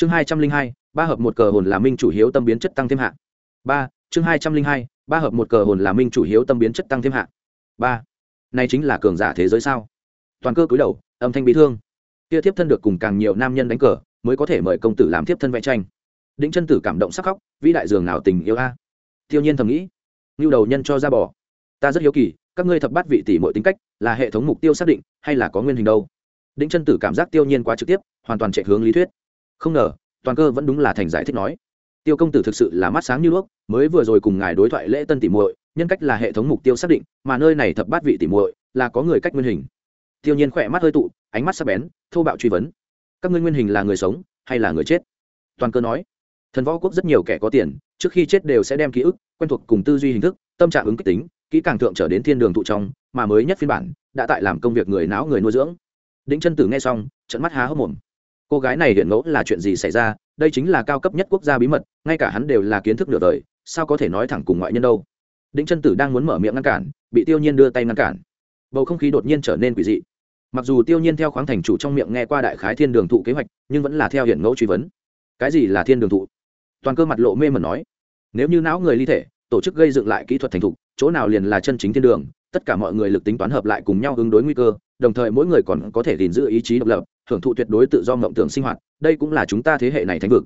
chương hai trăm linh hai, ba hợp một cờ hồn là minh chủ hiếu tâm biến chất tăng thêm hạ. Ba, chương hai trăm linh hai, ba hợp một cờ hồn là minh chủ hiếu tâm biến chất tăng thêm hạ. Ba, này chính là cường giả thế giới sao? Toàn cơ cúi đầu, âm thanh bị thương. Kia thiếp thân được cùng càng nhiều nam nhân đánh cờ, mới có thể mời công tử làm thiếp thân vẽ tranh. Đĩnh chân tử cảm động sắc khóc, vĩ đại dường nào tình yêu a? À. tiêu nhiên thầm nghĩ. Ngưu đầu nhân cho ra bỏ. Ta rất hiếu kỳ, các ngươi thập bát vị tỷ mọi tính cách, là hệ thống mục tiêu xác định, hay là có nguyên hình đâu? Đĩnh chân tử cảm giác tiêu nhiên quá trực tiếp, hoàn toàn chạy hướng lý thuyết không ngờ, toàn cơ vẫn đúng là thành giải thích nói. Tiêu công tử thực sự là mắt sáng như đuốc, mới vừa rồi cùng ngài đối thoại lễ tân tỉ muội, nhân cách là hệ thống mục tiêu xác định, mà nơi này thập bát vị tỉ muội là có người cách nguyên hình. Tiêu nhiên khỏe mắt hơi tụ, ánh mắt sắc bén, thô bạo truy vấn. Các ngươi nguyên hình là người sống hay là người chết? Toàn cơ nói. Thần võ quốc rất nhiều kẻ có tiền, trước khi chết đều sẽ đem ký ức, quen thuộc cùng tư duy hình thức, tâm trạng ứng kích tính, kỹ càng thượng trở đến thiên đường thụ trong, mà mới nhất phiên bản, đã tại làm công việc người não người nuôi dưỡng. Đĩnh chân tử nghe xong trận mắt há hốc mồm cô gái này hiện ngẫu là chuyện gì xảy ra? Đây chính là cao cấp nhất quốc gia bí mật, ngay cả hắn đều là kiến thức nửa đời, sao có thể nói thẳng cùng ngoại nhân đâu? Đĩnh chân tử đang muốn mở miệng ngăn cản, bị tiêu nhiên đưa tay ngăn cản. Bầu không khí đột nhiên trở nên quỷ dị. Mặc dù tiêu nhiên theo khoáng thành chủ trong miệng nghe qua đại khái thiên đường thụ kế hoạch, nhưng vẫn là theo hiện ngẫu truy vấn. Cái gì là thiên đường thụ? Toàn cơ mặt lộ mê mẩn nói. Nếu như não người ly thể, tổ chức gây dựng lại kỹ thuật thành thục, chỗ nào liền là chân chính thiên đường, tất cả mọi người lực tính toán hợp lại cùng nhau ứng đối nguy cơ đồng thời mỗi người còn có thể gìn giữ ý chí độc lập, hưởng thụ tuyệt đối tự do mộng tưởng sinh hoạt, đây cũng là chúng ta thế hệ này thánh vực.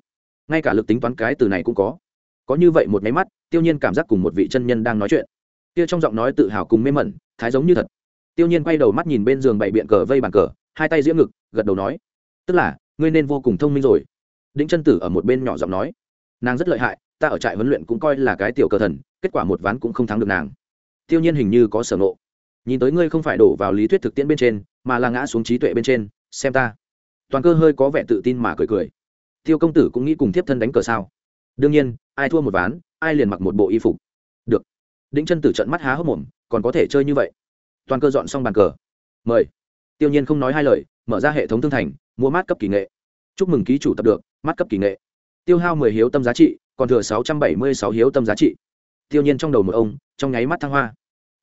Ngay cả lực tính toán cái từ này cũng có. Có như vậy một máy mắt, tiêu nhiên cảm giác cùng một vị chân nhân đang nói chuyện. Kia trong giọng nói tự hào cùng mê mẩn, thái giống như thật. Tiêu nhiên quay đầu mắt nhìn bên giường bảy biện cờ vây bàn cờ, hai tay diễm ngực, gật đầu nói, tức là, ngươi nên vô cùng thông minh rồi. Đĩnh chân tử ở một bên nhỏ giọng nói, nàng rất lợi hại, ta ở trại huấn luyện cũng coi là cái tiểu cờ thần, kết quả một ván cũng không thắng được nàng. Tiêu nhiên hình như có sở nộ nhìn tới ngươi không phải đổ vào lý thuyết thực tiễn bên trên, mà là ngã xuống trí tuệ bên trên, xem ta. Toàn cơ hơi có vẻ tự tin mà cười cười. Tiêu công tử cũng nghĩ cùng thiếp thân đánh cờ sao? Đương nhiên, ai thua một ván, ai liền mặc một bộ y phục. Được. Đĩnh chân tử trận mắt há hốc mồm, còn có thể chơi như vậy? Toàn cơ dọn xong bàn cờ. Mời. Tiêu nhiên không nói hai lời, mở ra hệ thống thương thành, mua mát cấp kỳ nghệ. Chúc mừng ký chủ tập được, mát cấp kỳ nghệ. Tiêu hao mười hiếu tâm giá trị, còn thừa sáu trăm bảy mươi sáu hiếu tâm giá trị. Tiêu nhiên trong đầu một ông, trong nháy mắt thăng hoa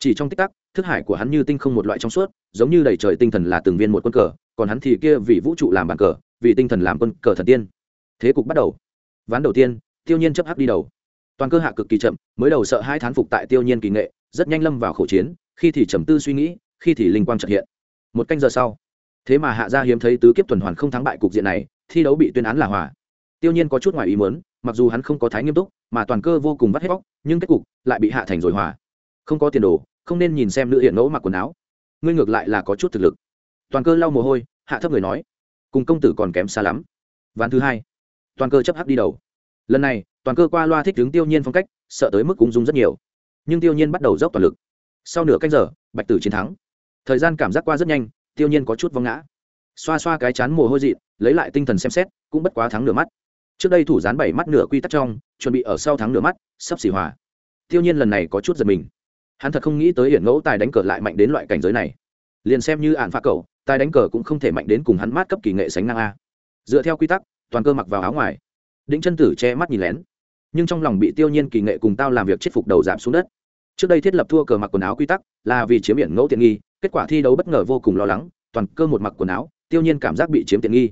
chỉ trong tích tắc, thức hải của hắn như tinh không một loại trong suốt, giống như đầy trời tinh thần là từng viên một quân cờ, còn hắn thì kia vì vũ trụ làm bàn cờ, vì tinh thần làm quân cờ thần tiên. Thế cục bắt đầu. Ván đầu tiên, tiêu nhiên chấp hắc đi đầu. Toàn cơ hạ cực kỳ chậm, mới đầu sợ hai thán phục tại tiêu nhiên kỳ nghệ, rất nhanh lâm vào khẩu chiến, khi thì trầm tư suy nghĩ, khi thì linh quang trợ hiện. Một canh giờ sau, thế mà hạ gia hiếm thấy tứ kiếp tuần hoàn không thắng bại cục diện này, thi đấu bị tuyên án là hòa. Tiêu nhiên có chút ngoài ý muốn, mặc dù hắn không có thái nghiêm túc, mà toàn cơ vô cùng vắt hết bóc, nhưng kết cục lại bị hạ thành rồi hòa. Không có tiền đồ không nên nhìn xem nữ hiện ngẫu mặc quần áo. Ngươi ngược lại là có chút thực lực. Toàn cơ lau mồ hôi, hạ thấp người nói. Cùng công tử còn kém xa lắm. Ván thứ hai. Toàn cơ chấp hắc đi đầu. Lần này, toàn cơ qua loa thích tướng tiêu nhiên phong cách, sợ tới mức cung dung rất nhiều. Nhưng tiêu nhiên bắt đầu dốc toàn lực. Sau nửa canh giờ, bạch tử chiến thắng. Thời gian cảm giác qua rất nhanh, tiêu nhiên có chút vong ngã. Xoa xoa cái chán mồ hôi dị lấy lại tinh thần xem xét, cũng bất quá thắng nửa mắt. Trước đây thủ dán bảy mắt nửa quy tắc trong, chuẩn bị ở sau thắng nửa mắt, sắp xỉ hòa. Tiêu nhiên lần này có chút giật mình hắn thật không nghĩ tới hiển ngẫu tài đánh cờ lại mạnh đến loại cảnh giới này. Liền xem như ạn phá cầu tài đánh cờ cũng không thể mạnh đến cùng hắn mát cấp kỳ nghệ sánh ngang a. Dựa theo quy tắc, toàn cơ mặc vào áo ngoài. Đĩnh chân tử che mắt nhìn lén. Nhưng trong lòng bị tiêu nhiên kỳ nghệ cùng tao làm việc chết phục đầu giảm xuống đất. Trước đây thiết lập thua cờ mặc quần áo quy tắc là vì chiếm hiển ngẫu tiện nghi, kết quả thi đấu bất ngờ vô cùng lo lắng, toàn cơ một mặc quần áo, tiêu nhiên cảm giác bị chiếm tiện nghi.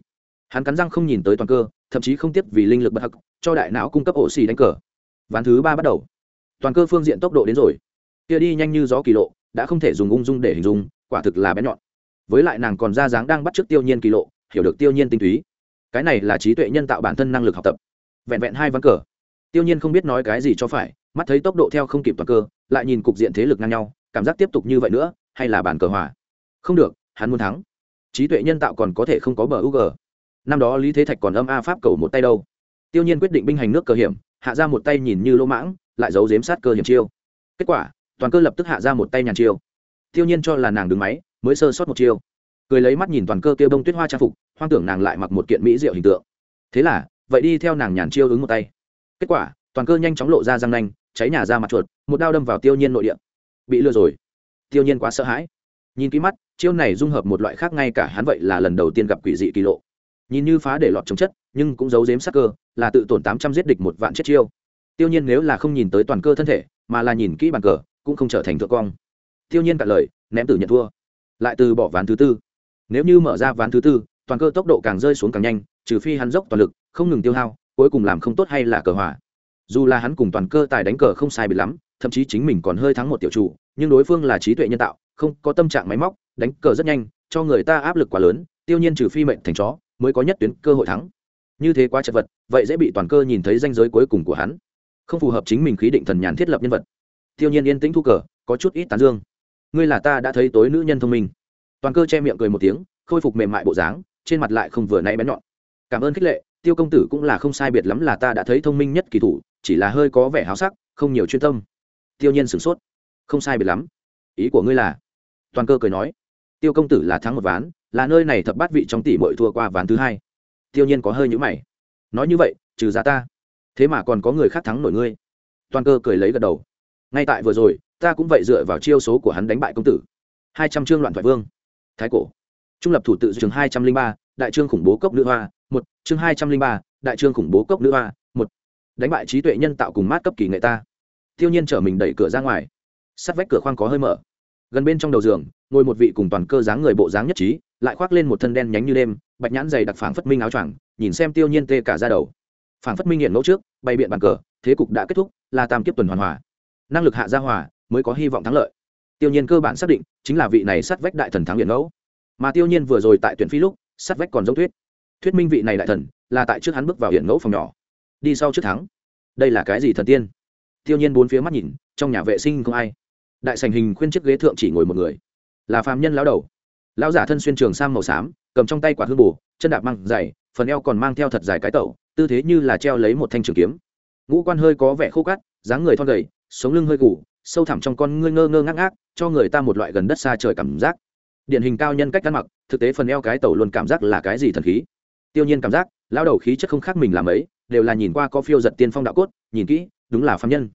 Hắn cắn răng không nhìn tới toàn cơ, thậm chí không tiếp vì linh lực bất hắc, cho đại não cung cấp ổ xì đánh cờ. Ván thứ ba bắt đầu. Toàn cơ phương diện tốc độ đến rồi kia đi nhanh như gió kỳ lộ, đã không thể dùng ung dung để hình dung, quả thực là bén nhọn. Với lại nàng còn ra dáng đang bắt trước tiêu nhiên kỳ lộ, hiểu được tiêu nhiên tinh túy. Cái này là trí tuệ nhân tạo bản thân năng lực học tập. Vẹn vẹn hai ván cờ. Tiêu nhiên không biết nói cái gì cho phải, mắt thấy tốc độ theo không kịp toàn cơ, lại nhìn cục diện thế lực ngang nhau, cảm giác tiếp tục như vậy nữa, hay là bản cờ hòa? Không được, hắn muốn thắng. Trí tuệ nhân tạo còn có thể không có bờ u g năm đó lý thế thạch còn âm a pháp cầu một tay đâu. Tiêu nhiên quyết định binh hành nước cờ hiểm, hạ ra một tay nhìn như lỗ mãng, lại giấu giếm sát cơ hiểm chiêu. Kết quả toàn cơ lập tức hạ ra một tay nhàn chiêu. Tiêu nhiên cho là nàng đứng máy, mới sơ sót một chiêu. Cười lấy mắt nhìn toàn cơ kêu bông tuyết hoa trang phục, hoang tưởng nàng lại mặc một kiện mỹ diệu hình tượng. Thế là, vậy đi theo nàng nhàn chiêu ứng một tay. Kết quả, toàn cơ nhanh chóng lộ ra răng nanh, cháy nhà ra mặt chuột, một đao đâm vào tiêu nhiên nội địa. Bị lừa rồi. Tiêu nhiên quá sợ hãi. Nhìn kỹ mắt, chiêu này dung hợp một loại khác ngay cả hắn vậy là lần đầu tiên gặp quỷ dị kỳ lộ. Nhìn như phá để lọt chống chất, nhưng cũng giấu dếm sắc cơ, là tự tổn tám trăm giết địch một vạn chết chiêu. Tiêu nhiên nếu là không nhìn tới toàn cơ thân thể, mà là nhìn kỹ bàn cờ cũng không trở thành thượng quang. Tiêu nhiên cả lời, ném tử nhận thua. Lại từ bỏ ván thứ tư. Nếu như mở ra ván thứ tư, toàn cơ tốc độ càng rơi xuống càng nhanh, trừ phi hắn dốc toàn lực, không ngừng tiêu hao, cuối cùng làm không tốt hay là cờ hỏa dù là hắn cùng toàn cơ tài đánh cờ không sai bị lắm, thậm chí chính mình còn hơi thắng một tiểu chủ, nhưng đối phương là trí tuệ nhân tạo, không có tâm trạng máy móc, đánh cờ rất nhanh, cho người ta áp lực quá lớn, tiêu nhiên trừ phi mệnh thành chó, mới có nhất tuyến cơ hội thắng. Như thế quá chật vật, vậy dễ bị toàn cơ nhìn thấy danh giới cuối cùng của hắn. Không phù hợp chính mình khí định thần nhàn thiết lập nhân vật tiêu nhiên yên tĩnh thu cờ, có chút ít tán dương. Ngươi là ta đã thấy tối nữ nhân thông minh. Toàn cơ che miệng cười một tiếng, khôi phục mềm mại bộ dáng, trên mặt lại không vừa nãy bén nhọn. Cảm ơn khích lệ, tiêu công tử cũng là không sai biệt lắm là ta đã thấy thông minh nhất kỳ thủ, chỉ là hơi có vẻ háo sắc, không nhiều chuyên tâm. Tiêu nhiên sửng sốt. Không sai biệt lắm. Ý của ngươi là? Toàn cơ cười nói. Tiêu công tử là thắng một ván, là nơi này thập bát vị trong tỷ bội thua qua ván thứ hai. Tiêu nhiên có hơi nhũ mày. Nói như vậy, trừ giá ta, thế mà còn có người khác thắng nổi ngươi. Toàn cơ cười lấy gật đầu ngay tại vừa rồi, ta cũng vậy dựa vào chiêu số của hắn đánh bại công tử. Hai trăm chương loạn thoại vương. Thái cổ. Trung lập thủ tự chương hai trăm linh ba, đại trương khủng bố cốc nữ hoa, một, chương hai trăm linh ba, đại trương khủng bố cốc nữ hoa, một. Đánh bại trí tuệ nhân tạo cùng mát cấp kỳ nghệ ta. Tiêu nhiên chở mình đẩy cửa ra ngoài. Sắt vách cửa khoang có hơi mở. Gần bên trong đầu giường, ngồi một vị cùng toàn cơ dáng người bộ dáng nhất trí, lại khoác lên một thân đen nhánh như đêm, bạch nhãn dày đặc phảng phất minh áo choàng, nhìn xem tiêu nhiên tê cả ra đầu. Phảng phất minh hiện ngẫu trước bay biện bàn cờ, thế cục đã kết thúc, là tam kiếp tuần hoàn hòa năng lực hạ gia hòa mới có hy vọng thắng lợi. Tiêu nhiên cơ bản xác định chính là vị này sát vách đại thần thắng biển mẫu mà tiêu nhiên vừa rồi tại tuyển phi lúc, sát vách còn giống thuyết. Thuyết minh vị này đại thần là tại trước hắn bước vào hiện ngẫu phòng nhỏ. Đi sau trước thắng. Đây là cái gì thần tiên? Tiêu nhiên bốn phía mắt nhìn, trong nhà vệ sinh không ai. Đại sành hình khuyên chiếc ghế thượng chỉ ngồi một người. Là phàm nhân lão đầu. Lão giả thân xuyên trường sang màu xám, cầm trong tay quả hương bù, chân đạp măng dày, phần eo còn mang theo thật dài cái tẩu, tư thế như là treo lấy một thanh trường kiếm. Ngũ quan hơi có vẻ khô cát, dáng người thon gầy sống lưng hơi gù, sâu thẳm trong con ngươi ngơ ngơ ngác ngác, cho người ta một loại gần đất xa trời cảm giác. Điển hình cao nhân cách ăn mặc, thực tế phần eo cái tẩu luôn cảm giác là cái gì thần khí? Tiêu nhiên cảm giác, lao đầu khí chất không khác mình làm ấy, đều là nhìn qua có phiêu giật tiên phong đạo cốt, nhìn kỹ, đúng là phạm nhân.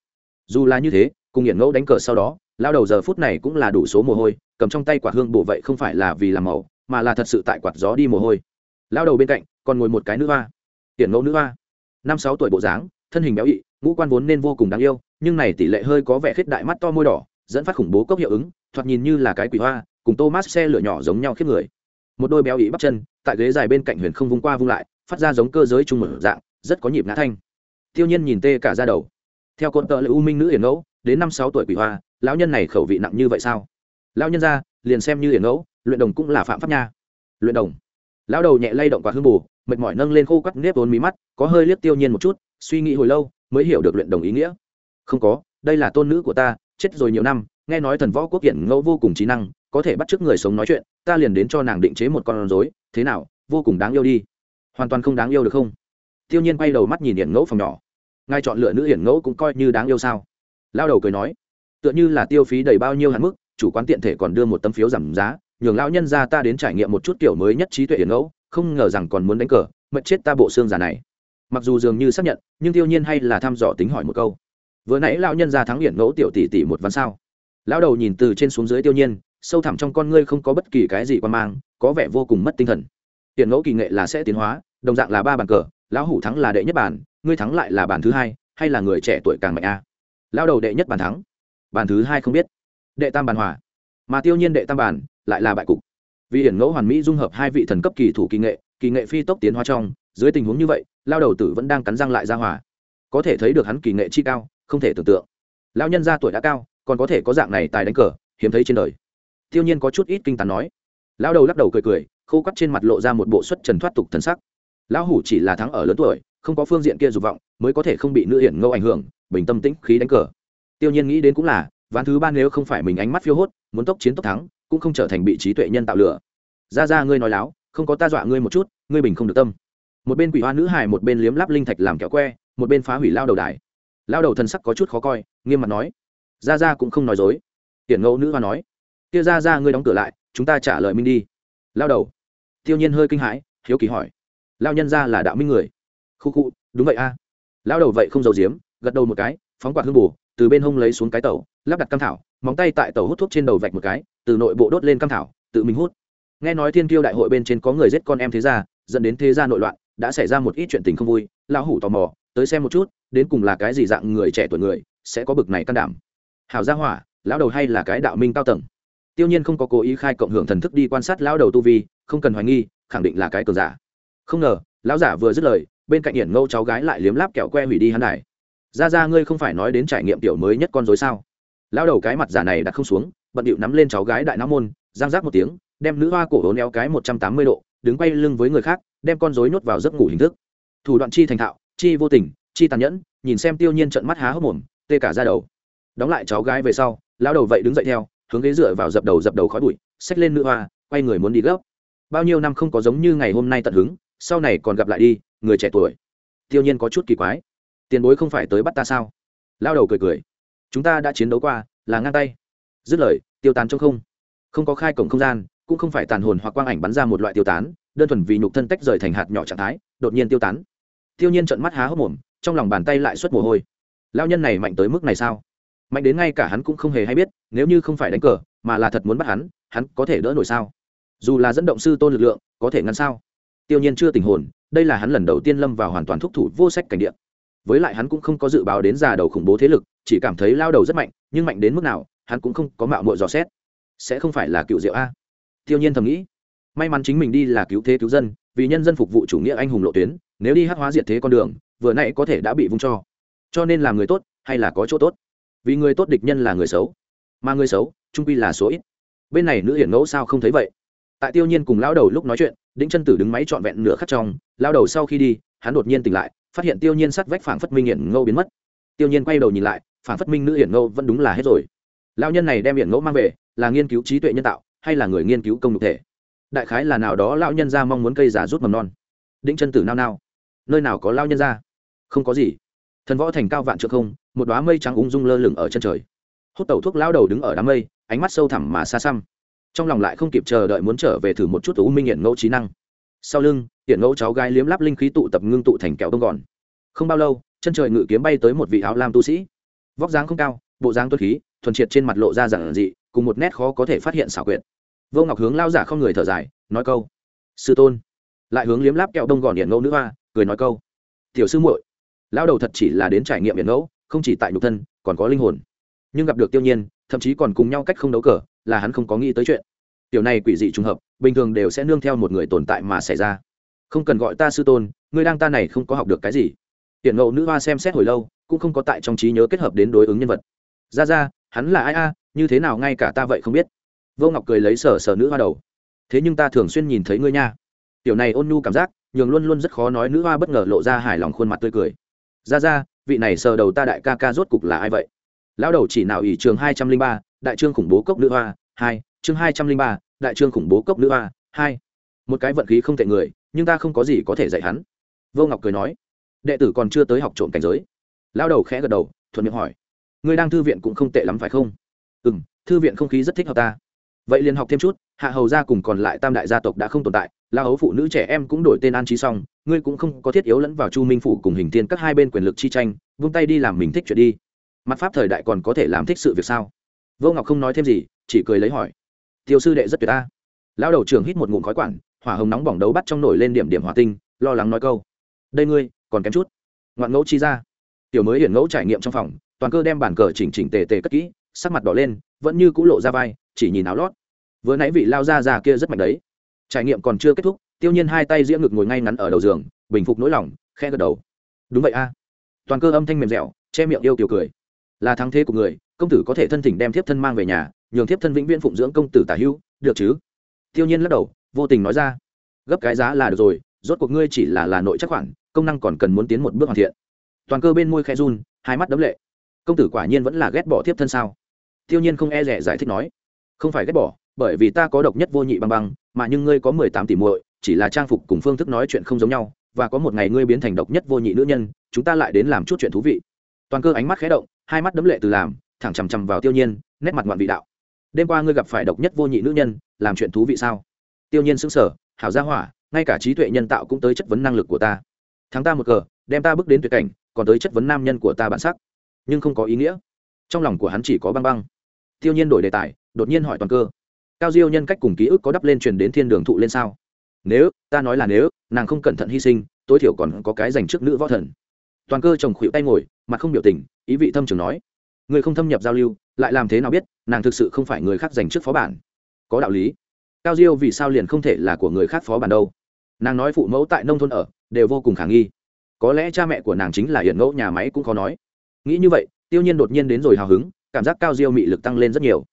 Dù là như thế, cùng nghiện ngẫu đánh cờ sau đó, lao đầu giờ phút này cũng là đủ số mồ hôi, cầm trong tay quạt hương bổ vậy không phải là vì làm màu, mà là thật sự tại quạt gió đi mồ hôi. Lao đầu bên cạnh, còn ngồi một cái nữ hoa. Tiền ngẫu nữ hoa. Năm sáu tuổi bộ dáng, thân hình béo ị, ngũ quan vốn nên vô cùng đáng yêu nhưng này tỷ lệ hơi có vẻ khết đại mắt to môi đỏ, dẫn phát khủng bố cốc hiệu ứng, thoạt nhìn như là cái quỷ hoa, cùng thomas xe lửa nhỏ giống nhau khiếp người. Một đôi béo ý bắp chân, tại ghế dài bên cạnh huyền không vung qua vung lại, phát ra giống cơ giới chung một dạng, rất có nhịp ngã thanh. Tiêu nhiên nhìn tê cả ra đầu. Theo cột tợ lệ u minh nữ hiển ngẫu, đến năm sáu tuổi quỷ hoa, lão nhân này khẩu vị nặng như vậy sao? Lão nhân ra, liền xem như hiển ngẫu, luyện đồng cũng là phạm pháp nha. Luyện đồng. Lão đầu nhẹ lay động quả hương bù, mệt mỏi nâng lên khô quắt nếp vốn mí mắt, có hơi liếc tiêu nhiên một chút, suy nghĩ hồi lâu, mới hiểu được luyện đồng ý nghĩa không có, đây là tôn nữ của ta, chết rồi nhiều năm, nghe nói thần võ quốc hiện ngẫu vô cùng trí năng, có thể bắt chước người sống nói chuyện, ta liền đến cho nàng định chế một con rối, thế nào, vô cùng đáng yêu đi. Hoàn toàn không đáng yêu được không? Tiêu nhiên quay đầu mắt nhìn hiển ngẫu phòng nhỏ. Ngay chọn lựa nữ hiển ngẫu cũng coi như đáng yêu sao? Lao đầu cười nói, tựa như là tiêu phí đầy bao nhiêu hạn mức, chủ quán tiện thể còn đưa một tấm phiếu giảm giá, nhường lão nhân ra ta đến trải nghiệm một chút kiểu mới nhất trí tuệ hiển ngẫu, không ngờ rằng còn muốn đánh cờ mật chết ta bộ xương già này. Mặc dù dường như xác nhận, nhưng tiêu nhiên hay là thăm dò tính hỏi một câu vừa nãy lão nhân ra thắng hiển ngẫu tiểu tỷ tỷ một ván sao? Lão đầu nhìn từ trên xuống dưới tiêu nhiên, sâu thẳm trong con ngươi không có bất kỳ cái gì quan mang, có vẻ vô cùng mất tinh thần. Hiển ngẫu kỳ nghệ là sẽ tiến hóa, đồng dạng là ba bàn cờ, lão hủ thắng là đệ nhất bàn, ngươi thắng lại là bàn thứ hai, hay là người trẻ tuổi càng mạnh a? Lão đầu đệ nhất bàn thắng, bàn thứ hai không biết. Đệ tam bàn hòa, mà tiêu nhiên đệ tam bàn lại là bại cục. Vì hiển ngẫu hoàn mỹ dung hợp hai vị thần cấp kỳ thủ kỳ nghệ kỳ nghệ phi tốc tiến hóa trong, dưới tình huống như vậy lao đầu tử vẫn đang cắn răng lại ra hòa có thể thấy được hắn kỳ nghệ chi cao, không thể tưởng tượng. Lão nhân gia tuổi đã cao, còn có thể có dạng này tài đánh cờ, hiếm thấy trên đời. Tiêu nhiên có chút ít kinh tán nói. Lão đầu lắc đầu cười cười, khô quắt trên mặt lộ ra một bộ xuất trần thoát tục thần sắc. Lão hủ chỉ là thắng ở lớn tuổi, không có phương diện kia dục vọng, mới có thể không bị nữ hiển ngâu ảnh hưởng, bình tâm tĩnh khí đánh cờ. Tiêu nhiên nghĩ đến cũng là, ván thứ ba nếu không phải mình ánh mắt phiêu hốt, muốn tốc chiến tốc thắng, cũng không trở thành bị trí tuệ nhân tạo lửa. Ra ra ngươi nói láo, không có ta dọa ngươi một chút, ngươi bình không được tâm. Một bên quỷ hoa nữ hài một bên liếm láp linh thạch làm kẹo que một bên phá hủy lao đầu đài. Lao đầu thần sắc có chút khó coi, nghiêm mặt nói ra ra cũng không nói dối. Hiển ngẫu nữ hoa nói, kia ra ra ngươi đóng cửa lại, chúng ta trả lời minh đi. Lao đầu, tiêu nhiên hơi kinh hãi, hiếu kỳ hỏi, lao nhân ra là đạo minh người? Khu khu, đúng vậy a. Lao đầu vậy không giàu giếm, gật đầu một cái, phóng quạt hương bù, từ bên hông lấy xuống cái tàu lắp đặt cam thảo, móng tay tại tàu hút thuốc trên đầu vạch một cái, từ nội bộ đốt lên cam thảo, tự mình hút. Nghe nói thiên tiêu đại hội bên trên có người giết con em thế gia, dẫn đến thế gia nội loạn đã xảy ra một ít chuyện tình không vui, lão hủ tò mò, tới xem một chút, đến cùng là cái gì dạng người trẻ tuổi người, sẽ có bực này can đảm. Hảo gia hỏa, lão đầu hay là cái đạo minh cao tầng. Tiêu nhiên không có cố ý khai cộng hưởng thần thức đi quan sát lão đầu tu vi, không cần hoài nghi, khẳng định là cái cường giả. Không ngờ, lão giả vừa dứt lời, bên cạnh hiển ngâu cháu gái lại liếm láp kẹo que hủy đi hắn này. ra ra, ngươi không phải nói đến trải nghiệm tiểu mới nhất con dối sao? Lão đầu cái mặt giả này đặt không xuống, bận điệu nắm lên cháu gái đại não môn giang giác một tiếng, đem nữ hoa cổ hố neo cái một trăm tám mươi độ, đứng quay lưng với người khác đem con dối nhốt vào giấc ngủ hình thức. Thủ đoạn chi thành thạo, chi vô tình, chi tàn nhẫn, nhìn xem tiêu nhiên trận mắt há hốc mồm, tê cả ra đầu. Đóng lại cháu gái về sau, lão đầu vậy đứng dậy theo, hướng ghế dựa vào dập đầu dập đầu khói bụi, xách lên nữ hoa, quay người muốn đi gấp. Bao nhiêu năm không có giống như ngày hôm nay tận hứng, sau này còn gặp lại đi, người trẻ tuổi. Tiêu nhiên có chút kỳ quái. Tiền bối không phải tới bắt ta sao? Lao đầu cười cười. Chúng ta đã chiến đấu qua, là ngang tay. Dứt lời, tiêu tán trong không. Không có khai cổng không gian, cũng không phải tàn hồn hoặc quang ảnh bắn ra một loại tiêu tán đơn thuần vì nhục thân tách rời thành hạt nhỏ trạng thái, đột nhiên tiêu tán. Tiêu nhiên trợn mắt há hốc mồm, trong lòng bàn tay lại xuất mồ hôi. Lao nhân này mạnh tới mức này sao? Mạnh đến ngay cả hắn cũng không hề hay biết, nếu như không phải đánh cờ, mà là thật muốn bắt hắn hắn có thể đỡ nổi sao? Dù là dẫn động sư tôn lực lượng, có thể ngăn sao? Tiêu nhiên chưa tình hồn, đây là hắn lần đầu tiên lâm vào hoàn toàn thúc thủ vô sách cảnh địa. Với lại hắn cũng không có dự báo đến già đầu khủng bố thế lực, chỉ cảm thấy lao đầu rất mạnh, nhưng mạnh đến mức nào, hắn cũng không có mạo mội dò xét. Sẽ không phải là cựu diệu a? Tiêu nhiên thầm nghĩ may mắn chính mình đi là cứu thế cứu dân, vì nhân dân phục vụ chủ nghĩa anh hùng lộ tuyến, nếu đi hắc hóa diệt thế con đường, vừa nãy có thể đã bị vung cho. Cho nên làm người tốt hay là có chỗ tốt? Vì người tốt địch nhân là người xấu, mà người xấu, trung quy là số ít. Bên này nữ hiển ngẫu sao không thấy vậy? Tại tiêu nhiên cùng lão đầu lúc nói chuyện, đĩnh chân tử đứng máy trọn vẹn nửa khắc trong lao đầu sau khi đi, hắn đột nhiên tỉnh lại, phát hiện tiêu nhiên sắt vách phảng phất minh hiển ngẫu biến mất. Tiêu nhiên quay đầu nhìn lại, phảng phất minh nữ hiển ngẫu vẫn đúng là hết rồi. Lao nhân này đem hiển ngẫu mang về, là nghiên cứu trí tuệ nhân tạo, hay là người nghiên cứu công nhục thể? Đại khái là nào đó lão nhân ra mong muốn cây giả rút mầm non. Đĩnh chân tử nao nao. Nơi nào có lao nhân ra không có gì. Thần võ thành cao vạn trượng không, một đoá mây trắng ung dung lơ lửng ở chân trời. Hút tẩu thuốc lao đầu đứng ở đám mây, ánh mắt sâu thẳm mà xa xăm. Trong lòng lại không kịp chờ đợi muốn trở về thử một chút u minh hiện ngẫu trí năng. Sau lưng hiện ngẫu cháu gái liếm láp linh khí tụ tập ngưng tụ thành kẹo đông gòn. Không bao lâu, chân trời ngự kiếm bay tới một vị áo lam tu sĩ. Vóc dáng không cao, bộ dáng tuân khí, thuần triệt trên mặt lộ ra giản dị, cùng một nét khó có thể phát hiện xảo quyệt vô ngọc hướng lao giả không người thở dài, nói câu. Sư tôn. Lại hướng liếm láp kẹo đông gòn hiện ngẫu nữ hoa, cười nói câu. Tiểu sư muội, lao đầu thật chỉ là đến trải nghiệm hiện ngẫu, không chỉ tại nhục thân, còn có linh hồn. Nhưng gặp được tiêu nhiên, thậm chí còn cùng nhau cách không đấu cờ, là hắn không có nghĩ tới chuyện. Tiểu này quỷ dị trùng hợp, bình thường đều sẽ nương theo một người tồn tại mà xảy ra. Không cần gọi ta sư tôn ngươi đang ta này không có học được cái gì. Hiện ngẫu nữ hoa xem xét hồi lâu, cũng không có tại trong trí nhớ kết hợp đến đối ứng nhân vật. Ra ra, hắn là ai a, như thế nào ngay cả ta vậy không biết vô ngọc cười lấy sở sở nữ hoa đầu. Thế nhưng ta thường xuyên nhìn thấy ngươi nha. Tiểu này ôn nhu cảm giác, nhường luôn luôn rất khó nói nữ hoa bất ngờ lộ ra hài lòng khuôn mặt tươi cười. Ra ra, vị này sờ đầu ta đại ca ca rốt cục là ai vậy? Lão đầu chỉ nào ỷ trường hai trăm linh ba, đại trương khủng bố cốc nữ hoa, hai, chương hai trăm linh ba, đại trương khủng bố cốc nữ hoa, hai. Một cái vận khí không tệ người, nhưng ta không có gì có thể dạy hắn. Vô ngọc cười nói. Đệ tử còn chưa tới học trộm cảnh giới. Lão đầu khẽ gật đầu, thuận miệng hỏi. Người đang thư viện cũng không tệ lắm phải không? Ừ m thư viện không khí rất thích hợp ta vậy liền học thêm chút, hạ hầu gia cùng còn lại tam đại gia tộc đã không tồn tại, la hấu phụ nữ trẻ em cũng đổi tên an trí xong ngươi cũng không có thiết yếu lẫn vào chu minh phủ cùng hình tiên các hai bên quyền lực chi tranh, vung tay đi làm mình thích chuyện đi. Mặt pháp thời đại còn có thể làm thích sự việc sao? Vô ngọc không nói thêm gì, chỉ cười lấy hỏi. Tiêu sư đệ rất tuyệt ta. Lão đầu trưởng hít một ngụm khói quản, hỏa hồng nóng bỏng đấu bắt trong nổi lên điểm điểm hỏa tinh, lo lắng nói câu. Đây ngươi, còn kém chút. Ngoạn ngẫu chi ra. Tiểu mới hiển ngẫu trải nghiệm trong phòng, toàn cơ đem bản cờ chỉnh chỉnh tề tề cất kỹ, sắc mặt đỏ lên, vẫn như cũ lộ ra vai chỉ nhìn áo lót. Vừa nãy vị lao ra ra kia rất mạnh đấy. Trải nghiệm còn chưa kết thúc, tiêu nhiên hai tay diễm ngực ngồi ngay ngắn ở đầu giường, bình phục nỗi lòng khe gật đầu. Đúng vậy a. Toàn cơ âm thanh mềm dẻo, che miệng yêu kiều cười. Là thắng thế của người, công tử có thể thân thỉnh đem thiếp thân mang về nhà, nhường thiếp thân vĩnh viễn phụng dưỡng công tử tả hữu, được chứ? Tiêu nhiên lắc đầu, vô tình nói ra. Gấp cái giá là được rồi, rốt cuộc ngươi chỉ là là nội chắc khoản, công năng còn cần muốn tiến một bước hoàn thiện. Toàn cơ bên môi khe run, hai mắt đấm lệ. Công tử quả nhiên vẫn là ghét bỏ thiếp thân sao? Tiêu nhiên không e rẻ giải thích nói không phải ghét bỏ, bởi vì ta có độc nhất vô nhị băng băng, mà nhưng ngươi có mười tám tỷ muội, chỉ là trang phục cùng phương thức nói chuyện không giống nhau, và có một ngày ngươi biến thành độc nhất vô nhị nữ nhân, chúng ta lại đến làm chút chuyện thú vị. Toàn cơ ánh mắt khé động, hai mắt đấm lệ từ làm, thẳng chằm chằm vào tiêu nhiên, nét mặt ngoạn vị đạo. Đêm qua ngươi gặp phải độc nhất vô nhị nữ nhân, làm chuyện thú vị sao? Tiêu nhiên sững sờ, hảo gia hỏa, ngay cả trí tuệ nhân tạo cũng tới chất vấn năng lực của ta. Thắng ta một cờ, đem ta bước đến tuyệt cảnh, còn tới chất vấn nam nhân của ta bản sắc. Nhưng không có ý nghĩa. Trong lòng của hắn chỉ có băng băng. Tiêu nhiên đổi đề tài đột nhiên hỏi toàn cơ, cao diêu nhân cách cùng ký ức có đắp lên truyền đến thiên đường thụ lên sao? Nếu, ta nói là nếu, nàng không cẩn thận hy sinh, tối thiểu còn có cái dành trước nữ võ thần. Toàn cơ chồng khuỵu tay ngồi, mặt không biểu tình, ý vị thâm trường nói, người không thâm nhập giao lưu, lại làm thế nào biết, nàng thực sự không phải người khác dành trước phó bản? Có đạo lý. Cao diêu vì sao liền không thể là của người khác phó bản đâu? Nàng nói phụ mẫu tại nông thôn ở, đều vô cùng khả nghi. Có lẽ cha mẹ của nàng chính là hiển ngẫu nhà máy cũng khó nói. Nghĩ như vậy, tiêu nhiên đột nhiên đến rồi hào hứng, cảm giác cao diêu mị lực tăng lên rất nhiều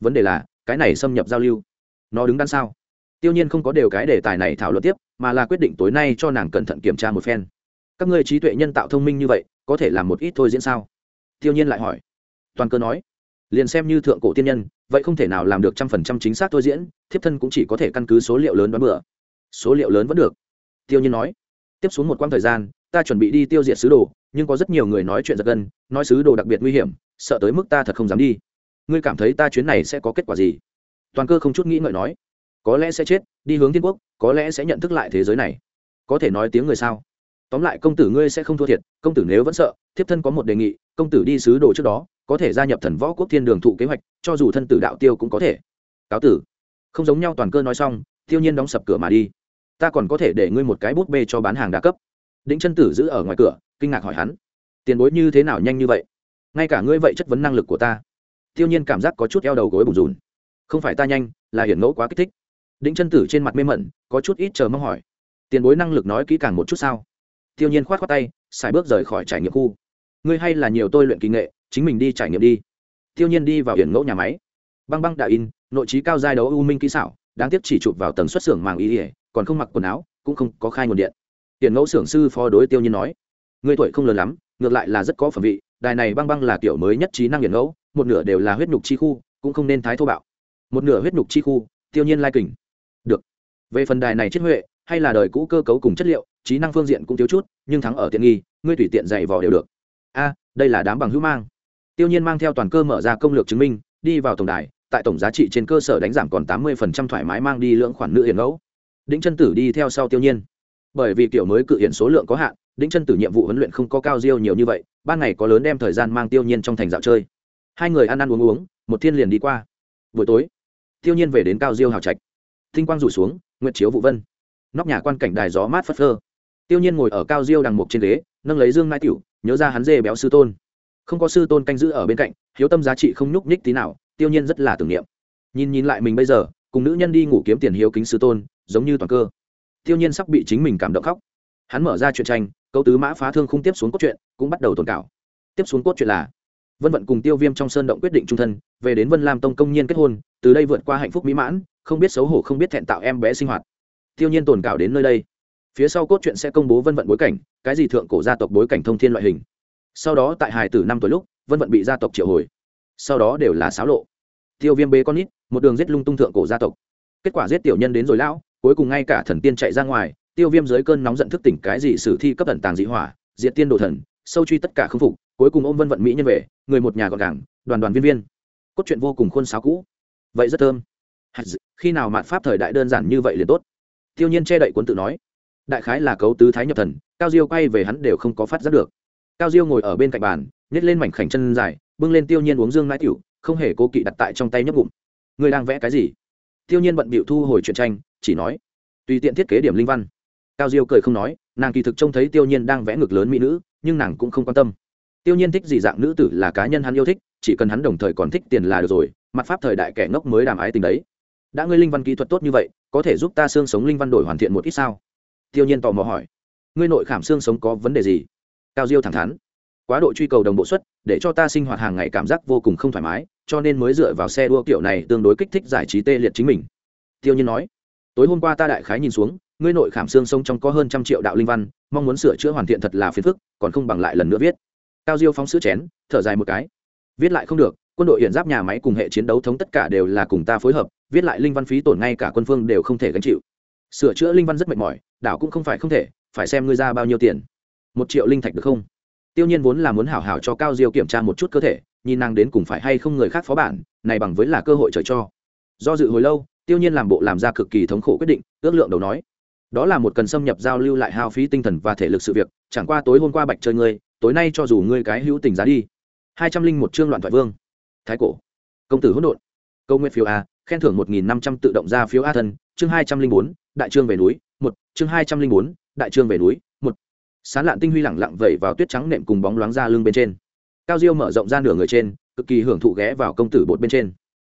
vấn đề là, cái này xâm nhập giao lưu, nó đứng đắn sao? tiêu nhiên không có đều cái đề tài này thảo luận tiếp, mà là quyết định tối nay cho nàng cẩn thận kiểm tra một phen. Các ngươi trí tuệ nhân tạo thông minh như vậy, có thể làm một ít thôi diễn sao? Tiêu nhiên lại hỏi. Toàn cơ nói. Liền xem như thượng cổ tiên nhân, vậy không thể nào làm được trăm phần trăm chính xác thôi diễn, thiếp thân cũng chỉ có thể căn cứ số liệu lớn đoán bừa. Số liệu lớn vẫn được. Tiêu nhiên nói. Tiếp xuống một quãng thời gian, ta chuẩn bị đi tiêu diệt sứ đồ, nhưng có rất nhiều người nói chuyện giật gân, nói sứ đồ đặc biệt nguy hiểm, sợ tới mức ta thật không dám đi ngươi cảm thấy ta chuyến này sẽ có kết quả gì? Toàn cơ không chút nghĩ ngợi nói, có lẽ sẽ chết, đi hướng thiên quốc, có lẽ sẽ nhận thức lại thế giới này. Có thể nói tiếng người sao? Tóm lại công tử ngươi sẽ không thua thiệt, công tử nếu vẫn sợ, thiếp thân có một đề nghị, công tử đi sứ đồ trước đó, có thể gia nhập thần võ quốc thiên đường thụ kế hoạch, cho dù thân tử đạo tiêu cũng có thể. Cáo tử. Không giống nhau toàn cơ nói xong tiêu nhiên đóng sập cửa mà đi. Ta còn có thể để ngươi một cái bút bê cho bán hàng đa cấp. Đĩnh chân tử giữ ở ngoài cửa, kinh ngạc hỏi hắn. Tiền bối như thế nào nhanh như vậy? Ngay cả ngươi vậy chất vấn năng lực của ta tiêu nhiên cảm giác có chút eo đầu gối bùn rùn. Không phải ta nhanh, là hiển ngẫu quá kích thích. Đĩnh chân tử trên mặt mê mẩn, có chút ít chờ mong hỏi. Tiền bối năng lực nói kỹ càng một chút sao? Tiêu nhiên khoát khoát tay xài bước rời khỏi trải nghiệm khu. Ngươi hay là nhiều tôi luyện kỳ nghệ, chính mình đi trải nghiệm đi. Tiêu nhiên đi vào hiển ngẫu nhà máy. Băng băng đại in, nội trí cao giai đấu u minh kỹ xảo, đáng tiếc chỉ chụp vào tầng xuất xưởng màng y ỉa còn không mặc quần áo, cũng không có khai nguồn điện. Hiển ngẫu xưởng sư phó đối tiêu nhiên nói, ngươi tuổi không lớn lắm, ngược lại là rất có phẩm vị, đài này băng băng là kiểu mới nhất trí năng hiển ngẫu một nửa đều là huyết nhục chi khu, cũng không nên thái thô bạo. Một nửa huyết nhục chi khu, tiêu nhiên lai kình. Được. Về phần đài này chết huệ, hay là đời cũ cơ cấu cùng chất liệu, trí năng phương diện cũng thiếu chút, nhưng thắng ở tiện nghi, ngươi tùy tiện dạy vò đều được. A, đây là đám bằng hữu mang. Tiêu nhiên mang theo toàn cơ mở ra công lược chứng minh, đi vào tổng đài, tại tổng giá trị trên cơ sở đánh giảm còn tám mươi thoải mái mang đi lượng khoản nữ hiển ngẫu. Đĩnh chân tử đi theo sau tiêu nhiên. Bởi vì kiểu mới cự hiển số lượng có hạn, đĩnh chân tử nhiệm vụ huấn luyện không có cao diêu nhiều như vậy, ban ngày có lớn đem thời gian mang tiêu nhiên trong thành dạo chơi hai người ăn ăn uống uống, một thiên liền đi qua. Buổi tối, tiêu nhiên về đến cao diêu hào trạch. Tinh quang rủ xuống, nguyệt chiếu vụ vân. Nóc nhà quan cảnh đài gió mát phất phơ. Tiêu nhiên ngồi ở cao diêu đằng mục trên ghế, nâng lấy dương mai tiểu, nhớ ra hắn dê béo sư tôn. Không có sư tôn canh giữ ở bên cạnh, hiếu tâm giá trị không nhúc nhích tí nào, tiêu nhiên rất là tưởng niệm. Nhìn nhìn lại mình bây giờ, cùng nữ nhân đi ngủ kiếm tiền hiếu kính sư tôn, giống như toàn cơ. Tiêu nhiên sắp bị chính mình cảm động khóc. Hắn mở ra chuyện tranh câu tứ mã phá thương không tiếp xuống cốt truyện, cũng bắt đầu tồn cảo tiếp xuống cốt truyện là vân vận cùng tiêu viêm trong sơn động quyết định trung thân, về đến vân lam tông công nhiên kết hôn, từ đây vượt qua hạnh phúc mỹ mãn, không biết xấu hổ, không biết thẹn tạo em bé sinh hoạt. Tiêu nhiên tồn cảo đến nơi đây. Phía sau cốt truyện sẽ công bố vân vận bối cảnh, cái gì thượng cổ gia tộc bối cảnh thông thiên loại hình. Sau đó tại hải tử năm tuổi lúc, vân vận bị gia tộc triệu hồi. Sau đó đều là xáo lộ. Tiêu viêm bế con ít một đường giết lung tung thượng cổ gia tộc. Kết quả giết tiểu nhân đến rồi lão, cuối cùng ngay cả thần tiên chạy ra ngoài, tiêu viêm dưới cơn nóng giận thức tỉnh cái gì sử thi cấp thần tàng dị hỏa, diệt tiên đồ thần, sâu truy tất cả khâm phục cuối cùng ôm vân vận mỹ nhân về, người một nhà gọn gàng, đoàn đoàn viên viên. Cốt truyện vô cùng khuôn sáo cũ. Vậy rất thơm. Khi nào mạn pháp thời đại đơn giản như vậy liền tốt. Tiêu nhiên che đậy cuốn tự nói. Đại khái là cấu tứ thái nhập thần, cao diêu quay về hắn đều không có phát giác được. Cao diêu ngồi ở bên cạnh bàn nhét lên mảnh khảnh chân dài, bưng lên tiêu nhiên uống dương nãi tiểu, không hề cố kỵ đặt tại trong tay nhấp bụng người đang vẽ cái gì? Tiêu nhiên bận bịu thu hồi chuyện tranh, chỉ nói, tùy tiện thiết kế điểm linh văn. Cao diêu cười không nói, nàng kỳ thực trông thấy tiêu nhiên đang vẽ ngực lớn mỹ nữ, nhưng nàng cũng không quan tâm tiêu nhiên thích gì dạng nữ tử là cá nhân hắn yêu thích, chỉ cần hắn đồng thời còn thích tiền là được rồi, mặt pháp thời đại kẻ ngốc mới đàm ái tình đấy. Đã ngươi linh văn kỹ thuật tốt như vậy, có thể giúp ta xương sống linh văn đổi hoàn thiện một ít sao? Tiêu nhiên tò mò hỏi. Ngươi nội khảm xương sống có vấn đề gì? Cao diêu thẳng thắn. Quá độ truy cầu đồng bộ suất, để cho ta sinh hoạt hàng ngày cảm giác vô cùng không thoải mái, cho nên mới dựa vào xe đua kiểu này tương đối kích thích giải trí tê liệt chính mình. Tiêu nhiên nói. Tối hôm qua ta đại khái nhìn xuống, ngươi nội khảm xương sông trong có hơn trăm triệu đạo linh văn, mong muốn sửa chữa hoàn thiện thật là phiền phức, còn không bằng lại lần nữa viết cao diêu phóng sữa chén, thở dài một cái. Viết lại không được, quân đội hiện giáp nhà máy cùng hệ chiến đấu thống tất cả đều là cùng ta phối hợp, viết lại linh văn phí tổn ngay cả quân phương đều không thể gánh chịu. Sửa chữa linh văn rất mệt mỏi, đảo cũng không phải không thể, phải xem ngươi ra bao nhiêu tiền. Một triệu linh thạch được không? Tiêu nhiên vốn là muốn hảo hảo cho cao diêu kiểm tra một chút cơ thể, nhìn nàng đến cùng phải hay không người khác phó bản, này bằng với là cơ hội trời cho. Do dự hồi lâu, tiêu nhiên làm bộ làm ra cực kỳ thống khổ quyết định, ước lượng đầu nói. Đó là một cần xâm nhập giao lưu lại hao phí tinh thần và thể lực sự việc, chẳng qua tối hôm qua bạch chơi ngươi tối nay cho dù ngươi cái hữu tình giá đi. Hai trăm linh một chương loạn thoại vương. Thái cổ. Công tử hỗn độn. Câu nguyện phiếu a, khen thưởng một nghìn năm trăm tự động ra phiếu a thân, chương hai trăm linh bốn, đại trương về núi, một, chương hai trăm linh bốn, đại trương về núi, một. Sán lạn tinh huy lẳng lặng vẩy vào tuyết trắng nệm cùng bóng loáng ra lưng bên trên. Cao diêu mở rộng ra nửa người trên, cực kỳ hưởng thụ ghé vào công tử bột bên trên.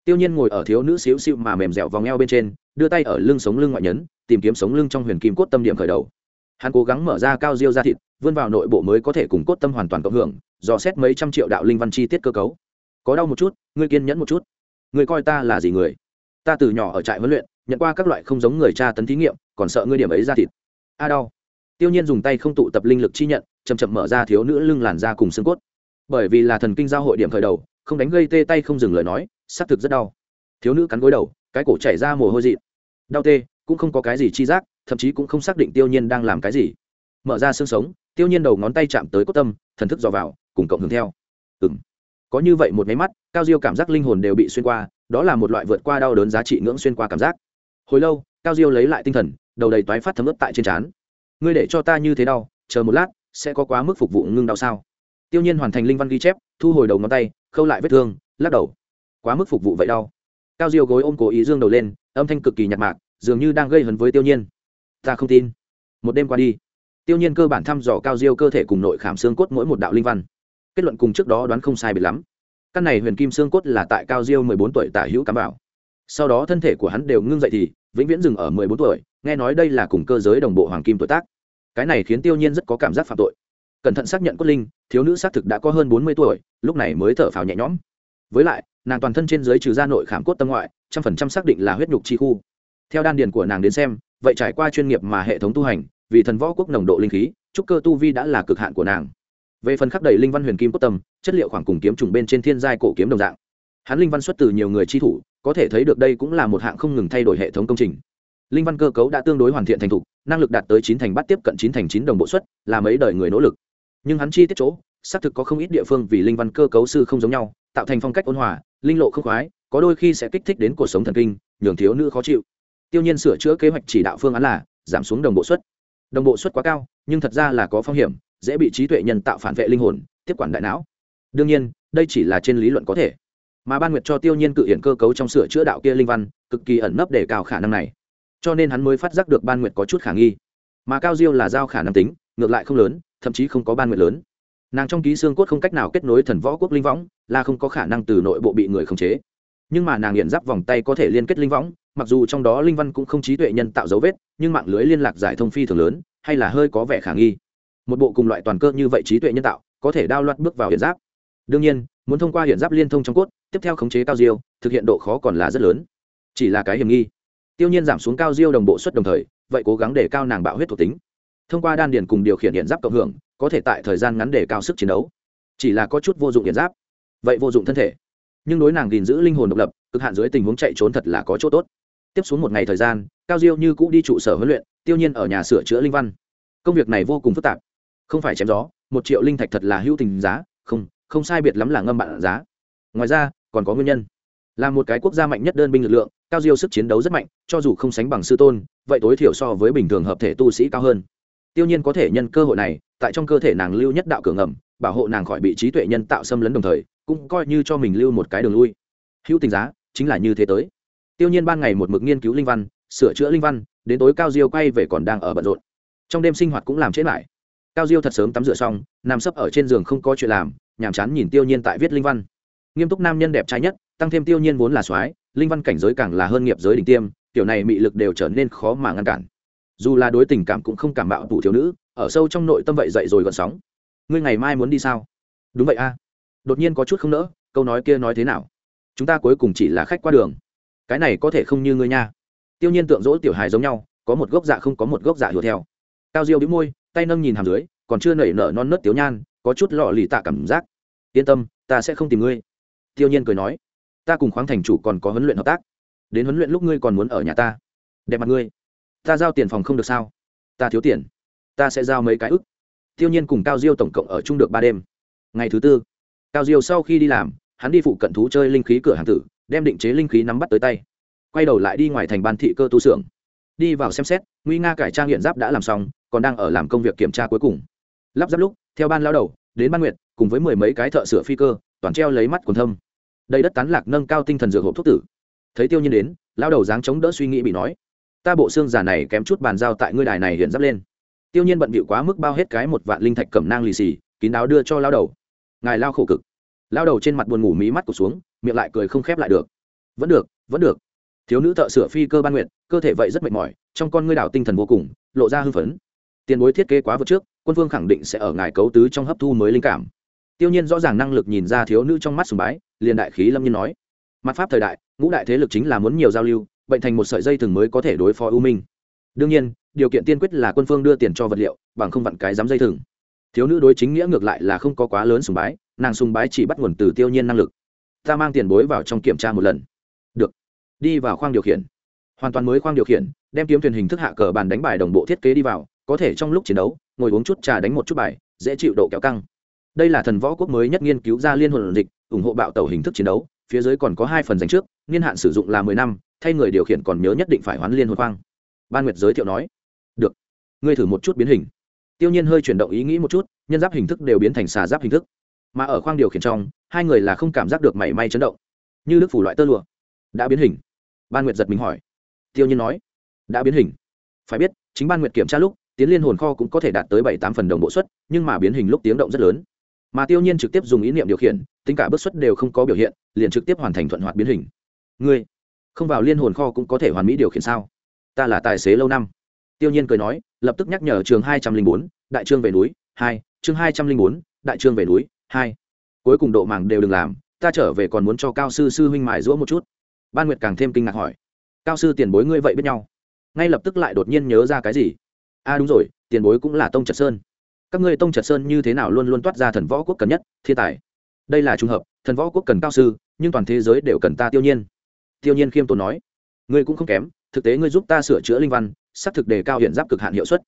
Tiêu nhiên ngồi ở thiếu nữ xíu xịu mà mềm dẻo vòng eo bên trên, đưa tay ở lưng sống lưng ngoại nhấn, tìm kiếm sống lưng trong huyền kim cốt tâm điểm khởi đầu. Hắn cố gắng mở ra cao diêu ra thịt vươn vào nội bộ mới có thể cùng cốt tâm hoàn toàn cộng hưởng, dò xét mấy trăm triệu đạo linh văn chi tiết cơ cấu. Có đau một chút, ngươi kiên nhẫn một chút. Ngươi coi ta là gì người? Ta từ nhỏ ở trại huấn luyện, nhận qua các loại không giống người cha tấn thí nghiệm, còn sợ ngươi điểm ấy ra thịt. A đau. Tiêu nhiên dùng tay không tụ tập linh lực chi nhận chầm chậm mở ra thiếu nữ lưng làn da cùng xương cốt. Bởi vì là thần kinh giao hội điểm khởi đầu, không đánh gây tê tay không dừng lời nói, xác thực rất đau. Thiếu nữ cắn gối đầu, cái cổ chảy ra mồ hôi dị. Đau tê, cũng không có cái gì chi giác, thậm chí cũng không xác định tiêu nhiên đang làm cái gì. Mở ra xương sống tiêu nhiên đầu ngón tay chạm tới cốt tâm, thần thức dò vào, cùng cộng hưởng theo. Ừ m có như vậy một máy mắt, cao diêu cảm giác linh hồn đều bị xuyên qua, đó là một loại vượt qua đau đớn giá trị ngưỡng xuyên qua cảm giác. Hồi lâu, cao diêu lấy lại tinh thần, đầu đầy toái phát thấm ướt tại trên trán. Ngươi để cho ta như thế đau, chờ một lát, sẽ có quá mức phục vụ ngưng đau sao? Tiêu nhiên hoàn thành linh văn ghi chép, thu hồi đầu ngón tay, khâu lại vết thương, lắc đầu. Quá mức phục vụ vậy đau. Cao diêu gối ôm cố ý dương đầu lên, âm thanh cực kỳ nhạt mạc, dường như đang gây hấn với tiêu nhiên. Ta không tin. Một đêm qua đi tiêu nhiên cơ bản thăm dò cao diêu cơ thể cùng nội khảm xương cốt mỗi một đạo linh văn. Kết luận cùng trước đó đoán không sai biệt lắm. Căn này huyền kim xương cốt là tại cao diêu mười bốn tuổi tả hữu cám bảo. Sau đó thân thể của hắn đều ngưng dậy thì, vĩnh viễn dừng ở mười bốn tuổi, nghe nói đây là cùng cơ giới đồng bộ hoàng kim tuổi tác. Cái này khiến tiêu nhiên rất có cảm giác phạm tội. Cẩn thận xác nhận cốt linh, thiếu nữ xác thực đã có hơn bốn mươi tuổi, lúc này mới thở phào nhẹ nhõm. Với lại, nàng toàn thân trên dưới trừ ra nội khảm cốt tâm ngoại, trăm phần trăm xác định là huyết nhục chi khu. Theo đan điền của nàng đến xem, vậy trải qua chuyên nghiệp mà hệ thống tu hành vì thần võ quốc nồng độ linh khí, trúc cơ tu vi đã là cực hạn của nàng. Về phần khắc đầy linh văn huyền kim cốt tâm, chất liệu khoảng cùng kiếm trùng bên trên thiên giai cổ kiếm đồng dạng. Hắn linh văn xuất từ nhiều người chi thủ, có thể thấy được đây cũng là một hạng không ngừng thay đổi hệ thống công trình. Linh văn cơ cấu đã tương đối hoàn thiện thành thục, năng lực đạt tới chín thành bắt tiếp cận chín thành chín đồng bộ suất, là mấy đời người nỗ lực. Nhưng hắn chi tiết chỗ, xác thực có không ít địa phương vì linh văn cơ cấu sư không giống nhau, tạo thành phong cách ôn hòa, linh lộ không khoái, có đôi khi sẽ kích thích đến cuộc sống thần kinh, nhường thiếu nữ khó chịu. Tiêu nhiên sửa chữa kế hoạch chỉ đạo phương án là giảm xuống đồng bộ suất đồng bộ suất quá cao, nhưng thật ra là có phong hiểm, dễ bị trí tuệ nhân tạo phản vệ linh hồn, tiếp quản đại não. Đương nhiên, đây chỉ là trên lý luận có thể. Mà ban nguyệt cho tiêu nhiên cự hiện cơ cấu trong sửa chữa đạo kia linh văn, cực kỳ ẩn nấp để cao khả năng này. Cho nên hắn mới phát giác được ban nguyệt có chút khả nghi. Mà cao diêu là giao khả năng tính, ngược lại không lớn, thậm chí không có ban nguyệt lớn. Nàng trong ký xương cốt không cách nào kết nối thần võ quốc linh võng, là không có khả năng từ nội bộ bị người khống chế. Nhưng mà nàng hiện giáp vòng tay có thể liên kết linh võng mặc dù trong đó linh văn cũng không trí tuệ nhân tạo dấu vết, nhưng mạng lưới liên lạc giải thông phi thường lớn, hay là hơi có vẻ khả nghi. Một bộ cùng loại toàn cơ như vậy trí tuệ nhân tạo, có thể đao loạt bước vào hiện giáp. Đương nhiên, muốn thông qua hiện giáp liên thông trong cốt, tiếp theo khống chế cao diêu, thực hiện độ khó còn là rất lớn. Chỉ là cái hiểm nghi. Tiêu nhiên giảm xuống cao diêu đồng bộ suất đồng thời, vậy cố gắng để cao nàng bạo huyết thuộc tính. Thông qua đan điền cùng điều khiển hiện giáp cộng hưởng, có thể tại thời gian ngắn để cao sức chiến đấu. Chỉ là có chút vô dụng hiện giáp. Vậy vô dụng thân thể. Nhưng đối nàng gìn giữ linh hồn độc lập, cực hạn dưới tình huống chạy trốn thật là có chỗ tốt tiếp xuống một ngày thời gian, cao diêu như cũ đi trụ sở huấn luyện, tiêu nhiên ở nhà sửa chữa linh văn. Công việc này vô cùng phức tạp. Không phải chém gió, một triệu linh thạch thật là hữu tình giá, không không sai biệt lắm là ngâm bạn giá. Ngoài ra, còn có nguyên nhân. Là một cái quốc gia mạnh nhất đơn binh lực lượng, cao diêu sức chiến đấu rất mạnh, cho dù không sánh bằng sư tôn, vậy tối thiểu so với bình thường hợp thể tu sĩ cao hơn. Tiêu nhiên có thể nhân cơ hội này, tại trong cơ thể nàng lưu nhất đạo cửa ngầm bảo hộ nàng khỏi bị trí tuệ nhân tạo xâm lấn đồng thời, cũng coi như cho mình lưu một cái đường lui. Hữu tình giá, chính là như thế tới tiêu nhiên ban ngày một mực nghiên cứu linh văn, sửa chữa linh văn, đến tối cao diêu quay về còn đang ở bận rộn. Trong đêm sinh hoạt cũng làm chết lại. Cao diêu thật sớm tắm rửa xong, nằm sấp ở trên giường không có chuyện làm, nhàm chán nhìn tiêu nhiên tại viết linh văn. Nghiêm túc nam nhân đẹp trai nhất, tăng thêm tiêu nhiên vốn là soái, linh văn cảnh giới càng là hơn nghiệp giới đỉnh tiêm, tiểu này mị lực đều trở nên khó mà ngăn cản. Dù là đối tình cảm cũng không cảm bạo tủ thiếu nữ, ở sâu trong nội tâm vậy dậy rồi gọn sóng. Ngươi ngày mai muốn đi sao? Đúng vậy a. Đột nhiên có chút không nỡ, câu nói kia nói thế nào? Chúng ta cuối cùng chỉ là khách qua đường cái này có thể không như ngươi nha. Tiêu nhiên tượng dỗ tiểu hài giống nhau, có một gốc dạ không có một gốc dạ hiểu theo. Cao diêu đĩu môi, tay nâng nhìn hàm dưới, còn chưa nảy nở non nớt tiểu nhan, có chút lọ lì tạ cảm giác. Yên tâm, ta sẽ không tìm ngươi. Tiêu nhiên cười nói, ta cùng khoáng thành chủ còn có huấn luyện hợp tác. Đến huấn luyện lúc ngươi còn muốn ở nhà ta. Đẹp mặt ngươi. Ta giao tiền phòng không được sao? Ta thiếu tiền. Ta sẽ giao mấy cái ức. Tiêu nhiên cùng cao diêu tổng cộng ở chung được ba đêm. Ngày thứ tư, cao diêu sau khi đi làm, hắn đi phụ cận thú chơi linh khí cửa hàng tử đem định chế linh khí nắm bắt tới tay. Quay đầu lại đi ngoài thành ban thị cơ tu xưởng. Đi vào xem xét, nguy nga cải trang hiện giáp đã làm xong, còn đang ở làm công việc kiểm tra cuối cùng. Lắp ráp lúc, theo ban lao đầu, đến ban nguyệt, cùng với mười mấy cái thợ sửa phi cơ, toàn treo lấy mắt quần thâm. Đây đất tán lạc nâng cao tinh thần dược hộp thuốc tử. Thấy tiêu nhiên đến, lao đầu dáng chống đỡ suy nghĩ bị nói, ta bộ xương giả này kém chút bàn giao tại ngươi đài này hiện giáp lên. Tiêu nhiên bận bịu quá mức bao hết cái một vạn linh thạch cẩm nang lì xì, kín đáo đưa cho lao đầu. Ngài lao khổ cực. Lao đầu trên mặt buồn ngủ mí mắt cụt xuống miệng lại cười không khép lại được. Vẫn được vẫn được. Thiếu nữ thợ sửa phi cơ ban nguyện, cơ thể vậy rất mệt mỏi, trong con ngươi đảo tinh thần vô cùng, lộ ra hưng phấn. Tiền bối thiết kế quá vượt trước, quân vương khẳng định sẽ ở ngài cấu tứ trong hấp thu mới linh cảm. Tiêu nhiên rõ ràng năng lực nhìn ra thiếu nữ trong mắt sùng bái, liền đại khí lâm nhiên nói. Mặt pháp thời đại, ngũ đại thế lực chính là muốn nhiều giao lưu, bệnh thành một sợi dây thừng mới có thể đối phó ưu minh. Đương nhiên, điều kiện tiên quyết là quân phương đưa tiền cho vật liệu, bằng không vặn cái dám dây thừng. Thiếu nữ đối chính nghĩa ngược lại là không có quá lớn sùng bái, nàng sùng bái chỉ bắt nguồn từ tiêu nhiên năng lực ta mang tiền bối vào trong kiểm tra một lần. Được. Đi vào khoang điều khiển. Hoàn toàn mới khoang điều khiển, đem kiếm thuyền hình thức hạ cờ bàn đánh bài đồng bộ thiết kế đi vào, có thể trong lúc chiến đấu, ngồi uống chút trà đánh một chút bài, dễ chịu độ kéo căng. Đây là thần võ quốc mới nhất nghiên cứu ra liên hồn dịch, ủng hộ bạo tàu hình thức chiến đấu, phía dưới còn có hai phần dành trước, niên hạn sử dụng là mười năm, thay người điều khiển còn nhớ nhất định phải hoán liên hồn khoang. Ban nguyệt giới thiệu nói. Được. Ngươi thử một chút biến hình. Tiêu nhiên hơi chuyển động ý nghĩ một chút, nhân giáp hình thức đều biến thành xà giáp hình thức mà ở khoang điều khiển trong, hai người là không cảm giác được mảy may chấn động. Như đức phủ loại tơ lụa. Đã biến hình. Ban nguyệt giật mình hỏi. Tiêu nhiên nói. Đã biến hình. Phải biết, chính ban nguyệt kiểm tra lúc, tiến liên hồn kho cũng có thể đạt tới bảy tám phần đồng bộ suất, nhưng mà biến hình lúc tiếng động rất lớn. Mà tiêu nhiên trực tiếp dùng ý niệm điều khiển, tính cả bước suất đều không có biểu hiện, liền trực tiếp hoàn thành thuận hoạt biến hình. Ngươi, không vào liên hồn kho cũng có thể hoàn mỹ điều khiển sao? Ta là tài xế lâu năm. Tiêu nhiên cười nói, lập tức nhắc nhở trường hai trăm linh bốn, đại trương về núi, hai chương hai trăm linh bốn, đại trương về núi hai, cuối cùng độ màng đều đừng làm, ta trở về còn muốn cho cao sư sư huynh mài rũa một chút. Ban nguyệt càng thêm kinh ngạc hỏi, cao sư tiền bối ngươi vậy biết nhau? Ngay lập tức lại đột nhiên nhớ ra cái gì? A à đúng rồi, tiền bối cũng là tông trật sơn. Các ngươi tông trật sơn như thế nào luôn luôn toát ra thần võ quốc cần nhất, thiên tài? Đây là trùng hợp, thần võ quốc cần cao sư, nhưng toàn thế giới đều cần ta tiêu nhiên. Tiêu nhiên khiêm tốn nói, ngươi cũng không kém, thực tế ngươi giúp ta sửa chữa linh văn sắp thực đề cao hiện giáp cực hạn hiệu suất.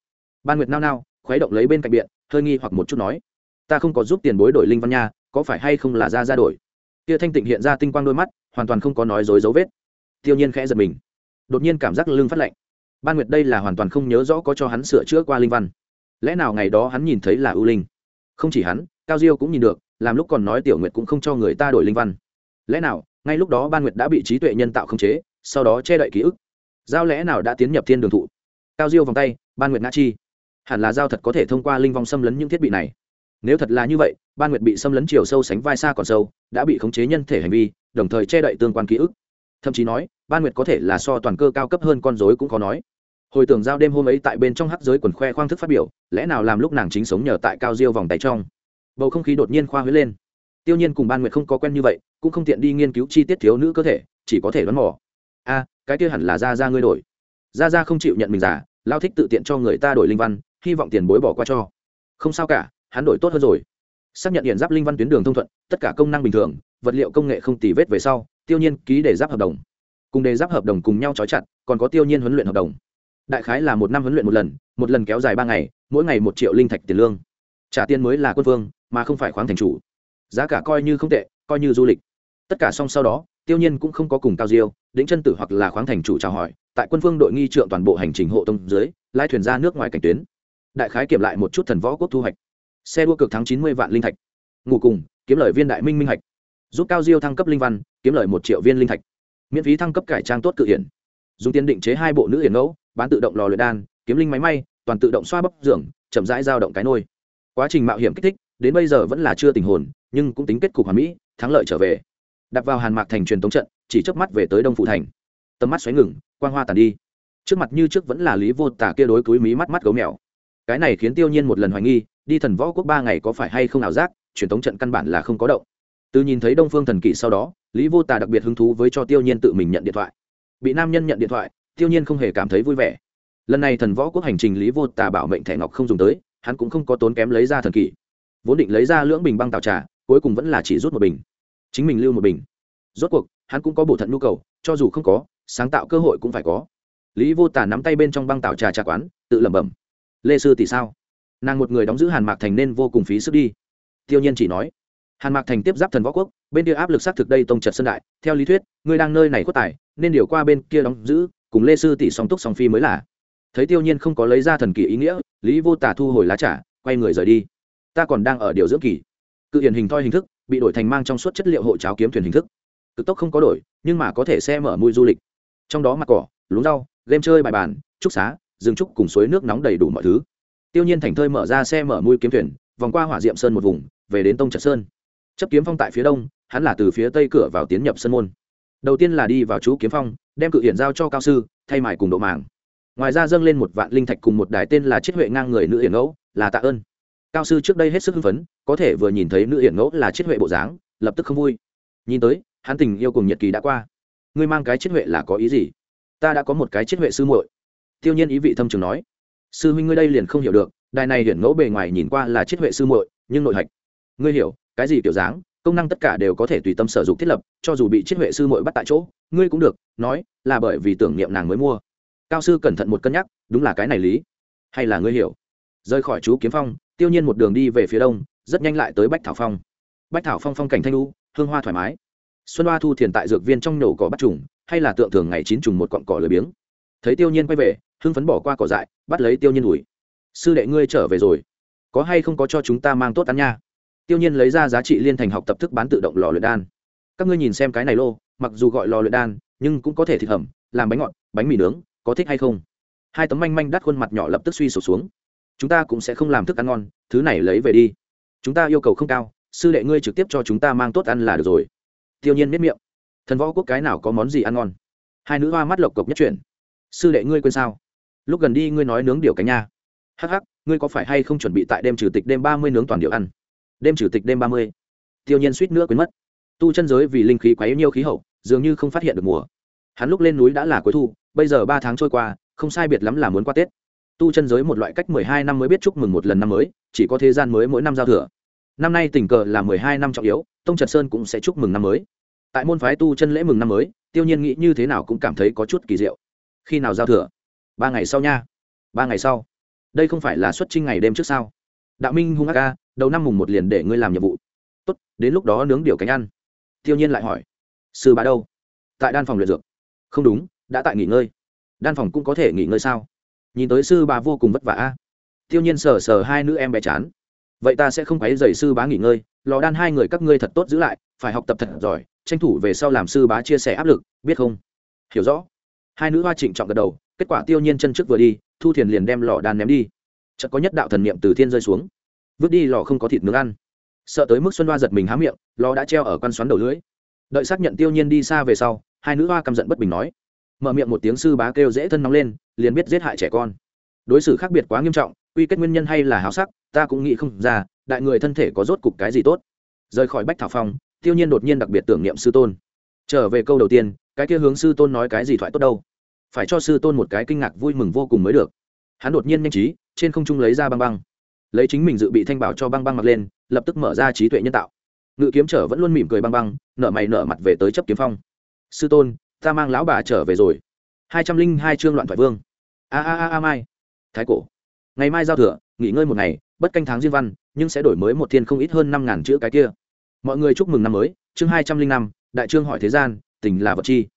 Ban nguyệt nao nao, khuấy động lấy bên cạnh biện, hơi nghi hoặc một chút nói ta không có giúp tiền bối đổi linh văn nha, có phải hay không là ra ra đổi? Kia thanh tịnh hiện ra tinh quang đôi mắt, hoàn toàn không có nói dối dấu vết. Tiêu nhiên khẽ giật mình. Đột nhiên cảm giác lưng phát lạnh. Ban nguyệt đây là hoàn toàn không nhớ rõ có cho hắn sửa chữa qua linh văn. Lẽ nào ngày đó hắn nhìn thấy là ưu linh? Không chỉ hắn, cao diêu cũng nhìn được, làm lúc còn nói tiểu nguyệt cũng không cho người ta đổi linh văn. Lẽ nào, ngay lúc đó ban nguyệt đã bị trí tuệ nhân tạo khống chế, sau đó che đậy ký ức? Giao lẽ nào đã tiến nhập thiên đường thụ? Cao diêu vòng tay, ban nguyệt ngã chi. Hẳn là giao thật có thể thông qua linh vong xâm lấn những thiết bị này nếu thật là như vậy, ban nguyệt bị xâm lấn chiều sâu sánh vai xa còn sâu, đã bị khống chế nhân thể hành vi, đồng thời che đậy tương quan ký ức. Thậm chí nói, ban nguyệt có thể là so toàn cơ cao cấp hơn con dối cũng khó nói. Hồi tưởng giao đêm hôm ấy tại bên trong hắc giới quần khoe khoang thức phát biểu, lẽ nào làm lúc nàng chính sống nhờ tại cao diêu vòng tay trong? Bầu không khí đột nhiên khoa huế lên. Tiêu nhiên cùng ban nguyệt không có quen như vậy, cũng không tiện đi nghiên cứu chi tiết thiếu nữ cơ thể, chỉ có thể đoán mò. A, cái kia hẳn là ra ra ngươi đổi. Ra ra không chịu nhận mình giả, lao thích tự tiện cho người ta đổi linh văn, hy vọng tiền bối bỏ qua cho. Không sao cả hắn đổi tốt hơn rồi. Xác nhận hiện giáp linh văn tuyến đường thông thuận, tất cả công năng bình thường, vật liệu công nghệ không tì vết về sau, tiêu nhiên ký để giáp hợp đồng. Cùng đề giáp hợp đồng cùng nhau trói chặt, còn có tiêu nhiên huấn luyện hợp đồng. Đại khái là một năm huấn luyện một lần một lần kéo dài ba ngày, mỗi ngày một triệu linh thạch tiền lương. Trả tiền mới là quân vương, mà không phải khoáng thành chủ. Giá cả coi như không tệ, coi như du lịch. Tất cả xong sau đó, tiêu nhiên cũng không có cùng cao diêu, đĩnh chân tử hoặc là khoáng thành chủ chào hỏi, tại quân phương đội nghi trượng toàn bộ hành trình hộ tông dưới lai thuyền ra nước ngoài cảnh tuyến. Đại khái kiểm lại một chút thần võ quốc thu hoạch xe đua cực thắng chín mươi vạn linh thạch. Ngủ cùng, kiếm lời viên đại minh minh hạch. Giúp cao diêu thăng cấp linh văn, kiếm lời một triệu viên linh thạch. Miễn phí thăng cấp cải trang tốt cự hiển. Dùng tiền định chế hai bộ nữ hiển ngẫu, bán tự động lò luyện đan, kiếm linh máy may, toàn tự động xoa bắp dưỡng chậm rãi dao động cái nôi. Quá trình mạo hiểm kích thích, đến bây giờ vẫn là chưa tình hồn, nhưng cũng tính kết cục hoàn mỹ, thắng lợi trở về. Đặt vào hàn mạc thành truyền tống trận, chỉ chớp mắt về tới đông phụ thành. Tầm mắt xoáy ngừng, quang hoa tàn đi. Trước mặt như trước vẫn là lý vô tả kia đối túi mí mắt mắt gấu mèo. Cái này khiến tiêu nhiên một lần hoài nghi đi thần võ quốc ba ngày có phải hay không ảo giác, truyền thống trận căn bản là không có động. Từ nhìn thấy đông phương thần kỷ sau đó, lý vô tà đặc biệt hứng thú với cho tiêu nhiên tự mình nhận điện thoại. Bị nam nhân nhận điện thoại, tiêu nhiên không hề cảm thấy vui vẻ. Lần này thần võ quốc hành trình lý vô tà bảo mệnh thẻ ngọc không dùng tới, hắn cũng không có tốn kém lấy ra thần kỷ. Vốn định lấy ra lưỡng bình băng tạo trà, cuối cùng vẫn là chỉ rút một bình. Chính mình lưu một bình. Rốt cuộc, hắn cũng có bổ thận nhu cầu, cho dù không có, sáng tạo cơ hội cũng phải có. Lý vô tà nắm tay bên trong băng tạo trà trà quán, tự lẩm bẩm. Lê sư tỷ sao? Nàng một người đóng giữ hàn mạc thành nên vô cùng phí sức đi tiêu nhiên chỉ nói hàn mạc thành tiếp giáp thần võ quốc bên kia áp lực xác thực đây tông trật sân đại theo lý thuyết ngươi đang nơi này có tài nên điều qua bên kia đóng giữ cùng lê sư tỷ song túc song phi mới là thấy tiêu nhiên không có lấy ra thần kỳ ý nghĩa lý vô tả thu hồi lá trả quay người rời đi ta còn đang ở điều dưỡng kỳ cự hiển hình thoi hình thức bị đổi thành mang trong suốt chất liệu hộ cháo kiếm thuyền hình thức cực tốc không có đổi nhưng mà có thể xe mở mui du lịch trong đó mặt cỏ lúa rau game chơi bài bàn trúc xá rừng trúc cùng suối nước nóng đầy đủ mọi thứ tiêu nhiên thành thơi mở ra xe mở mũi kiếm thuyền, vòng qua hỏa diệm sơn một vùng, về đến tông trật sơn. Chấp kiếm phong tại phía đông, hắn là từ phía tây cửa vào tiến nhập sân môn. Đầu tiên là đi vào chú kiếm phong, đem cự hiển giao cho cao sư, thay mải cùng độ màng. Ngoài ra dâng lên một vạn linh thạch cùng một đài tên là chiết huệ ngang người nữ hiển ngẫu, là tạ ơn. Cao sư trước đây hết sức hưng phấn, có thể vừa nhìn thấy nữ hiển ngẫu là chiết huệ bộ dáng, lập tức không vui. Nhìn tới, hắn tình yêu cùng nhiệt kỳ đã qua. Ngươi mang cái chiết huệ là có ý gì? Ta đã có một cái chiết huệ sư muội. Tiêu nhiên ý vị thâm trường nói sư huynh ngươi đây liền không hiểu được, đài này hiển ngẫu bề ngoài nhìn qua là chiết huệ sư muội, nhưng nội hạch. Ngươi hiểu, cái gì kiểu dáng, công năng tất cả đều có thể tùy tâm sở dụng thiết lập, cho dù bị chiết huệ sư muội bắt tại chỗ, ngươi cũng được, nói là bởi vì tưởng niệm nàng mới mua. Cao sư cẩn thận một cân nhắc, đúng là cái này lý. Hay là ngươi hiểu? Rời khỏi chú kiếm phong, tiêu nhiên một đường đi về phía đông, rất nhanh lại tới bách thảo phong. Bách thảo phong phong cảnh thanh lu hương hoa thoải mái. Xuân hoa thu thiền tại dược viên trong nổ cỏ bắt trùng, hay là tượng thường ngày chín trùng một cọn cỏ lười biếng. Thấy tiêu nhiên quay về hưng phấn bỏ qua cỏ dại, bắt lấy tiêu nhiên ủi, sư đệ ngươi trở về rồi, có hay không có cho chúng ta mang tốt ăn nha? Tiêu nhiên lấy ra giá trị liên thành học tập thức bán tự động lò luyện đan. Các ngươi nhìn xem cái này lô, mặc dù gọi lò luyện đan, nhưng cũng có thể thịt hầm, làm bánh ngọt, bánh mì nướng, có thích hay không? Hai tấm manh manh đắt khuôn mặt nhỏ lập tức suy sụp xuống. Chúng ta cũng sẽ không làm thức ăn ngon, thứ này lấy về đi. Chúng ta yêu cầu không cao, sư đệ ngươi trực tiếp cho chúng ta mang tốt ăn là được rồi. Tiêu nhiên miết miệng. Thần võ quốc cái nào có món gì ăn ngon? Hai nữ hoa mắt lộc cộc nhất chuyển. Sư đệ ngươi quên sao? Lúc gần đi ngươi nói nướng điều cánh nha. Hắc hắc, ngươi có phải hay không chuẩn bị tại đêm trừ tịch đêm ba mươi nướng toàn điệu ăn? Đêm trừ tịch đêm ba mươi. Tiêu nhiên suýt nữa quên mất. Tu chân giới vì linh khí quá yếu nhiêu khí hậu, dường như không phát hiện được mùa. Hắn lúc lên núi đã là cuối thu, bây giờ ba tháng trôi qua, không sai biệt lắm là muốn qua tết. Tu chân giới một loại cách mười hai năm mới biết chúc mừng một lần năm mới, chỉ có thế gian mới mỗi năm giao thừa. Năm nay tình cờ là mười hai năm trọng yếu, tông trần sơn cũng sẽ chúc mừng năm mới. Tại môn phái tu chân lễ mừng năm mới, tiêu nhiên nghĩ như thế nào cũng cảm thấy có chút kỳ diệu. Khi nào giao thừa? Ba ngày sau nha. Ba ngày sau. Đây không phải là xuất trinh ngày đêm trước sao? Đạo minh hung ác ca, đầu năm mùng một liền để ngươi làm nhiệm vụ. Tốt, đến lúc đó nướng điều cánh ăn. Tiêu nhiên lại hỏi, sư bá đâu? Tại đan phòng luyện dược. Không đúng, đã tại nghỉ ngơi. Đan phòng cũng có thể nghỉ ngơi sao? Nhìn tới sư bà vô cùng vất vả tiêu nhiên sờ sờ hai nữ em bé chán. Vậy ta sẽ không quấy dày sư bá nghỉ ngơi, lò đan hai người các ngươi thật tốt giữ lại, phải học tập thật giỏi, tranh thủ về sau làm sư bá chia sẻ áp lực, biết không? Hiểu rõ hai nữ hoa trịnh trọng gật đầu, kết quả tiêu nhiên chân trước vừa đi, thu thiền liền đem lò đan ném đi. Chợt có nhất đạo thần niệm từ thiên rơi xuống. Vứt đi lò không có thịt nướng ăn. Sợ tới mức xuân hoa giật mình há miệng lò đã treo ở quan xoắn đầu lưới đợi xác nhận tiêu nhiên đi xa về sau, hai nữ hoa căm giận bất bình nói. Mở miệng một tiếng sư bá kêu dễ thân nóng lên, liền biết giết hại trẻ con. Đối xử khác biệt quá nghiêm trọng, quy kết nguyên nhân hay là háo sắc, ta cũng nghĩ không ra, đại người thân thể có rốt cục cái gì tốt. Rời khỏi bách thảo phong, tiêu nhiên đột nhiên đặc biệt tưởng niệm sư tôn. Trở về câu đầu tiên, cái kia hướng sư tôn nói cái gì thoại tốt đâu? Phải cho sư tôn một cái kinh ngạc vui mừng vô cùng mới được. Hắn đột nhiên nhanh trí, trên không trung lấy ra băng băng. Lấy chính mình dự bị thanh bảo cho băng băng mặc lên, lập tức mở ra trí tuệ nhân tạo. Ngự kiếm trở vẫn luôn mỉm cười băng băng, nở mày nở mặt về tới chấp kiếm phong. Sư tôn, ta mang lão bà trở về rồi. Hai trăm linh hai chương loạn thoại vương. A a a a mai. Thái cổ. Ngày mai giao thừa, nghỉ ngơi một ngày, bất canh tháng diên văn, nhưng sẽ đổi mới một thiên không ít hơn năm ngàn chữ cái kia. Mọi người chúc mừng năm mới, chương hai trăm linh năm, đại trương hỏi thế gian, tình là vật chi.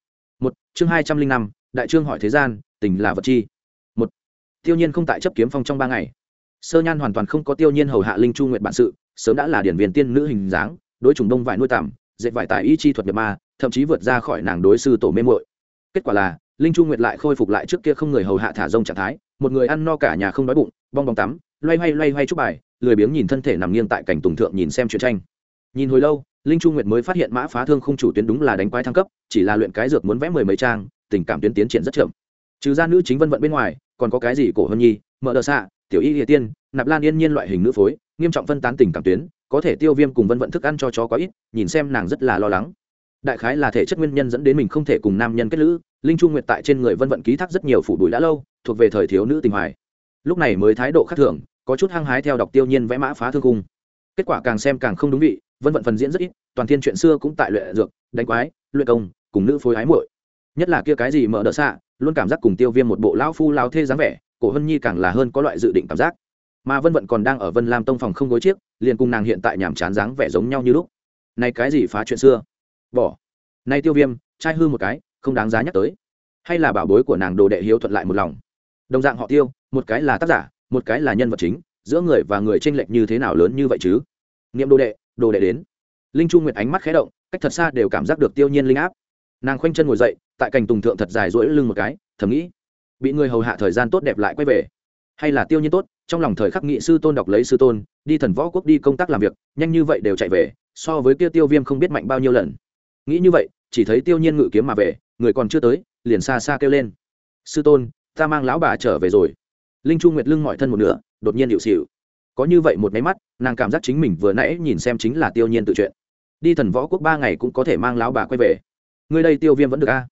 Một, chương hai trăm linh năm đại trương hỏi thế gian tình là vật chi? Một tiêu nhiên không tại chấp kiếm phong trong ba ngày. Sơ nhan hoàn toàn không có tiêu nhiên hầu hạ linh chu nguyện bản sự sớm đã là điển viên tiên nữ hình dáng đối trùng đông vải nuôi tạm, dệt vải tại y chi thuật nhập ma thậm chí vượt ra khỏi nàng đối sư tổ mê muội. Kết quả là linh chu nguyệt lại khôi phục lại trước kia không người hầu hạ thả rông trạng thái một người ăn no cả nhà không đói bụng bong bóng tắm loay hoay loay hoay chút bài lười biếng nhìn thân thể nằm nghiêng tại cảnh tùng thượng nhìn xem chuyện tranh. Nhìn hồi lâu linh chu nguyệt mới phát hiện mã phá thương không chủ tuyến đúng là đánh quái thăng cấp chỉ là luyện cái dược muốn vẽ mười mấy trang tình cảm tuyến tiến triển rất chậm. Trừ ra nữ chính vân vận bên ngoài, còn có cái gì cổ Hân nhi Mở đờ xạ tiểu y địa tiên, nạp lan yên nhiên loại hình nữ phối, nghiêm trọng phân tán tình cảm tuyến, có thể tiêu viêm cùng vân vận thức ăn cho chó có ít, nhìn xem nàng rất là lo lắng. Đại khái là thể chất nguyên nhân dẫn đến mình không thể cùng nam nhân kết lữ, linh chu nguyệt tại trên người vân vận ký thác rất nhiều phủ bụi đã lâu, thuộc về thời thiếu nữ tình hoài. Lúc này mới thái độ khác thường, có chút hăng hái theo đọc tiêu nhiên vẽ mã phá thương cung. Kết quả càng xem càng không đúng vị, vân vận phần diễn rất ít, toàn thiên chuyện xưa cũng tại luyện dược, đánh quái, luyện công, cùng nữ phối ái muội nhất là kia cái gì mở đỡ xạ, luôn cảm giác cùng tiêu viêm một bộ lão phu lao thê dáng vẻ, cổ hân nhi càng là hơn có loại dự định cảm giác. Mà vân vận còn đang ở vân lam tông phòng không gối chiếc, liền cùng nàng hiện tại nhàm chán dáng vẻ giống nhau như lúc. Này cái gì phá chuyện xưa? Bỏ. Nay tiêu viêm, trai hư một cái, không đáng giá nhắc tới. Hay là bảo bối của nàng đồ đệ hiếu thuận lại một lòng. Đồng dạng họ tiêu, một cái là tác giả, một cái là nhân vật chính, giữa người và người tranh lệch như thế nào lớn như vậy chứ? Niệm đồ đệ đồ đệ đến. Linh chu nguyệt ánh mắt khé động, cách thật xa đều cảm giác được tiêu nhiên linh áp. Nàng khoanh chân ngồi dậy tại cành tùng thượng thật dài rỗi lưng một cái, thầm nghĩ, bị người hầu hạ thời gian tốt đẹp lại quay về. Hay là tiêu nhiên tốt, trong lòng thời khắc nghị sư tôn đọc lấy sư tôn, đi thần võ quốc đi công tác làm việc, nhanh như vậy đều chạy về, so với kia tiêu viêm không biết mạnh bao nhiêu lần. Nghĩ như vậy, chỉ thấy tiêu nhiên ngự kiếm mà về, người còn chưa tới, liền xa xa kêu lên. Sư tôn, ta mang lão bà trở về rồi. Linh chu nguyệt lưng mọi thân một nửa, đột nhiên hiệu xịu. Có như vậy một máy mắt, nàng cảm giác chính mình vừa nãy nhìn xem chính là tiêu nhiên tự chuyện. Đi thần võ quốc ba ngày cũng có thể mang lão bà quay về. Người đây tiêu viêm vẫn được a?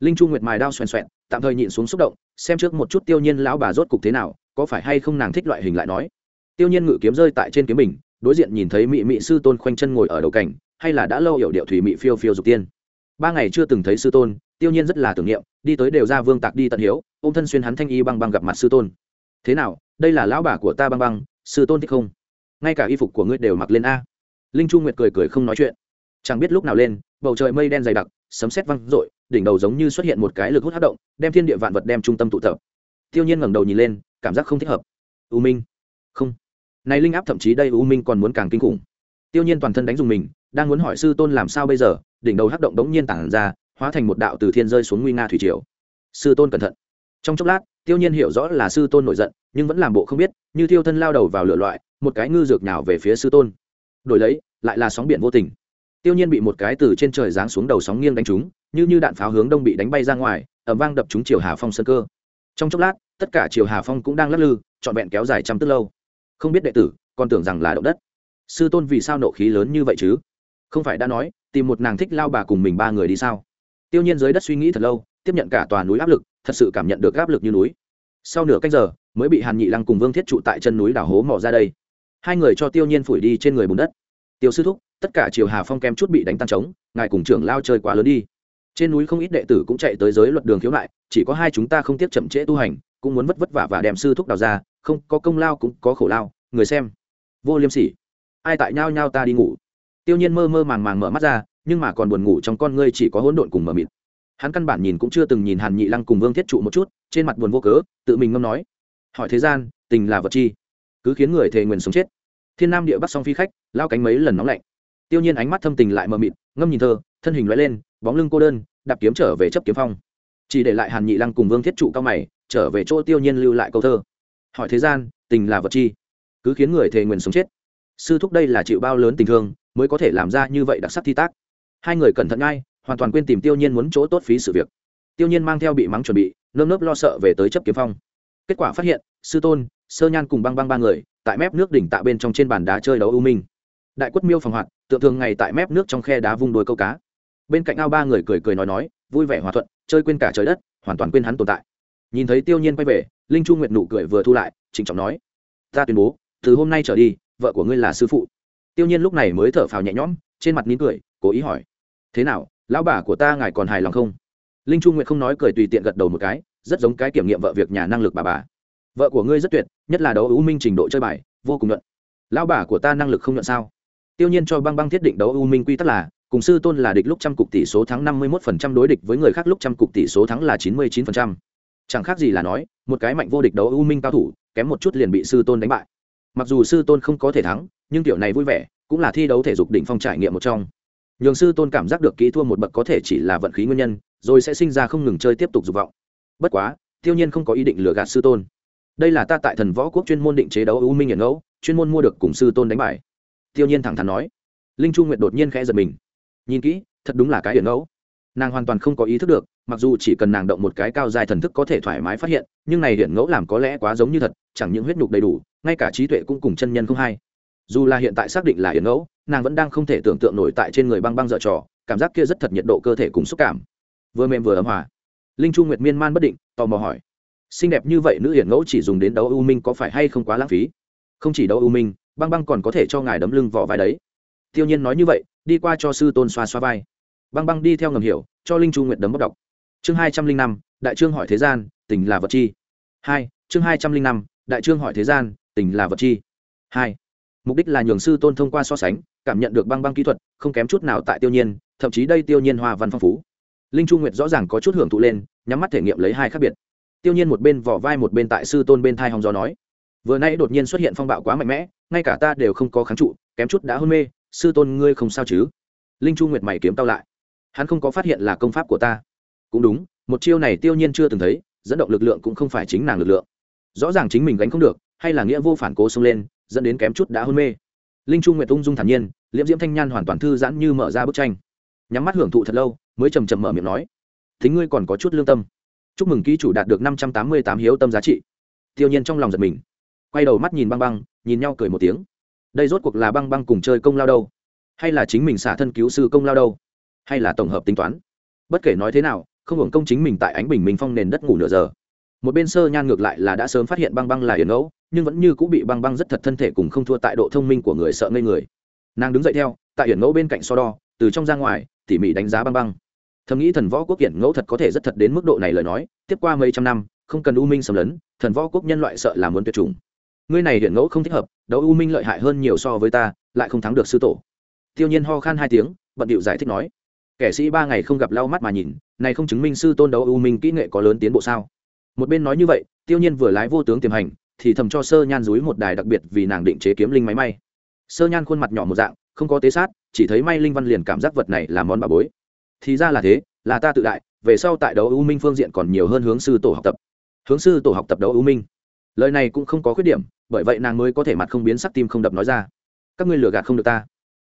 Linh chu nguyệt mài đao xoèn xoẹn tạm thời nhịn xuống xúc động, xem trước một chút tiêu nhiên lão bà rốt cục thế nào, có phải hay không nàng thích loại hình lại nói. Tiêu nhiên ngự kiếm rơi tại trên kiếm mình, đối diện nhìn thấy mị mị sư tôn khoanh chân ngồi ở đầu cảnh hay là đã lâu hiểu điệu thủy mị phiêu phiêu dục tiên. Ba ngày chưa từng thấy sư tôn, tiêu nhiên rất là tưởng niệm, đi tới đều ra vương tạc đi tận hiếu ô m thân xuyên hắn thanh y băng băng gặp mặt sư tôn. Thế nào, đây là lão bà của ta băng băng, sư tôn thích không? Ngay cả y phục của ngươi đều mặc lên a. Linh chu nguyệt cười cười không nói chuyện. Chẳng biết lúc nào lên, bầu trời mây đen dày đặc sấm sét vang, r đỉnh đầu giống như xuất hiện một cái lực hút hấp động đem thiên địa vạn vật đem trung tâm tụ tập. Tiêu nhiên ngẩng đầu nhìn lên cảm giác không thích hợp. U minh. Không. Này linh áp thậm chí đây u minh còn muốn càng kinh khủng. Tiêu nhiên toàn thân đánh dùng mình đang muốn hỏi sư tôn làm sao bây giờ đỉnh đầu hấp động đống nhiên tản ra hóa thành một đạo từ thiên rơi xuống nguy nga thủy triều. Sư tôn cẩn thận. Trong chốc lát tiêu nhiên hiểu rõ là sư tôn nổi giận nhưng vẫn làm bộ không biết như tiêu thân lao đầu vào lửa loại một cái ngư dược nhào về phía sư tôn. Đổi lấy lại là sóng biển vô tình tiêu nhiên bị một cái từ trên trời giáng xuống đầu sóng nghiêng đánh trúng, như như đạn pháo hướng đông bị đánh bay ra ngoài ẩm vang đập trúng chiều hà phong sơn cơ. Trong chốc lát, tất cả chiều hà phong cũng đang lắc lư, trọn vẹn kéo dài trăm tức lâu. Không biết đệ tử còn tưởng rằng là động đất. Sư tôn vì sao nộ khí lớn như vậy chứ? Không phải đã nói, tìm một nàng thích lao bà cùng mình ba người đi sao? Tiêu nhiên dưới đất suy nghĩ thật lâu, tiếp nhận cả tòa núi áp lực, thật sự cảm nhận được áp lực như núi. Sau nửa canh giờ, mới bị hàn nhị lăng cùng vương thiết trụ tại chân núi đảo hố mỏ ra đây. Hai người cho tiêu nhiên phủi đi trên người bùn đất. Tiêu sư thúc tất cả chiều hà phong kem chút bị đánh tan trống, ngài cùng trưởng lao chơi quá lớn đi. Trên núi không ít đệ tử cũng chạy tới giới luật đường khiếu nại, chỉ có hai chúng ta không tiếc chậm trễ tu hành, cũng muốn vất vất vả và đem sư thúc đào ra, không, có công lao cũng có khổ lao, người xem. Vô liêm sỉ. Ai tại nhau nhau ta đi ngủ? Tiêu nhiên mơ mơ màng màng mở mắt ra, nhưng mà còn buồn ngủ trong con ngươi chỉ có hỗn độn cùng mờ mịt. Hắn căn bản nhìn cũng chưa từng nhìn hàn nhị lăng cùng vương thiết trụ một chút, trên mặt buồn vô cớ, tự mình ngâm nói. Hỏi thế gian, tình là vật chi? Cứ khiến người thề nguyền sống chết. Thiên nam địa bắc song phi khách, lao cánh mấy lần nóng lạnh tiêu nhiên ánh mắt thâm tình lại mờ mịt, ngâm nhìn thơ, thân hình loại lên, bóng lưng cô đơn, đạp kiếm trở về chấp kiếm phong. Chỉ để lại hàn nhị lăng cùng vương thiết trụ cao mày, trở về chỗ tiêu nhiên lưu lại câu thơ. Hỏi thế gian, tình là vật chi? Cứ khiến người thề nguyền sống chết. Sư thúc đây là chịu bao lớn tình thương, mới có thể làm ra như vậy đặc sắc thi tác. Hai người cẩn thận ngay, hoàn toàn quên tìm tiêu nhiên muốn chỗ tốt phí sự việc. Tiêu nhiên mang theo bị mắng chuẩn bị, nơm nớp lo sợ về tới chấp kiếm phong. Kết quả phát hiện, sư tôn, sơ nhan cùng băng băng ba người, tại mép nước đỉnh tạ bên trong trên bàn đá chơi đấu ưu minh. Đại quất miêu phòng hoạt tượng thường ngày tại mép nước trong khe đá vung đôi câu cá. Bên cạnh ao ba người cười cười nói nói, vui vẻ hòa thuận, chơi quên cả trời đất, hoàn toàn quên hắn tồn tại. Nhìn thấy tiêu nhiên quay về, linh chu nguyệt nụ cười vừa thu lại, trịnh trọng nói, ta tuyên bố, từ hôm nay trở đi, vợ của ngươi là sư phụ. Tiêu nhiên lúc này mới thở phào nhẹ nhõm, trên mặt nín cười, cố ý hỏi, thế nào, lão bà của ta ngài còn hài lòng không? Linh chu nguyệt không nói cười tùy tiện gật đầu một cái, rất giống cái kiểm nghiệm vợ việc nhà năng lực bà bà. Vợ của ngươi rất tuyệt, nhất là đấu ưu minh trình độ chơi bài, vô cùng nhuận. Lão bà của ta năng lực không nhuận sao? Tiêu nhiên cho băng băng thiết định đấu U minh quy tắc là, cùng sư tôn là địch lúc trăm cục tỷ số thắng năm mươi 51% đối địch với người khác lúc trăm cục tỷ số thắng là chín mươi 99%. chẳng khác gì là nói, một cái mạnh vô địch đấu ưu minh cao thủ, kém một chút liền bị sư tôn đánh bại mặc dù sư tôn không có thể thắng, nhưng tiểu này vui vẻ, cũng là thi đấu thể dục đỉnh phong trải nghiệm một trong nhường sư tôn cảm giác được kỹ thua một bậc có thể chỉ là vận khí nguyên nhân, rồi sẽ sinh ra không ngừng chơi tiếp tục dục vọng bất quá, tiêu nhiên không có ý định lừa gạt sư tôn đây là ta tại thần võ quốc chuyên môn định chế đấu ưu minh nhận ngẫu, chuyên môn mua được cùng sư tôn đánh bại tiêu nhiên thẳng thắn nói. Linh chu nguyệt đột nhiên khẽ giật mình. Nhìn kỹ, thật đúng là cái hiển ngẫu nàng hoàn toàn không có ý thức được, mặc dù chỉ cần nàng động một cái cao dài thần thức có thể thoải mái phát hiện, nhưng này hiển ngẫu làm có lẽ quá giống như thật, chẳng những huyết nhục đầy đủ, ngay cả trí tuệ cũng cùng chân nhân không hay. Dù là hiện tại xác định là hiển ngẫu, nàng vẫn đang không thể tưởng tượng nổi tại trên người băng băng dở trò, cảm giác kia rất thật nhiệt độ cơ thể cùng xúc cảm. Vừa mềm vừa ấm hòa. Linh chu nguyệt miên man bất định, tò mò hỏi. Xinh đẹp như vậy nữ hiển ngẫu chỉ dùng đến đấu ưu minh có phải hay không quá lãng phí? Không chỉ đấu ưu minh băng băng còn có thể cho ngài đấm lưng vỏ vai đấy. Tiêu nhiên nói như vậy, đi qua cho sư tôn xoa xoa vai. Băng băng đi theo ngầm hiểu, cho linh chu nguyệt đấm bóc đọc chương hai trăm linh năm, đại trương hỏi thế gian, tình là vật chi. Hai, chương hai trăm linh năm, đại trương hỏi thế gian, tình là vật chi. Hai, mục đích là nhường sư tôn thông qua so sánh, cảm nhận được băng băng kỹ thuật, không kém chút nào tại tiêu nhiên, thậm chí đây tiêu nhiên hoa văn phong phú. Linh chu nguyệt rõ ràng có chút hưởng thụ lên, nhắm mắt thể nghiệm lấy hai khác biệt. Tiêu nhiên một bên vỏ vai một bên tại sư tôn bên thai hòng gió nói, vừa nay đột nhiên xuất hiện phong bạo quá mạnh mẽ ngay cả ta đều không có kháng trụ, kém chút đã hôn mê, sư tôn ngươi không sao chứ? Linh chu nguyệt mày kiếm tao lại. Hắn không có phát hiện là công pháp của ta. Cũng đúng, một chiêu này tiêu nhiên chưa từng thấy, dẫn động lực lượng cũng không phải chính nàng lực lượng. Rõ ràng chính mình gánh không được, hay là nghĩa vô phản cố xông lên, dẫn đến kém chút đã hôn mê. Linh chu nguyệt ung dung thản nhiên, liễm diễm thanh nhan hoàn toàn thư giãn như mở ra bức tranh. Nhắm mắt hưởng thụ thật lâu, mới chầm chầm mở miệng nói, thính ngươi còn có chút lương tâm. Chúc mừng ký chủ đạt được năm trăm tám mươi tám hiếu tâm giá trị. Tiêu nhiên trong lòng giật mình quay đầu mắt nhìn băng băng, nhìn nhau cười một tiếng. Đây rốt cuộc là băng băng cùng chơi công lao đâu? Hay là chính mình xả thân cứu sư công lao đâu? Hay là tổng hợp tính toán? Bất kể nói thế nào, không hưởng công chính mình tại ánh bình minh phong nền đất ngủ nửa giờ. Một bên sơ nhan ngược lại là đã sớm phát hiện băng băng là yển ngẫu, nhưng vẫn như cũng bị băng băng rất thật thân thể cùng không thua tại độ thông minh của người sợ ngây người. Nàng đứng dậy theo, tại yển ngẫu bên cạnh so đo, từ trong ra ngoài, tỉ mỉ đánh giá băng băng. Thầm nghĩ thần võ quốc yển ngẫu thật có thể rất thật đến mức độ này lời nói, tiếp qua mấy trăm năm, không cần u minh xâm lấn, thần võ quốc nhân loại sợ là muốn tuyệt chủng ngươi này hiện ngẫu không thích hợp, đấu u minh lợi hại hơn nhiều so với ta, lại không thắng được sư tổ. Tiêu nhiên ho khan hai tiếng, bận điệu giải thích nói. Kẻ sĩ ba ngày không gặp lau mắt mà nhìn, này không chứng minh sư tôn đấu u minh kỹ nghệ có lớn tiến bộ sao? Một bên nói như vậy, tiêu nhiên vừa lái vô tướng tiềm hành, thì thầm cho sơ nhan dúi một đài đặc biệt vì nàng định chế kiếm linh máy may. Sơ nhan khuôn mặt nhỏ một dạng, không có tế sát, chỉ thấy may linh văn liền cảm giác vật này là món bà bối. Thì ra là thế, là ta tự đại, về sau tại đấu u minh phương diện còn nhiều hơn hướng sư tổ học tập. Hướng sư tổ học tập đấu u minh lời này cũng không có khuyết điểm, bởi vậy nàng mới có thể mặt không biến sắc tim không đập nói ra. Các ngươi lừa gạt không được ta.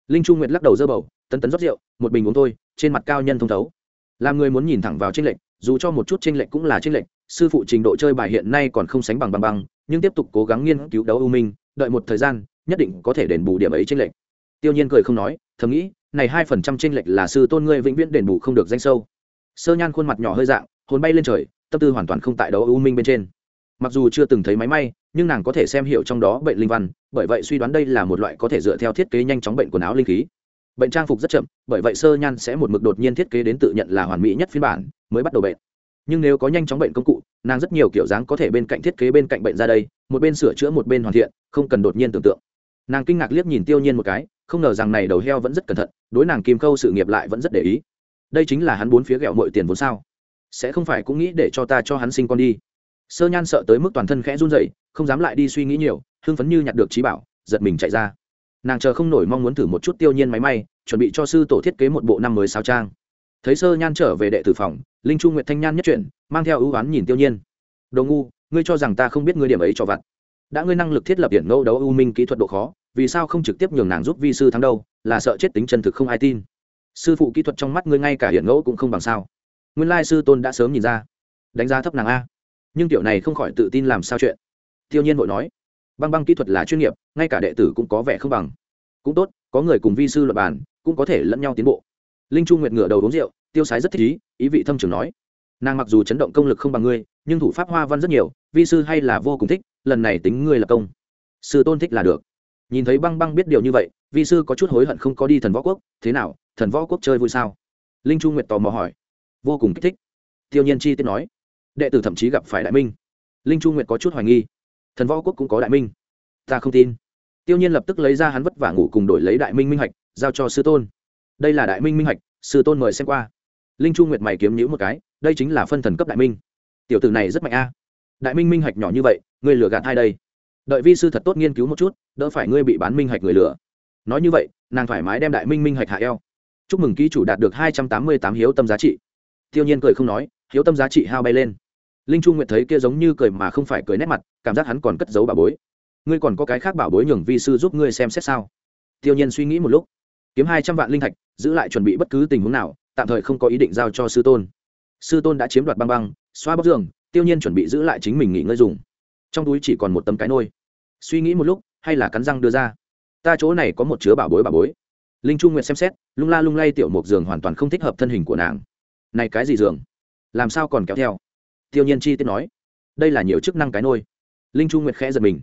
Linh trung nguyệt lắc đầu dơ bầu, tấn tấn rót rượu, một bình uống thôi, trên mặt cao nhân thông thấu. Làm người muốn nhìn thẳng vào tranh lệch, dù cho một chút tranh lệch cũng là tranh lệch, sư phụ trình độ chơi bài hiện nay còn không sánh bằng bằng bằng, nhưng tiếp tục cố gắng nghiên cứu đấu ưu minh, đợi một thời gian, nhất định có thể đền bù điểm ấy tranh lệch. Tiêu nhiên cười không nói, thầm nghĩ, này hai phần trăm tranh lệch là sư tôn ngươi vĩnh viễn đền bù không được danh sâu. Sơ nhan khuôn mặt nhỏ hơi dạng, hồn bay lên trời, tâm tư hoàn toàn không tại đấu ưu minh bên trên mặc dù chưa từng thấy máy may, nhưng nàng có thể xem hiểu trong đó bệnh linh văn, bởi vậy suy đoán đây là một loại có thể dựa theo thiết kế nhanh chóng bệnh quần áo linh khí. Bệnh trang phục rất chậm, bởi vậy sơ nhan sẽ một mực đột nhiên thiết kế đến tự nhận là hoàn mỹ nhất phiên bản, mới bắt đầu bệnh. Nhưng nếu có nhanh chóng bệnh công cụ, nàng rất nhiều kiểu dáng có thể bên cạnh thiết kế bên cạnh bệnh ra đây, một bên sửa chữa một bên hoàn thiện, không cần đột nhiên tưởng tượng. Nàng kinh ngạc liếc nhìn tiêu nhiên một cái, không ngờ rằng này đầu heo vẫn rất cẩn thận, đối nàng kim khâu sự nghiệp lại vẫn rất để ý. Đây chính là hắn bốn phía ghẹo mọi tiền vốn sao? Sẽ không phải cũng nghĩ để cho ta cho hắn sinh con đi sơ nhan sợ tới mức toàn thân khẽ run rẩy, không dám lại đi suy nghĩ nhiều, hưng phấn như nhặt được trí bảo, giật mình chạy ra. Nàng chờ không nổi mong muốn thử một chút tiêu nhiên máy may, chuẩn bị cho sư tổ thiết kế một bộ năm mới sao trang. Thấy sơ nhan trở về đệ tử phòng, linh trung nguyệt thanh nhan nhất chuyển, mang theo ưu oán nhìn tiêu nhiên. Đồ ngu, ngươi cho rằng ta không biết ngươi điểm ấy cho vặt. Đã ngươi năng lực thiết lập điểm ngẫu đấu ưu minh kỹ thuật độ khó, vì sao không trực tiếp nhường nàng giúp vi sư thắng đâu, là sợ chết tính chân thực không ai tin. Sư phụ kỹ thuật trong mắt ngươi ngay cả hiện ngẫu cũng không bằng sao. Nguyên lai sư tôn đã sớm nhìn ra. Đánh giá thấp nàng a nhưng tiểu này không khỏi tự tin làm sao chuyện. Tiêu nhiên vội nói, băng băng kỹ thuật là chuyên nghiệp, ngay cả đệ tử cũng có vẻ không bằng. Cũng tốt, có người cùng vi sư luật bàn, cũng có thể lẫn nhau tiến bộ. Linh chu nguyệt ngửa đầu uống rượu, tiêu sái rất thích ý ý vị thâm trường nói, nàng mặc dù chấn động công lực không bằng ngươi, nhưng thủ pháp hoa văn rất nhiều, vi sư hay là vô cùng thích, lần này tính ngươi là công. Sư tôn thích là được. Nhìn thấy băng băng biết điều như vậy, vi sư có chút hối hận không có đi thần võ quốc, thế nào, thần võ quốc chơi vui sao? Linh chu nguyệt tò mò hỏi, vô cùng kích thích. Tiêu nhiên chi tiết nói đệ tử thậm chí gặp phải đại minh. Linh chu nguyệt có chút hoài nghi. Thần võ quốc cũng có đại minh. Ta không tin. Tiêu nhiên lập tức lấy ra hắn vất vả ngủ cùng đổi lấy đại minh minh hạch, giao cho sư tôn. Đây là đại minh minh hạch, sư tôn mời xem qua. Linh chu nguyệt mày kiếm nhữ một cái, đây chính là phân thần cấp đại minh. Tiểu tử này rất mạnh a. Đại minh minh hạch nhỏ như vậy, ngươi lừa gạt hai đây? Đợi vi sư thật tốt nghiên cứu một chút, đỡ phải ngươi bị bán minh hạch người lừa. Nói như vậy, nàng thoải mái đem đại minh minh hạch hạ eo. Chúc mừng ký chủ đạt được hai trăm tám mươi tám hiếu tâm giá trị. Tiêu nhiên cười không nói hiếu tâm giá trị hao bay lên. Linh chu nguyệt thấy kia giống như cười mà không phải cười nét mặt, cảm giác hắn còn cất giấu bảo bối. Ngươi còn có cái khác bảo bối nhường vi sư giúp ngươi xem xét sao? Tiêu nhiên suy nghĩ một lúc. Kiếm hai trăm vạn linh thạch, giữ lại chuẩn bị bất cứ tình huống nào, tạm thời không có ý định giao cho sư tôn. Sư tôn đã chiếm đoạt băng băng, xoa bóc giường, tiêu nhiên chuẩn bị giữ lại chính mình nghỉ ngơi dùng. Trong túi chỉ còn một tấm cái nôi. Suy nghĩ một lúc, hay là cắn răng đưa ra. Ta chỗ này có một chứa bảo bối bảo bối. Linh chu nguyệt xem xét, lung la lung lay tiểu mục giường hoàn toàn không thích hợp thân hình của nàng. Này cái gì giường? Làm sao còn kéo theo? Tiêu nhiên chi tiết nói, đây là nhiều chức năng cái nôi. Linh chu nguyệt khẽ giật mình,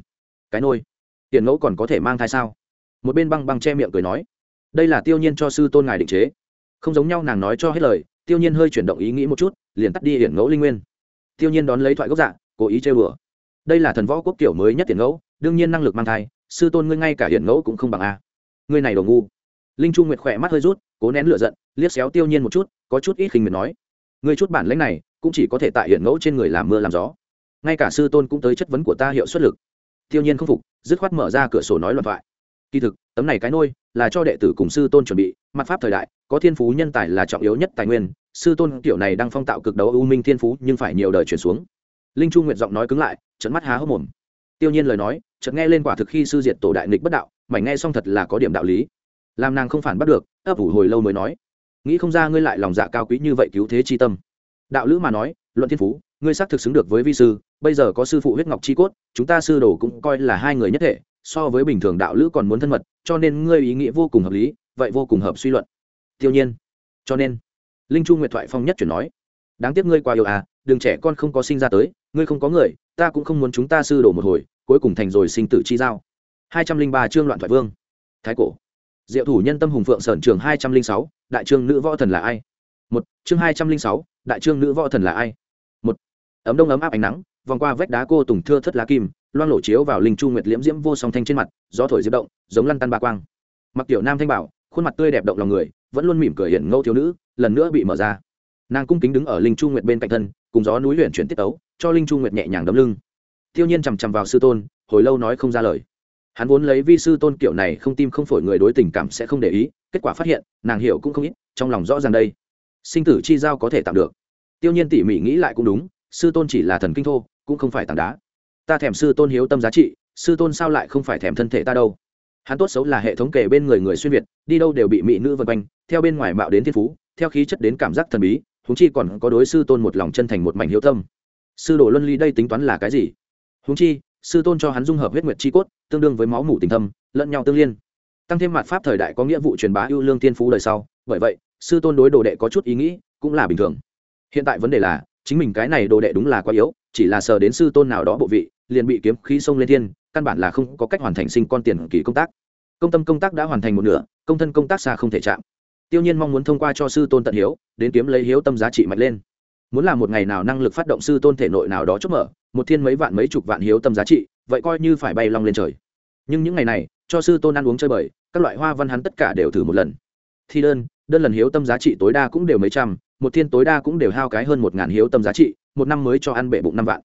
cái nôi? Tiền ngẫu còn có thể mang thai sao? Một bên băng băng che miệng cười nói, đây là tiêu nhiên cho sư tôn ngài định chế. Không giống nhau nàng nói cho hết lời, tiêu nhiên hơi chuyển động ý nghĩ một chút, liền tắt đi hiển ngẫu linh nguyên. Tiêu nhiên đón lấy thoại gốc dạ cố ý chơi bừa đây là thần võ quốc kiểu mới nhất tiền ngẫu, đương nhiên năng lực mang thai, sư tôn ngươi ngay cả hiển ngẫu cũng không bằng a. Ngươi này đồ ngu. Linh chu nguyệt khỏe mắt hơi rút, cố nén lửa giận, liếc xéo tiêu nhiên một chút, có chút ít khinh miệt nói ngươi chút bản lãnh này, cũng chỉ có thể tại hiện ngẫu trên người làm mưa làm gió. Ngay cả sư tôn cũng tới chất vấn của ta hiệu suất lực. Tiêu nhiên không phục, dứt khoát mở ra cửa sổ nói loạn thoại. Kỳ thực, tấm này cái nôi, là cho đệ tử cùng sư tôn chuẩn bị, mặt pháp thời đại, có thiên phú nhân tài là trọng yếu nhất tài nguyên, sư tôn kiểu này đang phong tạo cực đấu ưu minh thiên phú, nhưng phải nhiều đời chuyển xuống. Linh chu nguyện giọng nói cứng lại trận mắt há hốc mồm. Tiêu nhiên lời nói, chợt nghe lên quả thực khi sư diệt tổ đại nghịch bất đạo mảnh nghe xong thật là có điểm đạo lý. Làm nàng không phản bắt được, ấp ủ hồi lâu mới nói nghĩ không ra ngươi lại lòng dạ cao quý như vậy cứu thế chi tâm. Đạo lữ mà nói, luận thiên phú, ngươi xác thực xứng được với vi sư, bây giờ có sư phụ huyết ngọc chi cốt, chúng ta sư đồ cũng coi là hai người nhất thể, so với bình thường đạo lữ còn muốn thân mật, cho nên ngươi ý nghĩa vô cùng hợp lý, vậy vô cùng hợp suy luận. Tiêu nhiên. Cho nên, linh chu nguyệt thoại phong nhất chuyển nói, đáng tiếc ngươi quá yêu à đừng trẻ con không có sinh ra tới, ngươi không có người, ta cũng không muốn chúng ta sư đổ một hồi, cuối cùng thành rồi sinh tử chi giao. Hai trăm linh ba chương loạn thoại vương. Thái cổ diệu thủ nhân tâm hùng phượng sởn trường hai trăm linh sáu, đại trương nữ võ thần là ai? Một, chương hai trăm linh sáu, đại trương nữ võ thần là ai? Một, ấm đông ấm áp ánh nắng, vòng qua vách đá cô tùng thưa thất lá kim, loang lổ chiếu vào linh chu nguyệt liễm diễm vô song thanh trên mặt, gió thổi diệp động, giống lăn tăn ba quang. Mặc tiểu nam thanh bảo, khuôn mặt tươi đẹp động lòng người, vẫn luôn mỉm cười hiển ngâu thiếu nữ, lần nữa bị mở ra. Nàng cung kính đứng ở linh chu nguyệt bên cạnh thân, cùng gió núi luyện chuyển tiết tấu, cho linh chu nguyệt nhẹ nhàng đấm lưng. Tiêu nhiên chằm chằm vào sư tôn, hồi lâu nói không ra lời hắn vốn lấy vi sư tôn kiểu này không tim không phổi người đối tình cảm sẽ không để ý, kết quả phát hiện, nàng hiểu cũng không ít, trong lòng rõ ràng đây. Sinh tử chi giao có thể tạm được. Tiêu nhiên tỉ mỉ nghĩ lại cũng đúng, sư tôn chỉ là thần kinh thô, cũng không phải tảng đá. Ta thèm sư tôn hiếu tâm giá trị, sư tôn sao lại không phải thèm thân thể ta đâu? Hắn tốt xấu là hệ thống kể bên người người xuyên việt, đi đâu đều bị mỹ nữ vân quanh, theo bên ngoài mạo đến thiên phú, theo khí chất đến cảm giác thần bí húng chi còn có đối sư tôn một lòng chân thành một mảnh hiếu tâm. Sư đồ luân ly đây tính toán là cái gì? Húng chi sư tôn cho hắn dung hợp huyết nguyệt chi cốt, tương đương với máu mủ tình thâm, lẫn nhau tương liên. Tăng thêm mặt pháp thời đại có nghĩa vụ truyền bá ưu lương tiên phú đời sau, bởi vậy, sư tôn đối đồ đệ có chút ý nghĩ cũng là bình thường. Hiện tại vấn đề là, chính mình cái này đồ đệ đúng là quá yếu, chỉ là sờ đến sư tôn nào đó bộ vị, liền bị kiếm khí sông lên thiên, căn bản là không có cách hoàn thành sinh con tiền kỳ công tác. Công tâm công tác đã hoàn thành một nửa, công thân công tác xa không thể chạm. Tiêu nhiên mong muốn thông qua cho sư tôn tận hiếu, đến kiếm lấy hiếu tâm giá trị mạnh lên. Muốn làm một ngày nào năng lực phát động sư tôn thể nội nào đó chốt mở một thiên mấy vạn mấy chục vạn hiếu tâm giá trị, vậy coi như phải bay long lên trời. Nhưng những ngày này, cho sư tôn ăn uống chơi bời, các loại hoa văn hắn tất cả đều thử một lần. Thi đơn đơn lần hiếu tâm giá trị tối đa cũng đều mấy trăm, một thiên tối đa cũng đều hao cái hơn một ngàn hiếu tâm giá trị, một năm mới cho ăn bệ bụng năm vạn.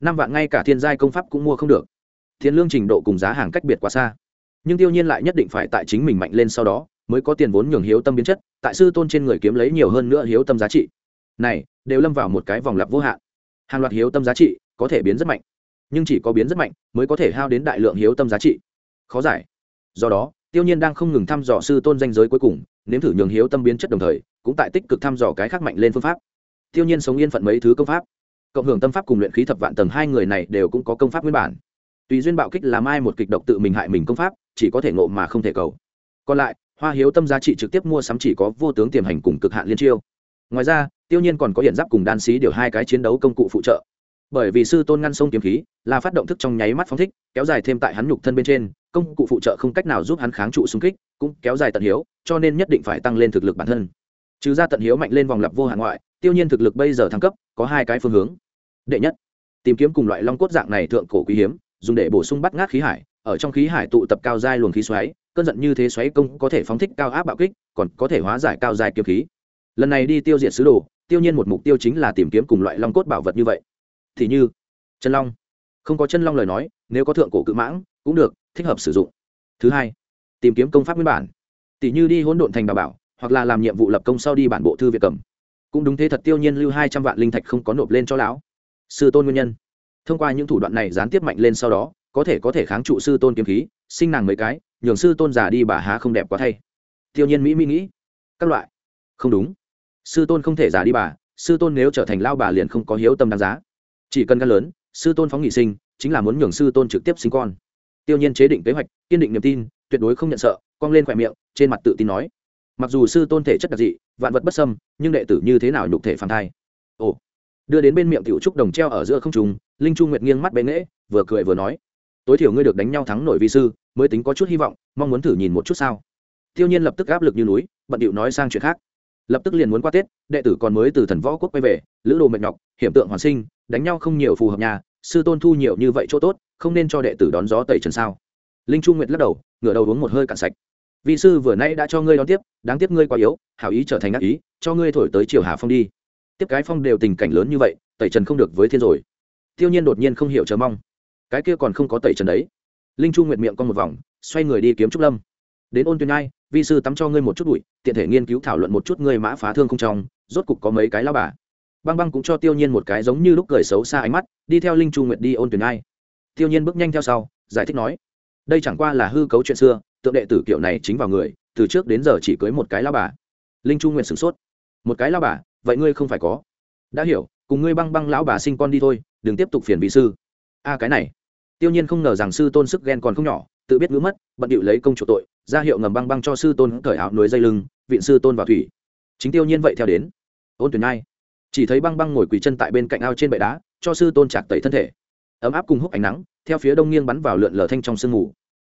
Năm vạn ngay cả thiên giai công pháp cũng mua không được. Thiên lương trình độ cùng giá hàng cách biệt quá xa. Nhưng tiêu nhiên lại nhất định phải tại chính mình mạnh lên sau đó, mới có tiền vốn nhường hiếu tâm biến chất, tại sư tôn trên người kiếm lấy nhiều hơn nữa hiếu tâm giá trị. Này, đều lâm vào một cái vòng lặp vô hạn. Hàng loạt hiếu tâm giá trị có thể biến rất mạnh. Nhưng chỉ có biến rất mạnh mới có thể hao đến đại lượng hiếu tâm giá trị. Khó giải. Do đó, tiêu nhiên đang không ngừng thăm dò sư tôn danh giới cuối cùng, nếm thử nhường hiếu tâm biến chất đồng thời, cũng tại tích cực thăm dò cái khác mạnh lên phương pháp. Tiêu nhiên sống yên phận mấy thứ công pháp. Cộng hưởng tâm pháp cùng luyện khí thập vạn tầng hai người này đều cũng có công pháp nguyên bản. Tùy duyên bạo kích làm ai một kịch độc tự mình hại mình công pháp, chỉ có thể ngộ mà không thể cầu. Còn lại, hoa hiếu tâm giá trị trực tiếp mua sắm chỉ có vô tướng tiềm hành cùng cực hạn liên chiêu. Ngoài ra, tiêu nhiên còn có hiện giáp cùng đan xí điều hai cái chiến đấu công cụ phụ trợ bởi vì sư tôn ngăn sông kiếm khí là phát động thức trong nháy mắt phóng thích, kéo dài thêm tại hắn nhục thân bên trên, công cụ phụ trợ không cách nào giúp hắn kháng trụ xung kích, cũng kéo dài tận hiếu, cho nên nhất định phải tăng lên thực lực bản thân. Trừ ra tận hiếu mạnh lên vòng lặp vô hạn ngoại, tiêu nhiên thực lực bây giờ thăng cấp, có hai cái phương hướng. Đệ nhất, tìm kiếm cùng loại long cốt dạng này thượng cổ quý hiếm, dùng để bổ sung bắt ngát khí hải, ở trong khí hải tụ tập cao giai luồng khí xoáy, cơn giận như thế xoáy công có thể phóng thích cao áp bạo kích, còn có thể hóa giải cao giai kiếm khí. Lần này đi tiêu diệt sứ đồ, tiêu nhiên một mục tiêu chính là tìm kiếm cùng loại long cốt bảo vật như vậy thì như, chân long. Không có chân long lời nói, nếu có thượng cổ cự mãng, cũng được, thích hợp sử dụng. Thứ hai, tìm kiếm công pháp nguyên bản. Tỷ như đi hỗn độn thành bà bảo, hoặc là làm nhiệm vụ lập công sau đi bản bộ thư việt cầm. Cũng đúng thế thật tiêu nhiên lưu hai trăm vạn linh thạch không có nộp lên cho lão. Sư tôn nguyên nhân. Thông qua những thủ đoạn này gián tiếp mạnh lên sau đó, có thể có thể kháng trụ sư tôn kiếm khí, sinh nàng mấy cái, nhường sư tôn già đi bà há không đẹp quá thay. Tiêu nhiên mỹ mỹ nghĩ. Các loại. Không đúng. Sư tôn không thể già đi bà, sư tôn nếu trở thành lao bà liền không có hiếu tâm đáng giá chỉ cần gan lớn sư tôn phóng nghị sinh chính là muốn nhường sư tôn trực tiếp sinh con. Tiêu nhiên chế định kế hoạch kiên định niềm tin tuyệt đối không nhận sợ cong lên khỏe miệng trên mặt tự tin nói. Mặc dù sư tôn thể chất đặc dị vạn vật bất xâm, nhưng đệ tử như thế nào nhục thể phản thai? Ồ. Đưa đến bên miệng tiểu trúc đồng treo ở giữa không trùng linh Trung nguyệt nghiêng mắt bệ nghễ vừa cười vừa nói. Tối thiểu ngươi được đánh nhau thắng nổi vi sư mới tính có chút hy vọng mong muốn thử nhìn một chút sao. Tiêu nhiên lập tức áp lực như núi bận điệu nói sang chuyện khác. Lập tức liền muốn qua tết đệ tử còn mới từ thần võ quốc quay về lữ đồ mệt nhọc hiểm tượng hoàn sinh, đánh nhau không nhiều phù hợp nhà, sư tôn thu nhiều như vậy chỗ tốt, không nên cho đệ tử đón gió tẩy trần sao. Linh chu nguyệt lắc đầu, ngửa đầu uống một hơi cạn sạch. Vị sư vừa nãy đã cho ngươi đón tiếp, đáng tiếc ngươi quá yếu, hảo ý trở thành ác ý, cho ngươi thổi tới triều hà phong đi. Tiếp cái phong đều tình cảnh lớn như vậy, tẩy trần không được với thiên rồi. Tiêu nhiên đột nhiên không hiểu chờ mong. Cái kia còn không có tẩy trần đấy. Linh chu nguyệt miệng con một vòng, xoay người đi kiếm trúc lâm. Đến ôn tuyên ai vi sư tắm cho ngươi một chút bụi, tiện thể nghiên cứu thảo luận một chút ngươi mã phá thương không trong, rốt cục có mấy cái lao bà băng băng cũng cho tiêu nhiên một cái giống như lúc cười xấu xa ánh mắt, đi theo linh chu nguyệt đi ôn tuyển ai. Tiêu nhiên bước nhanh theo sau, giải thích nói, đây chẳng qua là hư cấu chuyện xưa, tượng đệ tử kiểu này chính vào người, từ trước đến giờ chỉ cưới một cái lao bà. Linh chu nguyệt sửng sốt, một cái lao bà? Vậy ngươi không phải có. Đã hiểu, cùng ngươi băng băng lão bà sinh con đi thôi, đừng tiếp tục phiền vị sư. A, cái này. Tiêu nhiên không ngờ rằng sư tôn sức ghen còn không nhỏ, tự biết ngữ mất, bận điệu lấy công chủ tội, ra hiệu ngầm băng băng cho sư tôn cởi áo núi dây lưng viện sư tôn vào thủy. Chính tiêu nhiên vậy theo đến. Ôn tuyển nai chỉ thấy băng băng ngồi quỳ chân tại bên cạnh ao trên bệ đá, cho sư tôn trạc tẩy thân thể. Ấm áp cùng húc ánh nắng, theo phía đông nghiêng bắn vào lượn lờ thanh trong sương mù.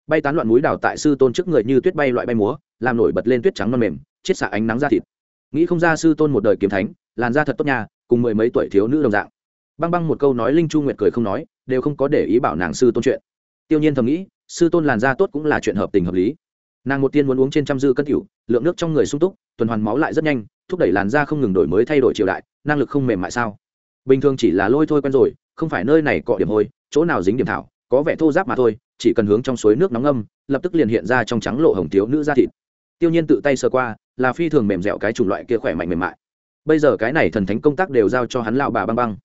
Bay tán loạn núi đào tại sư tôn trước người như tuyết bay loại bay múa, làm nổi bật lên tuyết trắng non mềm, chiết xạ ánh nắng ra thịt. Nghĩ không ra sư tôn một đời kiếm thánh, làn da thật tốt nhà cùng mười mấy tuổi thiếu nữ đồng dạng. Băng băng một câu nói linh chu nguyệt cười không nói, đều không có để ý bảo nàng sư tôn chuyện. Tiêu nhiên thầm nghĩ, sư tôn làn da tốt cũng là chuyện hợp tình hợp lý. Nàng một tiên muốn uống trên trăm dư cân tiểu, lượng nước trong người sung túc, tuần hoàn máu lại rất nhanh thúc đẩy làn da không ngừng đổi mới thay đổi triều đại, năng lực không mềm mại sao? Bình thường chỉ là lôi thôi quen rồi, không phải nơi này cọ điểm hôi chỗ nào dính điểm thảo, có vẻ thô giáp mà thôi, chỉ cần hướng trong suối nước nóng âm lập tức liền hiện ra trong trắng lộ hồng thiếu nữ da thịt. Tiêu nhiên tự tay sơ qua, là phi thường mềm dẻo cái chủng loại kia khỏe mạnh mềm mại. Bây giờ cái này thần thánh công tác đều giao cho hắn lão bà băng băng.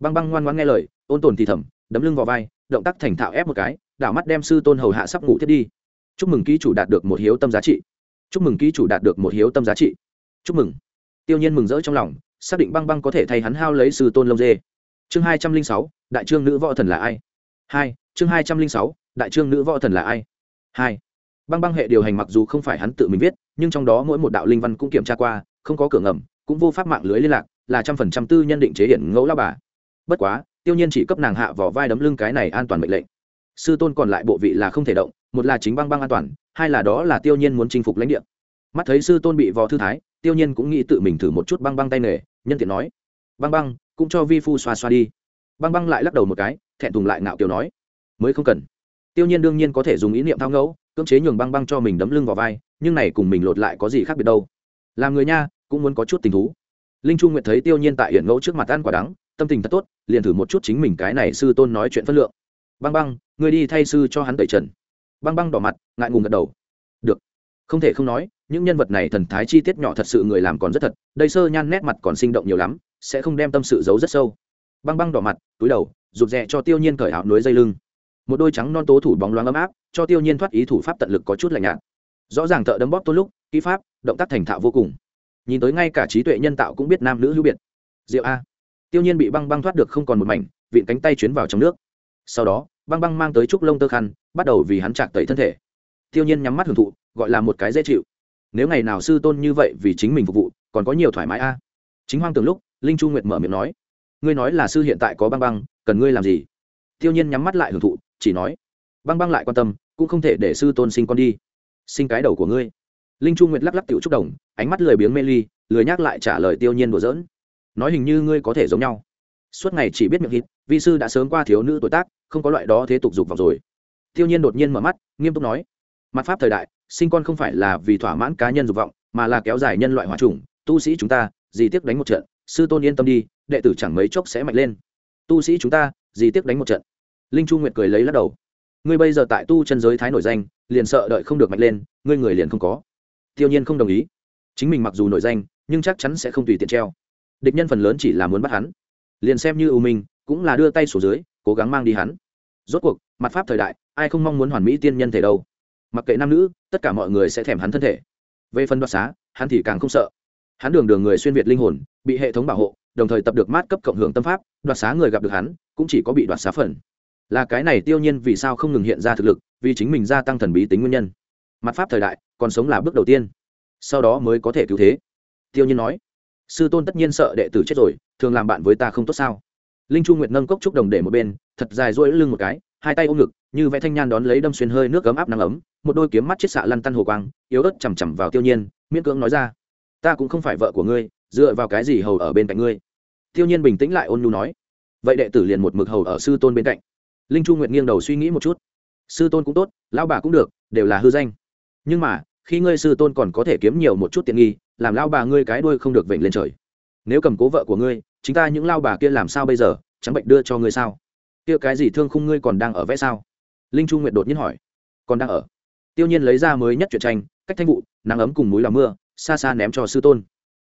Băng băng ngoan ngoãn nghe lời, ôn tồn thì thầm, đấm lưng vào vai, động tác thành thạo ép một cái, đảo mắt đem sư tôn hầu hạ sắp ngủ thiết đi. Chúc mừng ký chủ đạt được một hiếu tâm giá trị. Chúc mừng ký chủ đạt được một hiếu tâm giá trị. Chúc mừng tiêu nhiên mừng rỡ trong lòng, xác định băng băng có thể thay hắn hao lấy sư tôn lông dê. Chương hai trăm linh sáu, đại trương nữ võ thần là ai? Hai, chương hai trăm linh sáu, đại trương nữ võ thần là ai? Hai, băng băng hệ điều hành mặc dù không phải hắn tự mình viết, nhưng trong đó mỗi một đạo linh văn cũng kiểm tra qua, không có cửa ngầm, cũng vô pháp mạng lưới liên lạc, là trăm phần trăm tư nhân định chế hiện ngẫu lao bà. Bất quá, tiêu nhiên chỉ cấp nàng hạ vỏ vai đấm lưng cái này an toàn mệnh lệnh. Sư tôn còn lại bộ vị là không thể động, một là chính băng băng an toàn, hai là đó là tiêu nhiên muốn chinh phục lãnh địa. Mắt thấy sư tôn bị vò thư thái tiêu nhiên cũng nghĩ tự mình thử một chút băng băng tay nghề, nhân tiện nói, băng băng, cũng cho vi phu xoa xoa đi. Băng băng lại lắc đầu một cái, thẹn thùng lại ngạo kiều nói, mới không cần. Tiêu nhiên đương nhiên có thể dùng ý niệm thao ngẫu, cưỡng chế nhường băng băng cho mình đấm lưng vào vai, nhưng này cùng mình lột lại có gì khác biệt đâu. Làm người nha, cũng muốn có chút tình thú. Linh Trung nguyệt thấy tiêu nhiên tại hiển ngẫu trước mặt ăn quả đắng, tâm tình thật tốt, liền thử một chút chính mình cái này sư tôn nói chuyện phân lượng. Băng băng người đi thay sư cho hắn tẩy trần. Băng băng đỏ mặt, ngại ngùng gật đầu không thể không nói, những nhân vật này thần thái chi tiết nhỏ thật sự người làm còn rất thật, đây sơ nhan nét mặt còn sinh động nhiều lắm, sẽ không đem tâm sự giấu rất sâu. Băng băng đỏ mặt, túi đầu, rụt rè cho tiêu nhiên cởi áo núi dây lưng. Một đôi trắng non tố thủ bóng loáng ấm áp, cho tiêu nhiên thoát ý thủ pháp tận lực có chút lạnh nhạt. Rõ ràng thợ đấm bóp tốt lúc, kỹ pháp, động tác thành thạo vô cùng. Nhìn tới ngay cả trí tuệ nhân tạo cũng biết nam nữ hữu biệt. Diệu a. Tiêu nhiên bị băng băng thoát được không còn một mảnh, vịn cánh tay chuyến vào trong nước. Sau đó, băng băng mang tới trúc lông tơ khăn, bắt đầu vì hắn chạc tẩy thân thể. Tiêu nhiên nhắm mắt hưởng thụ gọi là một cái dễ chịu. Nếu ngày nào sư tôn như vậy vì chính mình phục vụ, còn có nhiều thoải mái a. Chính hoang tưởng lúc, linh chu nguyệt mở miệng nói, ngươi nói là sư hiện tại có băng băng, cần ngươi làm gì? Tiêu nhiên nhắm mắt lại hưởng thụ, chỉ nói, băng băng lại quan tâm, cũng không thể để sư tôn sinh con đi. Sinh cái đầu của ngươi. Linh chu nguyệt lắc lắc tiểu trúc đồng, ánh mắt lười biếng mê ly, lười nhắc lại trả lời tiêu nhiên đùa giỡn. Nói hình như ngươi có thể giống nhau. Suốt ngày chỉ biết miệng hít, vi sư đã sớm qua thiếu nữ tuổi tác, không có loại đó thế tục dục vọng rồi. Tiêu nhiên đột nhiên mở mắt, nghiêm túc nói mặt pháp thời đại, sinh con không phải là vì thỏa mãn cá nhân dục vọng, mà là kéo dài nhân loại hòa trùng tu sĩ chúng ta gì tiếc đánh một trận. Sư tôn yên tâm đi, đệ tử chẳng mấy chốc sẽ mạnh lên. Tu sĩ chúng ta gì tiếc đánh một trận. Linh chu nguyệt cười lấy lắc đầu. Ngươi bây giờ tại tu chân giới thái nổi danh, liền sợ đợi không được mạnh lên, ngươi người liền không có. Tiêu nhiên không đồng ý. Chính mình mặc dù nổi danh, nhưng chắc chắn sẽ không tùy tiện treo. Địch nhân phần lớn chỉ là muốn bắt hắn. Liền xem như ưu minh, cũng là đưa tay sổ dưới, cố gắng mang đi hắn. Rốt cuộc, mặt pháp thời đại, ai không mong muốn hoàn mỹ tiên nhân thể đâu? Mặc kệ nam nữ, tất cả mọi người sẽ thèm hắn thân thể. Về phần đoạt xá, hắn thì càng không sợ. Hắn đường đường người xuyên việt linh hồn, bị hệ thống bảo hộ, đồng thời tập được mát cấp cộng hưởng tâm pháp, đoạt xá người gặp được hắn, cũng chỉ có bị đoạt xá phần. Là cái này tiêu nhiên vì sao không ngừng hiện ra thực lực, vì chính mình gia tăng thần bí tính nguyên nhân. Mặt pháp thời đại, còn sống là bước đầu tiên. Sau đó mới có thể cứu thế. Tiêu nhiên nói, sư tôn tất nhiên sợ đệ tử chết rồi, thường làm bạn với ta không tốt sao? Linh chu nguyệt nâng cốc trúc đồng để một bên, thật dài rỗi lưng một cái, hai tay ôm ngực, như vẽ thanh nhan đón lấy đâm xuyên hơi nước ấm áp nắng ấm một đôi kiếm mắt chết xạ lăn tăn hồ quang, yếu ớt chằm chằm vào tiêu nhiên, miễn cưỡng nói ra, ta cũng không phải vợ của ngươi, dựa vào cái gì hầu ở bên cạnh ngươi? Tiêu nhiên bình tĩnh lại ôn nhu nói, vậy đệ tử liền một mực hầu ở sư tôn bên cạnh. Linh chu nguyện nghiêng đầu suy nghĩ một chút, sư tôn cũng tốt, lão bà cũng được, đều là hư danh. Nhưng mà, khi ngươi sư tôn còn có thể kiếm nhiều một chút tiện nghi, làm lao bà ngươi cái đuôi không được vểnh lên trời. Nếu cầm cố vợ của ngươi, chính ta những lao bà kia làm sao bây giờ trắng bệnh đưa cho ngươi sao? Kia cái gì thương khung ngươi còn đang ở vẽ sao? Linh chu nguyệt đột nhiên hỏi, còn đang ở? Tiêu nhiên lấy ra mới nhất truyện tranh, cách thanh vụ nắng ấm cùng núi là mưa, xa xa ném cho sư tôn.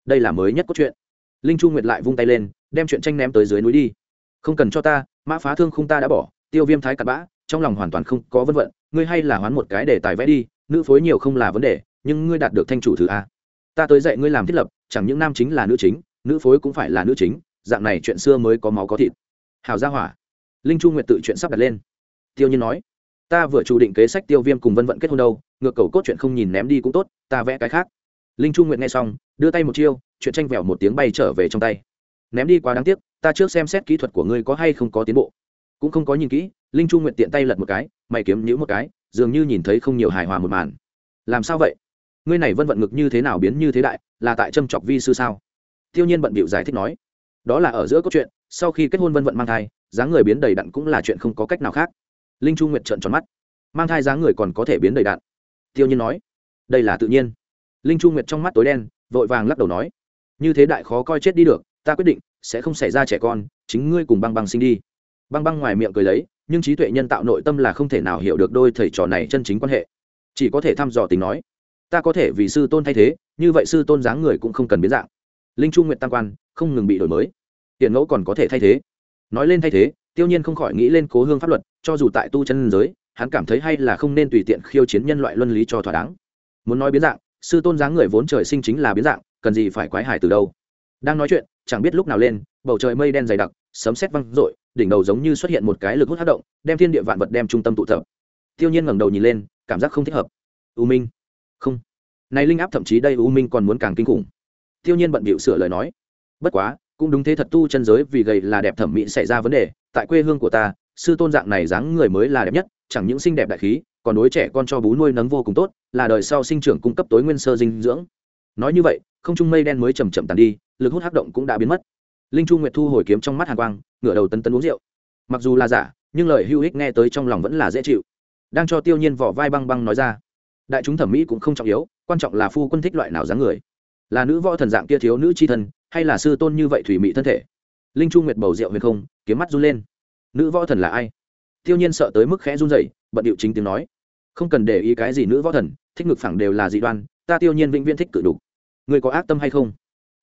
Đây là mới nhất cốt truyện. Linh chu nguyệt lại vung tay lên, đem truyện tranh ném tới dưới núi đi. Không cần cho ta, mã phá thương khung ta đã bỏ, tiêu viêm thái cặn bã, trong lòng hoàn toàn không có vân vận, ngươi hay là hoán một cái để tài vẽ đi, nữ phối nhiều không là vấn đề, nhưng ngươi đạt được thanh chủ thứ a. Ta tới dạy ngươi làm thiết lập, chẳng những nam chính là nữ chính, nữ phối cũng phải là nữ chính, dạng này chuyện xưa mới có máu có thịt. Hào gia hỏa. Linh chu nguyệt tự chuyện sắp đặt lên. Tiêu nhiên nói ta vừa chủ định kế sách tiêu viêm cùng vân vận kết hôn đâu, ngược cầu cốt chuyện không nhìn ném đi cũng tốt, ta vẽ cái khác. Linh trung nguyện nghe xong, đưa tay một chiêu, chuyện tranh vẻo một tiếng bay trở về trong tay. Ném đi quá đáng tiếc, ta trước xem xét kỹ thuật của ngươi có hay không có tiến bộ. Cũng không có nhìn kỹ, linh trung nguyện tiện tay lật một cái, mày kiếm nhữ một cái, dường như nhìn thấy không nhiều hài hòa một màn. Làm sao vậy? Ngươi này vân vận ngực như thế nào biến như thế đại, là tại châm chọc vi sư sao? Tiêu nhiên bận bịu giải thích nói. Đó là ở giữa cốt chuyện sau khi kết hôn vân vận mang thai, dáng người biến đầy đặn cũng là chuyện không có cách nào khác linh chu nguyệt trợn tròn mắt. Mang thai dáng người còn có thể biến đầy đạn. tiêu nhiên nói, đây là tự nhiên. Linh chu nguyệt trong mắt tối đen, vội vàng lắc đầu nói, như thế đại khó coi chết đi được, ta quyết định, sẽ không xảy ra trẻ con, chính ngươi cùng băng băng sinh đi. Băng băng ngoài miệng cười lấy, nhưng trí tuệ nhân tạo nội tâm là không thể nào hiểu được đôi thầy trò này chân chính quan hệ. Chỉ có thể thăm dò tình nói, ta có thể vì sư tôn thay thế, như vậy sư tôn dáng người cũng không cần biến dạng. Linh trung nguyện tam quan, không ngừng bị đổi mới. Tiền ngẫu còn có thể thay thế. Nói lên thay thế tiêu nhiên không khỏi nghĩ lên cố hương pháp luật, cho dù tại tu chân giới, hắn cảm thấy hay là không nên tùy tiện khiêu chiến nhân loại luân lý cho thỏa đáng. Muốn nói biến dạng, sư tôn dáng người vốn trời sinh chính là biến dạng, cần gì phải quái hải từ đâu? Đang nói chuyện, chẳng biết lúc nào lên, bầu trời mây đen dày đặc, sấm sét văng rội đỉnh đầu giống như xuất hiện một cái lực hút hát động, đem thiên địa vạn vật đem trung tâm tụ tập. Tiêu nhiên ngẩng đầu nhìn lên, cảm giác không thích hợp. U minh. Không. Này linh áp thậm chí đây u minh còn muốn càng kinh khủng. Tiêu nhiên bận bịu sửa lời nói. Bất quá cũng đúng thế thật tu chân giới vì gầy là đẹp thẩm mỹ xảy ra vấn đề, tại quê hương của ta, sư tôn dạng này dáng người mới là đẹp nhất, chẳng những xinh đẹp đại khí, còn đối trẻ con cho bú nuôi nấng vô cùng tốt, là đời sau sinh trưởng cung cấp tối nguyên sơ dinh dưỡng. Nói như vậy, không trung mây đen mới chầm chậm tàn đi, lực hút hắc động cũng đã biến mất. Linh chu nguyệt thu hồi kiếm trong mắt hàn quang, ngửa đầu tấn tấn uống rượu. Mặc dù là giả, nhưng lời hữu ích nghe tới trong lòng vẫn là dễ chịu. Đang cho tiêu nhiên vỏ vai băng băng nói ra, đại chúng thẩm mỹ cũng không trọng yếu, quan trọng là phu quân thích loại nào dáng người. Là nữ võ thần dạng kia thiếu nữ c h i thân hay là sư tôn như vậy thủy mị thân thể? Linh chu nguyệt bầu rượu huyền không, kiếm mắt run lên. Nữ võ thần là ai? Tiêu nhiên sợ tới mức khẽ run rẩy, bận điệu chính tiếng nói. Không cần để ý cái gì nữ võ thần, thích ngực phẳng đều là dị đoan, ta tiêu nhiên vĩnh viễn thích cự đủ người có ác tâm hay không?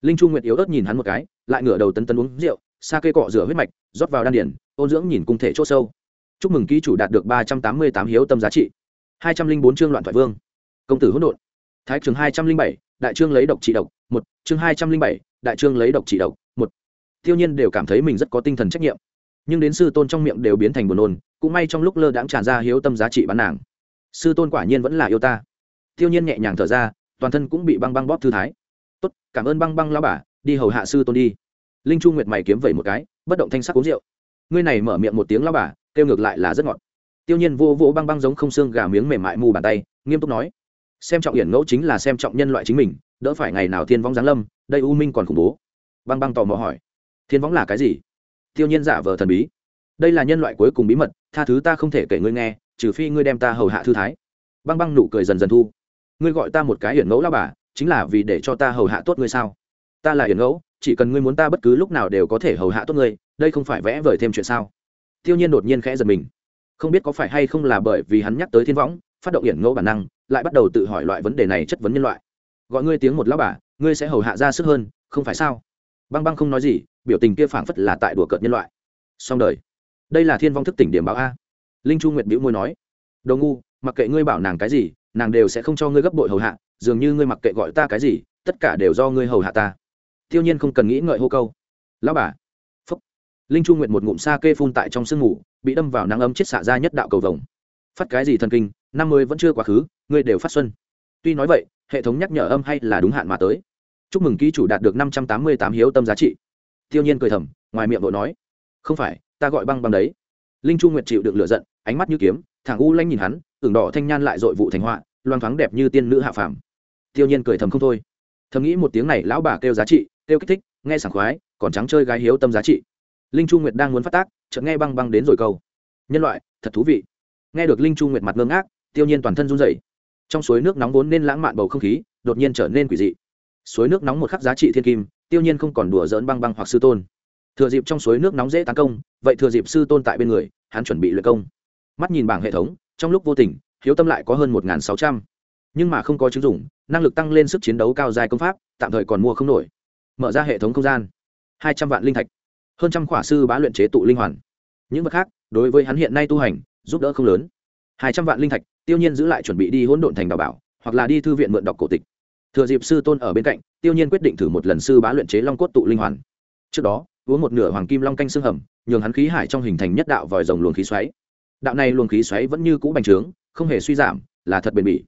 Linh chu nguyệt yếu ớt nhìn hắn một cái, lại ngửa đầu tấn tấn uống rượu xa cây cọ rửa huyết mạch, rót vào đan điển, ôn dưỡng nhìn cung thể chỗ sâu. Chúc mừng ký chủ đạt được ba trăm tám mươi tám hiếu tâm giá trị. hai trăm linh bốn chương loạn thoại vương. Công tử hỗn độn. Thái trường hai trăm linh bảy, đại trương lấy độc trị độc. Một, chương hai trăm linh bảy đại trương lấy độc trị độc, một. Tiêu nhiên đều cảm thấy mình rất có tinh thần trách nhiệm, nhưng đến sư tôn trong miệng đều biến thành buồn nôn, cũng may trong lúc lơ đãng tràn ra hiếu tâm giá trị bán nàng. Sư tôn quả nhiên vẫn là yêu ta. Tiêu nhiên nhẹ nhàng thở ra, toàn thân cũng bị băng băng bóp thư thái. Tốt, cảm ơn băng băng lao bà, đi hầu hạ sư tôn đi. Linh chu nguyệt mày kiếm vẩy một cái, bất động thanh sắc uống rượu. Ngươi này mở miệng một tiếng lao bà, kêu ngược lại là rất ngọt. Tiêu nhiên vô vô băng băng giống không xương gà miếng mềm mại mù bàn tay, nghiêm túc nói. Xem trọng hiển ngẫu chính là xem trọng nhân loại chính mình, đỡ phải ngày nào thiên võng giáng lâm đây u minh còn khủng bố. Băng băng tò mò hỏi. Thiên võng là cái gì? Tiêu nhiên giả vờ thần bí. Đây là nhân loại cuối cùng bí mật, tha thứ ta không thể kể ngươi nghe, trừ phi ngươi đem ta hầu hạ thư thái. Băng băng nụ cười dần dần thu. Ngươi gọi ta một cái hiển ngẫu lao bà, chính là vì để cho ta hầu hạ tốt ngươi sao? Ta là hiển ngẫu, chỉ cần ngươi muốn ta bất cứ lúc nào đều có thể hầu hạ tốt ngươi, đây không phải vẽ vời thêm chuyện sao? Tiêu nhiên đột nhiên khẽ giật mình. Không biết có phải hay không là bởi vì hắn nhắc tới thiên võng, phát động hiển ngẫu bản năng, lại bắt đầu tự hỏi loại vấn đề này chất vấn nhân loại gọi ngươi tiếng một lão bà, ngươi sẽ hầu hạ ra sức hơn, không phải sao? Băng băng không nói gì, biểu tình kia phảng phất là tại đùa cợt nhân loại. Xong đời. Đây là thiên vong thức tỉnh điểm báo a. Linh chu nguyệt bĩu môi nói. Đồ ngu, mặc kệ ngươi bảo nàng cái gì, nàng đều sẽ không cho ngươi gấp bội hầu hạ, dường như ngươi mặc kệ gọi ta cái gì, tất cả đều do ngươi hầu hạ ta. Tiêu nhiên không cần nghĩ ngợi hô câu. Lão bà. Phúc. Linh chu nguyệt một ngụm sa kê phun tại trong sương ngủ, bị đâm vào nắng ấm chết xạ ra nhất đạo cầu vồng. Phát cái gì thần kinh, năm mươi vẫn chưa quá khứ, ngươi đều phát xuân. Tuy nói vậy hệ thống nhắc nhở âm hay là đúng hạn mà tới. Chúc mừng ký chủ đạt được năm trăm tám mươi tám hiếu tâm giá trị. Tiêu nhiên cười thầm, ngoài miệng vội nói, không phải, ta gọi băng băng đấy. Linh chu nguyệt chịu được lựa giận, ánh mắt như kiếm thằng u lanh nhìn hắn tưởng đỏ thanh nhan lại dội vụ thành họa, loang thoáng đẹp như tiên nữ hạ phàm. Tiêu nhiên cười thầm không thôi. Thầm nghĩ một tiếng này, lão bà kêu giá trị, kêu kích thích, nghe sảng khoái, còn trắng chơi gái hiếu tâm giá trị. Linh chu nguyệt đang muốn phát tác, chợt nghe băng băng đến rồi câu. Nhân loại, thật thú vị. Nghe được linh chu nguyệt mặt ngơ ngác, tiêu nhiên toàn thân run rẩy trong suối nước nóng vốn nên lãng mạn bầu không khí, đột nhiên trở nên quỷ dị. Suối nước nóng một khắc giá trị thiên kim, tiêu nhiên không còn đùa dỡn băng băng hoặc sư tôn. Thừa dịp trong suối nước nóng dễ tấn công, vậy thừa dịp sư tôn tại bên người, hắn chuẩn bị luyện công. Mắt nhìn bảng hệ thống, trong lúc vô tình, hiếu tâm lại có hơn một sáu trăm. Nhưng mà không có chứng dụng, năng lực tăng lên sức chiến đấu cao dài công pháp, tạm thời còn mua không nổi. Mở ra hệ thống không gian. Hai trăm vạn linh thạch. Hơn trăm khỏa sư bá luyện chế tụ linh hoàn. Những vật khác, đối với hắn hiện nay tu hành, giúp đỡ không lớn. Hai trăm vạn linh thạch tiêu nhiên giữ lại chuẩn bị đi hỗn độn thành đào bảo, hoặc là đi thư viện mượn đọc cổ tịch. Thừa dịp sư tôn ở bên cạnh, tiêu nhiên quyết định thử một lần sư bá luyện chế long cốt tụ linh hoàn. Trước đó, uống một nửa hoàng kim long canh xương hầm, nhường hắn khí hải trong hình thành nhất đạo vòi rồng luồng khí xoáy. Đạo này luồng khí xoáy vẫn như cũ bành trướng, không hề suy giảm, là thật bền bỉ.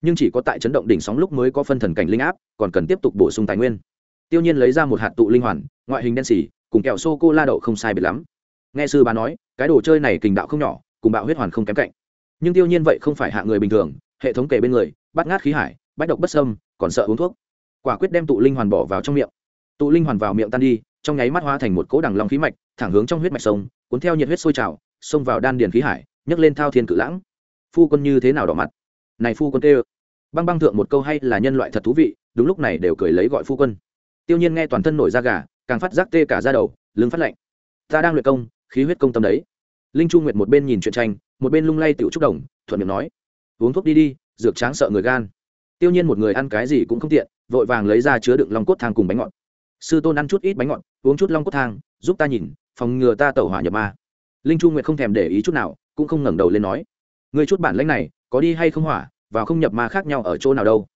Nhưng chỉ có tại chấn động đỉnh sóng lúc mới có phân thần cảnh linh áp, còn cần tiếp tục bổ sung tài nguyên. Tiêu nhiên lấy ra một hạt tụ linh hoàn, ngoại hình đen xỉ cùng kẹo sô cô la đậu không sai biệt lắm. Nghe sư bà nói, cái đồ chơi này kình đạo không nhỏ, cùng bạo huyết hoàn không kém cạnh nhưng tiêu nhiên vậy không phải hạ người bình thường, hệ thống kể bên người, bắt ngát khí hải, bách độc bất sâm còn sợ uống thuốc. Quả quyết đem tụ linh hoàn bỏ vào trong miệng. Tụ linh hoàn vào miệng tan đi, trong nháy mắt hóa thành một cỗ đằng long khí mạch, thẳng hướng trong huyết mạch sông, cuốn theo nhiệt huyết sôi trào, xông vào đan điền khí hải, nhấc lên thao thiên cự lãng. Phu quân như thế nào đỏ mặt? Này phu quân tê băng băng thượng một câu hay là nhân loại thật thú vị, đúng lúc này đều cười lấy gọi phu quân. Tiêu nhiên nghe toàn thân nổi da gà, càng phát giác tê cả da đầu, lưng phát lạnh. Ta đang luyện công, khí huyết công tâm đấy linh chu nguyệt một bên nhìn chuyện tranh, một bên lung lay tiểu trúc đồng, thuận miệng nói, uống thuốc đi đi, dược tráng sợ người gan. Tiêu nhiên một người ăn cái gì cũng không tiện, vội vàng lấy ra chứa đựng long cốt thang cùng bánh ngọt. Sư tôn ăn chút ít bánh ngọt, uống chút long cốt thang, giúp ta nhìn, phòng ngừa ta tẩu hỏa nhập ma. Linh chu nguyệt không thèm để ý chút nào, cũng không ngẩng đầu lên nói người chút bản lãnh này, có đi hay không hỏa, vào không nhập ma khác nhau ở chỗ nào đâu,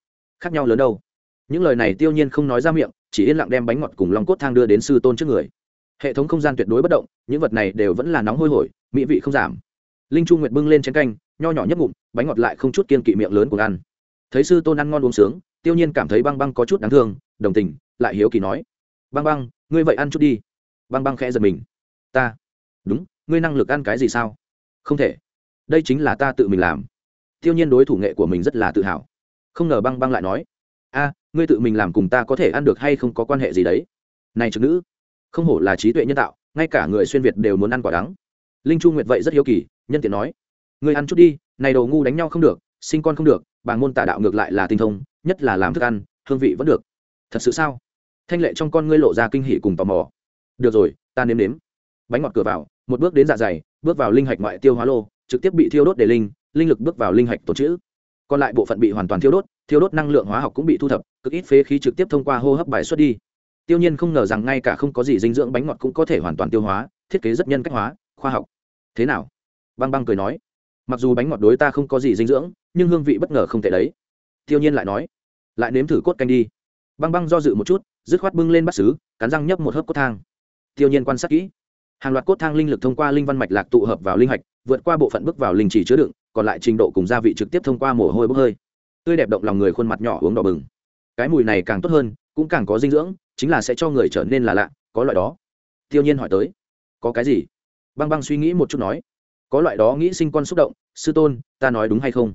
khác nhau lớn đâu. Những lời này tiêu nhiên không nói ra miệng, chỉ yên lặng đem bánh ngọt cùng long cốt thang đưa đến sư tôn trước người hệ thống không gian tuyệt đối bất động, những vật này đều vẫn là nóng hôi hổi, mỹ vị không giảm. Linh chu nguyệt bưng lên chén canh, nho nhỏ nhất ngụm, bánh ngọt lại không chút kiên kỵ miệng lớn của ăn. Thấy sư tôn ăn ngon uống sướng, tiêu nhiên cảm thấy băng băng có chút đáng thương, đồng tình, lại hiếu kỳ nói. Băng băng, ngươi vậy ăn chút đi. Băng băng khẽ giật mình. Ta? Đúng, ngươi năng lực ăn cái gì sao? Không thể. Đây chính là ta tự mình làm. Tiêu nhiên đối thủ nghệ của mình rất là tự hào. Không ngờ băng băng lại nói. A, ngươi tự mình làm cùng ta có thể ăn được hay không có quan hệ gì đấy? Này trực nữ không hổ là trí tuệ nhân tạo, ngay cả người xuyên việt đều muốn ăn quả đắng. Linh chu nguyệt vậy rất hiếu kỳ, nhân tiện nói, ngươi ăn chút đi, này đồ ngu đánh nhau không được, sinh con không được, bà môn tả đạo ngược lại là tinh thông, nhất là làm thức ăn, hương vị vẫn được. Thật sự sao? Thanh lệ trong con ngươi lộ ra kinh hỉ cùng tò mò. Được rồi, ta nếm nếm. Bánh ngọt cửa vào, một bước đến dạ dày, bước vào linh hạch ngoại tiêu hóa lô, trực tiếp bị thiêu đốt để linh linh lực bước vào linh hạch tổ chữ. Còn lại bộ phận bị hoàn toàn thiêu đốt thiêu đốt năng lượng hóa học cũng bị thu thập, cực ít phế khí trực tiếp thông qua hô hấp bài xuất đi tiêu nhiên không ngờ rằng ngay cả không có gì dinh dưỡng bánh ngọt cũng có thể hoàn toàn tiêu hóa, thiết kế rất nhân cách hóa, khoa học. Thế nào? Băng băng cười nói. Mặc dù bánh ngọt đối ta không có gì dinh dưỡng, nhưng hương vị bất ngờ không thể đấy. Tiêu nhiên lại nói. Lại nếm thử cốt canh đi. Băng băng do dự một chút, dứt khoát bưng lên bắt xứ, cắn răng nhấp một hớp cốt thang. Tiêu nhiên quan sát kỹ. Hàng loạt cốt thang linh lực thông qua linh văn mạch lạc tụ hợp vào linh hạch, vượt qua bộ phận bước vào linh chỉ chứa đựng, còn lại trình độ cùng gia vị trực tiếp thông qua mồ hôi bốc hơi. Tươi đẹp động lòng người khuôn mặt nhỏ uống đỏ bừng. Cái mùi này càng tốt hơn, cũng càng có dinh dưỡng chính là sẽ cho người trở nên là lạ, có loại đó. Tiêu nhiên hỏi tới, có cái gì? Băng băng suy nghĩ một chút nói, có loại đó nghĩ sinh con xúc động, sư tôn, ta nói đúng hay không?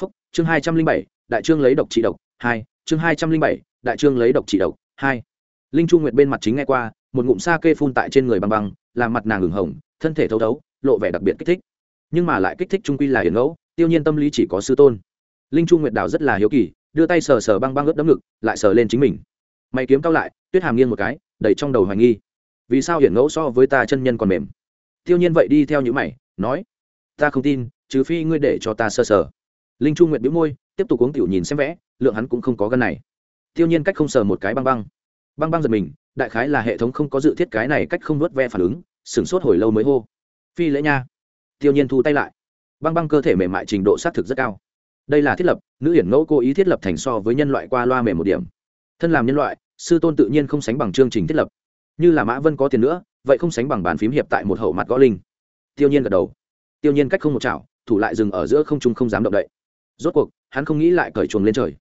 Phúc, chương hai trăm linh bảy, đại trương lấy độc trị độc, hai, chương hai trăm linh bảy, đại trương lấy độc trị độc, hai. Linh chu nguyệt bên mặt chính nghe qua, một ngụm sa kê phun tại trên người băng băng, làm mặt nàng ửng hồng, thân thể thấu thấu, lộ vẻ đặc biệt kích thích. Nhưng mà lại kích thích trung quy là hiền ngẫu, tiêu nhiên tâm lý chỉ có sư tôn. Linh chu nguyệt đào rất là hiếu kỳ, đưa tay sờ sờ băng băng ướt đấm ngực, lại sờ lên chính mình mày kiếm cao lại, tuyết hàm nghiêng một cái đẩy trong đầu hoài nghi. Vì sao hiển ngẫu so với ta chân nhân còn mềm? Tiêu nhiên vậy đi theo những mày, nói, ta không tin, trừ phi ngươi để cho ta sơ sờ. Linh chu nguyệt bĩu môi, tiếp tục uống tiểu nhìn xem vẽ, lượng hắn cũng không có gân này. Tiêu nhiên cách không sờ một cái băng băng. Băng băng giật mình, đại khái là hệ thống không có dự thiết cái này cách không vớt ve phản ứng, sửng sốt hồi lâu mới hô, phi lễ nha. Tiêu nhiên thu tay lại. Băng băng cơ thể mềm mại trình độ xác thực rất cao. Đây là thiết lập, nữ hiển ngẫu cố ý thiết lập thành so với nhân loại qua loa mềm một điểm thân làm nhân loại, sư tôn tự nhiên không sánh bằng chương trình thiết lập. Như là mã vân có tiền nữa, vậy không sánh bằng bàn phím hiệp tại một hậu mặt gõ linh. Tiêu nhiên gật đầu. Tiêu nhiên cách không một chảo, thủ lại dừng ở giữa không trung không dám động đậy. Rốt cuộc, hắn không nghĩ lại cởi chuồng lên trời.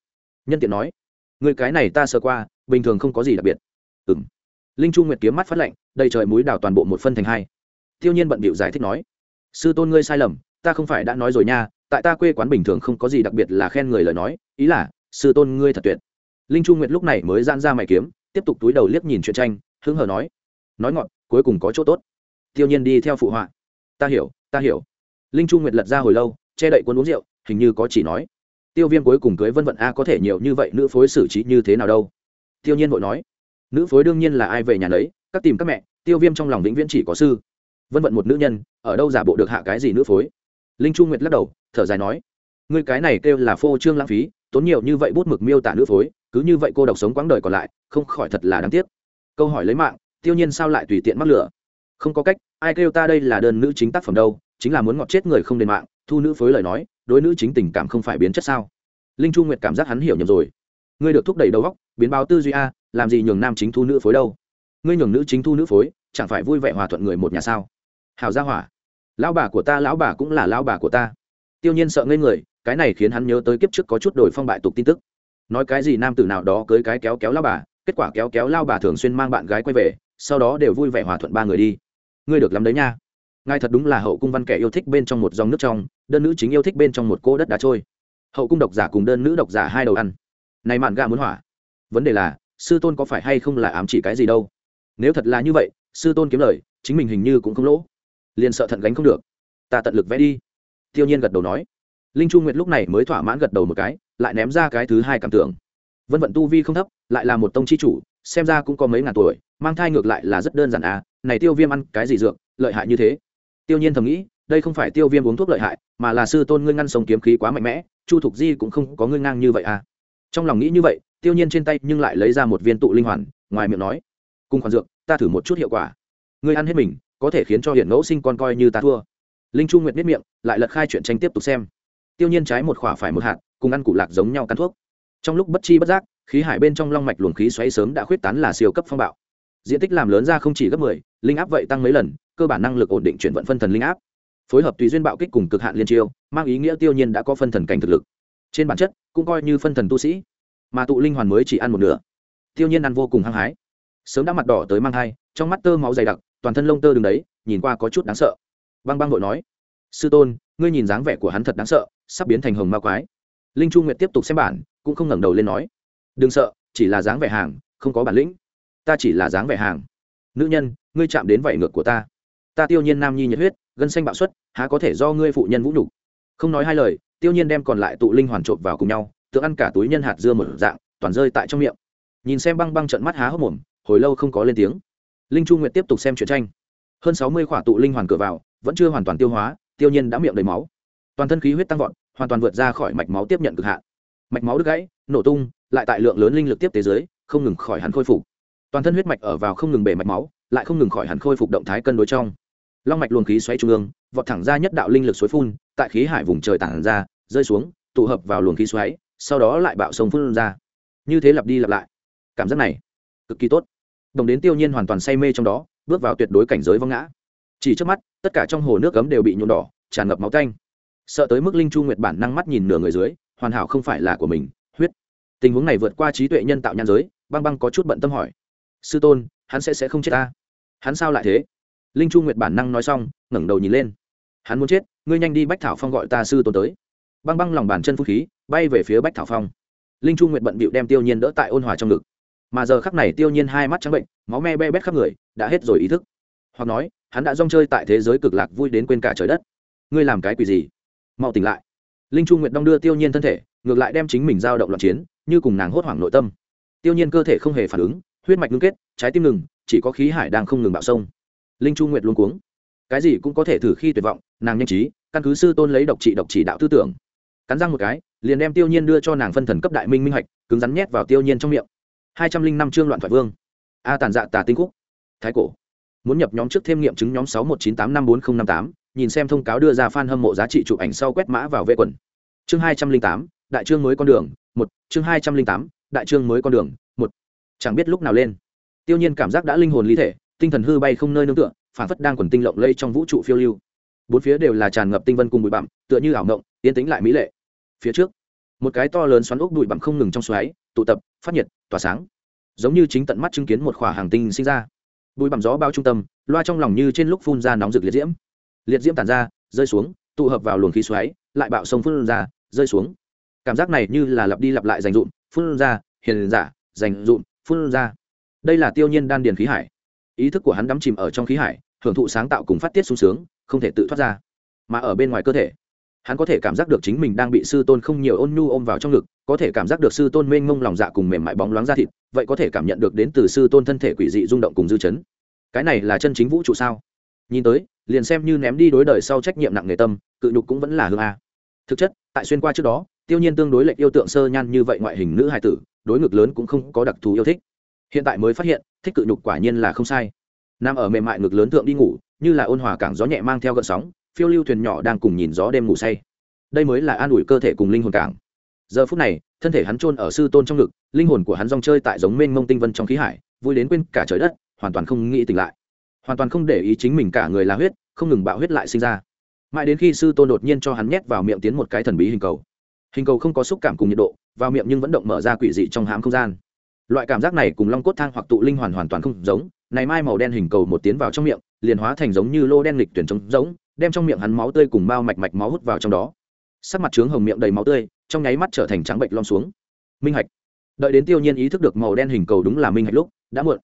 Nhân tiện nói, người cái này ta sơ qua, bình thường không có gì đặc biệt. Ừng linh chu nguyệt kiếm mắt phát lạnh, đầy trời múi đào toàn bộ một phân thành hai. Tiêu nhiên bận bịu giải thích nói, sư tôn ngươi sai lầm, ta không phải đã nói rồi nha, tại ta quê quán bình thường không có gì đặc biệt là khen người lời nói, ý là, sư tôn ngươi thật tuyệt linh chu nguyệt lúc này mới giãn ra mày kiếm, tiếp tục túi đầu liếc nhìn chuyện tranh, hứng hờ nói nói ngọn cuối cùng có chỗ tốt. Tiêu nhiên đi theo phụ họa. Ta hiểu ta hiểu. Linh chu nguyệt lật ra hồi lâu, che đậy cuốn uống rượu, hình như có chỉ nói, tiêu viêm cuối cùng cưới vân vận a có thể nhiều như vậy nữ phối xử trí như thế nào đâu? Tiêu nhiên vội nói, nữ phối đương nhiên là ai về nhà lấy các tìm các mẹ, tiêu viêm trong lòng vĩnh viễn chỉ có sư. Vân vận một nữ nhân, ở đâu giả bộ được hạ cái gì nữ phối? Linh chu nguyệt lắc đầu, thở dài nói, ngươi cái này kêu là phô trương lãng phí, tốn nhiều như vậy bút mực miêu tả nữ phối cứ như vậy cô độc sống quãng đời còn lại, không khỏi thật là đáng tiếc. Câu hỏi lấy mạng, tiêu nhiên sao lại tùy tiện mắc lửa? Không có cách, ai kêu ta đây là đơn nữ chính tác phẩm đâu, chính là muốn ngọt chết người không đền mạng, thu nữ phối lời nói, đối nữ chính tình cảm không phải biến chất sao? Linh chu nguyệt cảm giác hắn hiểu nhầm rồi. Ngươi được thúc đẩy đầu góc biến báo tư duy a, làm gì nhường nam chính thu nữ phối đâu? Ngươi nhường nữ chính thu nữ phối, chẳng phải vui vẻ hòa thuận người một nhà sao? Hào gia hỏa. Lão bà của ta, lão bà cũng là lão bà của ta. Tiêu nhiên sợ ngây người, cái này khiến hắn nhớ tới kiếp trước có chút đổi phong bại tục tin tức nói cái gì nam tử nào đó cưới cái kéo kéo lao bà, kết quả kéo kéo lao bà thường xuyên mang bạn gái quay về, sau đó đều vui vẻ hòa thuận ba người đi. Ngươi được lắm đấy nha. Ngài thật đúng là hậu cung văn kẻ yêu thích bên trong một dòng nước trong, đơn nữ chính yêu thích bên trong một cô đất đá trôi. Hậu cung độc giả cùng đơn nữ độc giả hai đầu ăn. Này mạn gà muốn hỏa. Vấn đề là, sư tôn có phải hay không là ám chỉ cái gì đâu? Nếu thật là như vậy, sư tôn kiếm lời, chính mình hình như cũng không lỗ. Liền sợ thận gánh không được. Ta tận lực vẽ đi. Tiêu nhiên gật đầu nói. Linh chu nguyệt lúc này mới thỏa mãn gật đầu một cái lại ném ra cái thứ hai cảm tưởng. Vân vận tu vi không thấp, lại là một tông chi chủ, xem ra cũng có mấy ngàn tuổi, mang thai ngược lại là rất đơn giản à này tiêu viêm ăn cái gì dược, lợi hại như thế? Tiêu nhiên thầm nghĩ, đây không phải tiêu viêm uống thuốc lợi hại, mà là sư tôn ngươi ngăn sống kiếm khí quá mạnh mẽ, chu thục di cũng không có ngươi ngang như vậy à. Trong lòng nghĩ như vậy, tiêu nhiên trên tay nhưng lại lấy ra một viên tụ linh hoàn, ngoài miệng nói cùng khoản dược, ta thử một chút hiệu quả. Ngươi ăn hết mình, có thể khiến cho hiện ngẫu sinh con coi như ta thua. Linh chu nguyệt biết miệng, lại lật khai chuyện tranh tiếp tục xem. Tiêu nhiên trái một khỏa phải một hạt cùng ăn củ lạc giống nhau căn thuốc. Trong lúc bất chi bất giác khí hải bên trong long mạch luồng khí xoáy sớm đã khuyết tán là siêu cấp phong bạo. Diện tích làm lớn ra không chỉ gấp 10, linh áp vậy tăng mấy lần cơ bản năng lực ổn định chuyển vận phân thần linh áp. Phối hợp tùy duyên bạo kích cùng cực hạn liên chiêu mang ý nghĩa tiêu nhiên đã có phân thần cảnh thực lực. Trên bản chất cũng coi như phân thần tu sĩ mà tụ linh hoàn mới chỉ ăn một nửa. Tiêu nhiên ăn vô cùng hăng hái. Sớm đã mặt đỏ tới mang thai trong mắt tơ máu dày đặc toàn thân lông tơ đứng đấy nhìn qua có chút đáng sợ. Băng băng vội nói sư tôn ngươi nhìn dáng vẻ của hắn thật đáng sợ sắp biến thành hồng ma quái linh chu nguyệt tiếp tục xem bản, cũng không ngẩng đầu lên nói, đừng sợ, chỉ là dáng vẻ hàng, không có bản lĩnh. Ta chỉ là dáng vẻ hàng. Nữ nhân, ngươi chạm đến vảy ngược của ta. Ta tiêu nhiên nam nhi nhiệt huyết, gân xanh bạo suất há có thể do ngươi phụ nhân vũ nhục? Không nói hai lời, tiêu nhiên đem còn lại tụ linh hoàn trộn vào cùng nhau tự ăn cả túi nhân hạt dưa một dạng, toàn rơi tại trong miệng. Nhìn xem băng băng trận mắt há hốc mồm, hồi lâu không có lên tiếng. Linh chu nguyệt tiếp tục xem truyện tranh. Hơn sáu mươi khỏa tụ linh hoàn cửa vào, vẫn chưa hoàn toàn tiêu hóa, tiêu nhiên đã miệng đầy máu. Toàn thân khí huyết tăng vọt hoàn toàn vượt ra khỏi mạch máu tiếp nhận cực hạn. Mạch máu đứt gãy, nổ tung, lại tại lượng lớn linh lực tiếp tế dưới, không ngừng khỏi hắn khôi phục. Toàn thân huyết mạch ở vào không ngừng bể mạch máu, lại không ngừng khỏi hắn khôi phục động thái cân đối trong. Long mạch luồng khí xoáy trung ương, vọt thẳng ra nhất đạo linh lực suối phun, tại khí hải vùng trời tản ra, rơi xuống, tụ hợp vào luồng khí xoáy, sau đó lại bạo sông phun ra. Như thế lặp đi lặp lại. Cảm giác này, cực kỳ tốt. Đồng đến tiêu nhiên hoàn toàn say mê trong đó, bước vào tuyệt đối cảnh giới vong ngã. Chỉ trước mắt, tất cả trong hồ nước cấm đều bị nhuộm đỏ, tràn ngập máu tanh sợ tới mức linh chu nguyệt bản năng mắt nhìn nửa người dưới, hoàn hảo không phải là của mình, huyết. Tình huống này vượt qua trí tuệ nhân tạo nhan giới, băng băng có chút bận tâm hỏi. Sư tôn, hắn sẽ sẽ không chết ta? Hắn sao lại thế? Linh chu nguyệt bản năng nói xong, ngẩng đầu nhìn lên. Hắn muốn chết, ngươi nhanh đi bách thảo phong gọi ta sư tôn tới. Băng băng lòng bàn chân phú khí, bay về phía bách thảo phong. Linh chu nguyệt bận bịu đem tiêu nhiên đỡ tại ôn hòa trong ngực. Mà giờ khắc này tiêu nhiên hai mắt trắng bệnh, máu me be bét khắp người, đã hết rồi ý thức. Hoặc nói, hắn đã rong chơi tại thế giới cực lạc vui đến quên cả trời đất. Ngươi làm cái quỷ gì? Mau tỉnh lại. Linh chu nguyệt đong đưa tiêu nhiên thân thể ngược lại đem chính mình giao động loạn chiến như cùng nàng hốt hoảng nội tâm. Tiêu nhiên cơ thể không hề phản ứng huyết mạch ngưng kết trái tim ngừng chỉ có khí hải đang không ngừng bạo sông. Linh chu nguyệt luôn cuống. Cái gì cũng có thể thử khi tuyệt vọng nàng nhanh trí căn cứ sư tôn lấy độc trị độc chỉ đạo tư tưởng. Cắn răng một cái liền đem tiêu nhiên đưa cho nàng phân thần cấp đại minh minh hạch cứng rắn nhét vào tiêu nhiên trong miệng. Hai trăm linh năm chương loạn thoại vương. A tàn dạ tà tinh quốc, thái cổ. Muốn nhập nhóm trước thêm nghiệm chứng nhóm sáu một chín tám năm bốn n năm tám nhìn xem thông cáo đưa ra fan hâm mộ giá trị chụp ảnh sau quét mã vào vệ quần. Chương hai trăm linh tám đại chương mới con đường một. Chương hai trăm linh tám đại chương mới con đường một. Chẳng biết lúc nào lên. Tiêu nhiên cảm giác đã linh hồn lý thể tinh thần hư bay không nơi nương tựa phản phất đang quần tinh lộng lây trong vũ trụ phiêu lưu. Bốn phía đều là tràn ngập tinh vân cùng bụi bặm tựa như ảo mộng, tiến tĩnh lại mỹ lệ. Phía trước một cái to lớn xoắn ốc bụi bặm không ngừng trong xoáy tụ tập phát nhiệt tỏa sáng. Giống như chính tận mắt chứng kiến một quả hàng tinh sinh ra. Bụi bặm gió bao trung tâm loa trong lòng như trên lúc phun ra nóng rực liệt diễm liệt diễm tàn ra, rơi xuống, tụ hợp vào luồng khí xoáy, lại bạo sông phun ra, rơi xuống. Cảm giác này như là lặp đi lặp lại dành dụm, phun ra, hiền giả, dành dụm, phun ra. Đây là tiêu nhiên đan điền khí hải. Ý thức của hắn đắm chìm ở trong khí hải, hưởng thụ sáng tạo cùng phát tiết sung sướng, không thể tự thoát ra. Mà ở bên ngoài cơ thể, hắn có thể cảm giác được chính mình đang bị sư tôn không nhiều ôn nhu ôm vào trong ngực, có thể cảm giác được sư tôn mênh mông lòng dạ cùng mềm mại bóng loáng da thịt, vậy có thể cảm nhận được đến từ sư tôn thân thể quỷ dị rung động cùng dư chấn. Cái này là chân chính vũ trụ sao? Nhìn tới, liền xem như ném đi đối đời sau trách nhiệm nặng nề tâm, cự nhục cũng vẫn là hương a. Thực chất, tại xuyên qua trước đó, tiêu nhiên tương đối lệch yêu tượng sơ nhan như vậy ngoại hình nữ hài tử, đối ngực lớn cũng không có đặc thù yêu thích. Hiện tại mới phát hiện, thích cự nhục quả nhiên là không sai. Nằm ở mềm mại ngực lớn thượng đi ngủ, như là ôn hòa cảng gió nhẹ mang theo gợn sóng, phiêu lưu thuyền nhỏ đang cùng nhìn gió đêm ngủ say. Đây mới là an ủi cơ thể cùng linh hồn cảng. Giờ phút này, thân thể hắn trôn ở sư tôn trong ngực, linh hồn của hắn rong chơi tại giống mênh mông tinh vân trong khí hải, vui đến quên cả trời đất, hoàn toàn không nghĩ tỉnh lại hoàn toàn không để ý chính mình cả người là huyết, không ngừng bạo huyết lại sinh ra. Mãi đến khi sư tôn đột nhiên cho hắn nhét vào miệng tiến một cái thần bí hình cầu. Hình cầu không có xúc cảm cùng nhiệt độ, vào miệng nhưng vẫn động mở ra quỷ dị trong hãm không gian. Loại cảm giác này cùng long cốt thang hoặc tụ linh hoàn hoàn toàn không giống, này mai màu đen hình cầu một tiến vào trong miệng, liền hóa thành giống như lô đen lịch tuyển trống giống, đem trong miệng hắn máu tươi cùng bao mạch mạch máu hút vào trong đó. Sắc mặt trướng hồng miệng đầy máu tươi, trong nháy mắt trở thành trắng bệnh lom xuống. Minh hạch. Đợi đến tiêu nhiên ý thức được màu đen hình cầu đúng là minh hạch lúc, đã muộn.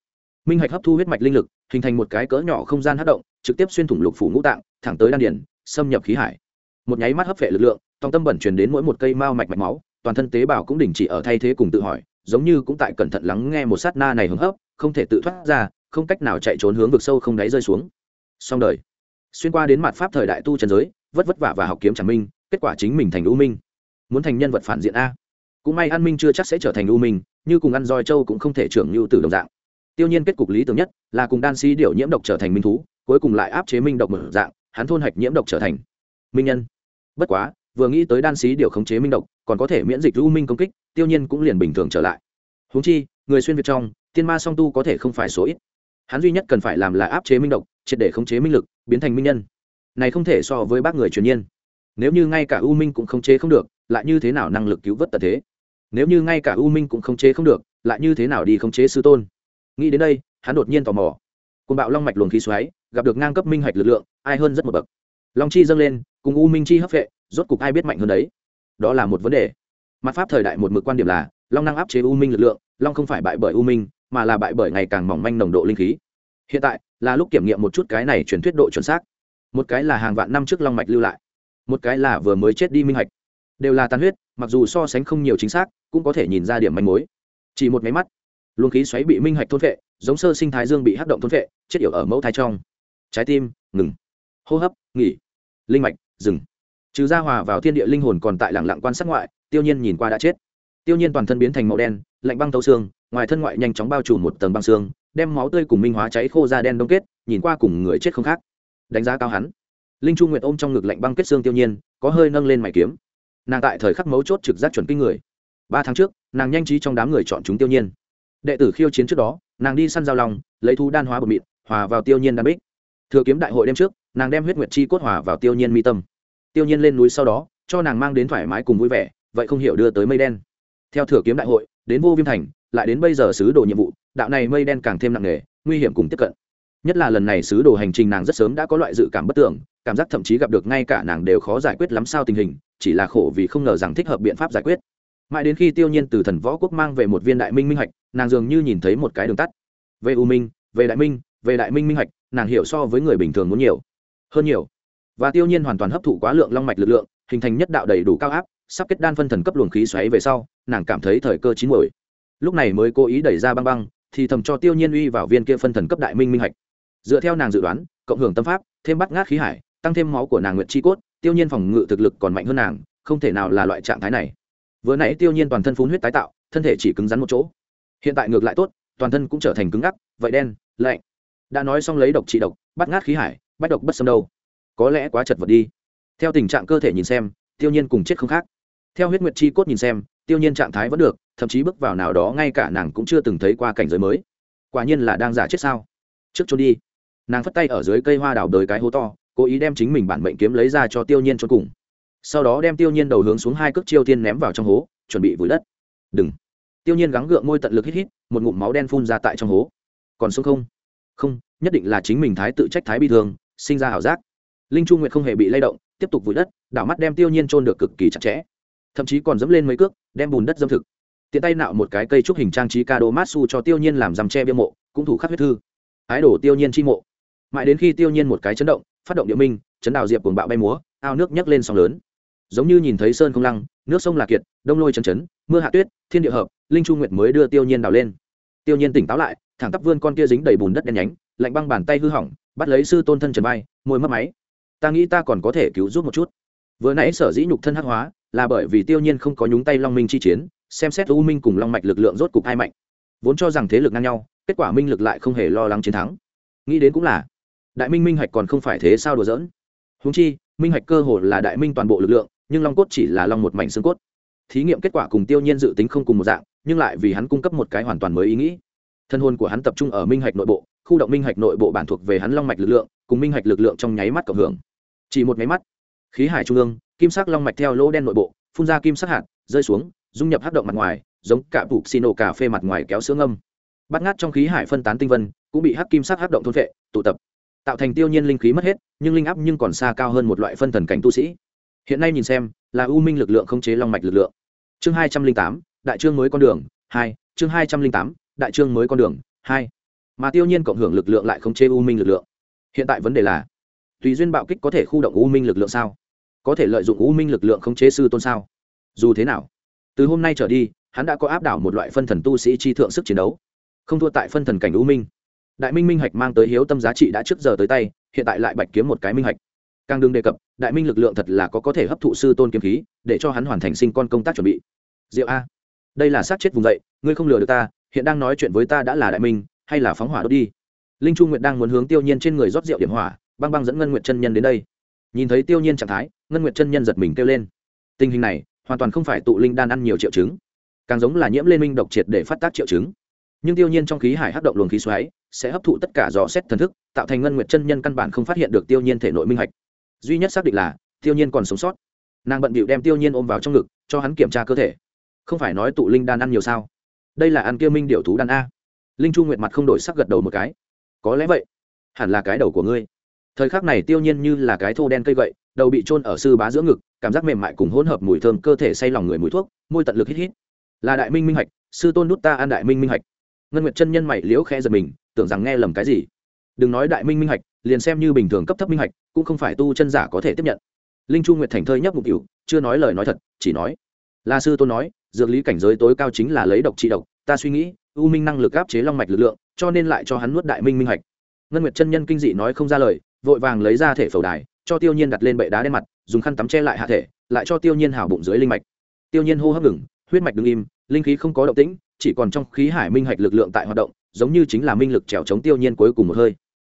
Minh hạch hấp thu huyết mạch linh lực hình thành một cái cỡ nhỏ không gian hất động, trực tiếp xuyên thủng lục phủ ngũ tạng, thẳng tới đan điển xâm nhập khí hải. Một nháy mắt hấp phệ lực lượng tòng tâm bẩn truyền đến mỗi một cây mao mạch mạch máu, toàn thân tế bào cũng đình chỉ ở thay thế cùng tự hỏi, giống như cũng tại cẩn thận lắng nghe một sát na này hứng hấp, không thể tự thoát ra, không cách nào chạy trốn hướng vực sâu không đáy rơi xuống. Xong đời. Xuyên qua đến mặt pháp thời đại tu trần giới, vất vất vả và học kiếm chẳng minh, kết quả chính mình thành u minh. Muốn thành nhân vật phản diện a. Cũng may an minh chưa chắc sẽ trở thành u minh, như cùng ăn roi châu cũng không thể trưởng như từ đồng dạng tiêu nhiên kết cục lý tưởng nhất là cùng đan sĩ điệu nhiễm độc trở thành minh thú, cuối cùng lại áp chế minh độc mở dạng, hắn thôn hạch nhiễm độc trở thành minh nhân. Bất quá, vừa nghĩ tới đan sĩ điệu khống chế minh độc, còn có thể miễn dịch u minh công kích, tiêu nhiên cũng liền bình thường trở lại. Huống chi, người xuyên việt trong, tiên ma song tu có thể không phải số ít. Hắn duy nhất cần phải làm là áp chế minh độc, triệt để khống chế minh lực, biến thành minh nhân. Này không thể so với bác người truyền nhiên nếu như ngay cả u minh cũng khống chế không được, lại như thế nào năng lực cứu vớt tật thế? Nếu như ngay cả u minh cũng khống chế không được, lại như thế nào đi khống chế sư tôn? Nghĩ đến đây, hắn đột nhiên tò mò. Côn bạo long mạch luồng khí xoáy, gặp được ngang cấp minh hạch lực lượng, ai hơn rất một bậc. Long chi dâng lên, cùng u minh chi hấp vệ rốt cục ai biết mạnh hơn đấy? Đó là một vấn đề. Mặt pháp thời đại một mực quan điểm là, long năng áp chế u minh lực lượng, long không phải bại bởi u minh, mà là bại bởi ngày càng mỏng manh nồng độ linh khí. Hiện tại, là lúc kiểm nghiệm một chút cái này truyền thuyết độ chuẩn xác. Một cái là hàng vạn năm trước long mạch lưu lại, một cái là vừa mới chết đi minh hạch. Đều là tàn huyết, mặc dù so sánh không nhiều chính xác, cũng có thể nhìn ra điểm manh mối. Chỉ một máy mắt luồng khí xoáy bị minh hạch thôn vệ, giống sơ sinh thái dương bị hắc động thôn vệ, chết yểu ở mẫu thai trong. Trái tim, ngừng. Hô hấp, nghỉ. Linh mạch, dừng. Trừ ra hòa vào thiên địa linh hồn còn tại lẳng lặng quan sát ngoại, tiêu nhiên nhìn qua đã chết. Tiêu nhiên toàn thân biến thành màu đen, lạnh băng tấu xương, ngoài thân ngoại nhanh chóng bao trùm một tầng băng xương, đem máu tươi cùng minh hóa cháy khô ra đen đông kết, nhìn qua cùng người chết không khác. Đánh giá cao hắn. Linh trung nguyệt ôm trong ngực lạnh băng kết xương tiêu nhiên, có hơi nâng lên mày kiếm. Nàng tại thời khắc mấu chốt trực giác chuẩn kinh người. Ba tháng trước, nàng nhanh trí trong đám người chọn chúng tiêu nhiên đệ tử khiêu chiến trước đó, nàng đi săn giao lòng lấy thú đan hóa bột mịn, hòa vào tiêu nhiên đan bích. Thừa kiếm đại hội đêm trước, nàng đem huyết nguyệt chi cốt hòa vào tiêu nhiên mi tâm. Tiêu nhiên lên núi sau đó, cho nàng mang đến thoải mái cùng vui vẻ, vậy không hiểu đưa tới mây đen. Theo thừa kiếm đại hội, đến vô viêm thành, lại đến bây giờ sứ đồ nhiệm vụ, đạo này mây đen càng thêm nặng nề, nguy hiểm cùng tiếp cận. Nhất là lần này sứ đồ hành trình nàng rất sớm đã có loại dự cảm bất tưởng, cảm giác thậm chí gặp được ngay cả nàng đều khó giải quyết lắm sao tình hình, chỉ là khổ vì không ngờ rằng thích hợp biện pháp giải quyết mãi đến khi tiêu nhiên từ thần võ quốc mang về một viên đại minh minh hạch, nàng dường như nhìn thấy một cái đường tắt. Về u minh, về đại minh, về đại minh minh hạch, nàng hiểu so với người bình thường muốn nhiều, hơn nhiều. Và tiêu nhiên hoàn toàn hấp thụ quá lượng long mạch lực lượng, hình thành nhất đạo đầy đủ cao áp, sắp kết đan phân thần cấp luồng khí xoáy về sau, nàng cảm thấy thời cơ chín muồi. Lúc này mới cố ý đẩy ra băng băng, thì thầm cho tiêu nhiên uy vào viên kia phân thần cấp đại minh minh hạch. Dựa theo nàng dự đoán, cộng hưởng tâm pháp, thêm bắt ngát khí hải, tăng thêm máu của nàng nguyệt chi cốt, tiêu nhiên phòng ngự thực lực còn mạnh hơn nàng, không thể nào là loại trạng thái này vừa nãy tiêu nhiên toàn thân phun huyết tái tạo, thân thể chỉ cứng rắn một chỗ. Hiện tại ngược lại tốt, toàn thân cũng trở thành cứng ngắc, vậy đen, lạnh. Đã nói xong lấy độc trị độc, bắt ngát khí hải bách độc bất xâm đâu. Có lẽ quá chật vật đi. Theo tình trạng cơ thể nhìn xem, tiêu nhiên cùng chết không khác. Theo huyết nguyệt chi cốt nhìn xem, tiêu nhiên trạng thái vẫn được, thậm chí bước vào nào đó ngay cả nàng cũng chưa từng thấy qua cảnh giới mới. Quả nhiên là đang giả chết sao. Trước trốn đi. Nàng phất tay ở dưới cây hoa đào đời cái hố to, cố ý đem chính mình bản mệnh kiếm lấy ra cho tiêu nhiên cho cùng sau đó đem tiêu nhiên đầu hướng xuống hai cước chiêu tiên ném vào trong hố, chuẩn bị vùi đất. Đừng. Tiêu nhiên gắng gượng môi tận lực hít hít, một ngụm máu đen phun ra tại trong hố. Còn sống không? Không, nhất định là chính mình thái tự trách thái bi thường sinh ra ảo giác. Linh trung nguyệt không hề bị lay động, tiếp tục vùi đất, đảo mắt đem tiêu nhiên trôn được cực kỳ chặt chẽ. Thậm chí còn dẫm lên mấy cước, đem bùn đất dâm thực. Tiện tay nạo một cái cây trúc hình trang trí ca đô mát su cho tiêu nhiên làm rằm tre bia mộ, cũng thủ khắc huyết thư. Ái đổ tiêu nhiên chi mộ. Mãi đến khi tiêu nhiên một cái chấn động, phát động địa minh, chấn đào diệp cuồng bạo bay múa, ao nước nhấc lên sóng lớn giống như nhìn thấy sơn không lăng, nước sông là kiệt, đông lôi chấn chấn, mưa hạ tuyết, thiên địa hợp, linh chu nguyệt mới đưa tiêu nhiên đào lên. Tiêu nhiên tỉnh táo lại, thẳng tắp vươn con kia dính đầy bùn đất đen nhánh, lạnh băng bàn tay hư hỏng, bắt lấy sư tôn thân trần bay môi mất máy. Ta nghĩ ta còn có thể cứu giúp một chút. Vừa nãy sở dĩ nhục thân hắc hóa, là bởi vì tiêu nhiên không có nhúng tay long minh chi chiến, xem xét u minh cùng long mạch lực lượng rốt cục hai mạnh. Vốn cho rằng thế lực ngang nhau, kết quả minh lực lại không hề lo lắng chiến thắng. Nghĩ đến cũng là, đại minh minh hạch còn không phải thế sao đùa dỡn húng chi, minh hạch cơ hồ là đại minh toàn bộ lực lượng nhưng long cốt chỉ là long một mảnh xương cốt. Thí nghiệm kết quả cùng tiêu nhiên dự tính không cùng một dạng, nhưng lại vì hắn cung cấp một cái hoàn toàn mới ý nghĩ. Thân hồn của hắn tập trung ở minh hạch nội bộ, khu động minh hạch nội bộ bản thuộc về hắn long mạch lực lượng, cùng minh hạch lực lượng trong nháy mắt cộng hưởng. Chỉ một nháy mắt, khí hải trung ương, kim sắc long mạch theo lỗ đen nội bộ, phun ra kim sắc hạt, rơi xuống, dung nhập hát động mặt ngoài, giống cả bục xì nổ cà phê mặt ngoài kéo sướng âm. Bắt ngát trong khí hải phân tán tinh vân, cũng bị hắc kim sắc hát động thôn vệ tụ tập. Tạo thành tiêu nhiên linh khí mất hết, nhưng linh áp nhưng còn xa cao hơn một loại phân thần cảnh tu sĩ hiện nay nhìn xem, là u minh lực lượng không chế long mạch lực lượng. Chương hai trăm linh tám, đại trương mới con đường, hai, chương hai trăm linh tám, đại trương mới con đường, hai. Mà tiêu nhiên cộng hưởng lực lượng lại không chế u minh lực lượng. Hiện tại vấn đề là, tùy duyên bạo kích có thể khu động u minh lực lượng sao? Có thể lợi dụng u minh lực lượng khống chế sư tôn sao? Dù thế nào, từ hôm nay trở đi, hắn đã có áp đảo một loại phân thần tu sĩ chi thượng sức chiến đấu. Không thua tại phân thần cảnh u minh. Đại minh minh hạch mang tới hiếu tâm giá trị đã trước giờ tới tay, hiện tại lại bạch kiếm một cái minh hạch càng đừng đề cập, đại minh lực lượng thật là có có thể hấp thụ sư tôn kiếm khí, để cho hắn hoàn thành sinh con công tác chuẩn bị. Diệu a, đây là sát chết vùng dậy ngươi không lừa được ta, hiện đang nói chuyện với ta đã là đại minh, hay là phóng hỏa đốt đi? Linh trung nguyệt đang muốn hướng tiêu nhiên trên người rót rượu điểm hỏa, băng băng dẫn ngân nguyệt chân nhân đến đây. Nhìn thấy tiêu nhiên trạng thái, ngân nguyệt chân nhân giật mình kêu lên. Tình hình này, hoàn toàn không phải tụ linh đan ăn nhiều triệu chứng, càng giống là nhiễm lên minh độc triệt để phát tác triệu chứng. Nhưng tiêu nhiên trong khí hải hấp động luồng khí xoáy, sẽ hấp thụ tất cả dò xét thần thức, tạo thành ngân nguyệt chân nhân căn bản không phát hiện được tiêu nhiên thể nội minh hạch duy nhất xác định là, tiêu nhiên còn sống sót. Nàng bận bịu đem tiêu nhiên ôm vào trong ngực, cho hắn kiểm tra cơ thể. Không phải nói tụ linh đan ăn nhiều sao? Đây là ăn kia minh điệu thú đan a. Linh chu nguyệt mặt không đổi sắc gật đầu một cái. Có lẽ vậy. Hẳn là cái đầu của ngươi. Thời khắc này tiêu nhiên như là cái thô đen cây gậy, đầu bị trôn ở sư bá giữa ngực, cảm giác mềm mại cùng hỗn hợp mùi thơm cơ thể say lòng người mùi thuốc, môi tận lực hít hít. Là đại minh minh hạch, sư tôn nút ta ăn đại minh minh hạch. Ngân nguyệt chân nhân mày liễu khe giật mình, tưởng rằng nghe lầm cái gì. Đừng nói đại minh minh hạch, liền xem như bình thường cấp thấp minh hạch cũng không phải tu chân giả có thể tiếp nhận. Linh chu nguyệt thành thơi nhấp mục cựu chưa nói lời nói thật, chỉ nói, La sư tôn nói, dược lý cảnh giới tối cao chính là lấy độc trị độc, ta suy nghĩ, u minh năng lực áp chế long mạch lực lượng, cho nên lại cho hắn nuốt đại minh minh hạch. Ngân nguyệt chân nhân kinh dị nói không ra lời, vội vàng lấy ra thể phẩu đài, cho tiêu nhiên đặt lên bệ đá đen mặt, dùng khăn tắm che lại hạ thể, lại cho tiêu nhiên hào bụng dưới linh mạch. Tiêu nhiên hô hấp ngừng, huyết mạch đứng im, linh khí không có động tĩnh, chỉ còn trong khí hải minh hạch lực lượng tại hoạt động, giống như chính là minh lực trèo chống tiêu nhiên cuối cùng một hơi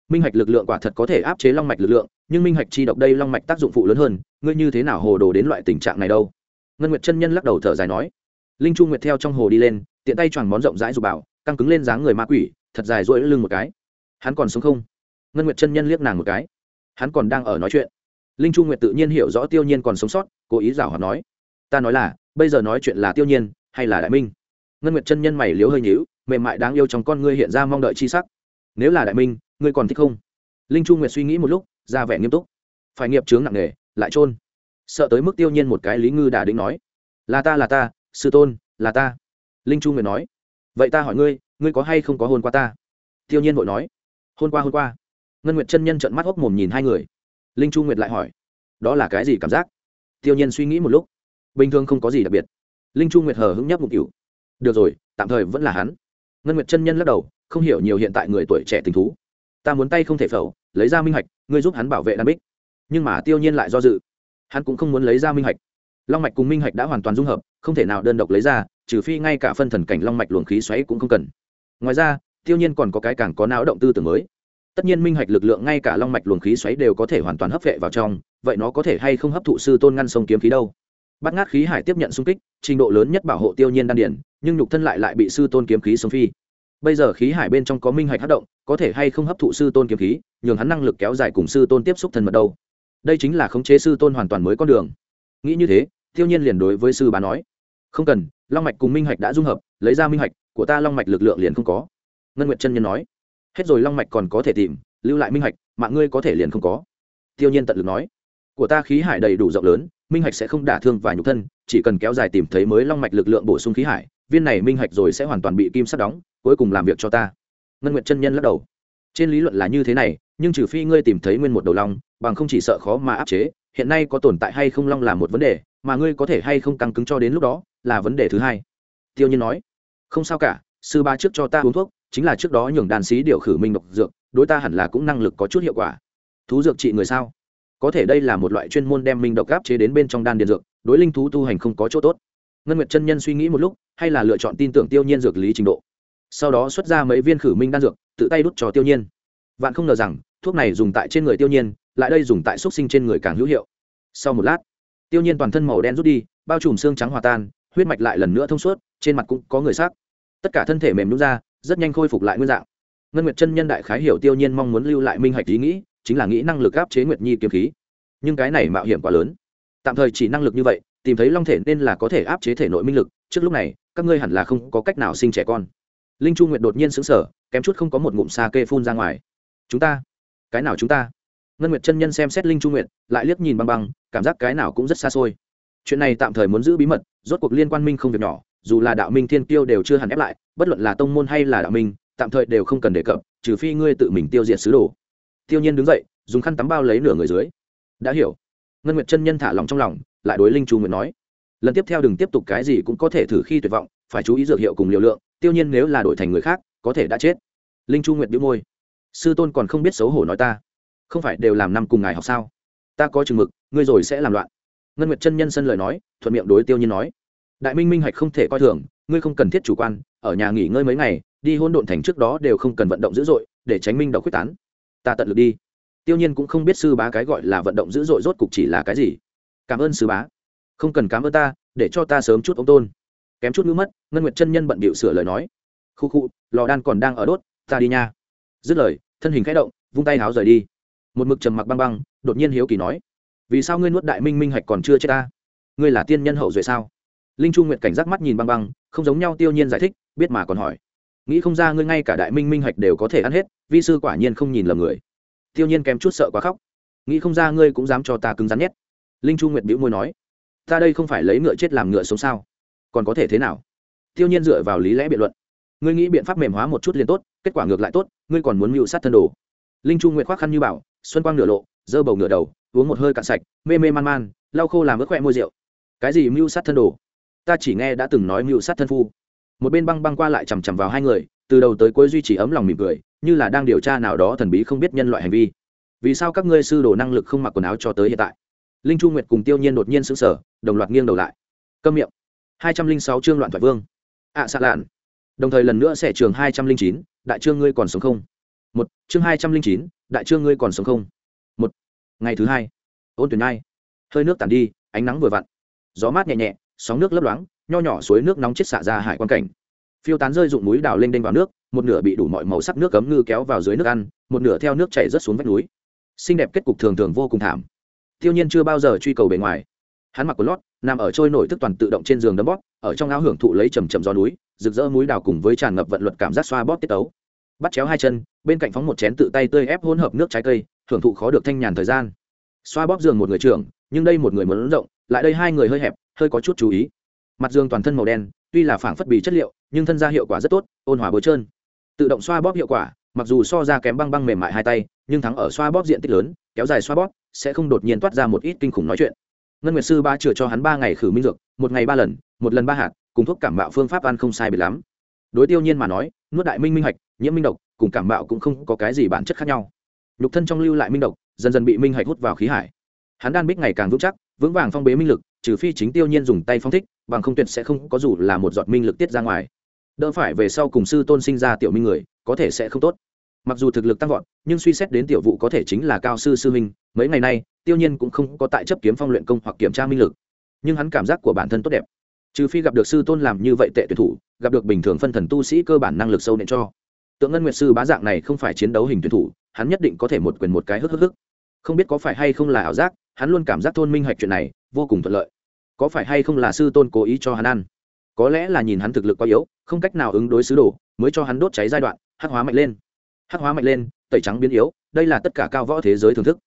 minh hạch lực lượng quả thật có thể áp chế long mạch lực lượng, nhưng minh hạch chi độc đây long mạch tác dụng phụ lớn hơn, ngươi như thế nào hồ đồ đến loại tình trạng này đâu? Ngân nguyệt chân nhân lắc đầu thở dài nói. Linh chu nguyệt theo trong hồ đi lên, tiện tay choàng món rộng rãi dù bảo, căng cứng lên dáng người ma quỷ, thật dài rỗi lưng một cái. Hắn còn sống không? Ngân nguyệt chân nhân liếc nàng một cái. Hắn còn đang ở nói chuyện. Linh chu nguyệt tự nhiên hiểu rõ tiêu nhiên còn sống sót, cố ý giảo hoạt nói. Ta nói là, bây giờ nói chuyện là tiêu nhiên, hay là đại minh? Ngân nguyệt chân nhân mày liếu hơi nhíu, mềm mại đáng yêu trong con ngươi hiện ra mong đợi chi sắc. Nếu là đại minh ngươi còn thích không? Linh chu nguyệt suy nghĩ một lúc, ra vẻ nghiêm túc. Phải nghiệp chướng nặng nề, lại trôn sợ tới mức tiêu nhiên một cái lý ngư đà định nói. Là ta là ta, sư tôn, là ta. Linh chu nguyệt nói. Vậy ta hỏi ngươi ngươi có hay không có hôn qua ta? Tiêu nhiên vội nói. Hôn qua hôn qua. Ngân nguyệt chân nhân trợn mắt hốc mồm nhìn hai người. Linh chu nguyệt lại hỏi. Đó là cái gì cảm giác? Tiêu nhiên suy nghĩ một lúc. Bình thường không có gì đặc biệt. Linh chu nguyệt hờ hững nhấp một cựu được rồi, tạm thời vẫn là hắn. Ngân nguyệt chân nhân lắc đầu, không hiểu nhiều hiện tại người tuổi trẻ tình thú ta muốn tay không thể phẫu lấy ra minh hạch, ngươi giúp hắn bảo vệ đan bích. Nhưng mà tiêu nhiên lại do dự. Hắn cũng không muốn lấy ra minh hạch. Long mạch cùng minh hạch đã hoàn toàn dung hợp, không thể nào đơn độc lấy ra, trừ phi ngay cả phân thần cảnh long mạch luồng khí xoáy cũng không cần. Ngoài ra, tiêu nhiên còn có cái càng có não động tư tưởng mới. Tất nhiên minh hạch lực lượng ngay cả long mạch luồng khí xoáy đều có thể hoàn toàn hấp vệ vào trong, vậy nó có thể hay không hấp thụ sư tôn ngăn sông kiếm khí đâu? Bắt ngát khí hải tiếp nhận xung kích, trình độ lớn nhất bảo hộ tiêu nhiên đan điển nhưng nhục thân lại lại bị sư tôn kiếm khí sông phi bây giờ khí hải bên trong có minh hạch hát động, có thể hay không hấp thụ sư tôn kiếm khí, nhường hắn năng lực kéo dài cùng sư tôn tiếp xúc thân mật đâu. Đây chính là khống chế sư tôn hoàn toàn mới con đường. Nghĩ như thế tiêu nhiên liền đối với sư bá nói, không cần, long mạch cùng minh hạch đã dung hợp, lấy ra minh hạch, của ta long mạch lực lượng liền không có. Ngân nguyệt chân nhân nói, hết rồi long mạch còn có thể tìm, lưu lại minh hạch, mạng ngươi có thể liền không có. Tiêu nhiên tận lực nói, của ta khí hải đầy đủ rộng lớn, minh hạch sẽ không đả thương và nhục thân, chỉ cần kéo dài tìm thấy mới long mạch lực lượng bổ sung khí hải viên này minh hạch rồi sẽ hoàn toàn bị kim sắt đóng, cuối cùng làm việc cho ta. Ngân nguyệt chân nhân lắc đầu. Trên lý luận là như thế này, nhưng trừ phi ngươi tìm thấy nguyên một đầu long, bằng không chỉ sợ khó mà áp chế, hiện nay có tồn tại hay không long là một vấn đề, mà ngươi có thể hay không căng cứng cho đến lúc đó, là vấn đề thứ hai. Tiêu nhiên nói. Không sao cả, sư ba trước cho ta uống thuốc, chính là trước đó nhường đàn sĩ điều khử minh độc dược, đối ta hẳn là cũng năng lực có chút hiệu quả. Thú dược trị người sao? Có thể đây là một loại chuyên môn đem minh độc áp chế đến bên trong đan điện dược, đối linh thú tu hành không có chỗ tốt ngân nguyệt chân nhân suy nghĩ một lúc, hay là lựa chọn tin tưởng tiêu nhiên dược lý trình độ. Sau đó xuất ra mấy viên khử minh đan dược, tự tay đút cho tiêu nhiên. Vạn không ngờ rằng, thuốc này dùng tại trên người tiêu nhiên, lại đây dùng tại xúc sinh trên người càng hữu hiệu. Sau một lát, tiêu nhiên toàn thân màu đen rút đi, bao trùm xương trắng hòa tan, huyết mạch lại lần nữa thông suốt, trên mặt cũng có người xác. Tất cả thân thể mềm nhún ra, rất nhanh khôi phục lại nguyên dạng. Ngân nguyệt chân nhân đại khái hiểu tiêu nhiên mong muốn lưu lại minh hạch ý nghĩ, chính là nghĩ năng lực áp chế nguyệt nhi kiếm khí. Nhưng cái này mạo hiểm quá lớn. Tạm thời chỉ năng lực như vậy tìm thấy long thể nên là có thể áp chế thể nội minh lực, trước lúc này, các ngươi hẳn là không có cách nào sinh trẻ con. Linh chu nguyệt đột nhiên sững sờ, kém chút không có một ngụm xa kê phun ra ngoài. Chúng ta? Cái nào chúng ta? Ngân nguyệt chân nhân xem xét linh chu nguyệt, lại liếc nhìn băng băng, cảm giác cái nào cũng rất xa xôi. Chuyện này tạm thời muốn giữ bí mật, rốt cuộc liên quan minh không việc nhỏ, dù là đạo minh thiên tiêu đều chưa hẳn ép lại, bất luận là tông môn hay là đạo minh, tạm thời đều không cần đề cập, trừ phi ngươi tự mình tiêu diệt sứ đồ. Tiêu nhiên đứng dậy, dùng khăn tắm bao lấy nửa người dưới. Đã hiểu. Ngân nguyệt chân nhân thả lòng trong lòng lại đối linh chu nguyệt nói, lần tiếp theo đừng tiếp tục cái gì cũng có thể thử khi tuyệt vọng, phải chú ý dược hiệu cùng liều lượng, tiêu nhiên nếu là đổi thành người khác, có thể đã chết. Linh chu nguyệt bĩu môi, sư tôn còn không biết xấu hổ nói ta, không phải đều làm năm cùng ngài học sao? Ta có chừng mực, ngươi rồi sẽ làm loạn. Ngân nguyệt chân nhân sân lời nói, thuận miệng đối tiêu nhiên nói, đại minh minh hạch không thể coi thường, ngươi không cần thiết chủ quan, ở nhà nghỉ ngơi mấy ngày, đi hôn độn thành trước đó đều không cần vận động dữ dội, để tránh minh đọc quyết tán. Ta tận lực đi. Tiêu nhiên cũng không biết sư bá cái gọi là vận động dữ dội rốt cục chỉ là cái gì cảm ơn sứ bá. Không cần cảm ơn ta, để cho ta sớm chút ông tôn. Kém chút ngữ mất, ngân nguyệt chân nhân bận bịu sửa lời nói. Khu khu, lò đan còn đang ở đốt, ta đi nha. Dứt lời, thân hình khẽ động, vung tay háo rời đi. Một mực trầm mặc băng băng, đột nhiên hiếu kỳ nói, vì sao ngươi nuốt đại minh minh hạch còn chưa chết ta? Ngươi là tiên nhân hậu duệ sao? Linh chu nguyệt cảnh giác mắt nhìn băng băng, không giống nhau tiêu nhiên giải thích, biết mà còn hỏi, nghĩ không ra ngươi ngay cả đại minh minh hạch đều có thể ăn hết, vi sư quả nhiên không nhìn lầm người. Tiêu nhiên kém chút sợ quá khóc, nghĩ không ra ngươi cũng dám cho ta cứng rắn nhất linh chu nguyệt bĩu môi nói, ta đây không phải lấy ngựa chết làm ngựa sống sao? Còn có thể thế nào? Tiêu nhiên dựa vào lý lẽ biện luận, ngươi nghĩ biện pháp mềm hóa một chút liền tốt, kết quả ngược lại tốt, ngươi còn muốn mưu sát thân đồ. Linh chu nguyệt khoác khăn như bảo, xuân quang nửa lộ dơ bầu nửa đầu, uống một hơi cạn sạch, mê mê man man, lau khô làm ướt khoe môi rượu. Cái gì mưu sát thân đồ? Ta chỉ nghe đã từng nói mưu sát thân phu. Một bên băng băng qua lại chằm chằm vào hai người, từ đầu tới cuối duy trì ấm lòng mỉm cười, như là đang điều tra nào đó thần bí không biết nhân loại hành vi. Vì sao các ngươi sư đồ năng lực không mặc quần áo cho tới hiện tại? Linh chu nguyệt cùng tiêu nhiên đột nhiên sững sờ đồng loạt nghiêng đầu lại. Câm miệng. Hai trăm linh sáu chương loạn thoại vương. Ạ à, xạ lạn. Đồng thời lần nữa sẽ trường hai trăm linh chín đại trương ngươi còn sống không? Một chương hai trăm linh chín đại trương ngươi còn sống không? Một ngày thứ hai. Ôn tuyển nhai. Hơi nước tàn đi ánh nắng vừa vặn. Gió mát nhẹ nhẹ sóng nước lấp loáng nho nhỏ suối nước nóng chết xạ ra hải quan cảnh. Phiêu tán rơi dụng núi đào lên đênh vào nước một nửa bị đủ mọi màu sắc nước cấm ngư kéo vào dưới nước ăn một nửa theo nước chảy rớt xuống vách núi. Xinh đẹp kết cục thường thường vô cùng thảm tiêu nhiên chưa bao giờ truy cầu bề ngoài. Hắn mặc quần lót, nằm ở trôi nổi thức toàn tự động trên giường đấm bóp, ở trong áo hưởng thụ lấy trầm trầm gió núi, rực rỡ núi đào cùng với tràn ngập vận luật cảm giác xoa bóp tiết tấu. Bắt chéo hai chân, bên cạnh phóng một chén tự tay tươi ép hỗn hợp nước trái cây hưởng thụ khó được thanh nhàn thời gian. Xoa bóp giường một người trưởng, nhưng đây một người muốn rộng, lại đây hai người hơi hẹp, hơi có chút chú ý. Mặt giường toàn thân màu đen, tuy là phảng phất bì chất liệu, nhưng thân ra hiệu quả rất tốt, ôn hòa bối trơn. Tự động xoa bóp hiệu quả, mặc dù so ra kém băng băng mềm mại hai tay, nhưng thắng ở xoa bóp diện tích lớn, kéo dài xoa bóp sẽ không đột nhiên toát ra một ít kinh khủng nói chuyện. Ngân nguyệt sư ba chữa cho hắn ba ngày khử minh dược, một ngày ba lần, một lần ba hạt, cùng thuốc cảm mạo phương pháp ăn không sai biệt lắm. Đối tiêu nhiên mà nói, nuốt đại minh minh hạch, nhiễm minh độc, cùng cảm mạo cũng không có cái gì bản chất khác nhau. Nhục thân trong lưu lại minh độc, dần dần bị minh hạch hút vào khí hải. Hắn đan bích ngày càng vững chắc, vững vàng phong bế minh lực, trừ phi chính tiêu nhiên dùng tay phong thích, bằng không tuyệt sẽ không có dù là một giọt minh lực tiết ra ngoài. Đỡ phải về sau cùng sư tôn sinh ra tiểu minh người, có thể sẽ không tốt mặc dù thực lực tăng vọt, nhưng suy xét đến tiểu vụ có thể chính là cao sư sư minh mấy ngày nay, tiêu nhiên cũng không có tại chấp kiếm phong luyện công hoặc kiểm tra minh lực. Nhưng hắn cảm giác của bản thân tốt đẹp. Trừ phi gặp được sư tôn làm như vậy tệ tuyển thủ, gặp được bình thường phân thần tu sĩ cơ bản năng lực sâu nện cho. Tượng ngân nguyệt sư bá dạng này không phải chiến đấu hình tuyển thủ, hắn nhất định có thể một quyền một cái hức hức hức. Không biết có phải hay không là ảo giác, hắn luôn cảm giác thôn minh hạch chuyện này vô cùng thuận lợi. Có phải hay không là sư tôn cố ý cho hắn ăn? Có lẽ là nhìn hắn thực lực quá yếu, không cách nào ứng đối sứ đồ, mới cho hắn đốt cháy giai đoạn, hắc hóa mạnh lên hắc hóa mạnh lên, tẩy trắng biến yếu, đây là tất cả cao võ thế giới thưởng thức.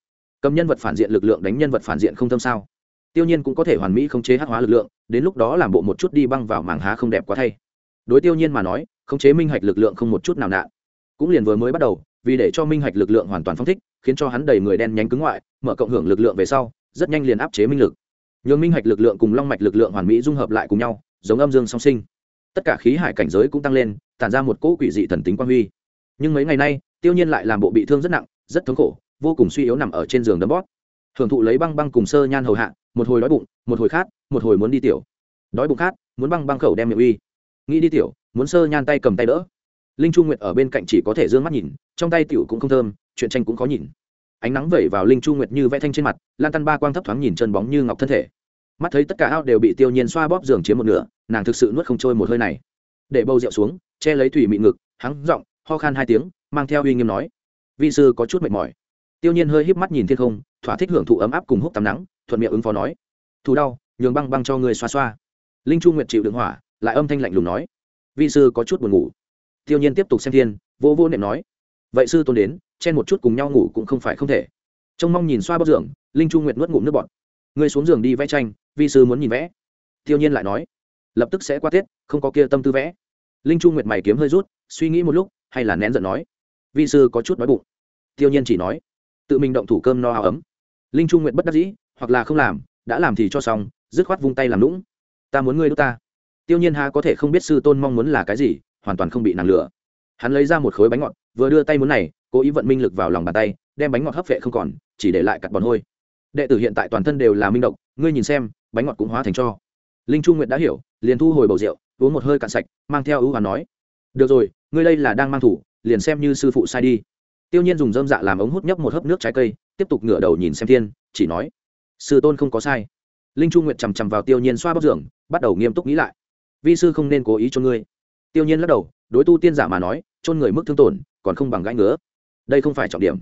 Cầm nhân vật phản diện lực lượng đánh nhân vật phản diện không thâm sao? Tiêu nhiên cũng có thể hoàn mỹ khống chế hắc hóa lực lượng, đến lúc đó làm bộ một chút đi băng vào mảng há không đẹp quá thay. Đối tiêu nhiên mà nói, khống chế minh hạch lực lượng không một chút nào nạn cũng liền vừa mới bắt đầu, vì để cho minh hạch lực lượng hoàn toàn phong thích, khiến cho hắn đầy người đen nhánh cứng ngoại, mở cộng hưởng lực lượng về sau, rất nhanh liền áp chế minh lực. Nhường minh hạch lực lượng cùng long mạch lực lượng hoàn mỹ dung hợp lại cùng nhau, giống âm dương song sinh. Tất cả khí hải cảnh giới cũng tăng lên, tản ra một cỗ quỷ dị thần tính quan huy nhưng mấy ngày nay, tiêu nhiên lại làm bộ bị thương rất nặng, rất thống khổ, vô cùng suy yếu nằm ở trên giường đấm bóp. Hưởng thụ lấy băng băng cùng sơ nhan hầu hạ, một hồi đói bụng, một hồi khát, một hồi muốn đi tiểu. Đói bụng khát, muốn băng băng khẩu đem miệng uy. Nghĩ đi tiểu, muốn sơ nhan tay cầm tay đỡ. Linh chu nguyệt ở bên cạnh chỉ có thể d ư ơ n g mắt nhìn, trong tay tiểu cũng không thơm, chuyện tranh cũng khó nhìn. Ánh nắng vẩy vào linh chu nguyệt như vẽ thanh trên mặt, lan tăn ba quang thấp thoáng nhìn chân bóng như ngọc thân thể. Mắt thấy tất cả ao đều bị tiêu nhiên xoa bóp giường chiếm một nửa, nàng thực sự nuốt không trôi một hơi này. Để bầu rượu xuống, che lấy thủy mị ngực, hắng giọng ho khan hai tiếng, mang theo uy nghiêm nói. Vi sư có chút mệt mỏi. Tiêu nhiên hơi híp mắt nhìn thiên không, thỏa thích hưởng thụ ấm áp cùng hút tắm nắng, thuận miệng ứng phó nói. Thù đau, nhường băng băng cho người xoa xoa. Linh chu nguyệt chịu đựng hỏa, lại âm thanh lạnh lùng nói. Vi sư có chút buồn ngủ. Tiêu nhiên tiếp tục xem thiên, vô vô niệm nói. Vậy sư tôn đến, chen một chút cùng nhau ngủ cũng không phải không thể. Trông mong nhìn xoa bóc giường, linh chu nguyệt nuốt ngụm nước bọt. Người xuống giường đi vẽ tranh, vi sư muốn nhìn vẽ. Tiêu nhiên lại nói. Lập tức sẽ qua tết, không có kia tâm tư vẽ. Linh chu nguyệt mày kiếm hơi rút, suy nghĩ một lúc hay là nén giận nói. Vi sư có chút nói bụng. Tiêu nhiên chỉ nói, tự mình động thủ cơm no áo ấm. Linh Trung nguyệt bất đắc dĩ, hoặc là không làm, đã làm thì cho xong, dứt khoát vung tay làm lũng ta muốn ngươi đốt ta. Tiêu nhiên ha có thể không biết sư tôn mong muốn là cái gì, hoàn toàn không bị nàng lửa hắn lấy ra một khối bánh ngọt, vừa đưa tay muốn này, cố ý vận minh lực vào lòng bàn tay, đem bánh ngọt hấp vệ không còn, chỉ để lại cặt bòn hôi. Đệ tử hiện tại toàn thân đều là minh độc, ngươi nhìn xem, bánh ngọt cũng hóa thành cho. Linh Trung nguyệt đã hiểu, liền thu hồi bầu rượu, uống một hơi cạn sạch, mang theo ưu hoàn nói, được rồi ngươi đây là đang mang thủ, liền xem như sư phụ sai đi. Tiêu nhiên dùng dơm dạ làm ống hút nhấp một hớp nước trái cây, tiếp tục ngửa đầu nhìn xem thiên, chỉ nói, sư tôn không có sai. Linh chu nguyệt chằm chằm vào tiêu nhiên xoa bóc giường, bắt đầu nghiêm túc nghĩ lại. Vi sư không nên cố ý cho ngươi. Tiêu nhiên lắc đầu, đối tu tiên giả mà nói, chôn người mức thương tổn, còn không bằng gãi ngứa. Đây không phải trọng điểm.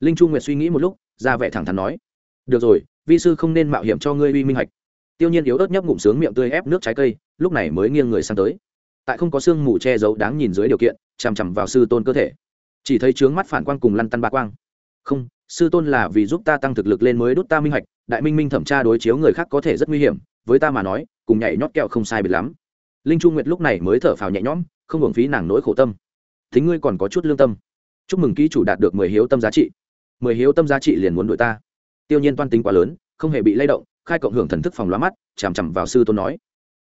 Linh chu nguyệt suy nghĩ một lúc, ra vẻ thẳng thắn nói, được rồi, vi sư không nên mạo hiểm cho ngươi uy minh hạch. Tiêu nhiên yếu ớt nhấp ngụm sướng miệng tươi ép nước trái cây, lúc này mới nghiêng người sang tới tại không có xương mù che giấu đáng nhìn dưới điều kiện, chằm chằm vào sư tôn cơ thể. Chỉ thấy trướng mắt phản quang cùng lăn tăn ba quang. Không, sư tôn là vì giúp ta tăng thực lực lên mới đốt ta minh hạch, đại minh minh thẩm tra đối chiếu người khác có thể rất nguy hiểm, với ta mà nói, cùng nhảy nhót kẹo không sai biệt lắm. Linh trung nguyệt lúc này mới thở phào nhẹ nhõm, không hưởng phí nàng nỗi khổ tâm. Thính ngươi còn có chút lương tâm. Chúc mừng ký chủ đạt được mười hiếu tâm giá trị. Mười hiếu tâm giá trị liền muốn đuổi ta. Tiêu nhiên toan tính quá lớn, không hề bị lay động, khai cộng hưởng thần thức phòng lóa mắt, chằm chằm vào sư tôn nói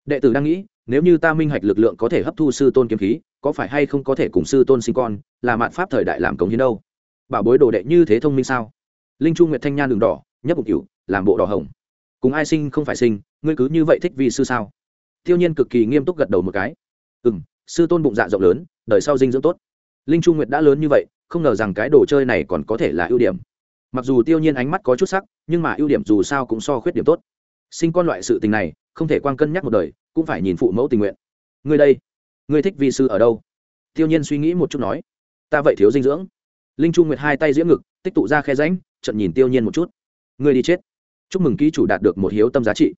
đệ tử đang nghĩ, nếu như ta minh hạch lực lượng có thể hấp thu sư tôn kiếm khí, có phải hay không có thể cùng sư tôn sinh con, là mạn pháp thời đại làm cống hiến đâu? Bảo bối đồ đệ như thế thông minh sao? Linh chu nguyệt thanh nhan đường đỏ, nhấp bụng cựu làm bộ đỏ hồng. Cùng ai sinh không phải sinh, ngươi cứ như vậy thích vì sư sao? Tiêu nhiên cực kỳ nghiêm túc gật đầu một cái. Ừ m sư tôn bụng dạ rộng lớn, đời sau dinh dưỡng tốt. Linh chu nguyệt đã lớn như vậy, không ngờ rằng cái đồ chơi này còn có thể là ưu điểm. Mặc dù tiêu nhiên ánh mắt có chút sắc, nhưng mà ưu điểm dù sao cũng so khuyết điểm tốt. Sinh con loại sự tình này không thể quan cân nhắc một đời, cũng phải nhìn phụ mẫu tình nguyện. Ngươi đây, ngươi thích vi sư ở đâu? Tiêu nhiên suy nghĩ một chút nói. Ta vậy thiếu dinh dưỡng. Linh trung nguyệt hai tay diễm ngực, tích tụ ra khe ránh trận nhìn tiêu nhiên một chút. Ngươi đi chết. Chúc mừng ký chủ đạt được một hiếu tâm giá trị.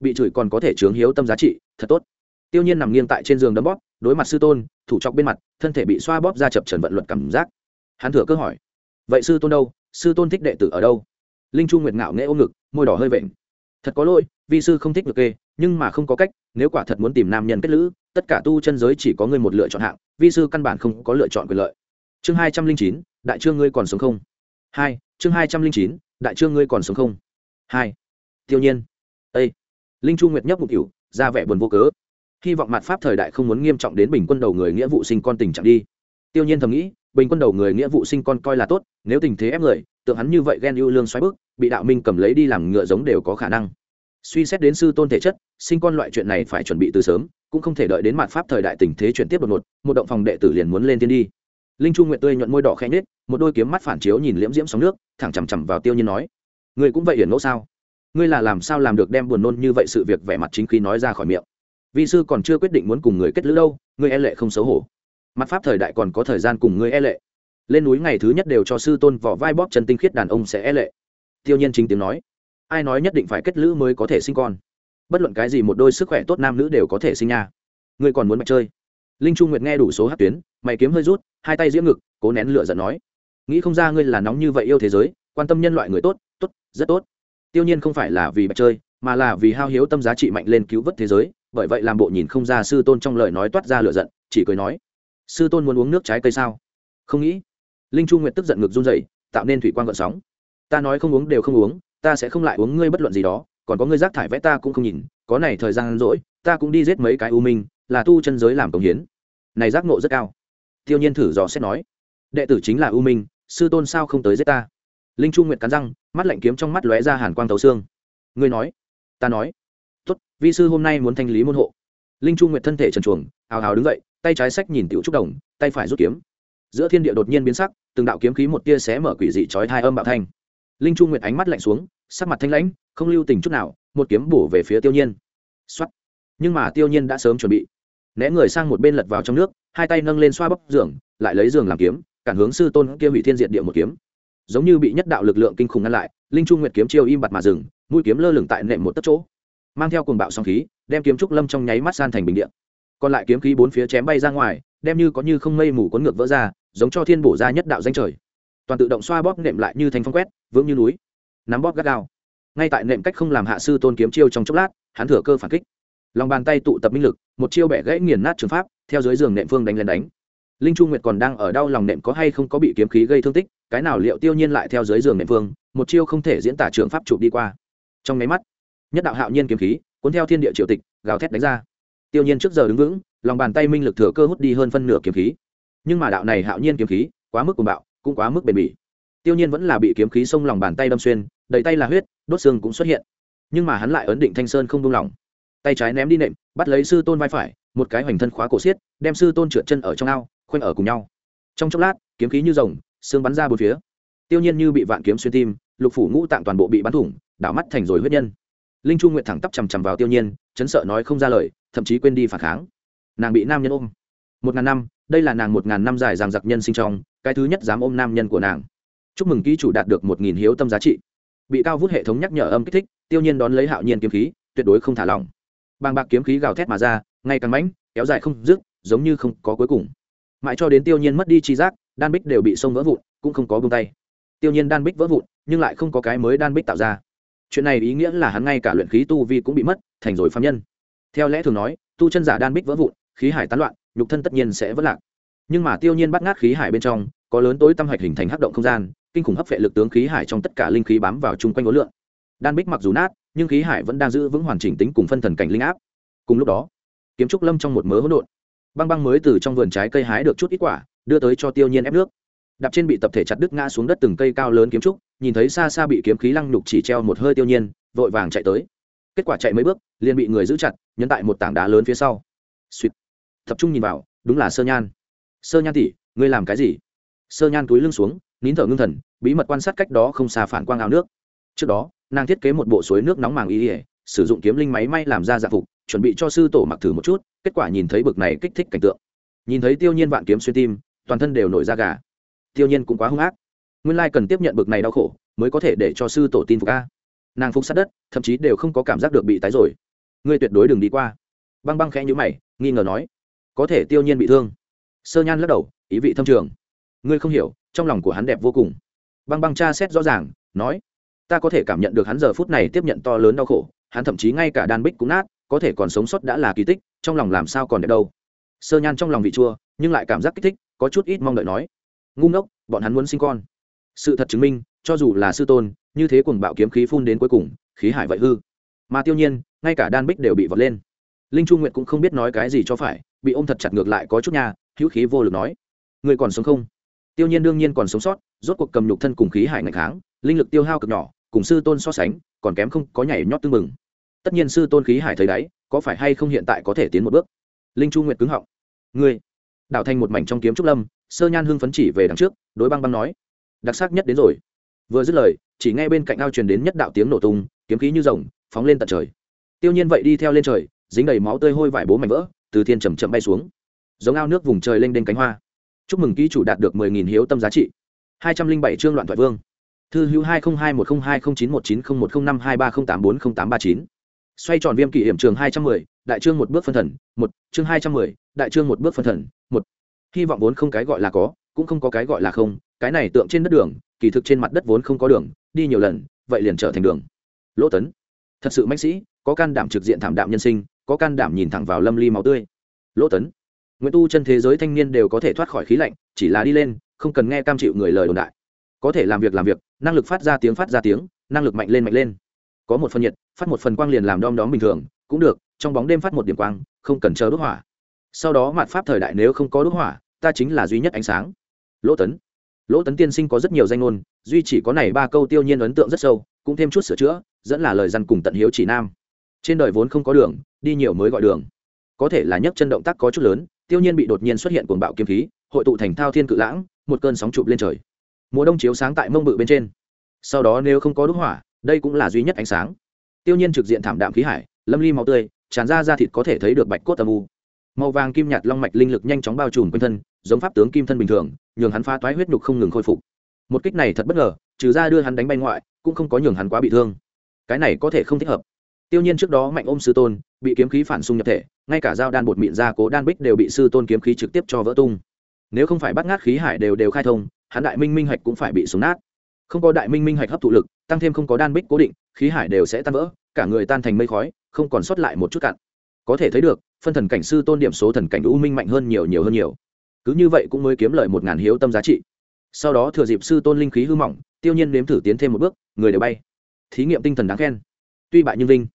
Bị chửi còn có thể chướng hiếu tâm giá trị, thật tốt. Tiêu nhiên nằm nghiêng tại trên giường đấm bóp, đối mặt sư tôn, thủ chọc bên mặt, thân thể bị xoa bóp ra chập trần vận luật cảm giác. Hắn thừa cơ hỏi. Vậy sư tôn đâu? Sư tôn thích đệ tử ở đâu? Linh chu nguyệt ngạo nghễ ôm ngực, môi đỏ hơi vện thật có lỗi, vi sư không thích được kê, nhưng mà không có cách, nếu quả thật muốn tìm nam nhân kết lữ, tất cả tu chân giới chỉ có ngươi một lựa chọn hạng, vi sư căn bản không có lựa chọn quyền lợi. Chương hai trăm linh chín, đại trương ngươi còn sống không? Hai, chương hai trăm linh chín, đại trương ngươi còn sống không? Hai, tiêu nhiên. Â linh chu nguyệt nhấp một cửu, ra vẻ buồn vô cớ. Hy vọng mặt pháp thời đại không muốn nghiêm trọng đến bình quân đầu người nghĩa vụ sinh con tình trạng đi. Tiêu nhiên thầm nghĩ bình quân đầu người nghĩa vụ sinh con coi là tốt, nếu tình thế ép người, tượng hắn như vậy ghen ưu lương xoáy bức, bị đạo minh cầm lấy đi làm ngựa giống đều có khả năng. Suy xét đến sư tôn thể chất, sinh con loại chuyện này phải chuẩn bị từ sớm, cũng không thể đợi đến mặt pháp thời đại tình thế chuyển tiếp đột ngột, một động phòng đệ tử liền muốn lên thiên đi. Linh chu nguyện tươi nhuận môi đỏ khẽ nết một đôi kiếm mắt phản chiếu nhìn liễm diễm sóng nước, thẳng chằm chằm vào tiêu nhiên nói, ngươi cũng vậy hiển ngẫu sao? Ngươi là làm sao làm được đem buồn nôn như vậy sự việc vẻ mặt chính khí nói ra khỏi miệng? Vị sư còn chưa quyết định muốn cùng người kết lữ đâu, ngươi e lệ không xấu hổ mặt pháp thời đại còn có thời gian cùng ngươi e lệ. Lên núi ngày thứ nhất đều cho sư tôn vỏ vai bóp chân tinh khiết đàn ông sẽ e lệ. Tiêu nhiên chính tiếng nói. Ai nói nhất định phải kết lữ mới có thể sinh con? Bất luận cái gì một đôi sức khỏe tốt nam nữ đều có thể sinh nha. Ngươi còn muốn mạch chơi? Linh trung nguyệt nghe đủ số hát tuyến, mày kiếm hơi rút, hai tay diễm ngực, cố nén lửa giận nói. Nghĩ không ra ngươi là nóng như vậy yêu thế giới, quan tâm nhân loại người tốt tốt, rất tốt. Tiêu nhiên không phải là vì bạch chơi, mà là vì hao hiếu tâm giá trị mạnh lên cứu vớt thế giới, bởi vậy làm bộ nhìn không ra sư tôn trong lời nói toát ra lửa giận, chỉ cười nói sư tôn muốn uống nước trái cây sao? Không nghĩ. Linh chu nguyệt tức giận ngực run rẩy, tạo nên thủy quan gợn sóng. Ta nói không uống đều không uống, ta sẽ không lại uống ngươi bất luận gì đó, còn có ngươi rác thải vẽ ta cũng không nhìn, có này thời gian rỗi, ta cũng đi giết mấy cái u minh, là tu chân giới làm công hiến. Này giác ngộ rất cao. Tiêu nhiên thử dò xét nói, đệ tử chính là u minh, sư tôn sao không tới giết ta? Linh chu nguyệt cắn răng, mắt lạnh kiếm trong mắt lóe ra hàn quang tấu xương. Ngươi nói, ta nói, tốt, vi sư hôm nay muốn thanh lý môn hộ. Linh chu nguyệt thân thể trần chuồng hào hào đứng dậy tay trái sách nhìn tiểu trúc đồng, tay phải rút kiếm. Giữa thiên địa đột nhiên biến sắc, từng đạo kiếm khí một tia xé mở quỷ dị chói thai âm bạo thanh. Linh chu nguyệt ánh mắt lạnh xuống, sắc mặt thanh lãnh, không lưu tình chút nào, một kiếm bổ về phía tiêu nhiên. Xuất nhưng mà tiêu nhiên đã sớm chuẩn bị. Né người sang một bên lật vào trong nước, hai tay nâng lên xoa bắp giường, lại lấy giường làm kiếm, cản hướng sư tôn kia hủy thiên diệt địa một kiếm. Giống như bị nhất đạo lực lượng kinh khủng ngăn lại, linh trung nguyệt kiếm chiêu im bặt mà dừng, mũi kiếm lơ lửng tại nệm một tấc chỗ, mang theo cuồng bạo song khí, đem kiếm trúc lâm trong nháy mắt san thành bình điện còn lại kiếm khí bốn phía chém bay ra ngoài, đem như có như không mây mù cuốn ngược vỡ ra, giống cho thiên bổ ra nhất đạo danh trời. Toàn tự động xoa bóp nệm lại như thành phong quét, vững như núi. Nắm bóp gắt gao. Ngay tại nệm cách không làm hạ sư tôn kiếm chiêu trong chốc lát, hắn thừa cơ phản kích. Lòng bàn tay tụ tập minh lực, một chiêu bẻ gãy nghiền nát trường pháp, theo dưới giường nệm phương đánh lên đánh. Linh trung nguyệt còn đang ở đau lòng nệm có hay không có bị kiếm khí gây thương tích, cái nào liệu tiêu nhiên lại theo dưới giường nệm phương, một chiêu không thể diễn tả trường pháp chụp đi qua. Trong máy mắt, nhất đạo hạo nhiên kiếm khí cuốn theo thiên địa triều tịch, gào thét đánh ra tiêu nhiên trước giờ đứng vững, lòng bàn tay minh lực thừa cơ hút đi hơn phân nửa kiếm khí. Nhưng mà đạo này hạo nhiên kiếm khí, quá mức cuồng bạo, cũng quá mức bền bỉ. Tiêu nhiên vẫn là bị kiếm khí xông lòng bàn tay đâm xuyên, đầy tay là huyết, đốt xương cũng xuất hiện. Nhưng mà hắn lại ấn định thanh sơn không buông lỏng. Tay trái ném đi nệm bắt lấy sư tôn vai phải, một cái hoành thân khóa cổ xiết, đem sư tôn trượt chân ở trong ao, khoanh ở cùng nhau. Trong chốc lát, kiếm khí như rồng, xương bắn ra bốn phía. Tiêu nhiên như bị vạn kiếm xuyên tim, lục phủ ngũ tạng toàn bộ bị bắn thủng, đảo mắt thành rồi huyết nhân. Linh chu nguyện thẳng tắp chằm chằm vào tiêu nhiên, chấn sợ nói không ra lời thậm chí quên đi phản kháng. Nàng bị nam nhân ôm. Một ngàn năm, đây là nàng một ngàn năm dài ràng giặc nhân sinh trong, cái thứ nhất dám ôm nam nhân của nàng. Chúc mừng ký chủ đạt được một nghìn hiếu tâm giá trị. Bị cao vút hệ thống nhắc nhở âm kích thích, tiêu nhiên đón lấy hạo nhiên kiếm khí, tuyệt đối không thả lỏng. Bàng bạc kiếm khí gào thét mà ra ngay càng mãnh, kéo dài không dứt, giống như không có cuối cùng. Mãi cho đến tiêu nhiên mất đi chi giác, đan bích đều bị sông vỡ vụn, cũng không có buông tay. Tiêu nhiên đan bích vỡ vụn, nhưng lại không có cái mới đan bích tạo ra. Chuyện này ý nghĩa là hắn ngay cả luyện khí tu vi cũng bị mất, thành rồi phạm nhân theo lẽ thường nói, tu chân giả đan bích vỡ vụn, khí hải tán loạn, nhục thân tất nhiên sẽ vỡ lạc. Nhưng mà tiêu nhiên bắt ngát khí hải bên trong, có lớn tối tâm hạch hình thành hắc động không gian, kinh khủng hấp phệ lực tướng khí hải trong tất cả linh khí bám vào chung quanh ối lượng. Đan bích mặc dù nát, nhưng khí hải vẫn đang giữ vững hoàn chỉnh tính cùng phân thần cảnh linh áp. Cùng lúc đó, kiếm trúc lâm trong một mớ hỗn độn, băng băng mới từ trong vườn trái cây hái được chút ít quả, đưa tới cho tiêu nhiên ép nước. Đạp trên bị tập thể chặt đứt ngã xuống đất từng cây cao lớn kiếm trúc, nhìn thấy xa xa bị kiếm khí lăng nhục chỉ treo một hơi tiêu nhiên, vội vàng chạy tới kết quả chạy mấy bước, liền bị người giữ chặt, nhấn tại một tảng đá lớn phía sau. Suýt. Tập trung nhìn vào, đúng là sơ nhan. Sơ nhan tỷ, ngươi làm cái gì? Sơ nhan túi lưng xuống, nín thở ngưng thần, bí mật quan sát cách đó không xa phản quang áo nước. Trước đó, nàng thiết kế một bộ suối nước nóng màng y ỉa sử dụng kiếm linh máy may làm ra dạ phục, chuẩn bị cho sư tổ mặc thử một chút, kết quả nhìn thấy bực này kích thích cảnh tượng. Nhìn thấy tiêu nhiên vạn kiếm xuyên tim, toàn thân đều nổi da gà. Tiêu nhiên cũng quá hung ác. Nguyên lai cần tiếp nhận bực này đau khổ, mới có thể để cho sư tổ tin phục a nàng phục sát đất, thậm chí đều không có cảm giác được bị tái rồi. Ngươi tuyệt đối đừng đi qua. Băng băng khẽ nhữ mày, nghi ngờ nói, có thể tiêu nhiên bị thương. Sơ nhan lắc đầu, ý vị thâm trường. Ngươi không hiểu, trong lòng của hắn đẹp vô cùng. Băng băng tra xét rõ ràng, nói, ta có thể cảm nhận được hắn giờ phút này tiếp nhận to lớn đau khổ, hắn thậm chí ngay cả đan bích cũng nát, có thể còn sống sót đã là kỳ tích, trong lòng làm sao còn đẹp đâu. Sơ nhan trong lòng vị chua, nhưng lại cảm giác kích thích, có chút ít mong đợi nói, ngu ngốc, bọn hắn muốn sinh con. Sự thật chứng minh cho dù là sư tôn, như thế cùng bạo kiếm khí phun đến cuối cùng, khí hải vậy hư. Mà tiêu nhiên, ngay cả đan bích đều bị vọt lên. Linh trung nguyệt cũng không biết nói cái gì cho phải, bị ôm thật chặt ngược lại có chút nhà hữu khí vô lực nói, người còn sống không? Tiêu nhiên đương nhiên còn sống sót, rốt cuộc cầm nhục thân cùng khí hải ngày kháng, linh lực tiêu hao cực nhỏ, cùng sư tôn so sánh, còn kém không có nhảy nhót tương mừng tất nhiên sư tôn khí hải thấy đáy, có phải hay không hiện tại có thể tiến một bước? Linh chu nguyệt cứng họng. Ngươi. Đạo thành một mảnh trong kiếm trúc lâm, sơ nhan hưng phấn chỉ về đằng trước, đối băng băng nói, đặc sắc nhất đến rồi vừa dứt lời, chỉ nghe bên cạnh ao truyền đến nhất đạo tiếng nổ tung, kiếm khí như rồng, phóng lên tận trời. Tiêu nhiên vậy đi theo lên trời, dính đầy máu tươi hôi vải bố mảnh vỡ, từ thiên chầm chậm bay xuống. Giống ao nước vùng trời lên đên cánh hoa. Chúc mừng ký chủ đạt được mười nghìn hiếu tâm giá trị. hai trăm linh bảy chương loạn thoại vương. Thư hữu hai nghìn hai một trăm hai mươi chín một chín không một không năm hai ba không tám bốn không tám ba chín. Xoay tròn viêm kỷ hiểm trường hai trăm mười, đại chương một bước phân thần, một, chương hai trăm mười, đại chương một bước phân thần, một. Hy vọng vốn không cái gọi là có, cũng không có cái gọi là không, cái này tượng trên đất đường kỳ thực trên mặt đất vốn không có đường, đi nhiều lần, vậy liền trở thành đường. Lỗ tấn, thật sự mạnh sĩ, có can đảm trực diện thảm đạm nhân sinh, có can đảm nhìn thẳng vào lâm ly máu tươi. Lỗ tấn nguyễn tu chân thế giới thanh niên đều có thể thoát khỏi khí lạnh, chỉ là đi lên, không cần nghe cam chịu người lời đồn đại. Có thể làm việc làm việc, năng lực phát ra tiếng phát ra tiếng, năng lực mạnh lên mạnh lên. Có một phần nhiệt, phát một phần quang liền làm đom đóm bình thường, cũng được, trong bóng đêm phát một điểm quang, không cần chờ đốt hỏa. Sau đó mặt pháp thời đại nếu không có đốt hỏa, ta chính là duy nhất ánh sáng. Lỗ tấn lỗ tấn tiên sinh có rất nhiều danh ngôn, duy chỉ có này ba câu tiêu nhiên ấn tượng rất sâu, cũng thêm chút sửa chữa, dẫn là lời dân cùng tận hiếu chỉ nam. Trên đời vốn không có đường, đi nhiều mới gọi đường. Có thể là nhấc chân động tác có chút lớn, tiêu nhiên bị đột nhiên xuất hiện cuồng bạo kiếm khí, hội tụ thành thao thiên cự lãng, một cơn sóng chụp lên trời. Mùa đông chiếu sáng tại mông bự bên trên. Sau đó nếu không có đốt hỏa, đây cũng là duy nhất ánh sáng. Tiêu nhiên trực diện thảm đạm khí hải, lâm ly máu tươi, tràn ra ra thịt có thể thấy được bạch cốt âm u. Màu vàng kim nhạt long mạch linh lực nhanh chóng bao trùm quanh thân, giống pháp tướng kim thân bình thường nhường hắn phá toái huyết nhục không ngừng khôi phục. Một kích này thật bất ngờ, trừ ra đưa hắn đánh bay ngoại, cũng không có nhường hắn quá bị thương. Cái này có thể không thích hợp. Tiêu nhiên trước đó mạnh ôm sư tôn, bị kiếm khí phản xung nhập thể, ngay cả dao đan bột mịn ra cố đan bích đều bị sư tôn kiếm khí trực tiếp cho vỡ tung. Nếu không phải bắt ngát khí hải đều đều khai thông, hắn đại minh minh hạch cũng phải bị súng nát. Không có đại minh minh hạch hấp thụ lực, tăng thêm không có đan bích cố định, khí hải đều sẽ tan vỡ, cả người tan thành mây khói, không còn sót lại một chút cặn. có thể thấy được, phân thần cảnh sư tôn điểm số thần cảnh u minh mạnh hơn nhiều nhiều hơn nhiều cứ như vậy cũng mới kiếm lợi một ngàn hiếu tâm giá trị. Sau đó thừa dịp sư tôn linh khí hư mỏng, tiêu nhiên nếm thử tiến thêm một bước, người đều bay. Thí nghiệm tinh thần đáng khen. Tuy bại nhưng vinh.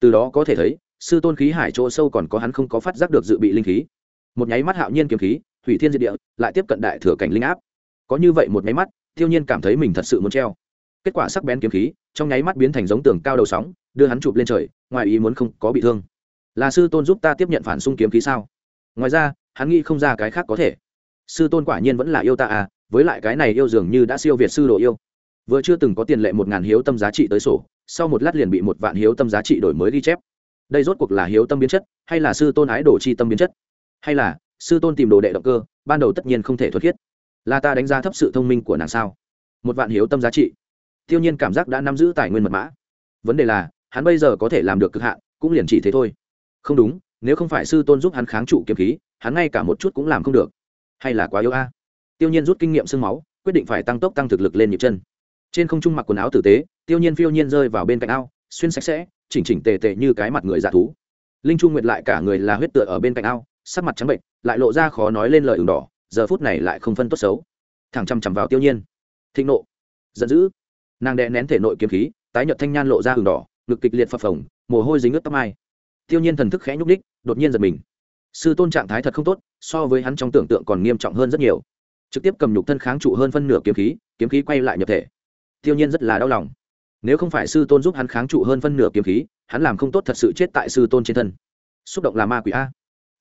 Từ đó có thể thấy, sư tôn khí hải chỗ sâu còn có hắn không có phát giác được dự bị linh khí. Một nháy mắt hạo nhiên kiếm khí, thủy thiên diệt địa, lại tiếp cận đại thừa cảnh linh áp. Có như vậy một nháy mắt, tiêu nhiên cảm thấy mình thật sự muốn treo. Kết quả sắc bén kiếm khí, trong nháy mắt biến thành giống tường cao đầu sóng, đưa hắn chụp lên trời, ngoài ý muốn không có bị thương. Là sư tôn giúp ta tiếp nhận phản xung kiếm khí sao? Ngoài ra hắn nghĩ không ra cái khác có thể. Sư tôn quả nhiên vẫn là yêu ta à với lại cái này yêu dường như đã siêu việt sư đồ yêu. Vừa chưa từng có tiền lệ một ngàn hiếu tâm giá trị tới sổ, sau một lát liền bị một vạn hiếu tâm giá trị đổi mới ghi chép. Đây rốt cuộc là hiếu tâm biến chất, hay là sư tôn ái đồ chi tâm biến chất? Hay là, sư tôn tìm đồ đệ động cơ, ban đầu tất nhiên không thể thuật khiết. Là ta đánh giá thấp sự thông minh của nàng sao? Một vạn hiếu tâm giá trị. Tiêu nhiên cảm giác đã nắm giữ tài nguyên mật mã. Vấn đề là, hắn bây giờ có thể làm được cực hạn, cũng liền chỉ thế thôi. Không đúng, nếu không phải sư tôn giúp hắn kháng trụ kiếm khí hắn ngay cả một chút cũng làm không được. Hay là quá yếu a? Tiêu nhiên rút kinh nghiệm sương máu, quyết định phải tăng tốc tăng thực lực lên nhịp chân. Trên không trung mặc quần áo tử tế, tiêu nhiên phiêu nhiên rơi vào bên cạnh ao, xuyên sạch sẽ, chỉnh chỉnh tề tề như cái mặt người dạ thú. Linh trung nguyệt lại cả người là huyết tựa ở bên cạnh ao, sắc mặt trắng bệnh, lại lộ ra khó nói lên lời ửng đỏ, giờ phút này lại không phân tốt xấu. Thẳng chằm chằm vào tiêu nhiên. Thịnh nộ. Giận dữ. Nàng đè nén thể nội kiếm khí, tái nhợt thanh nhan lộ ra ửng đỏ, ngực kịch liệt phập phồng, mồ hôi dính ướt tóc mai. Tiêu nhiên thần thức khẽ nhúc đích đột nhiên giật mình sư tôn trạng thái thật không tốt, so với hắn trong tưởng tượng còn nghiêm trọng hơn rất nhiều. Trực tiếp cầm nhục thân kháng trụ hơn phân nửa kiếm khí kiếm khí quay lại nhập thể. Tiêu nhiên rất là đau lòng. Nếu không phải sư tôn giúp hắn kháng trụ hơn phân nửa kiếm khí, hắn làm không tốt thật sự chết tại sư tôn trên thân. Xúc động là ma quỷ a.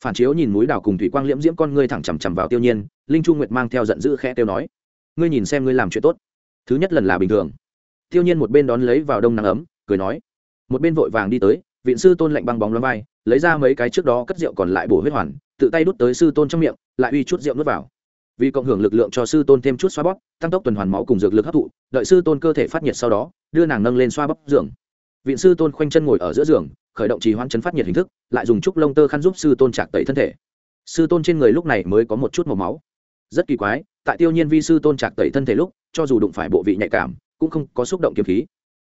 Phản chiếu nhìn núi đảo cùng thủy quang liễm diễm con ngươi thẳng chằm chằm vào tiêu nhiên, linh chu nguyệt mang theo giận dữ khẽ tiêu nói, ngươi nhìn xem ngươi làm chuyện tốt. Thứ nhất lần là bình thường. Tiêu nhiên một bên đón lấy vào đông nắng ấm, cười nói, một bên vội vàng đi tới viện sư tôn lạnh băng bóng loáng vai lấy ra mấy cái trước đó cất rượu còn lại bổ huyết hoàn, tự tay đút tới sư tôn trong miệng, lại uy chút rượu nuốt vào. Vì cộng hưởng lực lượng cho sư tôn thêm chút xoa bóp, tăng tốc tuần hoàn máu cùng dược lực hấp thụ, đợi sư tôn cơ thể phát nhiệt sau đó, đưa nàng nâng lên xoa bóp giường. Viện sư tôn khoanh chân ngồi ở giữa giường, khởi động trì hoãn chấn phát nhiệt hình thức, lại dùng trúc lông tơ khăn giúp sư tôn chạc tẩy thân thể. Sư tôn trên người lúc này mới có một chút màu máu. Rất kỳ quái, tại tiêu nhiên vi sư tôn chạc tẩy thân thể lúc, cho dù đụng phải bộ vị nhạy cảm, cũng không có xúc động kiếm khí.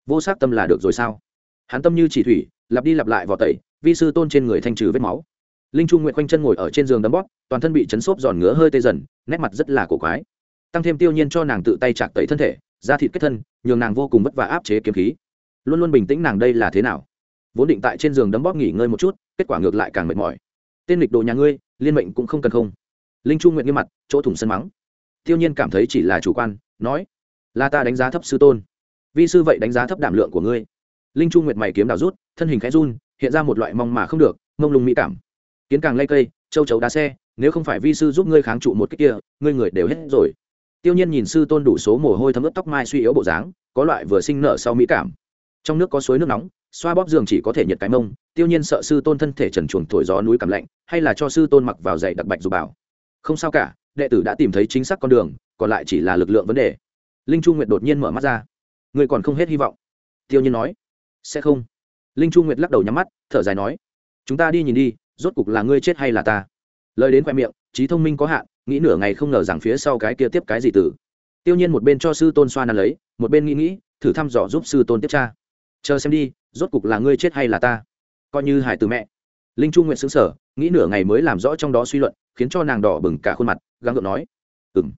Vô sắc tâm là được rồi sao? Hắn tâm như chỉ thủy, lặp đi lặp lại vào tẩy vi sư tôn trên người thanh trừ vết máu. Linh trung nguyện quanh chân ngồi ở trên giường đấm bóp, toàn thân bị chấn xốp giòn ngứa hơi tê dần, nét mặt rất là cổ quái. Tăng thêm tiêu nhiên cho nàng tự tay chạc tẩy thân thể, da thịt kết thân, nhường nàng vô cùng vất vả áp chế kiếm khí. Luôn luôn bình tĩnh nàng đây là thế nào? Vốn định tại trên giường đấm bóp nghỉ ngơi một chút, kết quả ngược lại càng mệt mỏi. Tên lịch đồ nhà ngươi, liên mệnh cũng không cần không. Linh trung nguyện nghiêm mặt, chỗ thủng sân mắng. Tiêu nhiên cảm thấy chỉ là chủ quan, nói, là ta đánh giá thấp sư tôn. Vi sư vậy đánh giá thấp đảm lượng của ngươi. Linh trung nguyệt mày kiếm đào rút, thân hình khẽ run hiện ra một loại mong mà không được mông lung mỹ cảm. Kiến càng lây cây, châu chấu đá xe, nếu không phải vi sư giúp ngươi kháng trụ một cái kia, ngươi người đều hết rồi. Tiêu nhiên nhìn sư tôn đủ số mồ hôi thấm ướt tóc mai suy yếu bộ dáng, có loại vừa sinh nở sau mỹ cảm. Trong nước có suối nước nóng, xoa bóp giường chỉ có thể nhiệt cái mông, tiêu nhiên sợ sư tôn thân thể trần chuồng thổi gió núi cảm lạnh, hay là cho sư tôn mặc vào giày đặc bạch dù bảo. Không sao cả, đệ tử đã tìm thấy chính xác con đường, còn lại chỉ là lực lượng vấn đề. Linh chu nguyệt đột nhiên mở mắt ra. Người còn không hết hy vọng. Tiêu nhiên nói. Sẽ không linh chu nguyệt lắc đầu nhắm mắt, thở dài nói, chúng ta đi nhìn đi, rốt cục là ngươi chết hay là ta? Lời đến khoe miệng, trí thông minh có hạn, nghĩ nửa ngày không ngờ rằng phía sau cái kia tiếp cái gì tử tiêu nhiên một bên cho sư tôn xoa nắn lấy, một bên nghĩ nghĩ, thử thăm dò giúp sư tôn tiếp cha chờ xem đi, rốt cục là ngươi chết hay là ta? Coi như hải từ mẹ. Linh chu nguyện xứng sở nghĩ nửa ngày mới làm rõ trong đó suy luận, khiến cho nàng đỏ bừng cả khuôn mặt, gắng gượng nói ừng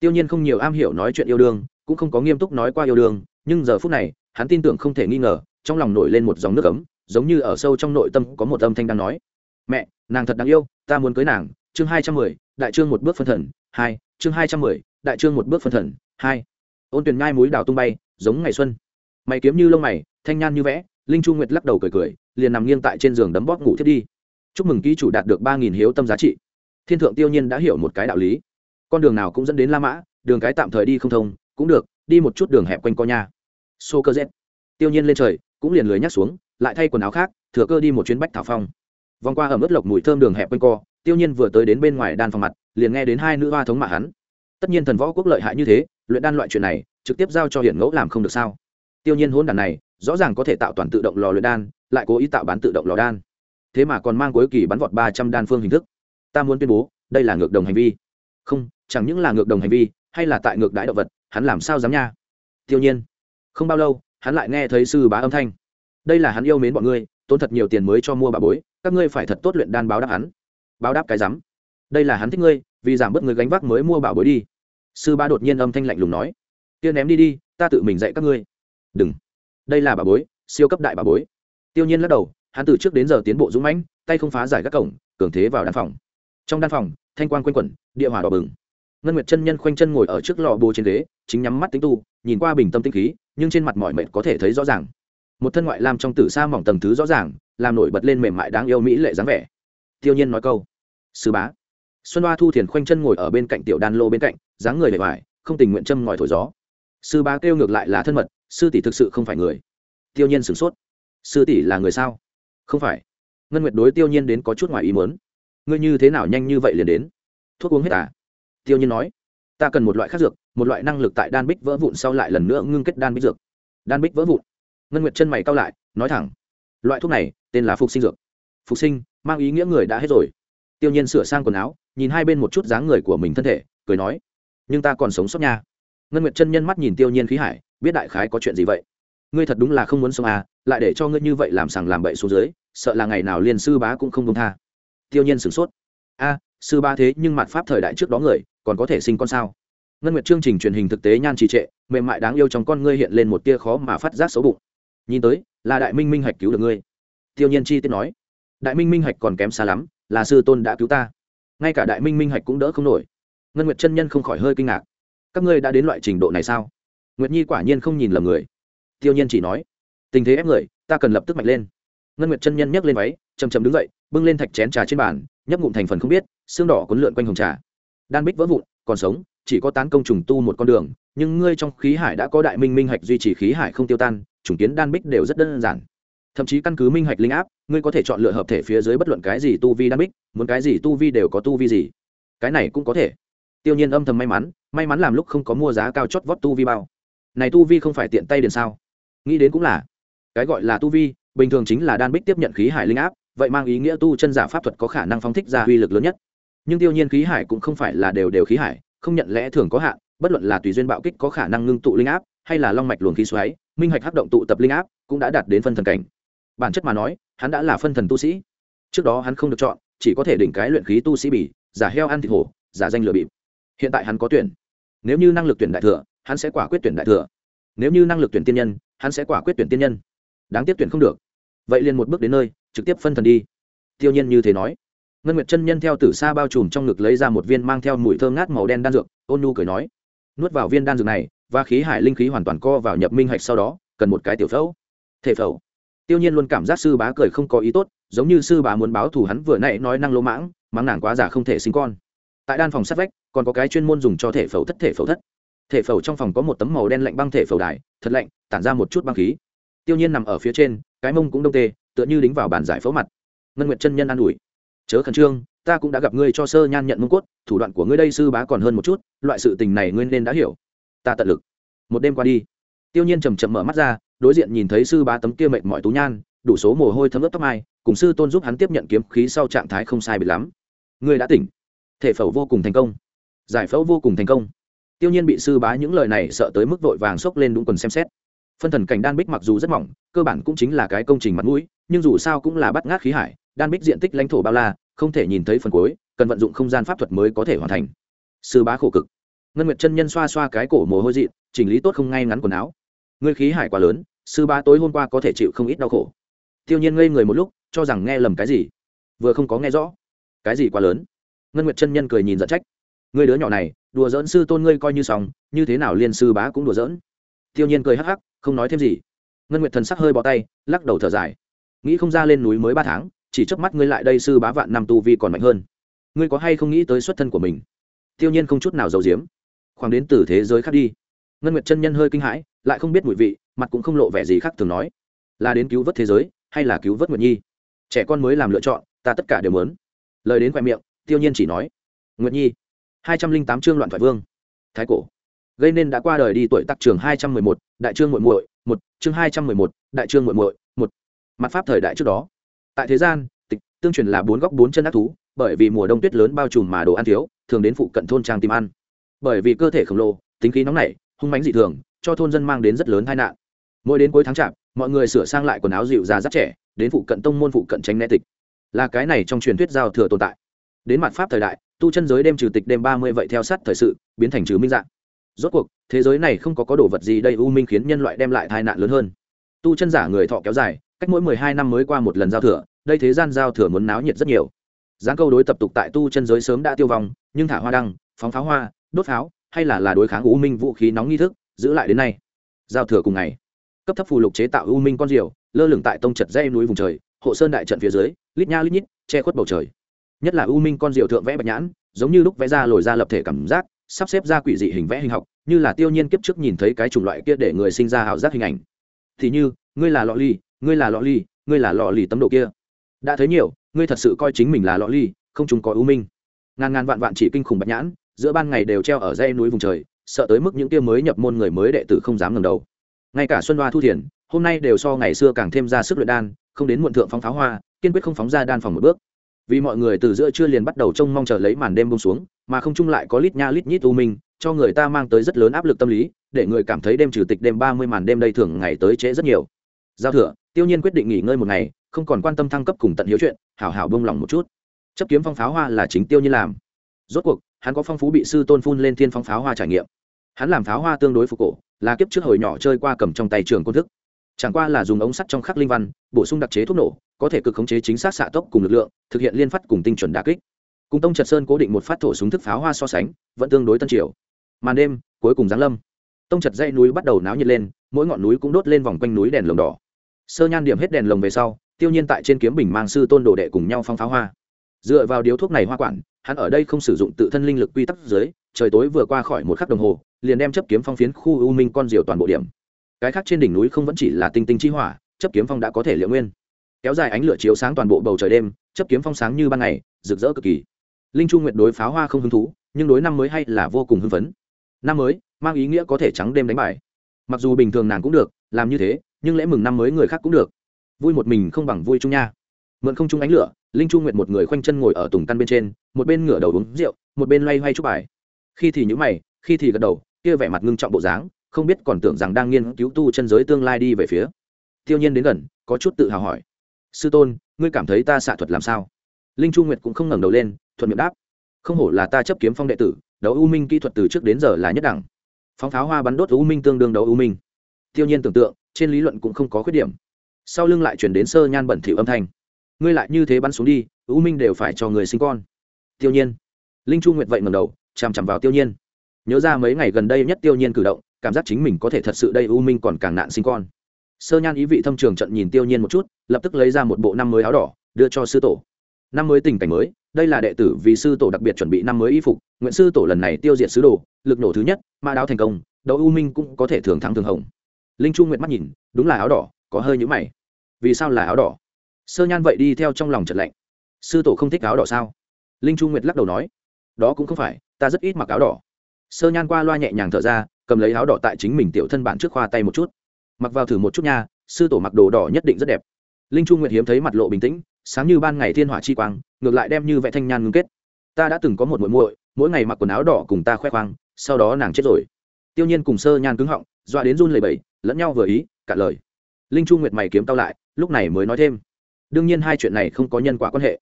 tiêu nhiên không nhiều am hiểu nói chuyện yêu đương, cũng không có nghiêm túc nói qua yêu đương, nhưng giờ phút này hắn tin tưởng không thể nghi ngờ, trong lòng nổi lên một dòng nước ấm, giống như ở sâu trong nội tâm có một âm thanh đang nói. Mẹ, nàng thật đáng yêu, ta muốn cưới nàng. Chương hai trăm mười, đại trương một bước phân thần. Hai, chương hai trăm mười, đại trương một bước phân thần. Hai, ôn tuyền ngai múi đào tung bay, giống ngày xuân. Mày kiếm như lông mày, thanh nhan như vẽ, linh chu nguyệt lắc đầu cười cười, liền nằm nghiêng tại trên giường đấm bóp ngủ thiết đi. Chúc mừng ký chủ đạt được ba nghìn hiếu tâm giá trị. Thiên thượng tiêu nhiên đã hiểu một cái đạo lý. Con đường nào cũng dẫn đến la mã, đường cái tạm thời đi không thông, cũng được, đi một chút đường hẹp quanh co nha xô cơ z tiêu nhiên lên trời, cũng liền lười nhắc xuống, lại thay quần áo khác, thừa cơ đi một chuyến bách thảo phong. Vòng qua ẩm ướt lộc mùi thơm đường hẹp quanh co, tiêu nhiên vừa tới đến bên ngoài đan phòng mặt, liền nghe đến hai nữ hoa thống mạ hắn. Tất nhiên thần võ quốc lợi hại như thế, luyện đan loại chuyện này, trực tiếp giao cho hiển ngẫu làm không được sao? Tiêu nhiên hôn đàn này, rõ ràng có thể tạo toàn tự động lò luyện đan, lại cố ý tạo bán tự động lò đan. Thế mà còn mang cuối kỳ bắn vọt ba trăm đan phương hình thức. Ta muốn tuyên bố, đây là ngược đồng hành vi. Không, chẳng những là ngược đồng hành vi, hay là tại ngược đãi động vật, hắn làm sao dám nha? Tiêu nhiên không bao lâu, hắn lại nghe thấy sư bá âm thanh. Đây là hắn yêu mến bọn ngươi, tốn thật nhiều tiền mới cho mua bà bối, các ngươi phải thật tốt luyện đan báo đáp hắn. Báo đáp cái rắm. Đây là hắn thích ngươi, vì giảm bớt người gánh vác mới mua bảo bối đi. Sư bá đột nhiên âm thanh lạnh lùng nói. Kia ném đi đi, ta tự mình dạy các ngươi. Đừng. Đây là bà bối, siêu cấp đại bà bối. Tiêu nhiên lắc đầu, hắn từ trước đến giờ tiến bộ dũng mãnh, tay không phá giải các cổng, cường thế vào đan phòng. Trong đan phòng, thanh quan quanh quẩn, địa hỏa đỏ bừng. Ngân nguyệt chân nhân khoanh chân ngồi ở trước lò bồ trên ghế, chính nhắm mắt tính tu, nhìn qua bình tâm tinh khí nhưng trên mặt mọi mệt có thể thấy rõ ràng. Một thân ngoại làm trong tử sa mỏng tầng thứ rõ ràng, làm nổi bật lên mềm mại đáng yêu mỹ lệ dáng vẻ. Tiêu nhiên nói câu, sư bá. Xuân hoa thu thiền khoanh chân ngồi ở bên cạnh tiểu đan lô bên cạnh, dáng người bề ngoài không tình nguyện châm ngòi thổi gió. Sư bá kêu ngược lại là thân mật, sư tỷ thực sự không phải người. Tiêu nhiên sửng sốt. Sư tỷ là người sao? Không phải. Ngân nguyệt đối tiêu nhiên đến có chút ngoài ý muốn. Ngươi như thế nào nhanh như vậy liền đến? Thuốc uống hết à? Tiêu nhiên nói ta cần một loại khác dược, một loại năng lực tại đan bích vỡ vụn sau lại lần nữa ngưng kết đan bích dược. Đan bích vỡ vụn. Ngân nguyệt chân mày cao lại, nói thẳng. Loại thuốc này, tên là phục sinh dược. Phục sinh, mang ý nghĩa người đã hết rồi. Tiêu nhiên sửa sang quần áo, nhìn hai bên một chút dáng người của mình thân thể, cười nói, nhưng ta còn sống sót nha. Ngân nguyệt chân nhân mắt nhìn tiêu nhiên khí hải, biết đại khái có chuyện gì vậy? Ngươi thật đúng là không muốn sống à lại để cho ngươi như vậy làm sàng làm bậy xuống dưới, sợ là ngày nào liền sư bá cũng không công tha. Tiêu nhiên sửng sốt, a sư ba thế nhưng mặt pháp thời đại trước đó người, còn có thể sinh con sao? Ngân nguyệt chương trình truyền hình thực tế nhan trì trệ, mềm mại đáng yêu trong con ngươi hiện lên một tia khó mà phát giác xấu bụng. Nhìn tới, là đại minh minh hạch cứu được ngươi. Tiêu nhiên chi tiết nói, đại minh minh hạch còn kém xa lắm, là sư tôn đã cứu ta. Ngay cả đại minh minh hạch cũng đỡ không nổi. Ngân nguyệt chân nhân không khỏi hơi kinh ngạc. Các ngươi đã đến loại trình độ này sao? Nguyệt nhi quả nhiên không nhìn lầm người. Tiêu nhiên chỉ nói, tình thế ép người, ta cần lập tức mạnh lên. Ngân nguyệt chân nhân nhấc lên váy chầm chầm đứng dậy, bưng lên thạch chén trà trên bàn, nhấp ngụm thành phần không biết xương đỏ cuốn lượn quanh hồng trà. Đan bích vỡ vụn, còn sống, chỉ có tán công trùng tu một con đường, nhưng ngươi trong khí hải đã có đại minh minh hạch duy trì khí hải không tiêu tan chủng kiến đan bích đều rất đơn giản. Thậm chí căn cứ minh hạch linh áp, ngươi có thể chọn lựa hợp thể phía dưới bất luận cái gì tu vi đan bích, muốn cái gì tu vi đều có tu vi gì. Cái này cũng có thể. Tiêu nhiên âm thầm may mắn may mắn làm lúc không có mua giá cao chót vót tu vi bao. Này tu vi không phải tiện tay điền sao? Nghĩ đến cũng là. Cái gọi là tu vi, bình thường chính là đan bích tiếp nhận khí hải linh áp, vậy mang ý nghĩa tu chân giả pháp thuật có khả năng phóng thích ra uy lực lớn nhất nhưng tiêu nhiên khí hải cũng không phải là đều đều khí hải, không nhận lẽ thường có hạn, bất luận là tùy duyên bạo kích có khả năng ngưng tụ linh áp, hay là long mạch luồng khí xoáy, minh hạch hấp động tụ tập linh áp cũng đã đạt đến phân thần cảnh. Bản chất mà nói, hắn đã là phân thần tu sĩ. Trước đó hắn không được chọn, chỉ có thể đỉnh cái luyện khí tu sĩ bỉ giả heo ăn thịt hổ, giả danh lừa bịp. Hiện tại hắn có tuyển. Nếu như năng lực tuyển đại thừa, hắn sẽ quả quyết tuyển đại thừa. Nếu như năng lực tuyển tiên nhân, hắn sẽ quả quyết tuyển tiên nhân. Đáng tiếc tuyển không được. Vậy liền một bước đến nơi, trực tiếp phân thần đi. Tiêu nhiên như thế nói ngân nguyệt chân nhân theo tử xa bao trùm trong ngực lấy ra một viên mang theo mùi thơm ngát màu đen đan dược, ôn nu cười nói, nuốt vào viên đan dược này, và khí hải linh khí hoàn toàn co vào nhập minh hạch sau đó, cần một cái tiểu phẫu. Thể phẫu? Tiêu nhiên luôn cảm giác sư bá cười không có ý tốt, giống như sư bá muốn báo thù hắn vừa nãy nói năng lỗ mãng, mắng nàng quá giả không thể sinh con. Tại đan phòng sát vách, còn có cái chuyên môn dùng cho thể phẫu thất thể phẫu thất. Thể phẫu trong phòng có một tấm màu đen lạnh băng thể phẫu đài, thật lạnh, tản ra một chút băng khí. Tiêu nhiên nằm ở phía trên, cái mông cũng đông tê, tựa như đính vào bàn giải phẫu mặt. Ngân nguyệt chân nhân an ủi chớ khẩn trương, ta cũng đã gặp ngươi cho sơ nhan nhận mông cốt, thủ đoạn của ngươi đây sư bá còn hơn một chút, loại sự tình này ngươi nên đã hiểu. Ta tận lực. Một đêm qua đi, tiêu nhiên chầm chậm mở mắt ra, đối diện nhìn thấy sư bá tấm kia mệt mỏi tú nhan, đủ số mồ hôi thấm ướt tóc mai, cùng sư tôn giúp hắn tiếp nhận kiếm khí sau trạng thái không sai biệt lắm. Ngươi đã tỉnh. Thể phẫu vô cùng thành công. Giải phẫu vô cùng thành công. Tiêu nhiên bị sư bá những lời này sợ tới mức vội vàng xốc lên đúng quần xem xét. Phân thần cảnh đan bích mặc dù rất mỏng, cơ bản cũng chính là cái công trình mặt mũi, nhưng dù sao cũng là bắt ngát khí hải, đan bích diện tích lãnh thổ bao la không thể nhìn thấy phần cuối, cần vận dụng không gian pháp thuật mới có thể hoàn thành. Sư bá khổ cực. Ngân nguyệt chân nhân xoa xoa cái cổ mồ hôi dị, chỉnh lý tốt không ngay ngắn quần áo. Ngươi khí hải quá lớn, sư bá tối hôm qua có thể chịu không ít đau khổ. Tiêu nhiên ngây người một lúc, cho rằng nghe lầm cái gì. Vừa không có nghe rõ. Cái gì quá lớn? Ngân nguyệt chân nhân cười nhìn giận trách. Ngươi đứa nhỏ này, đùa dỡn sư tôn ngươi coi như xong, như thế nào liên sư bá cũng đùa dỡn tiêu nhiên cười hắc hắc, không nói thêm gì. Ngân nguyệt thần sắc hơi bỏ tay, lắc đầu thở dài. Nghĩ không ra lên núi mới ba tháng chỉ chớp mắt ngươi lại đây sư bá vạn năm tu vi còn mạnh hơn. Ngươi có hay không nghĩ tới xuất thân của mình? Tiêu nhiên không chút nào giấu giếm. Khoảng đến từ thế giới khác đi. Ngân nguyệt chân nhân hơi kinh hãi, lại không biết mùi vị, mặt cũng không lộ vẻ gì khác thường nói. Là đến cứu vớt thế giới, hay là cứu vớt nguyệt nhi? Trẻ con mới làm lựa chọn, ta tất cả đều muốn. Lời đến khoe miệng, tiêu nhiên chỉ nói. Nguyệt nhi, hai trăm linh tám chương loạn thoại vương. Thái cổ. Gây nên đã qua đời đi tuổi tắc trường hai trăm mười một, đại trương muội muội, một, chương hai trăm mười một, đại trương muội muội, một. Mặt pháp thời đại trước đó tại thế gian, tịch, tương truyền là bốn góc bốn chân ác thú, bởi vì mùa đông tuyết lớn bao trùm mà đồ ăn thiếu, thường đến phụ cận thôn trang tìm ăn. Bởi vì cơ thể khổng lồ, tính khí nóng nảy, hung mánh dị thường, cho thôn dân mang đến rất lớn tai nạn. Mỗi đến cuối tháng chạp, mọi người sửa sang lại quần áo dịu ra rất trẻ, đến phụ cận tông môn phụ cận tránh né tịch. Là cái này trong truyền thuyết giao thừa tồn tại. Đến mặt pháp thời đại, tu chân giới đêm trừ tịch đêm ba mươi vậy theo sát thời sự, biến thành trừ minh dạng. Rốt cuộc, thế giới này không có có đồ vật gì đây u minh khiến nhân loại đem lại tai nạn lớn hơn. Tu chân giả người thọ kéo dài cách mỗi mười hai năm mới qua một lần giao thừa, đây thế gian giao thừa muốn náo nhiệt rất nhiều. Giáng câu đối tập tục tại tu chân giới sớm đã tiêu vong, nhưng thả hoa đăng, phóng pháo hoa, đốt pháo, hay là là đối kháng u minh vũ khí nóng nghi thức, giữ lại đến nay. Giao thừa cùng ngày, cấp thấp phù lục chế tạo u minh con diều, lơ lửng tại tông chật dây núi vùng trời, hộ sơn đại trận phía dưới, lít nha lít nhít, che khuất bầu trời. Nhất là u minh con diều thượng vẽ bạch nhãn, giống như lúc vẽ ra lồi ra lập thể cảm giác, sắp xếp ra quỷ dị hình vẽ hình học, như là tiêu nhiên kiếp trước nhìn thấy cái chủng loại kia để người sinh ra hào giác hình ảnh. Thì như, ngươi là lọ ly ngươi là lọ ly ngươi là lọ lì tấm độ kia. Đã thấy nhiều, ngươi thật sự coi chính mình là lọ ly không chúng có ưu minh. Ngàn ngàn vạn vạn chỉ kinh khủng bạch nhãn, giữa ban ngày đều treo ở dây núi vùng trời, sợ tới mức những kia mới nhập môn người mới đệ tử không dám ngẩng đầu. Ngay cả xuân hoa thu thiền, hôm nay đều so ngày xưa càng thêm ra sức luyện đan, không đến muộn thượng phóng pháo hoa, kiên quyết không phóng ra đan phòng một bước. Vì mọi người từ giữa trưa liền bắt đầu trông mong chờ lấy màn đêm bông xuống, mà không chung lại có lít nha lít nhít u minh, cho người ta mang tới rất lớn áp lực tâm lý, để người cảm thấy đêm trừ tịch đêm ba mươi màn đêm đây thường ngày tới trễ rất nhiều. Giao thừa tiêu nhiên quyết định nghỉ ngơi một ngày, không còn quan tâm thăng cấp cùng tận hiếu chuyện, hảo hảo bông lòng một chút. Chấp kiếm phong pháo hoa là chính tiêu nhiên làm. Rốt cuộc, hắn có phong phú bị sư tôn phun lên thiên phong pháo hoa trải nghiệm. Hắn làm pháo hoa tương đối phục cổ, là kiếp trước hồi nhỏ chơi qua cầm trong tay trường công thức. Chẳng qua là dùng ống sắt trong khắc linh văn, bổ sung đặc chế thuốc nổ, có thể cực khống chế chính xác xạ tốc cùng lực lượng, thực hiện liên phát cùng tinh chuẩn đà kích. Cùng tông trật sơn cố định một phát thổ súng thức pháo hoa so sánh, vẫn tương đối tân triều. Màn đêm, cuối cùng giáng lâm. Tông trật dây núi bắt đầu náo nhiệt lên, mỗi ngọn núi cũng đốt lên vòng quanh núi đèn lồng đỏ sơ nhan điểm hết đèn lồng về sau, tiêu nhiên tại trên kiếm bình mang sư tôn đồ đệ cùng nhau phong pháo hoa. Dựa vào điếu thuốc này hoa quản, hắn ở đây không sử dụng tự thân linh lực quy tắc dưới, trời tối vừa qua khỏi một khắc đồng hồ, liền đem chấp kiếm phong phiến khu u minh con diều toàn bộ điểm. Cái khác trên đỉnh núi không vẫn chỉ là tinh tinh chi hỏa, chấp kiếm phong đã có thể liệu nguyên. Kéo dài ánh lửa chiếu sáng toàn bộ bầu trời đêm, chấp kiếm phong sáng như ban ngày, rực rỡ cực kỳ. Linh chu nguyệt đối pháo hoa không hứng thú, nhưng đối năm mới hay là vô cùng hưng phấn. Năm mới, mang ý nghĩa có thể trắng đêm đánh bài mặc dù bình thường nàng cũng được, làm như thế nhưng lễ mừng năm mới người khác cũng được. Vui một mình không bằng vui chung nha. Mượn không chung ánh lửa, linh chu nguyệt một người khoanh chân ngồi ở tùng căn bên trên, một bên ngửa đầu uống rượu, một bên loay hoay chúc bài. Khi thì nhữ mày, khi thì gật đầu, kia vẻ mặt ngưng trọng bộ dáng, không biết còn tưởng rằng đang nghiên cứu tu chân giới tương lai đi về phía. Tiêu nhiên đến gần, có chút tự hào hỏi. Sư tôn, ngươi cảm thấy ta xạ thuật làm sao? Linh chu nguyệt cũng không ngẩng đầu lên, thuận miệng đáp. Không hổ là ta chấp kiếm phong đệ tử, đấu u minh kỹ thuật từ trước đến giờ là nhất đẳng. Phóng pháo hoa bắn đốt u minh tương đương đấu u minh tiêu nhiên tưởng tượng, trên lý luận cũng không có khuyết điểm. Sau lưng lại chuyển đến sơ nhan bẩn thỉu âm thanh. Ngươi lại như thế bắn xuống đi, u minh đều phải cho người sinh con. Tiêu nhiên. Linh chu nguyệt vậy ngầm đầu, chằm chằm vào tiêu nhiên. Nhớ ra mấy ngày gần đây nhất tiêu nhiên cử động, cảm giác chính mình có thể thật sự đây u minh còn càng nạn sinh con. Sơ nhan ý vị thâm trường trận nhìn tiêu nhiên một chút, lập tức lấy ra một bộ năm mới áo đỏ, đưa cho sư tổ. Năm mới tình cảnh mới, đây là đệ tử vì sư tổ đặc biệt chuẩn bị năm mới y phục, nguyện sư tổ lần này tiêu diệt sứ đồ, lực nổ thứ nhất, ma đáo thành công, đấu u minh cũng có thể thường thắng thường hồng linh chu Nguyệt mắt nhìn, đúng là áo đỏ, có hơi nhũ mày. Vì sao là áo đỏ? Sơ nhan vậy đi theo trong lòng trận lạnh. Sư tổ không thích áo đỏ sao? Linh chu nguyệt lắc đầu nói, đó cũng không phải, ta rất ít mặc áo đỏ. Sơ nhan qua loa nhẹ nhàng thở ra, cầm lấy áo đỏ tại chính mình tiểu thân bạn trước khoa tay một chút. Mặc vào thử một chút nha, sư tổ mặc đồ đỏ nhất định rất đẹp. Linh chu nguyệt hiếm thấy mặt lộ bình tĩnh, sáng như ban ngày thiên hỏa chi quang, ngược lại đem như vẽ thanh nhan ngưng kết. Ta đã từng có một muội muội, mỗi ngày mặc quần áo đỏ cùng ta khoe khoang, sau đó nàng chết rồi. Tiêu nhiên cùng sơ nhan cứng họng, dọa đến run lẩy bẩy lẫn nhau vừa ý cạn lời. Linh chu nguyệt mày kiếm tao lại, lúc này mới nói thêm. Đương nhiên hai chuyện này không có nhân quả quan hệ.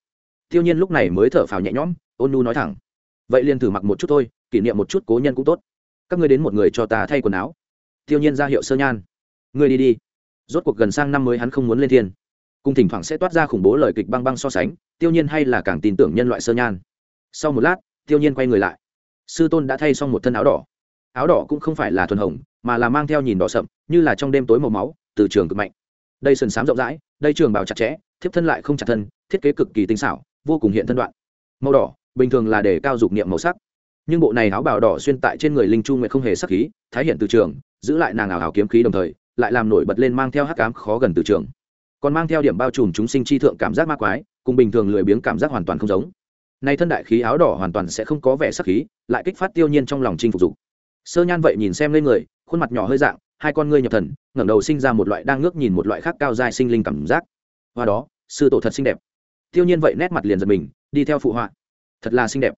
Tiêu nhiên lúc này mới thở phào nhẹ nhõm, ôn nu nói thẳng. Vậy liền thử mặc một chút thôi, kỷ niệm một chút cố nhân cũng tốt. Các ngươi đến một người cho ta thay quần áo. Tiêu nhiên ra hiệu sơ nhan. Ngươi đi đi. Rốt cuộc gần sang năm mới hắn không muốn lên thiên. Cùng thỉnh thoảng sẽ toát ra khủng bố lời kịch băng băng so sánh, tiêu nhiên hay là càng tin tưởng nhân loại sơ nhan. Sau một lát, tiêu nhiên quay người lại. Sư tôn đã thay xong một thân áo đỏ áo đỏ cũng không phải là thuần hồng, mà là mang theo nhìn đỏ sậm, như là trong đêm tối màu máu, từ trường cực mạnh. Đây sườn sám rộng rãi, đây trường bào chặt chẽ, thiếp thân lại không chặt thân, thiết kế cực kỳ tinh xảo, vô cùng hiện thân đoạn. Màu đỏ, bình thường là để cao dục niệm màu sắc. Nhưng bộ này áo bào đỏ xuyên tại trên người linh chu nguyệt không hề sắc khí thái hiện từ trường, giữ lại nàng ảo hảo kiếm khí đồng thời, lại làm nổi bật lên mang theo hắc cám khó gần từ trường. Còn mang theo điểm bao trùm chúng sinh chi thượng cảm giác ma quái, cùng bình thường lười biếng cảm giác hoàn toàn không giống. Nay thân đại khí áo đỏ hoàn toàn sẽ không có vẻ sắc khí, lại kích phát tiêu nhiên trong lòng chinh phục dục sơ nhan vậy nhìn xem lên người, khuôn mặt nhỏ hơi dạng, hai con ngươi nhập thần, ngẩng đầu sinh ra một loại đang ngước nhìn một loại khác cao dài sinh linh cảm giác. Và đó, sư tổ thật xinh đẹp. Tiêu nhiên vậy nét mặt liền giật mình, đi theo phụ họa. Thật là xinh đẹp.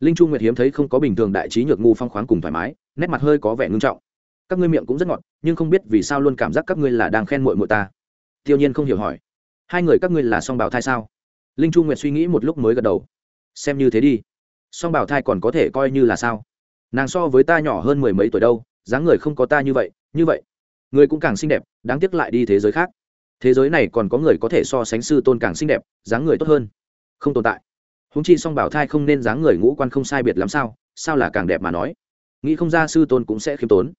Linh chu nguyệt hiếm thấy không có bình thường đại trí nhược ngu phong khoáng cùng thoải mái, nét mặt hơi có vẻ ngưng trọng. Các ngươi miệng cũng rất ngọt, nhưng không biết vì sao luôn cảm giác các ngươi là đang khen muội muội ta. Tiêu nhiên không hiểu hỏi. Hai người các ngươi là song bảo thai sao? Linh chu nguyệt suy nghĩ một lúc mới gật đầu. Xem như thế đi. Song bảo thai còn có thể coi như là sao? Nàng so với ta nhỏ hơn mười mấy tuổi đâu, dáng người không có ta như vậy như vậy. Người cũng càng xinh đẹp, đáng tiếc lại đi thế giới khác. Thế giới này còn có người có thể so sánh sư tôn càng xinh đẹp, dáng người tốt hơn. Không tồn tại. Húng chi song bảo thai không nên dáng người ngũ quan không sai biệt lắm sao sao là càng đẹp mà nói? Nghĩ không ra sư tôn cũng sẽ khiêm tốn.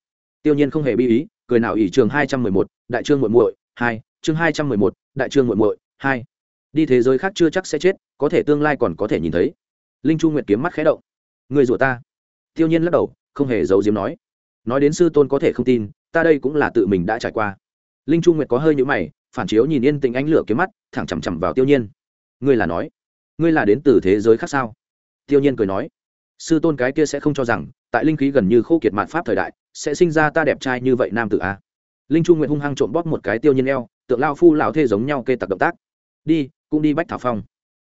Tiêu nhiên không hề bi ý, cười nào ỷ trường hai trăm mười một, đại trương muội muội, hai, chương hai trăm mười một, đại trương muội muội, hai. Đi thế giới khác chưa chắc sẽ chết, có thể tương lai còn có thể nhìn thấy. Linh chu nguyệt kiếm mắt khẽ động. Người rủa ta tiêu nhiên lắc đầu, không hề giấu diếm nói. Nói đến sư tôn có thể không tin, ta đây cũng là tự mình đã trải qua. Linh Trung nguyệt có hơi nhũ mày, phản chiếu nhìn yên tĩnh ánh lửa kiếm mắt, thẳng chằm chằm vào tiêu nhiên. Ngươi là nói, ngươi là đến từ thế giới khác sao? Tiêu nhiên cười nói, sư tôn cái kia sẽ không cho rằng, tại linh khí gần như khô kiệt mạn pháp thời đại, sẽ sinh ra ta đẹp trai như vậy nam tử a linh Trung nguyệt hung hăng trộm bóp một cái tiêu nhiên eo, tượng lao phu lão thê giống nhau kê tặc động tác. Đi, cũng đi bách thảo phong.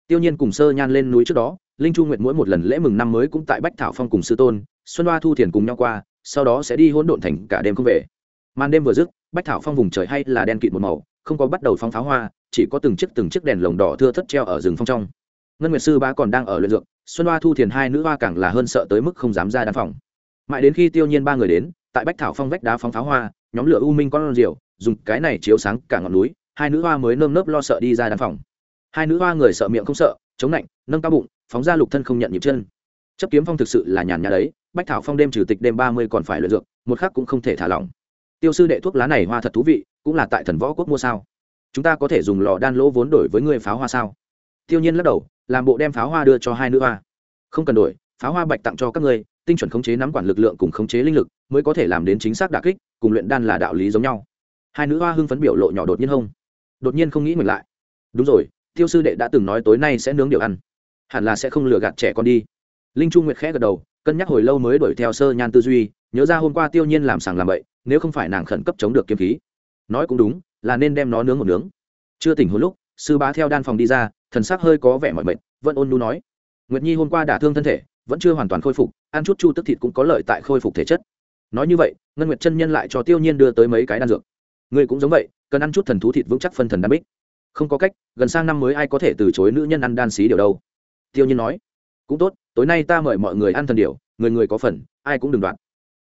Tiêu nhiên cùng sơ nhan lên núi trước đó linh chu nguyệt mỗi một lần lễ mừng năm mới cũng tại bách thảo phong cùng sư tôn, xuân hoa thu thiền cùng nhau qua, sau đó sẽ đi hỗn độn thành cả đêm không về. Màn đêm vừa dứt, bách thảo phong vùng trời hay là đen kịt một màu, không có bắt đầu phong pháo hoa, chỉ có từng chiếc từng chiếc đèn lồng đỏ thưa thất treo ở rừng phong trong. Ngân nguyệt sư ba còn đang ở luyện dược, xuân hoa thu thiền hai nữ hoa càng là hơn sợ tới mức không dám ra đan phòng. Mãi đến khi tiêu nhiên ba người đến, tại bách thảo phong vách đá phóng pháo hoa, nhóm lửa u minh con rượu, dùng cái này chiếu sáng cả ngọn núi, hai nữ hoa mới nơm nớp lo sợ đi ra đan phòng. Hai nữ hoa người sợ miệng không sợ chống lạnh, nâng cao bụng, phóng ra lục thân không nhận nhịp chân. Chấp kiếm phong thực sự là nhàn nhã đấy, bách thảo phong đêm trừ tịch đêm ba mươi còn phải luyện dược, một khắc cũng không thể thả lỏng. Tiêu sư đệ thuốc lá này hoa thật thú vị, cũng là tại thần võ quốc mua sao? Chúng ta có thể dùng lò đan lỗ vốn đổi với người pháo hoa sao? Tiêu nhiên lắc đầu, làm bộ đem pháo hoa đưa cho hai nữ hoa. Không cần đổi, pháo hoa bạch tặng cho các ngươi, tinh chuẩn khống chế nắm quản lực lượng cùng khống chế linh lực, mới có thể làm đến chính xác đả kích, cùng luyện đan là đạo lý giống nhau. Hai nữ hoa hưng phấn biểu lộ nhỏ đột nhiên hông. Đột nhiên không nghĩ ngược lại. Đúng rồi tiêu sư đệ đã từng nói tối nay sẽ nướng điều ăn. Hẳn là sẽ không lừa gạt trẻ con đi. Linh trung nguyệt khẽ gật đầu, cân nhắc hồi lâu mới đuổi theo sơ nhan tư duy, nhớ ra hôm qua tiêu nhiên làm sàng làm bậy, nếu không phải nàng khẩn cấp chống được kiếm khí. Nói cũng đúng, là nên đem nó nướng một nướng. Chưa tỉnh hồi lúc, sư bá theo đan phòng đi ra, thần sắc hơi có vẻ mỏi mệt, vẫn ôn nu nói. Nguyệt nhi hôm qua đả thương thân thể, vẫn chưa hoàn toàn khôi phục, ăn chút chu tức thịt cũng có lợi tại khôi phục thể chất. Nói như vậy, ngân nguyệt chân nhân lại cho tiêu nhiên đưa tới mấy cái đan dược. Ngươi cũng giống vậy, cần ăn chút thần thú thịt vững chắc phân thần đan bích không có cách, gần sang năm mới ai có thể từ chối nữ nhân ăn đan xí điều đâu. Tiêu nhiên nói, cũng tốt, tối nay ta mời mọi người ăn thần điều, người người có phần, ai cũng đừng đoạn.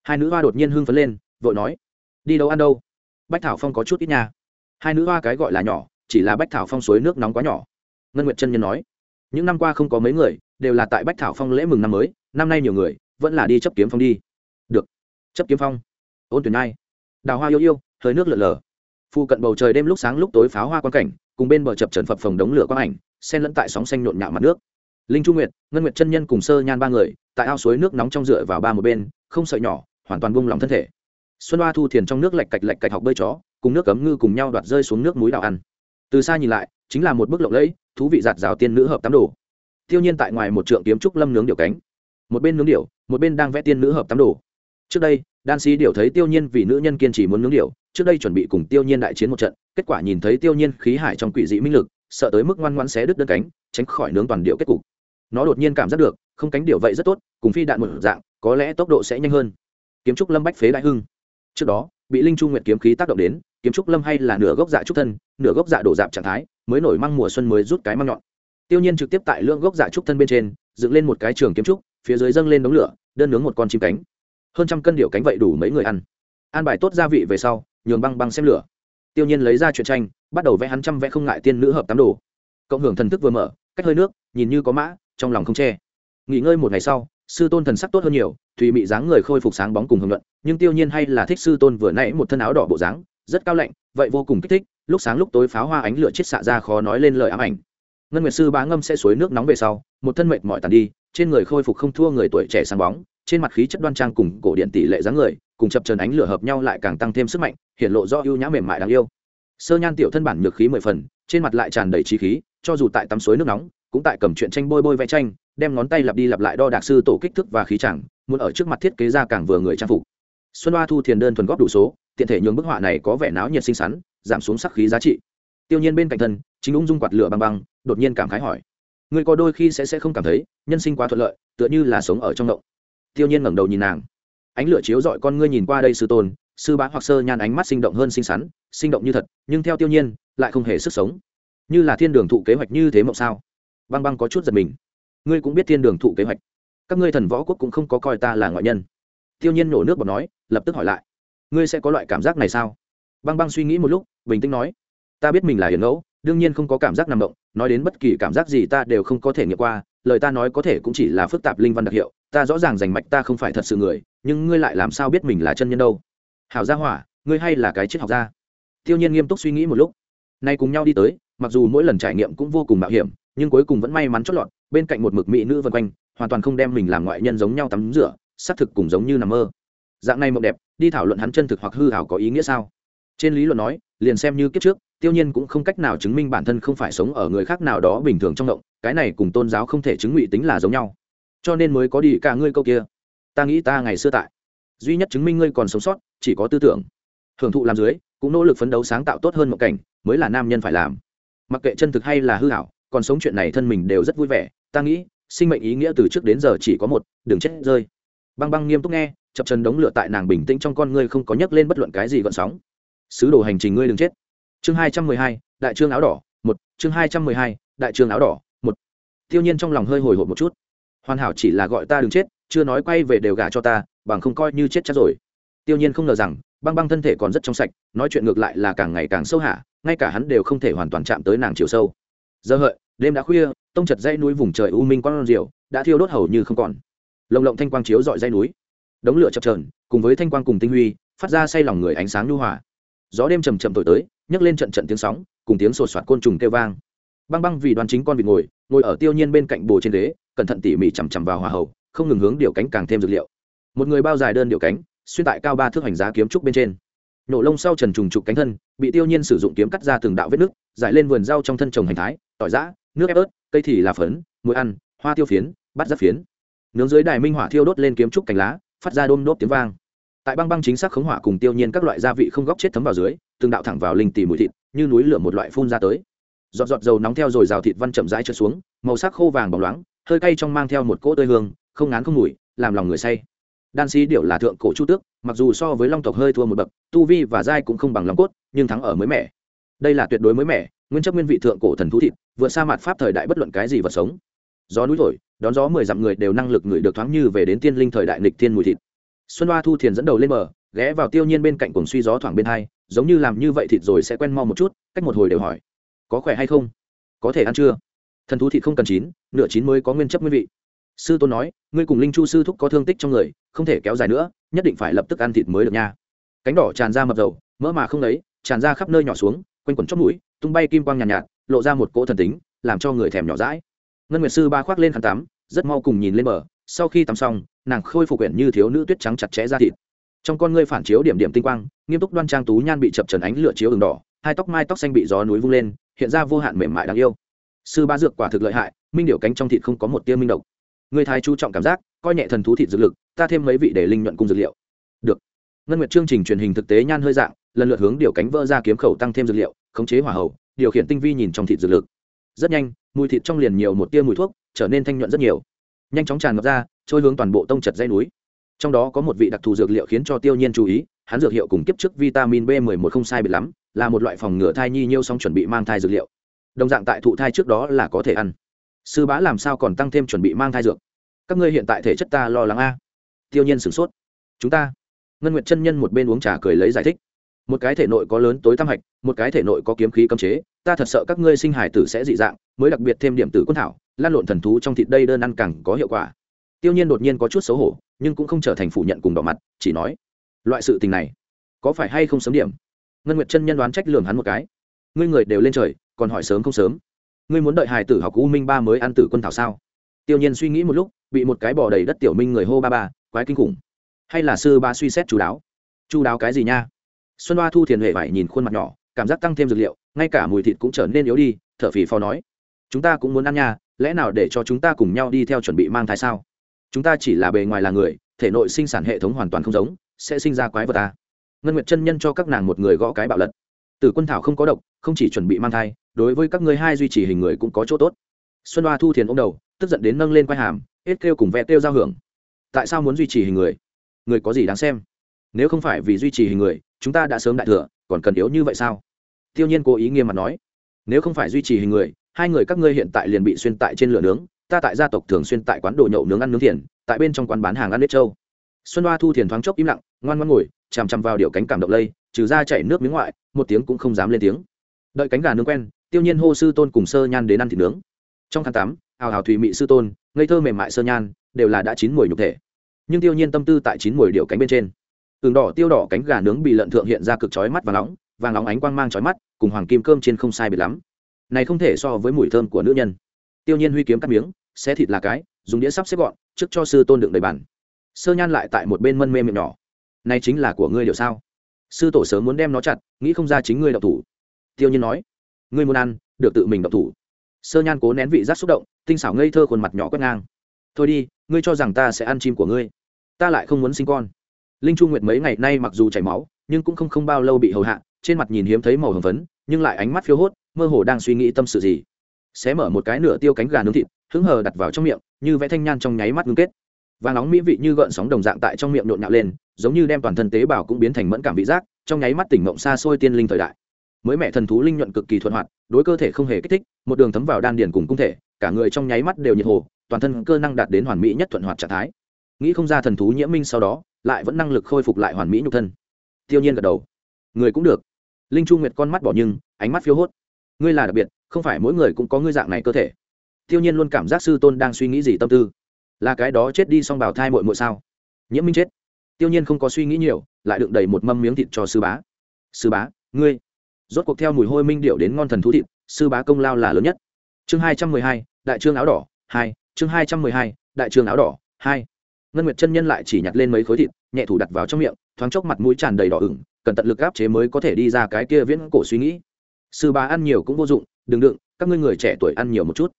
Hai nữ hoa đột nhiên hưng phấn lên, vội nói, đi đâu ăn đâu? Bách thảo phong có chút ít nha. Hai nữ hoa cái gọi là nhỏ, chỉ là bách thảo phong suối nước nóng quá nhỏ. Ngân nguyệt chân nhân nói, những năm qua không có mấy người, đều là tại bách thảo phong lễ mừng năm mới, năm nay nhiều người, vẫn là đi chấp kiếm phong đi. Được, chấp kiếm phong. Ôn tuyển nai đào hoa yêu yêu, hơi nước lợn lờ phu cận bầu trời đêm lúc sáng lúc tối pháo hoa quan cảnh cùng bên bờ chập trần phập phồng đống lửa quang ảnh, xen lẫn tại sóng xanh nhộn nhạo mặt nước. Linh trung nguyệt, ngân nguyệt chân nhân cùng sơ nhan ba người, tại ao suối nước nóng trong dựa vào ba một bên, không sợi nhỏ, hoàn toàn buông lỏng thân thể. Xuân hoa thu thiền trong nước lạch cạch lạch cạch học bơi chó, cùng nước cấm ngư cùng nhau đoạt rơi xuống nước núi đào ăn. Từ xa nhìn lại, chính là một bức lộng lẫy, thú vị giạt rào tiên nữ hợp tám đồ. Tiêu nhiên tại ngoài một trượng kiếm trúc lâm nướng điệu cánh. Một bên nướng điệu một bên đang vẽ tiên nữ hợp tám đồ. Trước đây đan sĩ điệu thấy tiêu nhiên vì nữ nhân kiên trì muốn nướng điệu trước đây chuẩn bị cùng tiêu nhiên đại chiến một trận, kết quả nhìn thấy tiêu nhiên khí hải trong quỷ dị minh lực, sợ tới mức ngoan ngoãn xé đứt đơn cánh, tránh khỏi nướng toàn điệu kết cục. Nó đột nhiên cảm giác được, không cánh điệu vậy rất tốt, cùng phi đạn một dạng, có lẽ tốc độ sẽ nhanh hơn. Kiếm trúc lâm bách phế đại hưng. Trước đó, bị linh chu nguyệt kiếm khí tác động đến, kiếm trúc lâm hay là nửa gốc dạ trúc thân, nửa gốc dạ đổ dạp trạng thái, mới nổi măng mùa xuân mới rút cái măng nhọn. Tiêu nhiên trực tiếp tại lượng gốc dạ trúc thân bên trên, dựng lên một cái trường kiếm trúc, phía dưới dâng lên đống lửa, đơn nướng một con chim cánh hơn trăm cân điệu cánh vậy đủ mấy người ăn. An bài tốt gia vị về sau, nhường băng băng xem lửa. Tiêu nhiên lấy ra chuyện tranh, bắt đầu vẽ hắn trăm vẽ không ngại tiên nữ hợp tám đồ. Cộng hưởng thần thức vừa mở, cách hơi nước, nhìn như có mã, trong lòng không che. Nghỉ ngơi một ngày sau, sư tôn thần sắc tốt hơn nhiều thùy mị dáng người khôi phục sáng bóng cùng hưởng luận, nhưng tiêu nhiên hay là thích sư tôn vừa nãy một thân áo đỏ bộ dáng, rất cao lạnh, vậy vô cùng kích thích, lúc sáng lúc tối pháo hoa ánh lửa chết xạ ra khó nói lên lời ám ảnh. Ngân nguyệt sư bá ngâm sẽ suối nước nóng về sau, một thân mệt mỏi tàn đi, trên người khôi phục không thua người tuổi trẻ sáng bóng trên mặt khí chất đoan trang cùng cổ điện tỷ lệ dáng người, cùng chập trần ánh lửa hợp nhau lại càng tăng thêm sức mạnh, hiện lộ do ưu nhã mềm mại đáng yêu. Sơ nhan tiểu thân bản nhược khí mười phần, trên mặt lại tràn đầy trí khí, cho dù tại tắm suối nước nóng, cũng tại cầm chuyện tranh bôi bôi vẽ tranh, đem ngón tay lặp đi lặp lại đo đạc sư tổ kích thước và khí chẳng, muốn ở trước mặt thiết kế ra càng vừa người trang phục. Xuân hoa thu thiền đơn thuần góp đủ số, tiện thể nhường bức họa này có vẻ náo nhiệt xinh xắn, giảm xuống sắc khí giá trị. Tiêu nhiên bên cạnh thân, chính ung dung quạt lửa băng băng, đột nhiên cảm khái hỏi ngươi có đôi khi sẽ sẽ không cảm thấy nhân sinh quá thuận lợi, tựa như là sống ở trong động tiêu nhiên ngẩng đầu nhìn nàng. Ánh lửa chiếu dọi con ngươi nhìn qua đây sư tôn, sư bá hoặc sơ nhan ánh mắt sinh động hơn xinh xắn, sinh động như thật, nhưng theo tiêu nhiên, lại không hề sức sống. Như là thiên đường thụ kế hoạch như thế mộng sao? Băng băng có chút giật mình. Ngươi cũng biết thiên đường thụ kế hoạch. Các ngươi thần võ quốc cũng không có coi ta là ngoại nhân. Tiêu nhiên nổ nước bọt nói, lập tức hỏi lại. Ngươi sẽ có loại cảm giác này sao? Băng băng suy nghĩ một lúc, bình tĩnh nói. Ta biết mình là hiền ngẫu, đương nhiên không có cảm giác nằm động, nói đến bất kỳ cảm giác gì ta đều không có thể nghiệm qua, lời ta nói có thể cũng chỉ là phức tạp linh văn đặc hiệu ta rõ ràng rành mạch ta không phải thật sự người, nhưng ngươi lại làm sao biết mình là chân nhân đâu? Hảo gia hỏa, ngươi hay là cái triết học gia? Tiêu nhiên nghiêm túc suy nghĩ một lúc. Nay cùng nhau đi tới, mặc dù mỗi lần trải nghiệm cũng vô cùng mạo hiểm, nhưng cuối cùng vẫn may mắn chót lọt, bên cạnh một mực mỹ nữ vân quanh, hoàn toàn không đem mình làm ngoại nhân giống nhau tắm rửa, xác thực cùng giống như nằm mơ. Dạng này mộng đẹp, đi thảo luận hắn chân thực hoặc hư hảo có ý nghĩa sao? Trên lý luận nói, liền xem như kiếp trước, tiêu nhiên cũng không cách nào chứng minh bản thân không phải sống ở người khác nào đó bình thường trong động, cái này cùng tôn giáo không thể chứng ngụy tính là giống nhau cho nên mới có đi cả ngươi câu kia. Ta nghĩ ta ngày xưa tại, duy nhất chứng minh ngươi còn sống sót, chỉ có tư tưởng. Hưởng thụ làm dưới, cũng nỗ lực phấn đấu sáng tạo tốt hơn một cảnh, mới là nam nhân phải làm. Mặc kệ chân thực hay là hư hảo, còn sống chuyện này thân mình đều rất vui vẻ. Ta nghĩ, sinh mệnh ý nghĩa từ trước đến giờ chỉ có một, đừng chết rơi. Băng băng nghiêm túc nghe, chập chân đống lửa tại nàng bình tĩnh trong con ngươi không có nhấc lên bất luận cái gì gợn sóng. Sứ đồ hành trình ngươi đừng chết. Chương hai trăm mười hai, đại trương áo đỏ, một, chương hai trăm mười hai, đại trương áo đỏ, một. Tiêu nhiên trong lòng hơi hồi hộp một chút hoàn hảo chỉ là gọi ta đừng chết, chưa nói quay về đều gả cho ta, bằng không coi như chết chắc rồi. Tiêu nhiên không ngờ rằng, băng băng thân thể còn rất trong sạch, nói chuyện ngược lại là càng ngày càng sâu hạ, ngay cả hắn đều không thể hoàn toàn chạm tới nàng chiều sâu. Giờ hợi, đêm đã khuya, tông chật dãy núi vùng trời u minh quang diều đã thiêu đốt hầu như không còn. Lồng lộng thanh quang chiếu dọi dãy núi. Đống lửa chập trờn cùng với thanh quang cùng tinh huy, phát ra say lòng người ánh sáng nhu hòa. Gió đêm trầm trầm thổi tới, nhấc lên trận trận tiếng sóng, cùng tiếng sột soạt côn trùng kêu vang. Băng băng vì đoàn chính con vịt ngồi ngồi ở tiêu nhiên bên cạnh bồ trên đế cẩn thận tỉ mỉ chằm chằm vào hòa hậu, không ngừng hướng điều cánh càng thêm dược liệu. Một người bao dài đơn điều cánh, xuyên tại cao ba thước hành giá kiếm trúc bên trên. Nổ lông sau trần trùng trục cánh thân, bị tiêu nhiên sử dụng kiếm cắt ra từng đạo vết nước, giải lên vườn rau trong thân trồng hành thái, tỏi giã, nước ép ớt, cây thì là phấn, muối ăn, hoa tiêu phiến bắt giáp phiến. Nướng dưới đài minh hỏa thiêu đốt lên kiếm trúc cành lá, phát ra đôm đốt tiếng vang. Tại băng băng chính xác khống hỏa cùng tiêu nhiên các loại gia vị không góc chết thấm vào dưới, từng đạo thẳng vào linh tỉ mùi thịt, như núi lửa một loại phun ra tới. Giọt giọt dầu nóng theo rồi rào thịt văn chậm rãi trượt xuống, màu sắc khô vàng bóng loáng hơi cay trong mang theo một cỗ tươi hương, không ngán không ngủi, làm lòng người say. Đan sĩ điệu là thượng cổ chu tước, mặc dù so với long tộc hơi thua một bậc, tu vi và dai cũng không bằng lòng cốt, nhưng thắng ở mới mẻ. Đây là tuyệt đối mới mẻ, nguyên chất nguyên vị thượng cổ thần thú thịt, vượt xa mặt pháp thời đại bất luận cái gì vật sống. Gió núi thổi, đón gió mười dặm người đều năng lực người được thoáng như về đến tiên linh thời đại nghịch thiên mùi thịt. Xuân hoa thu thiền dẫn đầu lên bờ, ghé vào tiêu nhiên bên cạnh cùng suy gió thoảng bên hai, giống như làm như vậy thịt rồi sẽ quen mau một chút, cách một hồi đều hỏi, có khỏe hay không? Có thể ăn chưa? Thần thú thịt không cần chín nửa chín mới có nguyên chất nguyên vị. Sư tôn nói ngươi cùng linh chu sư thúc có thương tích trong người không thể kéo dài nữa nhất định phải lập tức ăn thịt mới được nha. Cánh đỏ tràn ra mập dầu mỡ mà không lấy tràn ra khắp nơi nhỏ xuống quanh quẩn chót mũi tung bay kim quang nhàn nhạt, nhạt lộ ra một cỗ thần tính làm cho người thèm nhỏ rãi ngân nguyệt sư ba khoác lên khăn tắm rất mau cùng nhìn lên bờ sau khi tắm xong nàng khôi phục quyển như thiếu nữ tuyết trắng chặt chẽ ra thịt. Trong con ngươi phản chiếu điểm điểm tinh quang nghiêm túc đoan trang tú nhan bị chập trần ánh lửa chiếu đường đỏ hai tóc mai tóc xanh bị gió núi vung lên hiện ra vô hạn mềm mại đáng yêu sư ba dược quả thực lợi hại, minh điệu cánh trong thịt không có một tia minh độc. Người thái chú trọng cảm giác, coi nhẹ thần thú thịt dược lực, ta thêm mấy vị để linh nhuận cung dược liệu. Được. Ngân nguyệt chương trình truyền hình thực tế nhan hơi dạng, lần lượt hướng điều cánh vỡ ra kiếm khẩu tăng thêm dược liệu, khống chế hỏa hậu điều khiển tinh vi nhìn trong thịt dược lực. Rất nhanh, mùi thịt trong liền nhiều một tia mùi thuốc, trở nên thanh nhuận rất nhiều. Nhanh chóng tràn ngập ra, trôi hướng toàn bộ tông chật dây núi. Trong đó có một vị đặc thù dược liệu khiến cho tiêu nhiên chú ý, hắn dược hiệu cùng kiếp trước vitamin b 11 không sai biệt lắm, là một loại phòng ngừa thai nhi nhiêu xong chuẩn bị mang thai dược liệu đồng dạng tại thụ thai trước đó là có thể ăn. Sư bá làm sao còn tăng thêm chuẩn bị mang thai dược? Các ngươi hiện tại thể chất ta lo lắng a. Tiêu nhiên sửng sốt. Chúng ta. Ngân nguyệt chân nhân một bên uống trà cười lấy giải thích. Một cái thể nội có lớn tối tam hạch, một cái thể nội có kiếm khí cấm chế, ta thật sợ các ngươi sinh hải tử sẽ dị dạng, mới đặc biệt thêm điểm tử quân thảo, lan lộn thần thú trong thịt đây đơn ăn càng có hiệu quả. Tiêu nhiên đột nhiên có chút xấu hổ, nhưng cũng không trở thành phủ nhận cùng đỏ mặt, chỉ nói, loại sự tình này, có phải hay không sớm điểm? Ngân nguyệt chân nhân đoán trách lường hắn một cái. Ngươi người đều lên trời còn hỏi sớm không sớm. Ngươi muốn đợi hài tử học u minh ba mới ăn tử quân thảo sao? Tiêu nhiên suy nghĩ một lúc, bị một cái bò đầy đất tiểu minh người hô ba ba, quái kinh khủng. Hay là sư ba suy xét chú đáo? Chú đáo cái gì nha? Xuân hoa thu thiền huệ vải nhìn khuôn mặt nhỏ, cảm giác tăng thêm dược liệu, ngay cả mùi thịt cũng trở nên yếu đi, thở phì phò nói. Chúng ta cũng muốn ăn nha, lẽ nào để cho chúng ta cùng nhau đi theo chuẩn bị mang thai sao? Chúng ta chỉ là bề ngoài là người, thể nội sinh sản hệ thống hoàn toàn không giống, sẽ sinh ra quái vật ta ngân nguyệt chân nhân cho các nàng một người gõ cái bạo lật. Tử quân thảo không có độc, không chỉ chuẩn bị mang thai đối với các ngươi hai duy trì hình người cũng có chỗ tốt. Xuân hoa thu thiền ô m đầu, tức giận đến nâng lên quai hàm, hết kêu cùng vẽ kêu giao hưởng. Tại sao muốn duy trì hình người? Người có gì đáng xem? Nếu không phải vì duy trì hình người, chúng ta đã sớm đại thừa, còn cần yếu như vậy sao? Tiêu nhiên cố ý nghiêm mặt nói. Nếu không phải duy trì hình người, hai người các ngươi hiện tại liền bị xuyên tại trên lửa nướng, ta tại gia tộc thường xuyên tại quán đồ nhậu nướng ăn nướng thiền, tại bên trong quán bán hàng ăn nếp trâu. Xuân hoa thu thiền thoáng chốc im lặng, ngoan ngoan ngồi, chằm chằm vào điệu cánh cảm động lây, trừ ra chảy nước miếng ngoại, một tiếng cũng không dám lên tiếng. Đợi cánh gà nướng quen tiêu nhiên hô sư tôn cùng sơ nhan đến ăn thịt nướng. Trong tháng tám hào hào thùy mị sư tôn, ngây thơ mềm mại sơ nhan, đều là đã chín mùi nhục thể. Nhưng tiêu nhiên tâm tư tại chín mùi điệu cánh bên trên. Tường đỏ tiêu đỏ cánh gà nướng bị lợn thượng hiện ra cực chói mắt và nóng, vàng nóng ánh quang mang chói mắt, cùng hoàng kim cơm trên không sai biệt lắm. Này không thể so với mùi thơm của nữ nhân. Tiêu nhiên huy kiếm cắt miếng, xé thịt là cái, dùng đĩa sắp xếp gọn, trước cho sư tôn đựng đầy bàn. Sơ nhan lại tại một bên mân mê miệng nhỏ. Này chính là của ngươi điều sao? Sư tổ sớm muốn đem nó chặt, nghĩ không ra chính ngươi đậu thủ. Tiêu nhiên nói ngươi muốn ăn, được tự mình độc thủ. Sơ nhan cố nén vị giác xúc động, tinh xảo ngây thơ khuôn mặt nhỏ quét ngang. Thôi đi, ngươi cho rằng ta sẽ ăn chim của ngươi. Ta lại không muốn sinh con. Linh chu nguyệt mấy ngày nay mặc dù chảy máu, nhưng cũng không không bao lâu bị hầu hạ, trên mặt nhìn hiếm thấy màu hồng phấn, nhưng lại ánh mắt phiêu hốt, mơ hồ đang suy nghĩ tâm sự gì. Xé mở một cái nửa tiêu cánh gà nướng thịt, hứng hờ đặt vào trong miệng, như vẽ thanh nhan trong nháy mắt ngưng kết. Và nóng mỹ vị như gợn sóng đồng dạng tại trong miệng nhộn nhạo lên, giống như đem toàn thân tế bào cũng biến thành mẫn cảm vị giác, trong nháy mắt tỉnh mộng xa xôi tiên linh thời đại mới mẹ thần thú linh nhuận cực kỳ thuận hoạt, đối cơ thể không hề kích thích, một đường thấm vào đan điền cùng cung thể, cả người trong nháy mắt đều nhiệt hồ, toàn thân cơ năng đạt đến hoàn mỹ nhất thuận hoạt trạng thái. Nghĩ không ra thần thú nhiễm minh sau đó, lại vẫn năng lực khôi phục lại hoàn mỹ nhục thân. Tiêu nhiên gật đầu. Người cũng được. Linh chu nguyệt con mắt bỏ nhưng, ánh mắt phiếu hốt. Ngươi là đặc biệt, không phải mỗi người cũng có ngươi dạng này cơ thể. Tiêu nhiên luôn cảm giác sư tôn đang suy nghĩ gì tâm tư. Là cái đó chết đi xong bảo thai muội muội sao? Nhiễm minh chết. Tiêu nhiên không có suy nghĩ nhiều, lại đựng đầy một mâm miếng thịt cho sư bá. Sư bá, ngươi rốt cuộc theo mùi hôi minh điệu đến ngon thần thú thịt, sư bá công lao là lớn nhất. Chương hai trăm mười hai, đại trương áo đỏ, hai, chương hai trăm mười hai, đại trương áo đỏ, hai. Ngân nguyệt chân nhân lại chỉ nhặt lên mấy khối thịt, nhẹ thủ đặt vào trong miệng, thoáng chốc mặt mũi tràn đầy đỏ ửng cần tận lực áp chế mới có thể đi ra cái kia viễn cổ suy nghĩ. Sư bá ăn nhiều cũng vô dụng, đừng đựng, các ngươi người trẻ tuổi ăn nhiều một chút.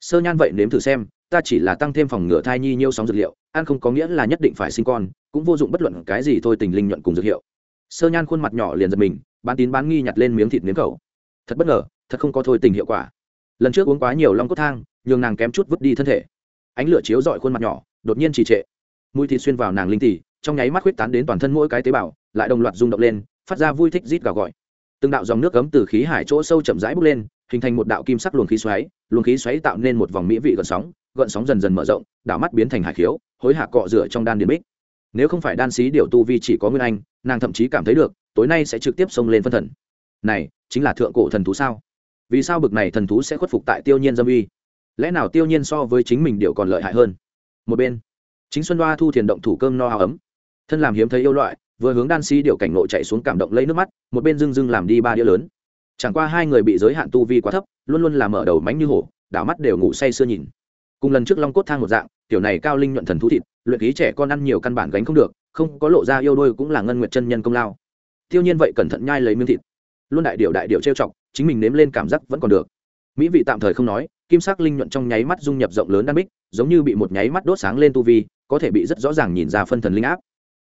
Sơ nhan vậy nếm thử xem, ta chỉ là tăng thêm phòng ngừa thai nhi nhiêu sóng dược liệu, ăn không có nghĩa là nhất định phải sinh con, cũng vô dụng bất luận cái gì thôi tình linh nhuận cùng dược hiệu. Sơ nhan khuôn mặt nhỏ liền giật mình bán tín bán nghi nhặt lên miếng thịt nếm khẩu. Thật bất ngờ, thật không có thôi tình hiệu quả. Lần trước uống quá nhiều long cốt thang, nhường nàng kém chút vứt đi thân thể. Ánh lửa chiếu dọi khuôn mặt nhỏ, đột nhiên trì trệ. Mùi thịt xuyên vào nàng linh tỉ trong nháy mắt huyết tán đến toàn thân mỗi cái tế bào, lại đồng loạt rung động lên, phát ra vui thích rít gào gọi. Từng đạo dòng nước cấm từ khí hải chỗ sâu chậm rãi bốc lên, hình thành một đạo kim sắc luồng khí xoáy, luồng khí xoáy tạo nên một vòng mỹ vị gợn sóng gợn sóng dần dần mở rộng, đảo mắt biến thành hải khiếu, hối hạ cọ rửa trong đan điền bích. Nếu không phải đan xí điều tu vi chỉ có nguyên anh, nàng thậm chí cảm thấy được tối nay sẽ trực tiếp xông lên phân thần. Này, chính là thượng cổ thần thú sao? Vì sao bực này thần thú sẽ khuất phục tại tiêu nhiên dâm uy? Lẽ nào tiêu nhiên so với chính mình điều còn lợi hại hơn? Một bên, chính xuân đoa thu thiền động thủ cơm no áo ấm. Thân làm hiếm thấy yêu loại, vừa hướng đan si điệu cảnh nội chạy xuống cảm động lấy nước mắt, một bên dưng dưng làm đi ba đĩa lớn. Chẳng qua hai người bị giới hạn tu vi quá thấp, luôn luôn làm mở đầu mánh như hổ, đảo mắt đều ngủ say sưa nhìn. Cùng lần trước long cốt thang một dạng, tiểu này cao linh nhuận thần thú thịt, luyện khí trẻ con ăn nhiều căn bản gánh không được, không có lộ ra yêu đôi cũng là ngân nguyệt chân nhân công lao tiêu nhiên vậy cẩn thận nhai lấy miếng thịt. Luôn đại điệu đại điệu trêu chọc, chính mình nếm lên cảm giác vẫn còn được. Mỹ vị tạm thời không nói, kim sắc linh nhuận trong nháy mắt dung nhập rộng lớn đan bích, giống như bị một nháy mắt đốt sáng lên tu vi, có thể bị rất rõ ràng nhìn ra phân thần linh áp.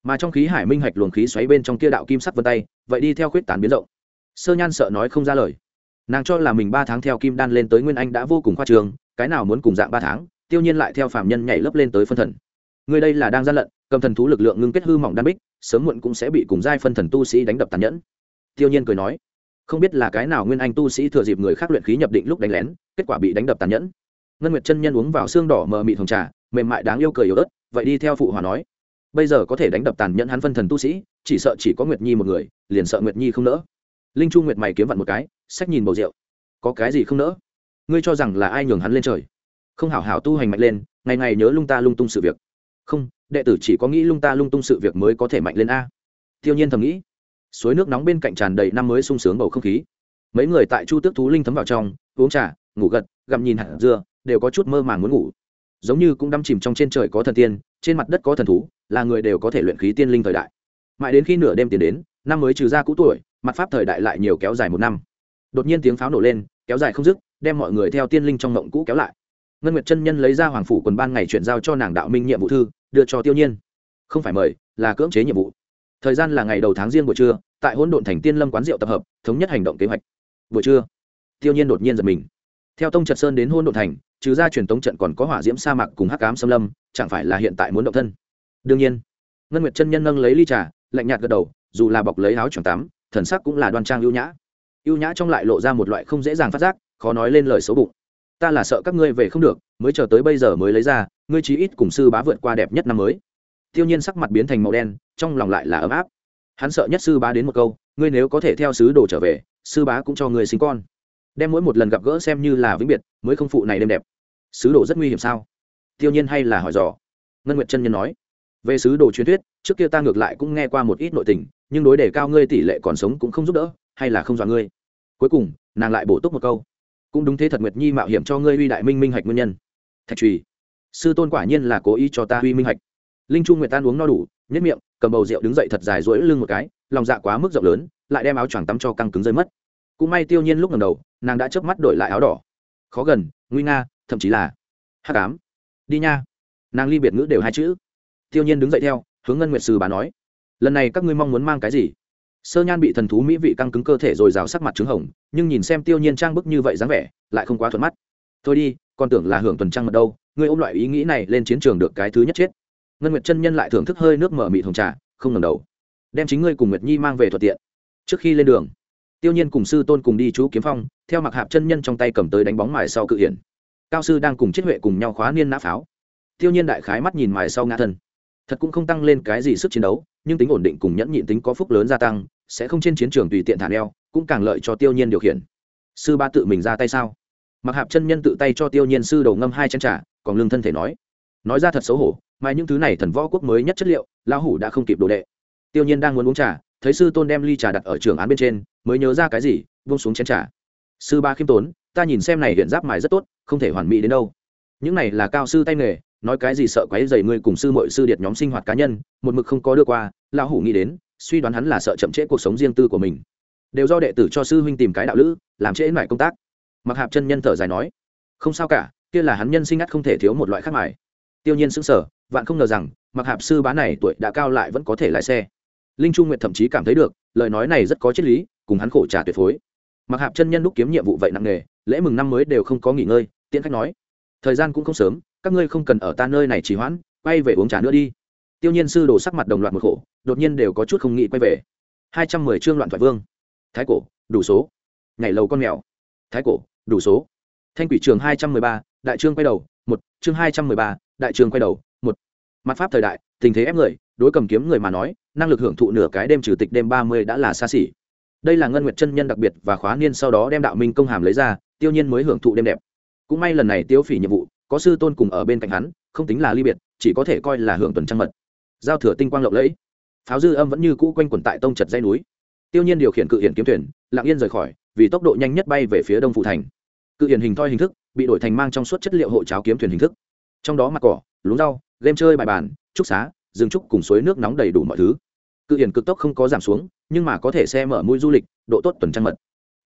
Mà trong khí hải minh hạch luồng khí xoáy bên trong kia đạo kim sắc vân tay, vậy đi theo khuyết tán biến rộng. Sơ nhan sợ nói không ra lời. Nàng cho là mình ba tháng theo kim đan lên tới nguyên anh đã vô cùng khoa trường, cái nào muốn cùng dạng ba tháng, tiêu nhiên lại theo phạm nhân nhảy lấp lên tới phân thần người đây là đang gian lận, cầm thần thú lực lượng ngưng kết hư mỏng đan bích, sớm muộn cũng sẽ bị cùng giai phân thần tu sĩ đánh đập tàn nhẫn. Tiêu nhiên cười nói, không biết là cái nào nguyên anh tu sĩ thừa dịp người khác luyện khí nhập định lúc đánh lén, kết quả bị đánh đập tàn nhẫn. Ngân nguyệt chân nhân uống vào xương đỏ mờ mịt hồng trà, mềm mại đáng yêu cười yếu ớt, vậy đi theo phụ hòa nói. Bây giờ có thể đánh đập tàn nhẫn hắn phân thần tu sĩ, chỉ sợ chỉ có nguyệt nhi một người, liền sợ nguyệt nhi không nỡ. Linh chu nguyệt mày kiếm vặn một cái, sách nhìn bầu rượu. Có cái gì không nỡ? Ngươi cho rằng là ai nhường hắn lên trời? Không hảo hảo tu hành mạnh lên, ngày ngày nhớ lung ta lung tung sự việc không, đệ tử chỉ có nghĩ lung ta lung tung sự việc mới có thể mạnh lên a. Tiêu nhiên thầm nghĩ. Suối nước nóng bên cạnh tràn đầy năm mới sung sướng bầu không khí. Mấy người tại chu tước thú linh thấm vào trong, uống trà, ngủ gật, gặm nhìn hạt dưa, đều có chút mơ màng muốn ngủ. Giống như cũng đắm chìm trong trên trời có thần tiên, trên mặt đất có thần thú, là người đều có thể luyện khí tiên linh thời đại. Mãi đến khi nửa đêm tiến đến, năm mới trừ ra cũ tuổi, mặt pháp thời đại lại nhiều kéo dài một năm. Đột nhiên tiếng pháo nổ lên, kéo dài không dứt, đem mọi người theo tiên linh trong mộng cũ kéo lại ngân nguyệt chân nhân lấy ra hoàng phủ quần ban ngày chuyển giao cho nàng đạo minh nhiệm vụ thư, đưa cho tiêu nhiên. Không phải mời, là cưỡng chế nhiệm vụ. Thời gian là ngày đầu tháng riêng buổi trưa, tại hỗn độn thành tiên lâm quán rượu tập hợp, thống nhất hành động kế hoạch. Buổi trưa, tiêu nhiên đột nhiên giật mình. Theo tông trật sơn đến hỗn độn thành, trừ ra truyền tống trận còn có hỏa diễm sa mạc cùng hắc ám xâm lâm, chẳng phải là hiện tại muốn động thân. Đương nhiên, ngân nguyệt chân nhân nâng lấy ly trà, lạnh nhạt gật đầu, dù là bọc lấy áo choàng tắm, thần sắc cũng là đoan trang ưu nhã. Ưu nhã trong lại lộ ra một loại không dễ dàng phát giác, khó nói lên lời xấu bụng ta là sợ các ngươi về không được, mới chờ tới bây giờ mới lấy ra, ngươi chí ít cùng sư bá vượt qua đẹp nhất năm mới. Tiêu nhiên sắc mặt biến thành màu đen, trong lòng lại là ấm áp. Hắn sợ nhất sư bá đến một câu, ngươi nếu có thể theo sứ đồ trở về, sư bá cũng cho ngươi sinh con. Đem mỗi một lần gặp gỡ xem như là vĩnh biệt, mới không phụ này đêm đẹp. Sứ đồ rất nguy hiểm sao? Tiêu nhiên hay là hỏi dò. Ngân nguyệt chân nhân nói. Về sứ đồ truyền thuyết, trước kia ta ngược lại cũng nghe qua một ít nội tình, nhưng đối đề cao ngươi tỷ lệ còn sống cũng không giúp đỡ, hay là không dọa ngươi? Cuối cùng, nàng lại bổ túc một câu cũng đúng thế thật nguyệt nhi mạo hiểm cho ngươi uy đại minh minh hạch nguyên nhân. Thạch trùy, sư tôn quả nhiên là cố ý cho ta uy minh hạch. Linh trung nguyệt tan uống no đủ nhất miệng, cầm bầu rượu đứng dậy thật dài rỗi lưng một cái, lòng dạ quá mức rộng lớn, lại đem áo choàng tắm cho căng cứng rơi mất. Cũng may tiêu nhiên lúc lần đầu, nàng đã chớp mắt đổi lại áo đỏ. Khó gần, nguy nga, thậm chí là hắc ám. Đi nha. Nàng ly biệt ngữ đều hai chữ. Tiêu nhiên đứng dậy theo, hướng ngân nguyệt sư bà nói, lần này các ngươi mong muốn mang cái gì? Sơ nhan bị thần thú mỹ vị căng cứng cơ thể rồi rào sắc mặt trứng hồng, nhưng nhìn xem tiêu nhiên trang bức như vậy dáng vẻ, lại không quá thuận mắt. Thôi đi còn tưởng là hưởng tuần trăng mật đâu ngươi ôm loại ý nghĩ này lên chiến trường được cái thứ nhất chết. Ngân nguyệt chân nhân lại thưởng thức hơi nước mở mị thùng trà, không ngẩng đầu. Đem chính ngươi cùng nguyệt nhi mang về thuận tiện. Trước khi lên đường, tiêu nhiên cùng sư tôn cùng đi chú kiếm phong, theo mặc hạp chân nhân trong tay cầm tới đánh bóng mài sau cự hiển. Cao sư đang cùng chết huệ cùng nhau khóa niên nã pháo. Tiêu nhiên đại khái mắt nhìn mài sau ngã thân. Thật cũng không tăng lên cái gì sức chiến đấu nhưng tính ổn định cùng nhẫn nhịn tính có phúc lớn gia tăng, sẽ không trên chiến trường tùy tiện thả neo, cũng càng lợi cho tiêu nhiên điều khiển. Sư ba tự mình ra tay sao? Mặc hạp chân nhân tự tay cho tiêu nhiên sư đầu ngâm hai chân trả còn lương thân thể nói. Nói ra thật xấu hổ mà những thứ này thần võ quốc mới nhất chất liệu, lão hủ đã không kịp đồ đệ. Tiêu nhiên đang muốn uống trà, thấy sư tôn đem ly trà đặt ở trường án bên trên, mới nhớ ra cái gì, buông xuống chén trà. Sư ba khiêm tốn, ta nhìn xem này hiện giáp mài rất tốt, không thể hoàn mỹ đến đâu. Những này là cao sư tay nghề nói cái gì sợ quấy dày ngươi cùng sư mội sư điệt nhóm sinh hoạt cá nhân, một mực không có đưa qua, lão hủ nghĩ đến, suy đoán hắn là sợ chậm trễ cuộc sống riêng tư của mình. Đều do đệ tử cho sư huynh tìm cái đạo lữ, làm trễ mải công tác. Mặc hạp chân nhân thở dài nói, không sao cả, kia là hắn nhân sinh ngắt không thể thiếu một loại khác mải tiêu nhiên sững sờ, vạn không ngờ rằng mặc hạp sư bá này tuổi đã cao lại vẫn có thể lái xe. Linh trung nguyệt thậm chí cảm thấy được, lời nói này rất có triết lý, cùng hắn khổ trả tuyệt phối. Mặc hạp chân nhân lúc kiếm nhiệm vụ vậy nặng nề, lễ mừng năm mới đều không có nghỉ ngơi, tiễn khách nói, thời gian cũng không sớm các ngươi không cần ở ta nơi này trì hoãn, quay về uống trà nữa đi. Tiêu nhiên sư đồ sắc mặt đồng loạt một khổ, đột nhiên đều có chút không nghĩ quay về. Hai trăm mười chương loạn thoại vương. Thái cổ, đủ số. Nhảy lầu con mèo. Thái cổ, đủ số. Thanh quỷ trường hai trăm mười ba, đại trương quay đầu, một, chương hai trăm mười ba, đại trương quay đầu, một. Mặt pháp thời đại, tình thế ép người, đối cầm kiếm người mà nói, năng lực hưởng thụ nửa cái đêm trừ tịch đêm ba mươi đã là xa xỉ. Đây là ngân nguyệt chân nhân đặc biệt và khóa niên sau đó đem đạo minh công hàm lấy ra, tiêu nhiên mới hưởng thụ đêm đẹp. Cũng may lần này tiêu phỉ nhiệm vụ có sư tôn cùng ở bên cạnh hắn, không tính là ly biệt, chỉ có thể coi là hưởng tuần trăng mật. Giao thừa tinh quang lộng lẫy. Pháo dư âm vẫn như cũ quanh quẩn tại tông chật dây núi. Tiêu nhiên điều khiển cự hiển kiếm thuyền, lặng yên rời khỏi, vì tốc độ nhanh nhất bay về phía đông phụ thành. Cự hiển hình thoi hình thức, bị đổi thành mang trong suốt chất liệu hộ cháo kiếm thuyền hình thức. Trong đó mặt cỏ lúng rau, game chơi bài bàn, trúc xá, rừng trúc cùng suối nước nóng đầy đủ mọi thứ. Cự hiển cực tốc không có giảm xuống, nhưng mà có thể xe mở mũi du lịch, độ tốt tuần trăng mật.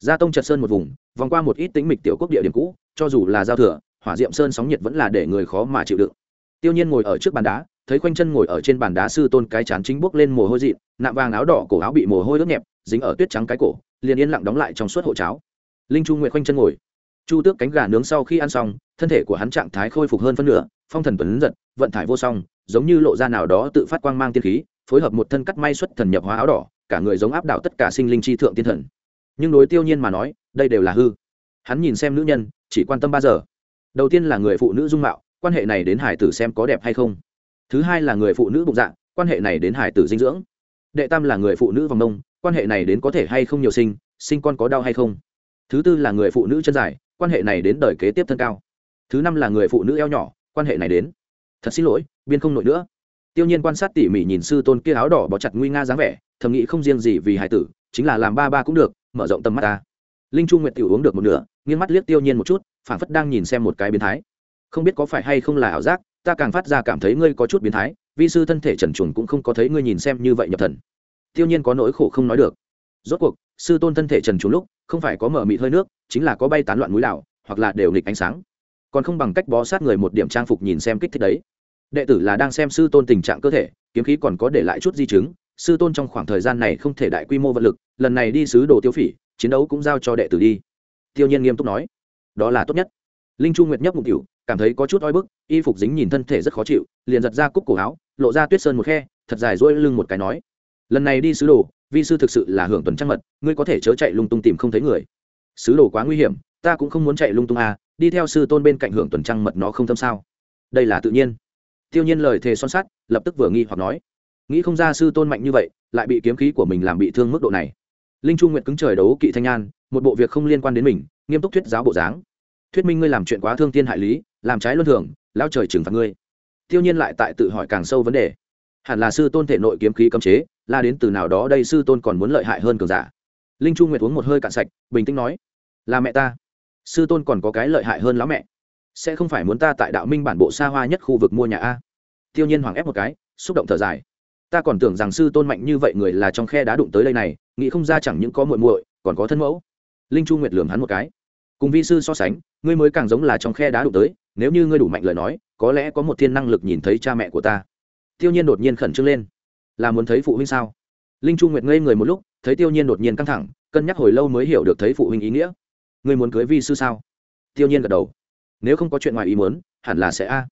Ra tông trật sơn một vùng, vòng qua một ít tính mịch tiểu quốc địa điểm cũ, cho dù là giao thừa hỏa diệm sơn sóng nhiệt vẫn là để người khó mà chịu đựng. Tiêu nhiên ngồi ở trước bàn đá, thấy quanh chân ngồi ở trên bàn đá sư tôn cái chán chính bốc lên mồ hôi dị nạm vàng áo đỏ cổ áo bị mồ hôi ướt nhẹp, dính ở tuyết trắng cái cổ, liền yên lặng đóng lại trong suốt hộ cháo. Linh chu nguyệt quanh chân ngồi. Chu tước cánh gà nướng sau khi ăn xong, thân thể của hắn trạng thái khôi phục hơn phân nửa, phong thần tuấn giật, vận thải vô song, giống như lộ ra nào đó tự phát quang mang tiên khí, phối hợp một thân cắt may xuất thần nhập hóa áo đỏ, cả người giống áp đảo tất cả sinh linh chi thượng tiên thần. Nhưng đối tiêu nhiên mà nói, đây đều là hư. Hắn nhìn xem nữ nhân, chỉ quan tâm ba giờ đầu tiên là người phụ nữ dung mạo, quan hệ này đến hải tử xem có đẹp hay không. Thứ hai là người phụ nữ bụng dạng, quan hệ này đến hải tử dinh dưỡng. Đệ tam là người phụ nữ vòng nông, quan hệ này đến có thể hay không nhiều sinh sinh con có đau hay không. Thứ tư là người phụ nữ chân dài, quan hệ này đến đời kế tiếp thân cao. Thứ năm là người phụ nữ eo nhỏ, quan hệ này đến. Thật xin lỗi, biên không nổi nữa. Tiêu nhiên quan sát tỉ mỉ nhìn sư tôn kia áo đỏ bó chặt nguy nga dáng vẻ, thầm nghĩ không riêng gì vì hải tử, chính là làm ba ba cũng được, mở rộng tầm mắt ta. Linh trung nguyệt tiểu uống được một nửa nghiêng mắt liếc tiêu nhiên một chút phản phất đang nhìn xem một cái biến thái. Không biết có phải hay không là ảo giác, ta càng phát ra cảm thấy ngươi có chút biến thái, vi sư thân thể trần truồng cũng không có thấy ngươi nhìn xem như vậy nhập thần. Tiêu nhiên có nỗi khổ không nói được. Rốt cuộc, sư tôn thân thể trần truồng lúc, không phải có mở mịt hơi nước, chính là có bay tán loạn núi đảo, hoặc là đều nghịch ánh sáng. Còn không bằng cách bó sát người một điểm trang phục nhìn xem kích thích đấy. Đệ tử là đang xem sư tôn tình trạng cơ thể, kiếm khí còn có để lại chút di chứng, sư tôn trong khoảng thời gian này không thể đại quy mô vật lực, lần này đi sứ đồ tiêu phỉ, chiến đấu cũng giao cho đệ tử đi tiêu nhiên nghiêm túc nói, đó là tốt nhất. Linh chu nguyệt nhấp mục tiểu cảm thấy có chút oi bức, y phục dính nhìn thân thể rất khó chịu, liền giật ra cúc cổ áo, lộ ra tuyết sơn một khe, thật dài dỗi lưng một cái nói, lần này đi sứ đồ, vi sư thực sự là hưởng tuần trăng mật, ngươi có thể chớ chạy lung tung tìm không thấy người. Sứ đồ quá nguy hiểm, ta cũng không muốn chạy lung tung à đi theo sư tôn bên cạnh hưởng tuần trăng mật nó không thâm sao. Đây là tự nhiên. Tiêu nhiên lời thề son sắt, lập tức vừa nghi hoặc nói, nghĩ không ra sư tôn mạnh như vậy, lại bị kiếm khí của mình làm bị thương mức độ này linh trung nguyện cứng trời đấu kỵ thanh an, một bộ việc không liên quan đến mình nghiêm túc thuyết giáo bộ dáng. Thuyết minh ngươi làm chuyện quá thương thiên hại lý làm trái luân thường lao trời trừng phạt ngươi. Tiêu nhiên lại tại tự hỏi càng sâu vấn đề. Hẳn là sư tôn thể nội kiếm khí cấm chế là đến từ nào đó đây sư tôn còn muốn lợi hại hơn cường giả. Linh trung nguyệt uống một hơi cạn sạch bình tĩnh nói là mẹ ta. Sư tôn còn có cái lợi hại hơn lão mẹ. Sẽ không phải muốn ta tại đạo minh bản bộ xa hoa nhất khu vực mua nhà a? Tiêu nhiên hoàng ép một cái xúc động thở dài. Ta còn tưởng rằng sư tôn mạnh như vậy người là trong khe đá đụng tới đây này nghĩ không ra chẳng những có muội muội, còn có thân mẫu. Linh chu nguyệt lường hắn một cái. Cùng vi sư so sánh, ngươi mới càng giống là trong khe đá đụng tới, nếu như ngươi đủ mạnh lời nói, có lẽ có một thiên năng lực nhìn thấy cha mẹ của ta. Tiêu nhiên đột nhiên khẩn trương lên. Là muốn thấy phụ huynh sao? Linh chu nguyệt ngây người một lúc, thấy tiêu nhiên đột nhiên căng thẳng, cân nhắc hồi lâu mới hiểu được thấy phụ huynh ý nghĩa. Ngươi muốn cưới vi sư sao? Tiêu nhiên gật đầu. Nếu không có chuyện ngoài ý muốn, hẳn là sẽ a.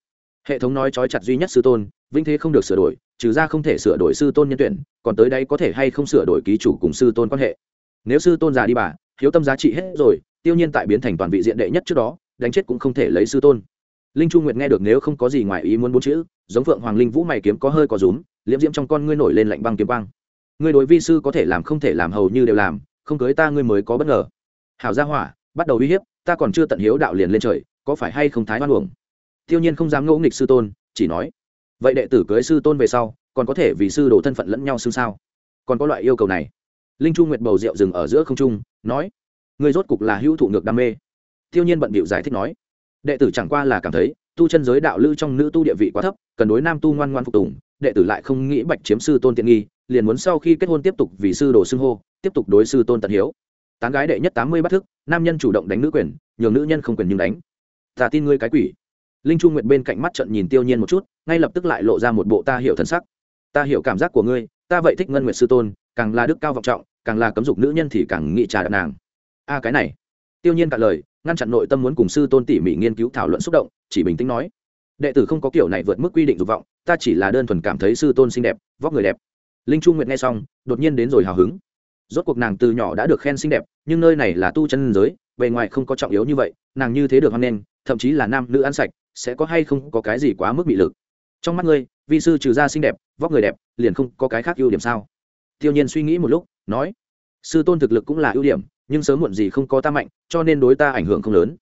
Hệ thống nói trói chặt duy nhất sư tôn vinh thế không được sửa đổi trừ ra không thể sửa đổi sư tôn nhân tuyển, còn tới đây có thể hay không sửa đổi ký chủ cùng sư tôn quan hệ. Nếu sư tôn già đi bà, hiếu tâm giá trị hết rồi, tiêu nhiên tại biến thành toàn vị diện đệ nhất trước đó, đánh chết cũng không thể lấy sư tôn. Linh chu nguyệt nghe được nếu không có gì ngoài ý muốn bốn chữ, giống phượng hoàng linh vũ mày kiếm có hơi có rúm, liễm diễm trong con ngươi nổi lên lạnh băng kiếm băng ngươi đối vi sư có thể làm không thể làm hầu như đều làm, không cưới ta ngươi mới có bất ngờ. Hảo gia hỏa, bắt đầu uy hiếp, ta còn chưa tận hiếu đạo liền lên trời, có phải hay không thái hoan uổng? Tiêu nhiên không dám ngỗ nghịch sư tôn, chỉ nói vậy đệ tử cưới sư tôn về sau, còn có thể vì sư đồ thân phận lẫn nhau xưng sao? Còn có loại yêu cầu này. Linh chu nguyệt bầu rượu dừng ở giữa không trung, nói người rốt cục là hữu thụ ngược đam mê. Tiêu nhiên bận bịu giải thích nói, đệ tử chẳng qua là cảm thấy, tu chân giới đạo lữ trong nữ tu địa vị quá thấp, cần đối nam tu ngoan ngoan phục tùng, đệ tử lại không nghĩ bạch chiếm sư tôn tiện nghi, liền muốn sau khi kết hôn tiếp tục vì sư đồ xưng hô, tiếp tục đối sư tôn tận hiếu. Tán gái đệ nhất tám mươi bắt thức, nam nhân chủ động đánh nữ quyền, nhường nữ nhân không quyền nhưng đánh. Ta tin ngươi cái quỷ linh trung nguyệt bên cạnh mắt trận nhìn tiêu nhiên một chút, ngay lập tức lại lộ ra một bộ ta hiểu thần sắc. Ta hiểu cảm giác của ngươi, ta vậy thích ngân nguyệt sư tôn, càng là đức cao vọng trọng, càng là cấm dục nữ nhân thì càng nghị trà đạp nàng. A, cái này. Tiêu nhiên cả lời, ngăn chặn nội tâm muốn cùng sư tôn tỉ mỉ nghiên cứu thảo luận xúc động, chỉ bình tĩnh nói. Đệ tử không có kiểu này vượt mức quy định dục vọng, ta chỉ là đơn thuần cảm thấy sư tôn xinh đẹp, vóc người đẹp. Linh trung nguyệt nghe xong, đột nhiên đến rồi hào hứng. Rốt cuộc nàng từ nhỏ đã được khen xinh đẹp, nhưng nơi này là tu chân giới, bề ngoài không có trọng yếu như vậy, nàng như thế được hoan nghênh, thậm chí là nam nữ ăn sạch sẽ có hay không có cái gì quá mức bị lực. Trong mắt ngươi, vi sư trừ ra xinh đẹp, vóc người đẹp, liền không có cái khác ưu điểm sao? Tiêu nhiên suy nghĩ một lúc, nói, sư tôn thực lực cũng là ưu điểm, nhưng sớm muộn gì không có ta mạnh, cho nên đối ta ảnh hưởng không lớn.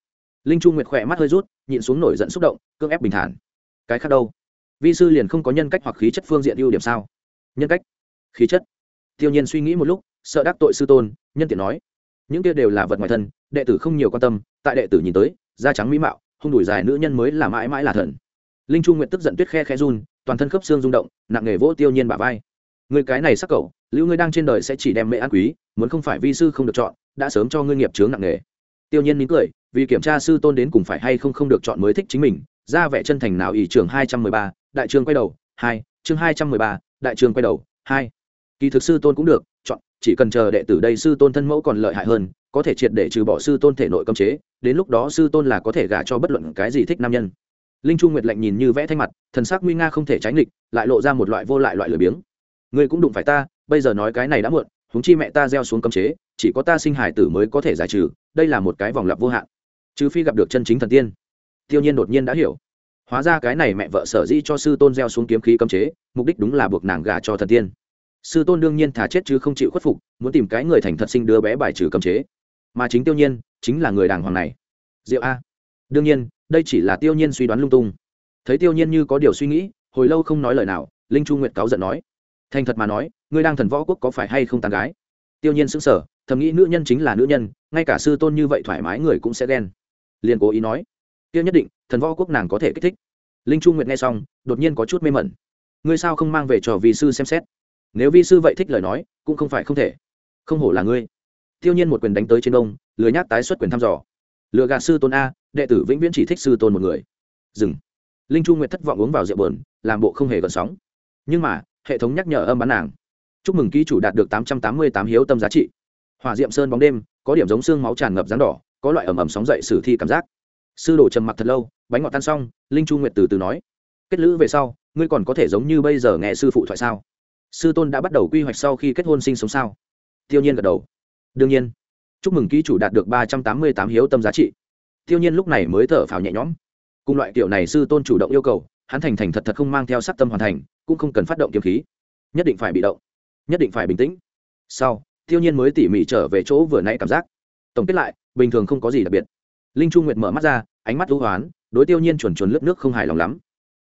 Linh trung nguyệt khỏe mắt hơi rút, nhịn xuống nổi giận xúc động, cưỡng ép bình thản. Cái khác đâu? Vi sư liền không có nhân cách hoặc khí chất phương diện ưu điểm sao? Nhân cách? Khí chất? Tiêu nhiên suy nghĩ một lúc, sợ đắc tội sư tôn, nhân tiện nói, những kia đều là vật ngoài thân, đệ tử không nhiều quan tâm, tại đệ tử nhìn tới, da trắng mỹ mạo hung đùi dài nữ nhân mới là mãi mãi là thần. Linh trung nguyện tức giận tuyết khe khe run, toàn thân khớp xương rung động, nặng nghề vỗ tiêu nhiên bả vai. Người cái này sắc cậu, lưu ngươi đang trên đời sẽ chỉ đem mẹ ăn quý, muốn không phải vi sư không được chọn, đã sớm cho ngươi nghiệp chướng nặng nghề. Tiêu nhiên nín cười, vì kiểm tra sư tôn đến cùng phải hay không không được chọn mới thích chính mình, ra vẻ chân thành nào ỷ trường hai trăm mười ba, đại trường quay đầu, hai, chương hai trăm mười ba, đại trường quay đầu, hai. Kỳ thực sư tôn cũng được, chọn, chỉ cần chờ đệ tử đây sư tôn thân mẫu còn lợi hại hơn có thể triệt để trừ bỏ sư tôn thể nội cấm chế, đến lúc đó sư tôn là có thể gả cho bất luận cái gì thích nam nhân. Linh chu nguyệt lạnh nhìn như vẽ thanh mặt, thần sắc nguy nga không thể tránh lịch lại lộ ra một loại vô lại loại lười biếng. Ngươi cũng đụng phải ta, bây giờ nói cái này đã muộn, huống chi mẹ ta gieo xuống cấm chế, chỉ có ta sinh hải tử mới có thể giải trừ, đây là một cái vòng lặp vô hạn. Trừ phi gặp được chân chính thần tiên. Tiêu nhiên đột nhiên đã hiểu. Hóa ra cái này mẹ vợ sở dĩ cho sư tôn gieo xuống kiếm khí cấm chế, mục đích đúng là buộc nàng gả cho thần tiên. Sư tôn đương nhiên thả chết chứ không chịu khuất phục, muốn tìm cái người thành thật sinh đứa bé bài trừ cấm chế mà chính tiêu nhiên chính là người đàng hoàng này. Diệu a. Đương nhiên, đây chỉ là tiêu nhiên suy đoán lung tung. Thấy tiêu nhiên như có điều suy nghĩ, hồi lâu không nói lời nào, linh chu nguyệt cáo giận nói. Thành thật mà nói ngươi đang thần võ quốc có phải hay không tàn gái? Tiêu nhiên sững sờ, thầm nghĩ nữ nhân chính là nữ nhân, ngay cả sư tôn như vậy thoải mái người cũng sẽ ghen. Liền cố ý nói. Tiêu nhất định, thần võ quốc nàng có thể kích thích. Linh chu nguyệt nghe xong, đột nhiên có chút mê mẩn. Ngươi sao không mang về cho vị sư xem xét? Nếu vi sư vậy thích lời nói, cũng không phải không thể. Không hổ là ngươi tiêu nhiên một quyền đánh tới trên đông lười nhác tái xuất quyền thăm dò. Lừa gạt sư tôn a, đệ tử vĩnh viễn chỉ thích sư tôn một người. Dừng. Linh chu nguyệt thất vọng uống vào rượu bờn làm bộ không hề gợn sóng. Nhưng mà, hệ thống nhắc nhở âm bán nàng. Chúc mừng ký chủ đạt được tám trăm tám mươi tám hiếu tâm giá trị. Hỏa diệm sơn bóng đêm, có điểm giống xương máu tràn ngập rán đỏ, có loại ẩm ẩm sóng dậy sử thi cảm giác. Sư đồ trầm mặc thật lâu, bánh ngọt tan xong, linh chu nguyệt từ từ nói. Kết lữ về sau, ngươi còn có thể giống như bây giờ nghe sư phụ thoại sao? Sư tôn đã bắt đầu quy hoạch sau khi kết hôn sinh sống sao? Tiêu nhiên gật đầu đương nhiên, chúc mừng ký chủ đạt được ba trăm tám mươi tám hiếu tâm giá trị. Tiêu nhiên lúc này mới thở phào nhẹ nhõm. Cùng loại kiểu này sư tôn chủ động yêu cầu, hắn thành thành thật thật không mang theo sắc tâm hoàn thành, cũng không cần phát động kiếm khí. Nhất định phải bị động, nhất định phải bình tĩnh. Sau, tiêu nhiên mới tỉ mỉ trở về chỗ vừa nãy cảm giác. Tổng kết lại, bình thường không có gì đặc biệt. Linh chu nguyệt mở mắt ra, ánh mắt lũ hoán, đối tiêu nhiên chuẩn chuẩn lớp nước không hài lòng lắm.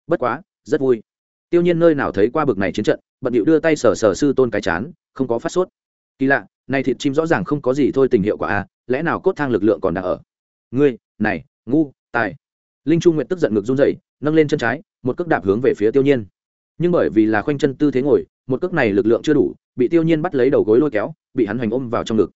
Bất quá, rất vui. Tiêu nhiên nơi nào thấy qua bực này chiến trận, bận điệu đưa tay sờ sờ sư tôn cái chán, không có phát sốt. Kỳ lạ này thịt chim rõ ràng không có gì thôi, tình hiệu quả a lẽ nào cốt thang lực lượng còn đang ở? Ngươi, này, ngu, tài. Linh trung nguyện tức giận ngực run dậy nâng lên chân trái, một cước đạp hướng về phía tiêu nhiên. Nhưng bởi vì là khoanh chân tư thế ngồi, một cước này lực lượng chưa đủ, bị tiêu nhiên bắt lấy đầu gối lôi kéo, bị hắn hoành ôm vào trong ngực.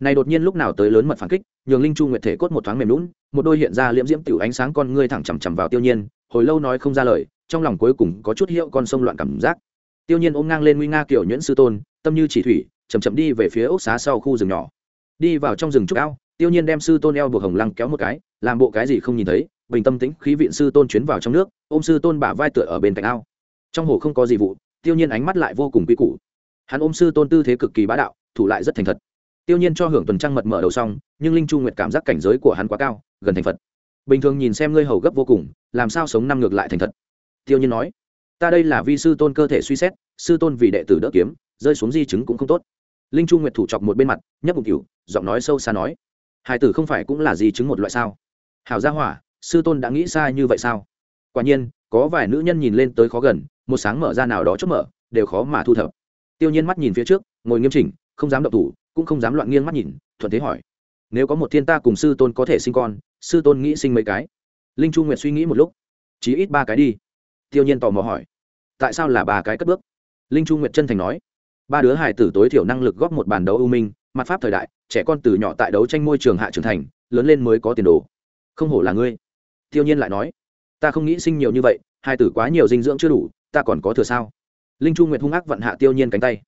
Này đột nhiên lúc nào tới lớn mật phản kích, nhường linh chu nguyệt thể cốt một thoáng mềm lún một đôi hiện ra liễm diễm tiểu ánh sáng con ngươi thẳng chằm chằm vào tiêu nhiên, hồi lâu nói không ra lời, trong lòng cuối cùng có chút hiệu con sông loạn cảm giác. Tiêu nhiên ôm ngang lên nguy nga kiểu nhuyễn sư tôn, tâm như chỉ thủy chậm chậm đi về phía ốc xá sau khu rừng nhỏ. Đi vào trong rừng trúc ao, tiêu nhiên đem sư tôn eo buộc hồng lăng kéo một cái, làm bộ cái gì không nhìn thấy, bình tâm tĩnh khí viện sư tôn chuyến vào trong nước, ôm sư tôn bả vai tựa ở bên cạnh ao. Trong hồ không có gì vụ, tiêu nhiên ánh mắt lại vô cùng quy củ. Hắn ôm sư tôn tư thế cực kỳ bá đạo, thủ lại rất thành thật. Tiêu nhiên cho hưởng tuần trăng mật mở đầu xong, nhưng linh chu nguyệt cảm giác cảnh giới của hắn quá cao, gần thành phật. Bình thường nhìn xem ngươi hầu gấp vô cùng, làm sao sống năm ngược lại thành thật? Tiêu nhiên nói, ta đây là vi sư tôn cơ thể suy xét, sư tôn vì đệ tử đỡ kiếm, rơi xuống di chứng cũng không tốt linh chu nguyệt thủ chọc một bên mặt, nhấp bụng cựu giọng nói sâu xa nói, hải tử không phải cũng là gì chứng một loại sao? Hảo gia hỏa, sư tôn đã nghĩ sai như vậy sao? Quả nhiên, có vài nữ nhân nhìn lên tới khó gần, một sáng mở ra nào đó chốt mở, đều khó mà thu thập. Tiêu nhiên mắt nhìn phía trước, ngồi nghiêm chỉnh, không dám động thủ, cũng không dám loạn nghiêng mắt nhìn, thuận thế hỏi, nếu có một thiên ta cùng sư tôn có thể sinh con, sư tôn nghĩ sinh mấy cái? Linh chu nguyệt suy nghĩ một lúc, chí ít ba cái đi. Tiêu nhiên tò mò hỏi, tại sao là ba cái cất bước? Linh chu nguyệt chân thành nói ba đứa hải tử tối thiểu năng lực góp một bàn đấu ưu minh, mặt pháp thời đại, trẻ con từ nhỏ tại đấu tranh môi trường hạ trưởng thành, lớn lên mới có tiền đồ. Không hổ là ngươi. Tiêu nhiên lại nói, ta không nghĩ sinh nhiều như vậy hai tử quá nhiều dinh dưỡng chưa đủ, ta còn có thừa sao? Linh chu nguyệt hung ác vặn hạ tiêu nhiên cánh tay.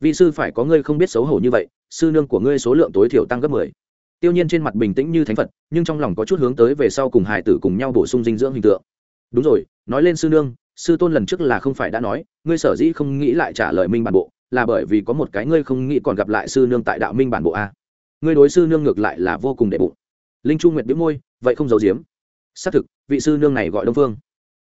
Vị sư phải có ngươi không biết xấu hổ như vậy, sư nương của ngươi số lượng tối thiểu tăng gấp mười. Tiêu nhiên trên mặt bình tĩnh như thánh phật, nhưng trong lòng có chút hướng tới về sau cùng hải tử cùng nhau bổ sung dinh dưỡng hình tượng. Đúng rồi, nói lên sư nương, sư tôn lần trước là không phải đã nói, ngươi sở dĩ không nghĩ lại trả lời minh bản bộ là bởi vì có một cái ngươi không nghĩ còn gặp lại sư nương tại đạo minh bản bộ a. Ngươi đối sư nương ngược lại là vô cùng đệ bụng. Linh chu nguyệt biếu môi, vậy không giấu giếm. Xác thực, vị sư nương này gọi đông phương.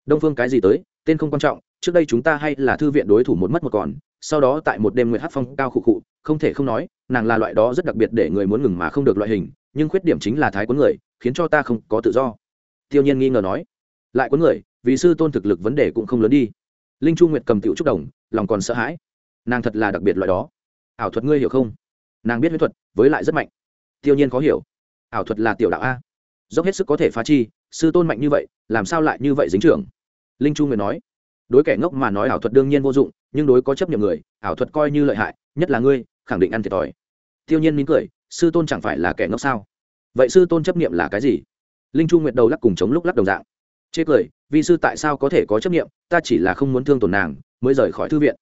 Đông phương cái gì tới, tên không quan trọng, trước đây chúng ta hay là thư viện đối thủ một mất một còn, sau đó tại một đêm nguyệt hát phong cao khụ khụ, không thể không nói, nàng là loại đó rất đặc biệt để người muốn ngừng mà không được loại hình, nhưng khuyết điểm chính là thái quấn người, khiến cho ta không có tự do. Tiêu nhiên nghi ngờ nói, lại quấn người, vì sư tôn thực lực vấn đề cũng không lớn đi. Linh chu nguyệt cầm tiểu trúc đồng, lòng còn sợ hãi nàng thật là đặc biệt loại đó. Ảo thuật ngươi hiểu không? Nàng biết huyết thuật, với lại rất mạnh. Tiêu nhiên khó hiểu. Ảo thuật là tiểu đạo a. Dốc hết sức có thể phá chi, sư tôn mạnh như vậy, làm sao lại như vậy dính trưởng? Linh chu nguyệt nói. Đối kẻ ngốc mà nói ảo thuật đương nhiên vô dụng, nhưng đối có chấp nhận người, ảo thuật coi như lợi hại, nhất là ngươi, khẳng định ăn thiệt thòi. Tiêu nhiên mỉm cười, sư tôn chẳng phải là kẻ ngốc sao? Vậy sư tôn chấp niệm là cái gì? Linh chu nguyệt đầu lắc cùng chống lúc lắc đồng dạng. Chê cười vì sư tại sao có thể có chấp niệm? Ta chỉ là không muốn thương tổn nàng, mới rời khỏi thư viện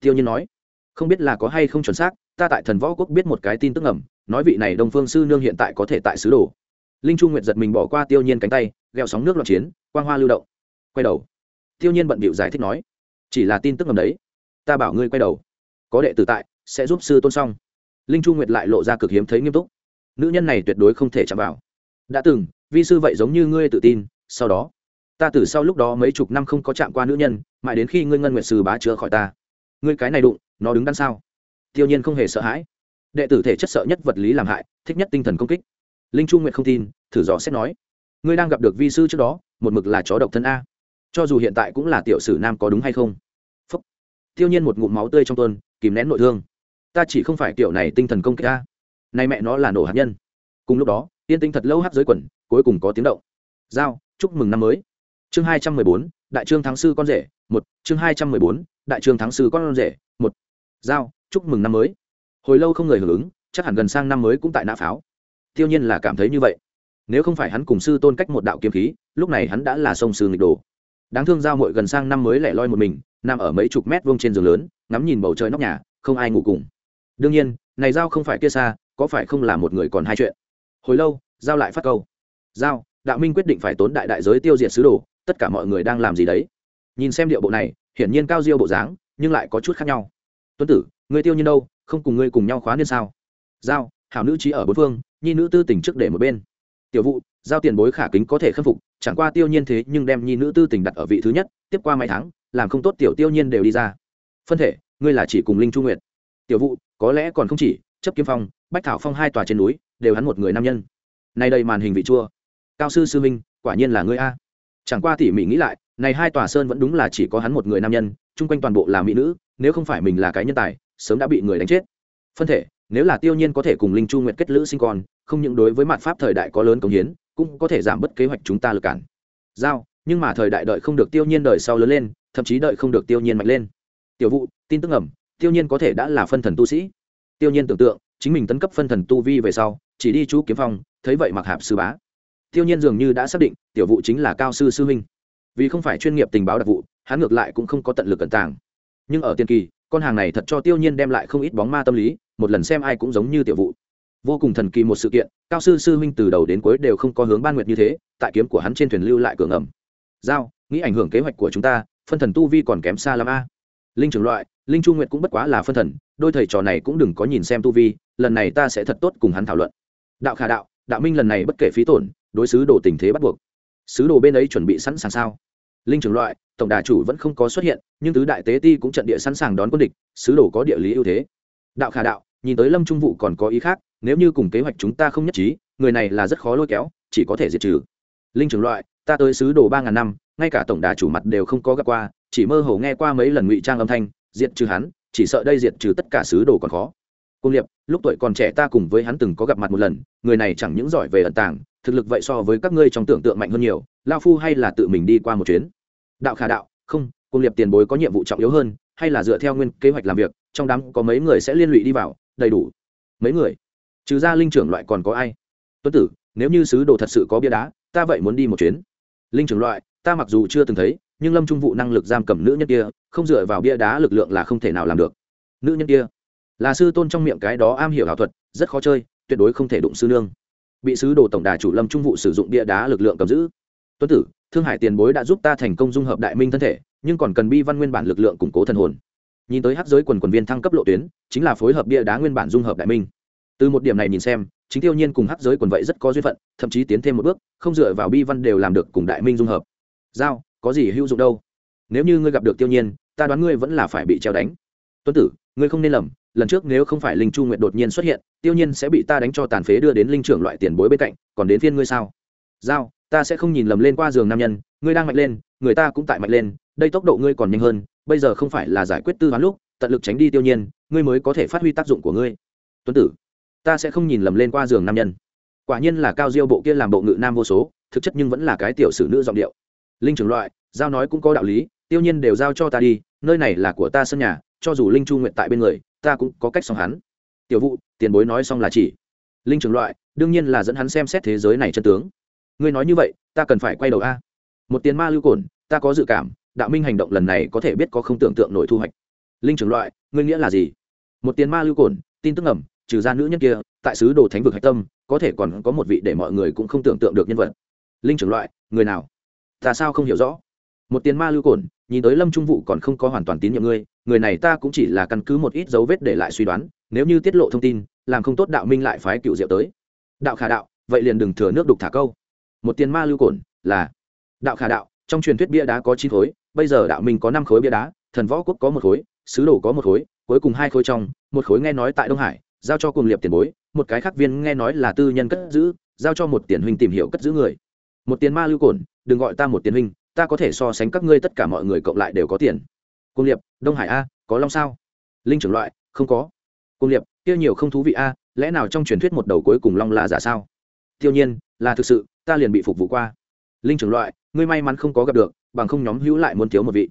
tiêu nhiên nói, không biết là có hay không chuẩn xác, ta tại thần võ quốc biết một cái tin tức ngầm, nói vị này đông phương sư nương hiện tại có thể tại sứ đồ. Linh chu nguyệt giật mình bỏ qua tiêu nhiên cánh tay gheo sóng nước loạn chiến, quang hoa lưu động. Quay đầu. Tiêu nhiên bận bịu giải thích nói, chỉ là tin tức ngầm đấy, ta bảo ngươi quay đầu. Có đệ tử tại, sẽ giúp sư tôn xong. Linh chu nguyệt lại lộ ra cực hiếm thấy nghiêm túc. Nữ nhân này tuyệt đối không thể chạm vào. Đã từng, vi sư vậy giống như ngươi tự tin, sau đó, ta từ sau lúc đó mấy chục năm không có chạm qua nữ nhân, mãi đến khi ngươi ngân nguyệt sư bá chữa khỏi ta ngươi cái này đụng, nó đứng đằng sau tiêu nhiên không hề sợ hãi. Đệ tử thể chất sợ nhất vật lý làm hại, thích nhất tinh thần công kích. Linh chu nguyện không tin, thử dò xét nói, ngươi đang gặp được vi sư trước đó, một mực là chó độc thân a. Cho dù hiện tại cũng là tiểu sử nam có đúng hay không? Phúc. tiêu nhiên một ngụm máu tươi trong tuần kìm nén nội thương. Ta chỉ không phải kiểu này tinh thần công kích a. Nay mẹ nó là nổ hạt nhân. Cùng lúc đó tiên tinh thật lâu hát dưới quần, cuối cùng có tiếng động. Giao, chúc mừng năm mới chương hai trăm mười bốn, đại trương thắng sư con rể, một. Chương hai trăm mười bốn, đại trương thắng sư con rể, một. Giao, chúc mừng năm mới. Hồi lâu không người hưởng ứng, chắc hẳn gần sang năm mới cũng tại nã pháo. Tiêu nhiên là cảm thấy như vậy. Nếu không phải hắn cùng sư tôn cách một đạo kiếm khí, lúc này hắn đã là sông sư nghịch đồ. Đáng thương giao mội gần sang năm mới lẻ loi một mình, nằm ở mấy chục mét vuông trên giường lớn, ngắm nhìn bầu trời nóc nhà, không ai ngủ cùng. Đương nhiên, này giao không phải kia xa, có phải không là một người còn hai chuyện? Hồi lâu, giao lại phát câu. Giao, đạo minh quyết định phải tốn đại đại giới tiêu diệt sứ đồ tất cả mọi người đang làm gì đấy? Nhìn xem điệu bộ này, hiển nhiên cao diêu bộ dáng, nhưng lại có chút khác nhau. Tuấn tử, người tiêu nhiên đâu? Không cùng ngươi cùng nhau khóa niên sao? Giao, hảo nữ trí ở bốn phương, nhi nữ tư tỉnh trước để một bên. Tiểu vụ, giao tiền bối khả kính có thể khâm phục, chẳng qua tiêu nhiên thế nhưng đem nhi nữ tư tỉnh đặt ở vị thứ nhất, tiếp qua mấy tháng, làm không tốt tiểu tiêu nhiên đều đi ra. Phân thể, ngươi là chỉ cùng linh chu nguyệt. Tiểu vụ, có lẽ còn không chỉ, chấp kiếm phong, bách thảo phong hai tòa trên núi, đều hắn một người nam nhân. Nay đây màn hình vị chua. Cao sư sư minh quả nhiên là ngươi a chẳng qua tỉ mỉ nghĩ lại, này hai tòa sơn vẫn đúng là chỉ có hắn một người nam nhân, chung quanh toàn bộ là mỹ nữ, nếu không phải mình là cái nhân tài, sớm đã bị người đánh chết. Phân thể, nếu là tiêu nhiên có thể cùng linh chu nguyệt kết lữ sinh con, không những đối với mặt pháp thời đại có lớn công hiến, cũng có thể giảm bớt kế hoạch chúng ta lực cản. Giao, nhưng mà thời đại đợi không được tiêu nhiên đời sau lớn lên, thậm chí đợi không được tiêu nhiên mạnh lên. Tiểu vụ tin tức ẩm tiêu nhiên có thể đã là phân thần tu sĩ. Tiêu nhiên tưởng tượng, chính mình tấn cấp phân thần tu vi về sau, chỉ đi chú kiếm phong, thấy vậy mặc hạp sư bá tiêu nhiên dường như đã xác định, tiểu vụ chính là cao sư sư huynh. Vì không phải chuyên nghiệp tình báo đặc vụ, hắn ngược lại cũng không có tận lực cẩn tàng. Nhưng ở tiên kỳ, con hàng này thật cho tiêu nhiên đem lại không ít bóng ma tâm lý, một lần xem ai cũng giống như tiểu vụ. Vô cùng thần kỳ một sự kiện, cao sư sư huynh từ đầu đến cuối đều không có hướng ban nguyệt như thế, tại kiếm của hắn trên thuyền lưu lại cường ẩm giao, nghĩ ảnh hưởng kế hoạch của chúng ta, phân thần tu vi còn kém xa lắm a. Linh trưởng loại, linh chu nguyệt cũng bất quá là phân thần, đôi thầy trò này cũng đừng có nhìn xem tu vi, lần này ta sẽ thật tốt cùng hắn thảo luận. Đạo khả đạo đạo minh lần này bất kể phí tổn đối sứ đồ tình thế bắt buộc. Sứ đồ bên ấy chuẩn bị sẵn sàng sao? Linh trưởng loại, tổng đà chủ vẫn không có xuất hiện, nhưng tứ đại tế ti cũng trận địa sẵn sàng đón quân địch, sứ đồ có địa lý ưu thế. Đạo khả đạo, nhìn tới lâm trung vụ còn có ý khác, nếu như cùng kế hoạch chúng ta không nhất trí, người này là rất khó lôi kéo, chỉ có thể diệt trừ. Linh trưởng loại, ta tới sứ đồ ba ngàn năm, ngay cả tổng đà chủ mặt đều không có gặp qua, chỉ mơ hồ nghe qua mấy lần ngụy trang âm thanh, diệt trừ hắn, chỉ sợ đây diệt trừ tất cả sứ đồ còn khó. Cung liệp, lúc tuổi còn trẻ ta cùng với hắn từng có gặp mặt một lần, người này chẳng những giỏi về ẩn tàng thực lực vậy so với các ngươi trong tưởng tượng mạnh hơn nhiều, lao phu hay là tự mình đi qua một chuyến? Đạo khả đạo, không cung liệp tiền bối có nhiệm vụ trọng yếu hơn, hay là dựa theo nguyên kế hoạch làm việc, trong đám có mấy người sẽ liên lụy đi vào, đầy đủ. Mấy người? Trừ ra linh trưởng loại còn có ai? Tuấn tử, nếu như sứ đồ thật sự có bia đá, ta vậy muốn đi một chuyến. Linh trưởng loại, ta mặc dù chưa từng thấy, nhưng lâm trung vụ năng lực giam cầm nữ nhân kia, không dựa vào bia đá lực lượng là không thể nào làm được. Nữ nhân kia, là sư tôn trong miệng cái đó am hiểu ảo thuật, rất khó chơi, tuyệt đối không thể đụng sư nương bị sứ đồ tổng đà chủ lâm trung vụ sử dụng bia đá lực lượng cầm giữ. Tuấn tử, thương hải tiền bối đã giúp ta thành công dung hợp đại minh thân thể, nhưng còn cần bi văn nguyên bản lực lượng củng cố thần hồn. Nhìn tới hắc giới quần quần viên thăng cấp lộ tuyến, chính là phối hợp bia đá nguyên bản dung hợp đại minh. Từ một điểm này nhìn xem, chính tiêu nhiên cùng hắc giới quần vậy rất có duyên phận, thậm chí tiến thêm một bước, không dựa vào bi văn đều làm được cùng đại minh dung hợp. Giao, có gì hữu dụng đâu? Nếu như ngươi gặp được tiêu nhiên, ta đoán ngươi vẫn là phải bị treo đánh tuấn tử, ngươi không nên lầm, lần trước nếu không phải linh chu nguyện đột nhiên xuất hiện, tiêu nhiên sẽ bị ta đánh cho tàn phế đưa đến linh trưởng loại tiền bối bên cạnh, còn đến phiên ngươi sao? Giao, ta sẽ không nhìn lầm lên qua giường nam nhân, ngươi đang mạnh lên, người ta cũng tại mạnh lên, đây tốc độ ngươi còn nhanh hơn, bây giờ không phải là giải quyết tư toán lúc, tận lực tránh đi tiêu nhiên, ngươi mới có thể phát huy tác dụng của ngươi. Tuấn tử, ta sẽ không nhìn lầm lên qua giường nam nhân. Quả nhiên là cao diêu bộ kia làm bộ ngự nam vô số, thực chất nhưng vẫn là cái tiểu sử nữ giọng điệu. Linh trưởng loại, giao nói cũng có đạo lý, tiêu nhiên đều giao cho ta đi, nơi này là của ta sân nhà cho dù linh chu nguyện tại bên người, ta cũng có cách xong hắn. Tiểu vụ tiền bối nói xong là chỉ. Linh trưởng loại, đương nhiên là dẫn hắn xem xét thế giới này chân tướng. Ngươi nói như vậy, ta cần phải quay đầu a. Một tiền ma lưu cồn ta có dự cảm, đạo minh hành động lần này có thể biết có không tưởng tượng nổi thu hoạch. Linh trưởng loại, ngươi nghĩa là gì? Một tiền ma lưu cồn tin tức ẩm trừ ra nữ nhân kia, tại sứ đồ thánh vực hạch tâm, có thể còn có một vị để mọi người cũng không tưởng tượng được nhân vật. Linh trưởng loại, người nào? Ta sao không hiểu rõ? Một tiền ma lưu cồn nhìn tới lâm trung vụ còn không có hoàn toàn tín nhiệm ngươi người này ta cũng chỉ là căn cứ một ít dấu vết để lại suy đoán, nếu như tiết lộ thông tin, làm không tốt đạo minh lại phái cựu diệu tới. Đạo khả đạo, vậy liền đừng thừa nước đục thả câu. Một tiền ma lưu cồn là. Đạo khả đạo, trong truyền thuyết bia đá có chín khối, bây giờ đạo minh có năm khối bia đá, thần võ quốc có một khối, sứ đồ có một khối, cuối cùng hai khối trong, một khối nghe nói tại đông hải, giao cho cùng liệp tiền bối, một cái khác viên nghe nói là tư nhân cất giữ, giao cho một tiền huynh tìm hiểu cất giữ người. Một tiền ma lưu cồn đừng gọi ta một tiền huynh, ta có thể so sánh các ngươi tất cả mọi người cộng lại đều có tiền cung liệp, đông hải a, có long sao? Linh trưởng loại, không có. Cung liệp, kia nhiều không thú vị a, lẽ nào trong truyền thuyết một đầu cuối cùng long là giả sao? Tiêu nhiên, là thực sự, ta liền bị phục vụ qua. Linh trưởng loại, ngươi may mắn không có gặp được, bằng không nhóm hữu lại muốn thiếu một vị.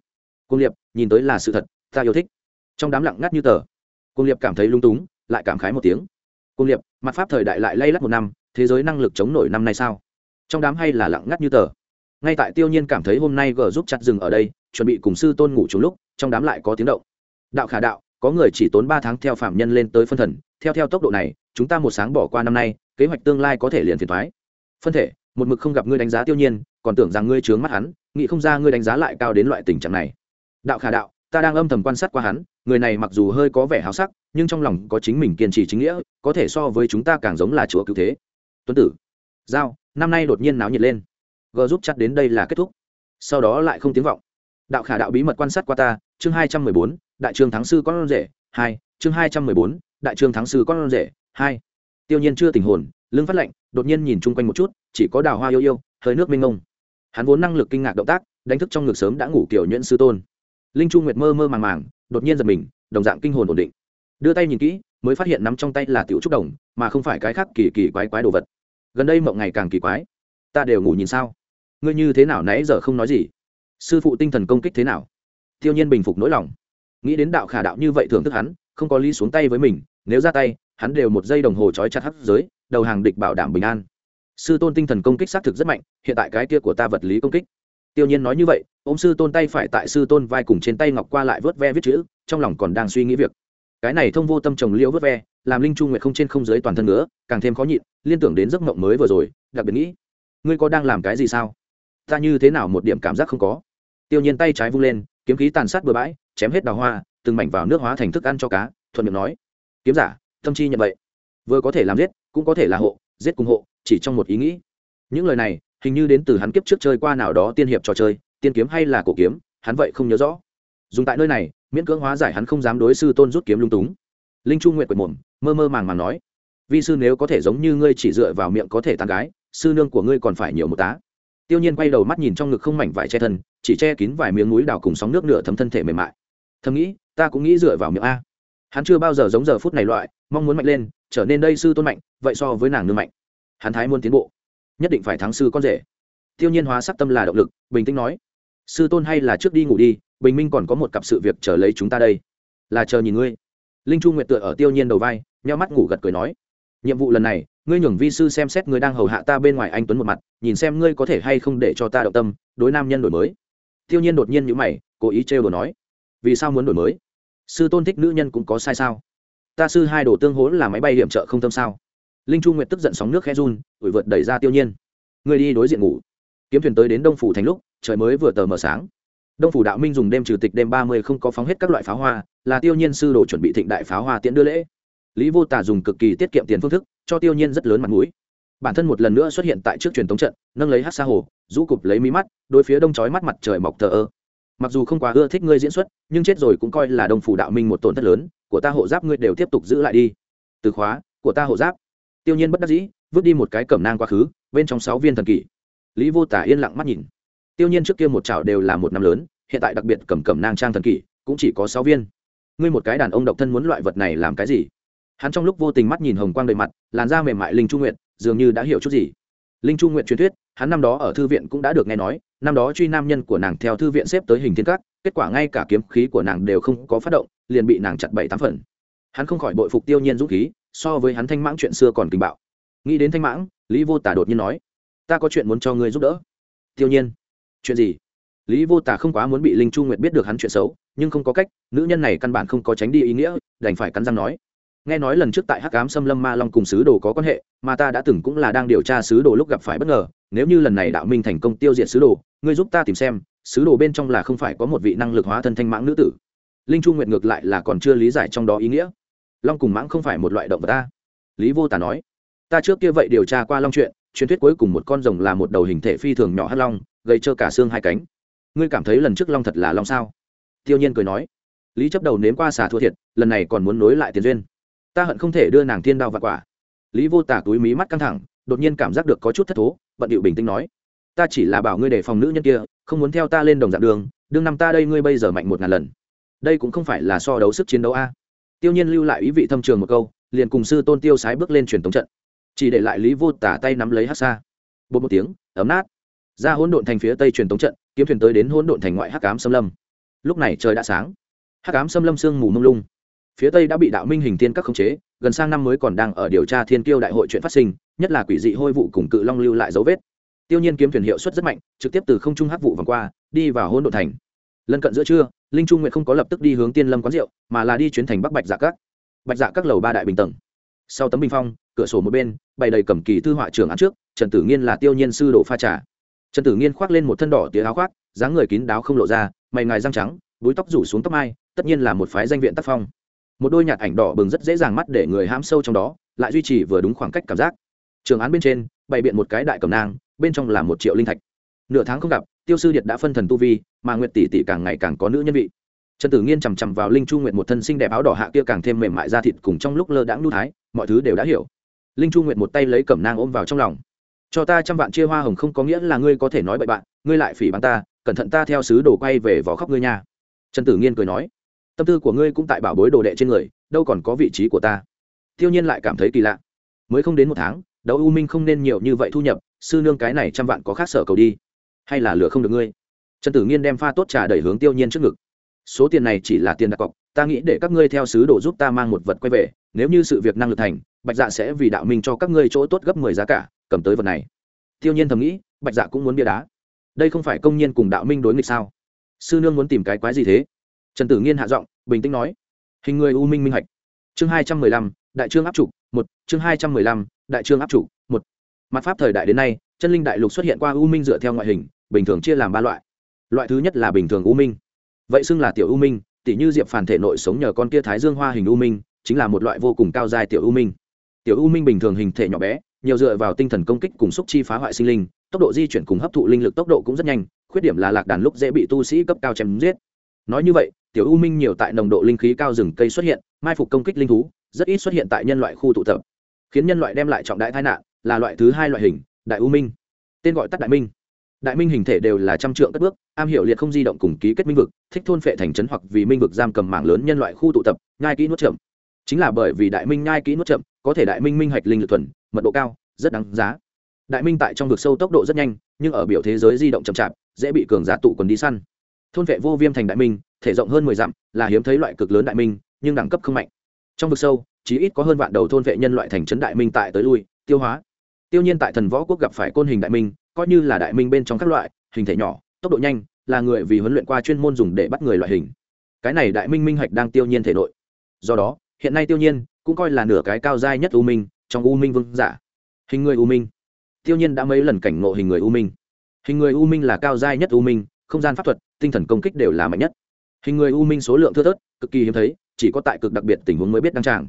Cung liệp, nhìn tới là sự thật, ta yêu thích. Trong đám lặng ngắt như tờ. Cung liệp cảm thấy lung túng, lại cảm khái một tiếng. Cung liệp, mặt pháp thời đại lại lay lắc một năm, thế giới năng lực chống nổi năm nay sao? Trong đám hay là lặng ngắt như tờ. Ngay tại tiêu nhiên cảm thấy hôm nay gờ giúp chặt dừng ở đây, chuẩn bị cùng sư tôn ngủ chung lúc trong đám lại có tiếng động. Đạo khả đạo, có người chỉ tốn ba tháng theo phạm nhân lên tới phân thần, theo theo tốc độ này, chúng ta một sáng bỏ qua năm nay, kế hoạch tương lai có thể liền phiền thoái. Phân thể, một mực không gặp ngươi đánh giá tiêu nhiên, còn tưởng rằng ngươi trướng mắt hắn, nghĩ không ra ngươi đánh giá lại cao đến loại tình trạng này. Đạo khả đạo, ta đang âm thầm quan sát qua hắn, người này mặc dù hơi có vẻ háo sắc, nhưng trong lòng có chính mình kiên trì chính nghĩa, có thể so với chúng ta càng giống là chúa cứu thế. Tuấn tử, giao, năm nay đột nhiên náo nhiệt lên. G giúp chặt đến đây là kết thúc. Sau đó lại không tiếng vọng. Đạo khả đạo bí mật quan sát qua ta chương hai trăm mười bốn, đại trương thắng sư con rể, hai, chương hai trăm mười bốn, đại trương thắng sư con rể, hai. Tiêu nhiên chưa tình hồn, lưng phát lạnh, đột nhiên nhìn chung quanh một chút, chỉ có đào hoa yêu yêu, hơi nước minh ngông hắn vốn năng lực kinh ngạc động tác, đánh thức trong ngực sớm đã ngủ kiểu nhuyễn sư tôn. Linh chu nguyệt mơ mơ màng màng, đột nhiên giật mình, đồng dạng kinh hồn ổn định. Đưa tay nhìn kỹ, mới phát hiện nắm trong tay là tiểu trúc đồng, mà không phải cái khác kỳ kỳ quái quái đồ vật. Gần đây mộng ngày càng kỳ quái. Ta đều ngủ nhìn sao? Ngươi như thế nào nãy giờ không nói gì? Sư phụ tinh thần công kích thế nào? Tiêu nhiên bình phục nỗi lòng. Nghĩ đến đạo khả đạo như vậy thưởng thức hắn, không có lý xuống tay với mình, nếu ra tay, hắn đều một giây đồng hồ trói chặt hấp giới, đầu hàng địch bảo đảm bình an. Sư tôn tinh thần công kích xác thực rất mạnh, hiện tại cái kia của ta vật lý công kích. Tiêu nhiên nói như vậy ông sư tôn tay phải tại sư tôn vai cùng trên tay ngọc qua lại vớt ve viết chữ, trong lòng còn đang suy nghĩ việc. Cái này thông vô tâm trồng liễu vớt ve, làm linh trung nguyện không trên không dưới toàn thân nữa càng thêm khó nhịn, liên tưởng đến giấc mộng mới vừa rồi, đặc biệt nghĩ, ngươi có đang làm cái gì sao? Ta như thế nào một điểm cảm giác không có? Tiêu nhiên tay trái vung lên kiếm khí tàn sát bừa bãi, chém hết đào hoa, từng mảnh vào nước hóa thành thức ăn cho cá, thuận miệng nói, kiếm giả, tâm chi nhận vậy. Vừa có thể làm giết, cũng có thể là hộ, giết cùng hộ, chỉ trong một ý nghĩ. Những lời này, hình như đến từ hắn kiếp trước chơi qua nào đó tiên hiệp trò chơi, tiên kiếm hay là cổ kiếm, hắn vậy không nhớ rõ. Dùng tại nơi này, miễn cưỡng hóa giải hắn không dám đối sư tôn rút kiếm lung túng. Linh chu nguyện quệt mồm, mơ mơ màng màng nói, vi sư nếu có thể giống như ngươi chỉ dựa vào miệng có thể tàn gái, sư nương của ngươi còn phải nhiều một tá tiêu nhiên quay đầu mắt nhìn trong ngực không mảnh vải che thân, chỉ che kín vài miếng núi đào cùng sóng nước nửa thấm thân thể mềm mại. Thầm nghĩ, ta cũng nghĩ dựa vào miệng a. Hắn chưa bao giờ giống giờ phút này loại, mong muốn mạnh lên, trở nên đây sư tôn mạnh, vậy so với nàng nương mạnh. Hắn thái muốn tiến bộ, nhất định phải thắng sư con rể. Tiêu nhiên hóa sắc tâm là động lực, bình tĩnh nói, sư tôn hay là trước đi ngủ đi, bình minh còn có một cặp sự việc chờ lấy chúng ta đây. Là chờ nhìn ngươi. Linh chu nguyệt tựa ở tiêu nhiên đầu vai, nheo mắt ngủ gật cười nói, nhiệm vụ lần này ngươi nhường vi sư xem xét ngươi đang hầu hạ ta bên ngoài anh tuấn một mặt, nhìn xem ngươi có thể hay không để cho ta động tâm, đối nam nhân đổi mới. Tiêu nhiên đột nhiên nhíu mày, cố ý trêu đồ nói, vì sao muốn đổi mới? Sư tôn thích nữ nhân cũng có sai sao? Ta sư hai đồ tương hố là máy bay hiểm trợ không tâm sao? Linh chu nguyệt tức giận sóng nước khe run, ủi vượt đẩy ra tiêu nhiên. Ngươi đi đối diện ngủ. Kiếm thuyền tới đến đông phủ thành lúc, trời mới vừa tờ mờ sáng. Đông phủ đạo minh dùng đêm trừ tịch đêm ba mươi không có phóng hết các loại pháo hoa, là tiêu nhiên sư đồ chuẩn bị thịnh đại pháo hoa tiễn đưa lễ lý vô tả dùng cực kỳ tiết kiệm tiền phương thức, cho tiêu nhiên rất lớn mặt mũi. Bản thân một lần nữa xuất hiện tại trước truyền thống trận, nâng lấy hát xa hồ, rũ cụp lấy mí mắt, đối phía đông chói mắt mặt trời mọc thờ ơ. Mặc dù không quá ưa thích ngươi diễn xuất, nhưng chết rồi cũng coi là đồng phủ đạo minh một tổn thất lớn, của ta hộ giáp ngươi đều tiếp tục giữ lại đi. Từ khóa, của ta hộ giáp. Tiêu nhiên bất đắc dĩ, vứt đi một cái cẩm nang quá khứ, bên trong sáu viên thần kỷ. Lý vô tả yên lặng mắt nhìn. Tiêu nhiên trước kia một chảo đều là một năm lớn, hiện tại đặc biệt cẩm cẩm nang trang thần kỷ, cũng chỉ có sáu viên. Ngươi một cái đàn ông độc thân muốn loại vật này làm cái gì? Hắn trong lúc vô tình mắt nhìn hồng quang đầy mặt, làn da mềm mại linh chu nguyện dường như đã hiểu chút gì. Linh chu nguyện truyền thuyết, hắn năm đó ở thư viện cũng đã được nghe nói, năm đó truy nam nhân của nàng theo thư viện xếp tới hình thiên các, kết quả ngay cả kiếm khí của nàng đều không có phát động, liền bị nàng chặt bảy tám phần. Hắn không khỏi bội phục tiêu nhiên dũng khí, so với hắn thanh mãng chuyện xưa còn kinh bạo. Nghĩ đến thanh mãng, lý vô tả đột nhiên nói, ta có chuyện muốn cho ngươi giúp đỡ. Tiêu nhiên, chuyện gì? Lý vô tả không quá muốn bị linh chu nguyệt biết được hắn chuyện xấu, nhưng không có cách, nữ nhân này căn bản không có tránh đi ý nghĩa, đành phải cắn răng nói nghe nói lần trước tại hắc Ám xâm lâm ma long cùng sứ đồ có quan hệ, mà ta đã từng cũng là đang điều tra sứ đồ lúc gặp phải bất ngờ. Nếu như lần này đạo minh thành công tiêu diệt sứ đồ, ngươi giúp ta tìm xem, sứ đồ bên trong là không phải có một vị năng lực hóa thân thanh mãng nữ tử. Linh chu nguyệt ngược lại là còn chưa lý giải trong đó ý nghĩa. Long cùng mãng không phải một loại động vật ta. Lý vô tả nói, ta trước kia vậy điều tra qua long chuyện, truyền thuyết cuối cùng một con rồng là một đầu hình thể phi thường nhỏ hắt long, gây trơ cả xương hai cánh. Ngươi cảm thấy lần trước long thật là long sao? Tiêu nhiên cười nói, lý chấp đầu nếm qua xà thua thiệt, lần này còn muốn nối lại tiền duyên ta hận không thể đưa nàng thiên đao và quả. Lý vô tả túi mí mắt căng thẳng, đột nhiên cảm giác được có chút thất thố, bận điệu bình tĩnh nói, ta chỉ là bảo ngươi để phòng nữ nhân kia, không muốn theo ta lên đồng dạng đường, đương năm ta đây ngươi bây giờ mạnh một ngàn lần. Đây cũng không phải là so đấu sức chiến đấu a. Tiêu nhiên lưu lại ý vị thâm trường một câu, liền cùng sư tôn tiêu sái bước lên truyền thống trận. Chỉ để lại lý vô tả tay nắm lấy hát xa. Bột một tiếng, ấm nát. Ra hỗn độn thành phía tây truyền thống trận, kiếm thuyền tới đến hỗn độn thành ngoại hắc cám xâm lâm. Lúc này trời đã sáng. Hắc cám xâm lâm sương mù mông lung phía tây đã bị đạo minh hình tiên các khống chế, gần sang năm mới còn đang ở điều tra thiên kiêu đại hội chuyện phát sinh, nhất là quỷ dị hôi vụ cùng cự long lưu lại dấu vết. Tiêu nhiên kiếm thuyền hiệu suất rất mạnh, trực tiếp từ không trung hắc vụ vòng qua, đi vào hôn đội thành. Lân cận giữa trưa, linh trung nguyện không có lập tức đi hướng tiên lâm quán rượu, mà là đi chuyến thành bắc bạch dạ các. Bạch dạ các lầu ba đại bình tầng. Sau tấm bình phong, cửa sổ một bên, bày đầy cầm kỳ thư họa trưởng án trước, trần tử nghiên là tiêu nhiên sư đồ pha trà. Trần tử nghiên khoác lên một thân đỏ tía áo khoác, dáng người kín đáo không lộ ra, mày ngài răng trắng, búi tóc rủ xuống tóc mai, tất nhiên là một phái danh viện tác phong một đôi nhạt ảnh đỏ bừng rất dễ dàng mắt để người hãm sâu trong đó, lại duy trì vừa đúng khoảng cách cảm giác. Trường án bên trên, bày biện một cái đại cầm nang, bên trong là một triệu linh thạch. Nửa tháng không gặp, tiêu sư điệt đã phân thần tu vi, mà nguyệt tỷ tỷ càng ngày càng có nữ nhân vị. Trần tử nghiên chằm chằm vào linh chu nguyệt một thân xinh đẹp áo đỏ hạ kia càng thêm mềm mại ra thịt cùng trong lúc lơ đãng nu thái, mọi thứ đều đã hiểu. Linh chu nguyệt một tay lấy cẩm nang ôm vào trong lòng. Cho ta trăm vạn chia hoa hồng không có nghĩa là ngươi có thể nói bậy bạn, ngươi lại phỉ bắn ta, cẩn thận ta theo sứ đồ quay về vỏ khóc ngươi nha. Trần tử nghiên cười nói tâm tư của ngươi cũng tại bảo bối đồ đệ trên người, đâu còn có vị trí của ta. Tiêu nhiên lại cảm thấy kỳ lạ. Mới không đến một tháng, đấu u minh không nên nhiều như vậy thu nhập, sư nương cái này trăm vạn có khác sở cầu đi. Hay là lửa không được ngươi? Trần tử nghiên đem pha tốt trà đẩy hướng tiêu nhiên trước ngực. Số tiền này chỉ là tiền đặt cọc, ta nghĩ để các ngươi theo sứ đồ giúp ta mang một vật quay về, nếu như sự việc năng lực thành, bạch dạ sẽ vì đạo minh cho các ngươi chỗ tốt gấp mười giá cả, cầm tới vật này. Tiêu nhiên thầm nghĩ, bạch dạ cũng muốn bia đá. Đây không phải công nhiên cùng đạo minh đối nghịch sao? Sư nương muốn tìm cái quái gì thế? Trần tử nghiên hạ giọng, bình tĩnh nói, hình người u minh minh hạch. Chương hai trăm mười lăm, đại trương áp trục một, chương hai trăm mười lăm, đại trương áp trục một. Mặt pháp thời đại đến nay, chân linh đại lục xuất hiện qua u minh dựa theo ngoại hình, bình thường chia làm ba loại. Loại thứ nhất là bình thường u minh. Vậy xưng là tiểu u minh tỷ như diệp phản thể nội sống nhờ con kia thái dương hoa hình u minh, chính là một loại vô cùng cao dài tiểu u minh. Tiểu u minh bình thường hình thể nhỏ bé, nhiều dựa vào tinh thần công kích cùng xúc chi phá hoại sinh linh, tốc độ di chuyển cùng hấp thụ linh lực tốc độ cũng rất nhanh, khuyết điểm là lạc đàn lúc dễ bị tu sĩ cấp cao chém giết nói như vậy, tiểu u minh nhiều tại nồng độ linh khí cao rừng cây xuất hiện, mai phục công kích linh thú, rất ít xuất hiện tại nhân loại khu tụ tập. Khiến nhân loại đem lại trọng đại tai nạn, là loại thứ hai loại hình, đại u minh. Tên gọi tắt đại minh. Đại minh hình thể đều là trăm trượng cất bước, am hiểu liệt không di động cùng ký kết minh vực, thích thôn phệ thành trấn hoặc vì minh vực giam cầm mảng lớn nhân loại khu tụ tập, nhai kỹ nuốt chậm. Chính là bởi vì đại minh nhai kỹ nuốt chậm, có thể đại minh minh hạch linh lực thuần, mật độ cao, rất đáng giá. Đại minh tại trong vực sâu tốc độ rất nhanh, nhưng ở biểu thế giới di động chậm chạp, dễ bị cường giả tụ quần đi săn thôn vệ vô viêm thành đại minh, thể rộng hơn mười dặm, là hiếm thấy loại cực lớn đại minh, nhưng đẳng cấp không mạnh. Trong vực sâu, chí ít có hơn vạn đầu thôn vệ nhân loại thành trấn đại minh tại tới lui, tiêu hóa. Tiêu nhiên tại thần võ quốc gặp phải côn hình đại minh, coi như là đại minh bên trong các loại, hình thể nhỏ, tốc độ nhanh, là người vì huấn luyện qua chuyên môn dùng để bắt người loại hình. Cái này đại minh minh hạch đang tiêu nhiên thể nội. Do đó, hiện nay tiêu nhiên cũng coi là nửa cái cao giai nhất u minh, trong u minh vương giả. Hình người u minh. Tiêu nhiên đã mấy lần cảnh ngộ hình người u minh. Hình người u minh là cao giai nhất u minh không gian pháp thuật, tinh thần công kích đều là mạnh nhất. Hình người u minh số lượng thưa thớt, cực kỳ hiếm thấy, chỉ có tại cực đặc biệt tình huống mới biết đăng tràng.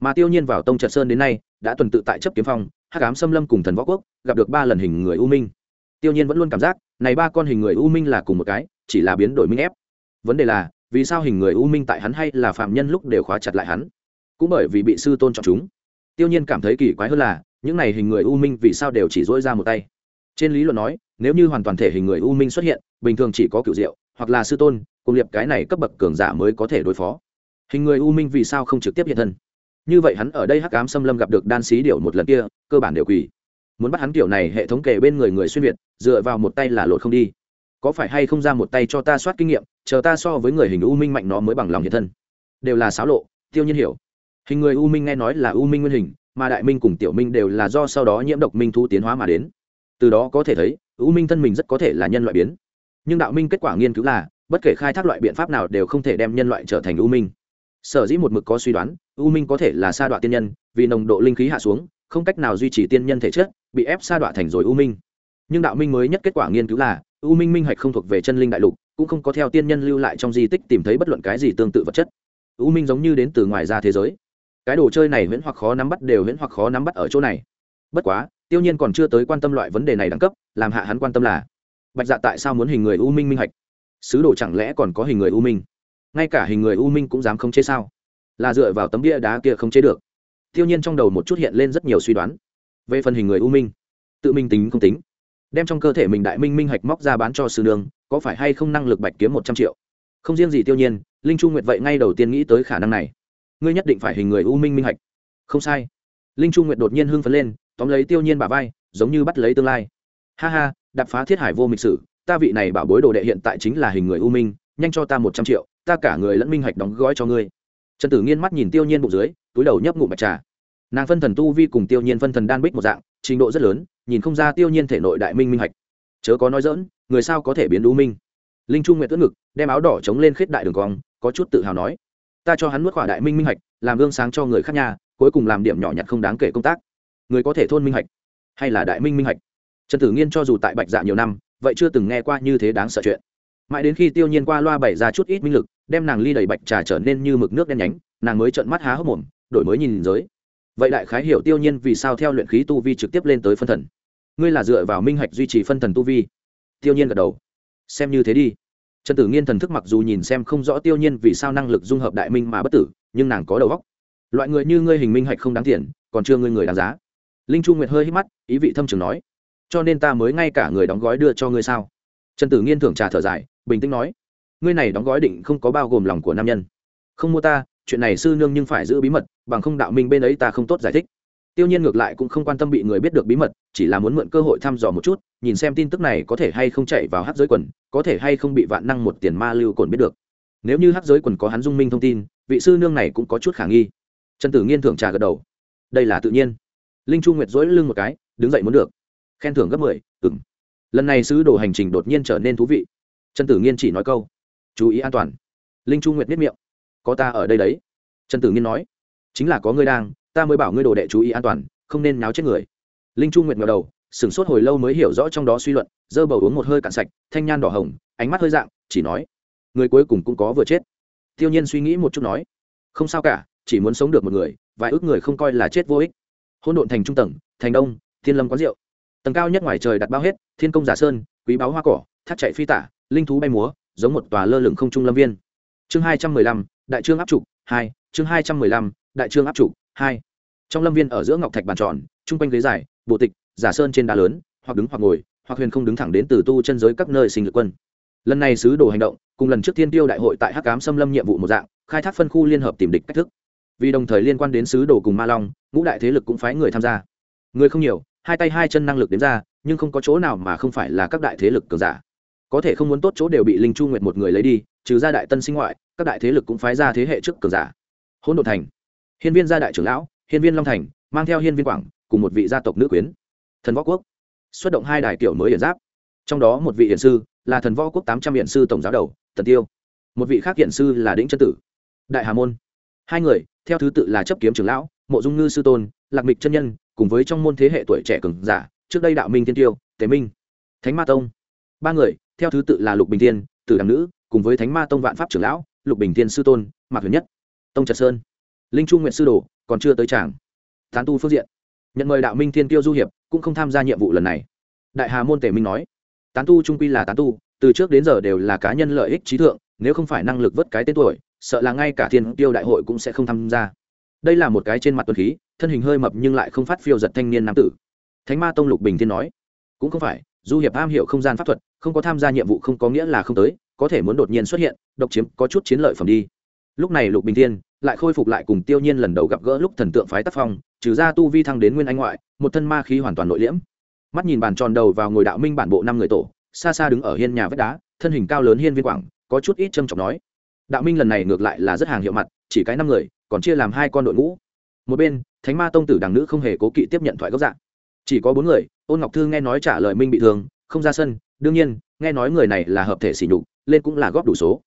Mà tiêu nhiên vào tông trận sơn đến nay, đã tuần tự tại chấp kiếm phong, hắc ám xâm lâm cùng thần võ quốc, gặp được ba lần hình người u minh. Tiêu nhiên vẫn luôn cảm giác, này ba con hình người u minh là cùng một cái, chỉ là biến đổi minh ép. Vấn đề là, vì sao hình người u minh tại hắn hay là phạm nhân lúc đều khóa chặt lại hắn? Cũng bởi vì bị sư tôn chọn chúng. Tiêu nhiên cảm thấy kỳ quái hơn là, những này hình người u minh vì sao đều chỉ dỗi ra một tay? Trên lý luận nói nếu như hoàn toàn thể hình người u minh xuất hiện, bình thường chỉ có cựu diệu hoặc là sư tôn, cùng liệp cái này cấp bậc cường giả mới có thể đối phó. Hình người u minh vì sao không trực tiếp hiện thân? Như vậy hắn ở đây hắc ám xâm lâm gặp được đan xí điệu một lần kia, cơ bản đều quỳ. Muốn bắt hắn kiểu này, hệ thống kể bên người người xuyên việt, dựa vào một tay là lột không đi. Có phải hay không ra một tay cho ta soát kinh nghiệm, chờ ta so với người hình u minh mạnh nó mới bằng lòng hiện thân? Đều là xáo lộ, tiêu nhiên hiểu. Hình người u minh nghe nói là u minh nguyên hình, mà đại minh cùng tiểu minh đều là do sau đó nhiễm độc minh thu tiến hóa mà đến. Từ đó có thể thấy u minh thân mình rất có thể là nhân loại biến. Nhưng đạo minh kết quả nghiên cứu là, bất kể khai thác loại biện pháp nào đều không thể đem nhân loại trở thành u minh. Sở dĩ một mực có suy đoán, u minh có thể là sa đoạn tiên nhân, vì nồng độ linh khí hạ xuống, không cách nào duy trì tiên nhân thể chất, bị ép sa đoạn thành rồi u minh. Nhưng đạo minh mới nhất kết quả nghiên cứu là, u minh minh hạch không thuộc về chân linh đại lục, cũng không có theo tiên nhân lưu lại trong di tích tìm thấy bất luận cái gì tương tự vật chất. U minh giống như đến từ ngoài ra thế giới. Cái đồ chơi này miễn hoặc khó nắm bắt đều miễn hoặc khó nắm bắt ở chỗ này bất quá, tiêu nhiên còn chưa tới quan tâm loại vấn đề này đẳng cấp, làm hạ hắn quan tâm là, bạch dạ tại sao muốn hình người u minh minh hạch? Sứ đồ chẳng lẽ còn có hình người u minh? Ngay cả hình người u minh cũng dám không chế sao? Là dựa vào tấm bia đá kia không chế được. Tiêu nhiên trong đầu một chút hiện lên rất nhiều suy đoán. Về phần hình người u minh, tự mình tính không tính. Đem trong cơ thể mình đại minh minh hạch móc ra bán cho sư nương, có phải hay không năng lực bạch kiếm một trăm triệu? Không riêng gì tiêu nhiên, linh chu nguyệt vậy ngay đầu tiên nghĩ tới khả năng này. Ngươi nhất định phải hình người u minh minh hạch. Không sai. Linh chu nguyệt đột nhiên hưng phấn lên tóm lấy tiêu nhiên bả vai, giống như bắt lấy tương lai. Ha ha đập phá thiết hải vô mịch sử, ta vị này bảo bối đồ đệ hiện tại chính là hình người u minh, nhanh cho ta một trăm triệu, ta cả người lẫn minh hạch đóng gói cho ngươi. Trần tử nghiên mắt nhìn tiêu nhiên bụng dưới, túi đầu nhấp ngụm bạch trà. Nàng phân thần tu vi cùng tiêu nhiên phân thần đan bích một dạng, trình độ rất lớn, nhìn không ra tiêu nhiên thể nội đại minh minh hạch. Chớ có nói dỡn người sao có thể biến đu minh? Linh trung nguyện tuấn ngực, đem áo đỏ chống lên khết đại đường cong, có chút tự hào nói, ta cho hắn nuốt quả đại minh minh hạch, làm gương sáng cho người khác nhà, cuối cùng làm điểm nhỏ nhặt không đáng kể công tác người có thể thôn minh hạch hay là đại minh minh hạch? Trần tử nghiên cho dù tại bạch dạ nhiều năm, vậy chưa từng nghe qua như thế đáng sợ chuyện. Mãi đến khi tiêu nhiên qua loa bày ra chút ít minh lực, đem nàng ly đầy bạch trà trở nên như mực nước đen nhánh, nàng mới trợn mắt há hốc mồm, đổi mới nhìn giới. Vậy đại khái hiểu tiêu nhiên vì sao theo luyện khí tu vi trực tiếp lên tới phân thần? Ngươi là dựa vào minh hạch duy trì phân thần tu vi? Tiêu nhiên gật đầu. Xem như thế đi. Trần tử nghiên thần thức mặc dù nhìn xem không rõ tiêu nhiên vì sao năng lực dung hợp đại minh mà bất tử, nhưng nàng có đầu óc. Loại người như ngươi hình minh hạch không đáng tiền, còn chưa ngươi người đáng giá linh chu nguyệt hơi hít mắt, ý vị thâm trường nói, cho nên ta mới ngay cả người đóng gói đưa cho ngươi sao? Trần tử nghiên thưởng trà thở dài, bình tĩnh nói, ngươi này đóng gói định không có bao gồm lòng của nam nhân. Không mua ta, chuyện này sư nương nhưng phải giữ bí mật, bằng không đạo minh bên ấy ta không tốt giải thích. Tiêu nhiên ngược lại cũng không quan tâm bị người biết được bí mật, chỉ là muốn mượn cơ hội thăm dò một chút, nhìn xem tin tức này có thể hay không chạy vào hát giới quần, có thể hay không bị vạn năng một tiền ma lưu cồn biết được. Nếu như hát giới quần có hắn dung minh thông tin, vị sư nương này cũng có chút khả nghi. Trần tử nghiên thưởng trà gật đầu. Đây là tự nhiên linh chu nguyệt dỗi lưng một cái, đứng dậy muốn được. Khen thưởng gấp mười ừng lần này sứ đồ hành trình đột nhiên trở nên thú vị. Trần tử nghiên chỉ nói câu, chú ý an toàn. Linh chu nguyệt biết miệng, có ta ở đây đấy. Trần tử nghiên nói, chính là có ngươi đang, ta mới bảo ngươi đồ đệ chú ý an toàn, không nên náo chết người. Linh chu nguyệt ngờ đầu, sửng sốt hồi lâu mới hiểu rõ trong đó suy luận dơ bầu uống một hơi cạn sạch, thanh nhan đỏ hồng, ánh mắt hơi dạng, chỉ nói, người cuối cùng cũng có vừa chết. Tiêu nhiên suy nghĩ một chút nói, không sao cả, chỉ muốn sống được một người, vài ước người không coi là chết vô ích hôn độn thành trung tầng, thành đông, thiên lâm quán rượu. Tầng cao nhất ngoài trời đặt bao hết, thiên công giả sơn, quý báo hoa cỏ, thác chạy phi tả, linh thú bay múa, giống một tòa lơ lửng không trung lâm viên. Chương hai trăm mười lăm, đại trương áp trục, hai, chương hai trăm mười lăm, đại trương áp trục, hai. Trong lâm viên ở giữa ngọc thạch bàn tròn, chung quanh ghế dài, bộ tịch, giả sơn trên đá lớn, hoặc đứng hoặc ngồi, hoặc huyền không đứng thẳng đến từ tu chân giới các nơi sinh lực quân. Lần này sứ đồ hành động, cùng lần trước thiên tiêu đại hội tại hắc cám xâm lâm nhiệm vụ một dạng, khai thác phân khu liên hợp tìm địch cách thức vì đồng thời liên quan đến sứ đồ cùng ma long, ngũ đại thế lực cũng phái người tham gia. Người không nhiều, hai tay hai chân năng lực đến ra, nhưng không có chỗ nào mà không phải là các đại thế lực cường giả. Có thể không muốn tốt chỗ đều bị linh chu nguyệt một người lấy đi, trừ ra đại tân sinh ngoại, các đại thế lực cũng phái ra thế hệ trước cường giả. Hỗn độn thành, hiên viên gia đại trưởng lão, hiên viên long thành, mang theo hiên viên quảng, cùng một vị gia tộc nữ quyến. Thần võ quốc, xuất động hai đại kiểu mới hiển giáp. Trong đó một vị hiển sư là thần võ quốc tám trăm hiển sư tổng giáo đầu, tần tiêu. Một vị khác hiển sư là đĩnh chân tử. Đại hà môn. Hai người theo thứ tự là chấp kiếm trưởng lão, mộ dung ngư sư tôn, lạc mịch chân nhân, cùng với trong môn thế hệ tuổi trẻ cường giả, trước đây đạo minh tiên tiêu tế minh, thánh ma tông. Ba người, theo thứ tự là lục bình tiên tử đàm nữ, cùng với thánh ma tông vạn pháp trưởng lão, lục bình tiên sư tôn, mạc huyền nhất, tông trật sơn. Linh trung nguyện sư đồ, còn chưa tới tràng. Tán tu phương diện. Nhận mời đạo minh thiên tiêu du hiệp, cũng không tham gia nhiệm vụ lần này. Đại hà môn tể minh nói, tán tu trung quy là tán tu, từ trước đến giờ đều là cá nhân lợi ích trí thượng, nếu không phải năng lực vớt cái tên tuổi sợ là ngay cả thiên tiêu đại hội cũng sẽ không tham gia. Đây là một cái trên mặt tuần khí, thân hình hơi mập nhưng lại không phát phiêu giật thanh niên nam tử. Thánh ma tông lục bình thiên nói, cũng không phải, du hiệp am hiểu không gian pháp thuật, không có tham gia nhiệm vụ không có nghĩa là không tới, có thể muốn đột nhiên xuất hiện, độc chiếm có chút chiến lợi phẩm đi. Lúc này lục bình thiên lại khôi phục lại cùng tiêu nhiên lần đầu gặp gỡ lúc thần tượng phái tác phong, trừ ra tu vi thăng đến nguyên anh ngoại, một thân ma khí hoàn toàn nội liễm. Mắt nhìn bàn tròn đầu vào ngồi đạo minh bản bộ năm người tổ, xa xa đứng ở hiên nhà vách đá, thân hình cao lớn hiên viên quảng, có chút ít trâm trọng nói đạo minh lần này ngược lại là rất hàng hiệu mặt, chỉ cái năm người, còn chia làm hai con đội ngũ. Một bên, thánh ma tông tử đằng nữ không hề cố kỵ tiếp nhận thoại gốc dạng chỉ có bốn người, ôn ngọc thư nghe nói trả lời minh bị thương, không ra sân, đương nhiên, nghe nói người này là hợp thể xỉ nhục, lên cũng là góp đủ số.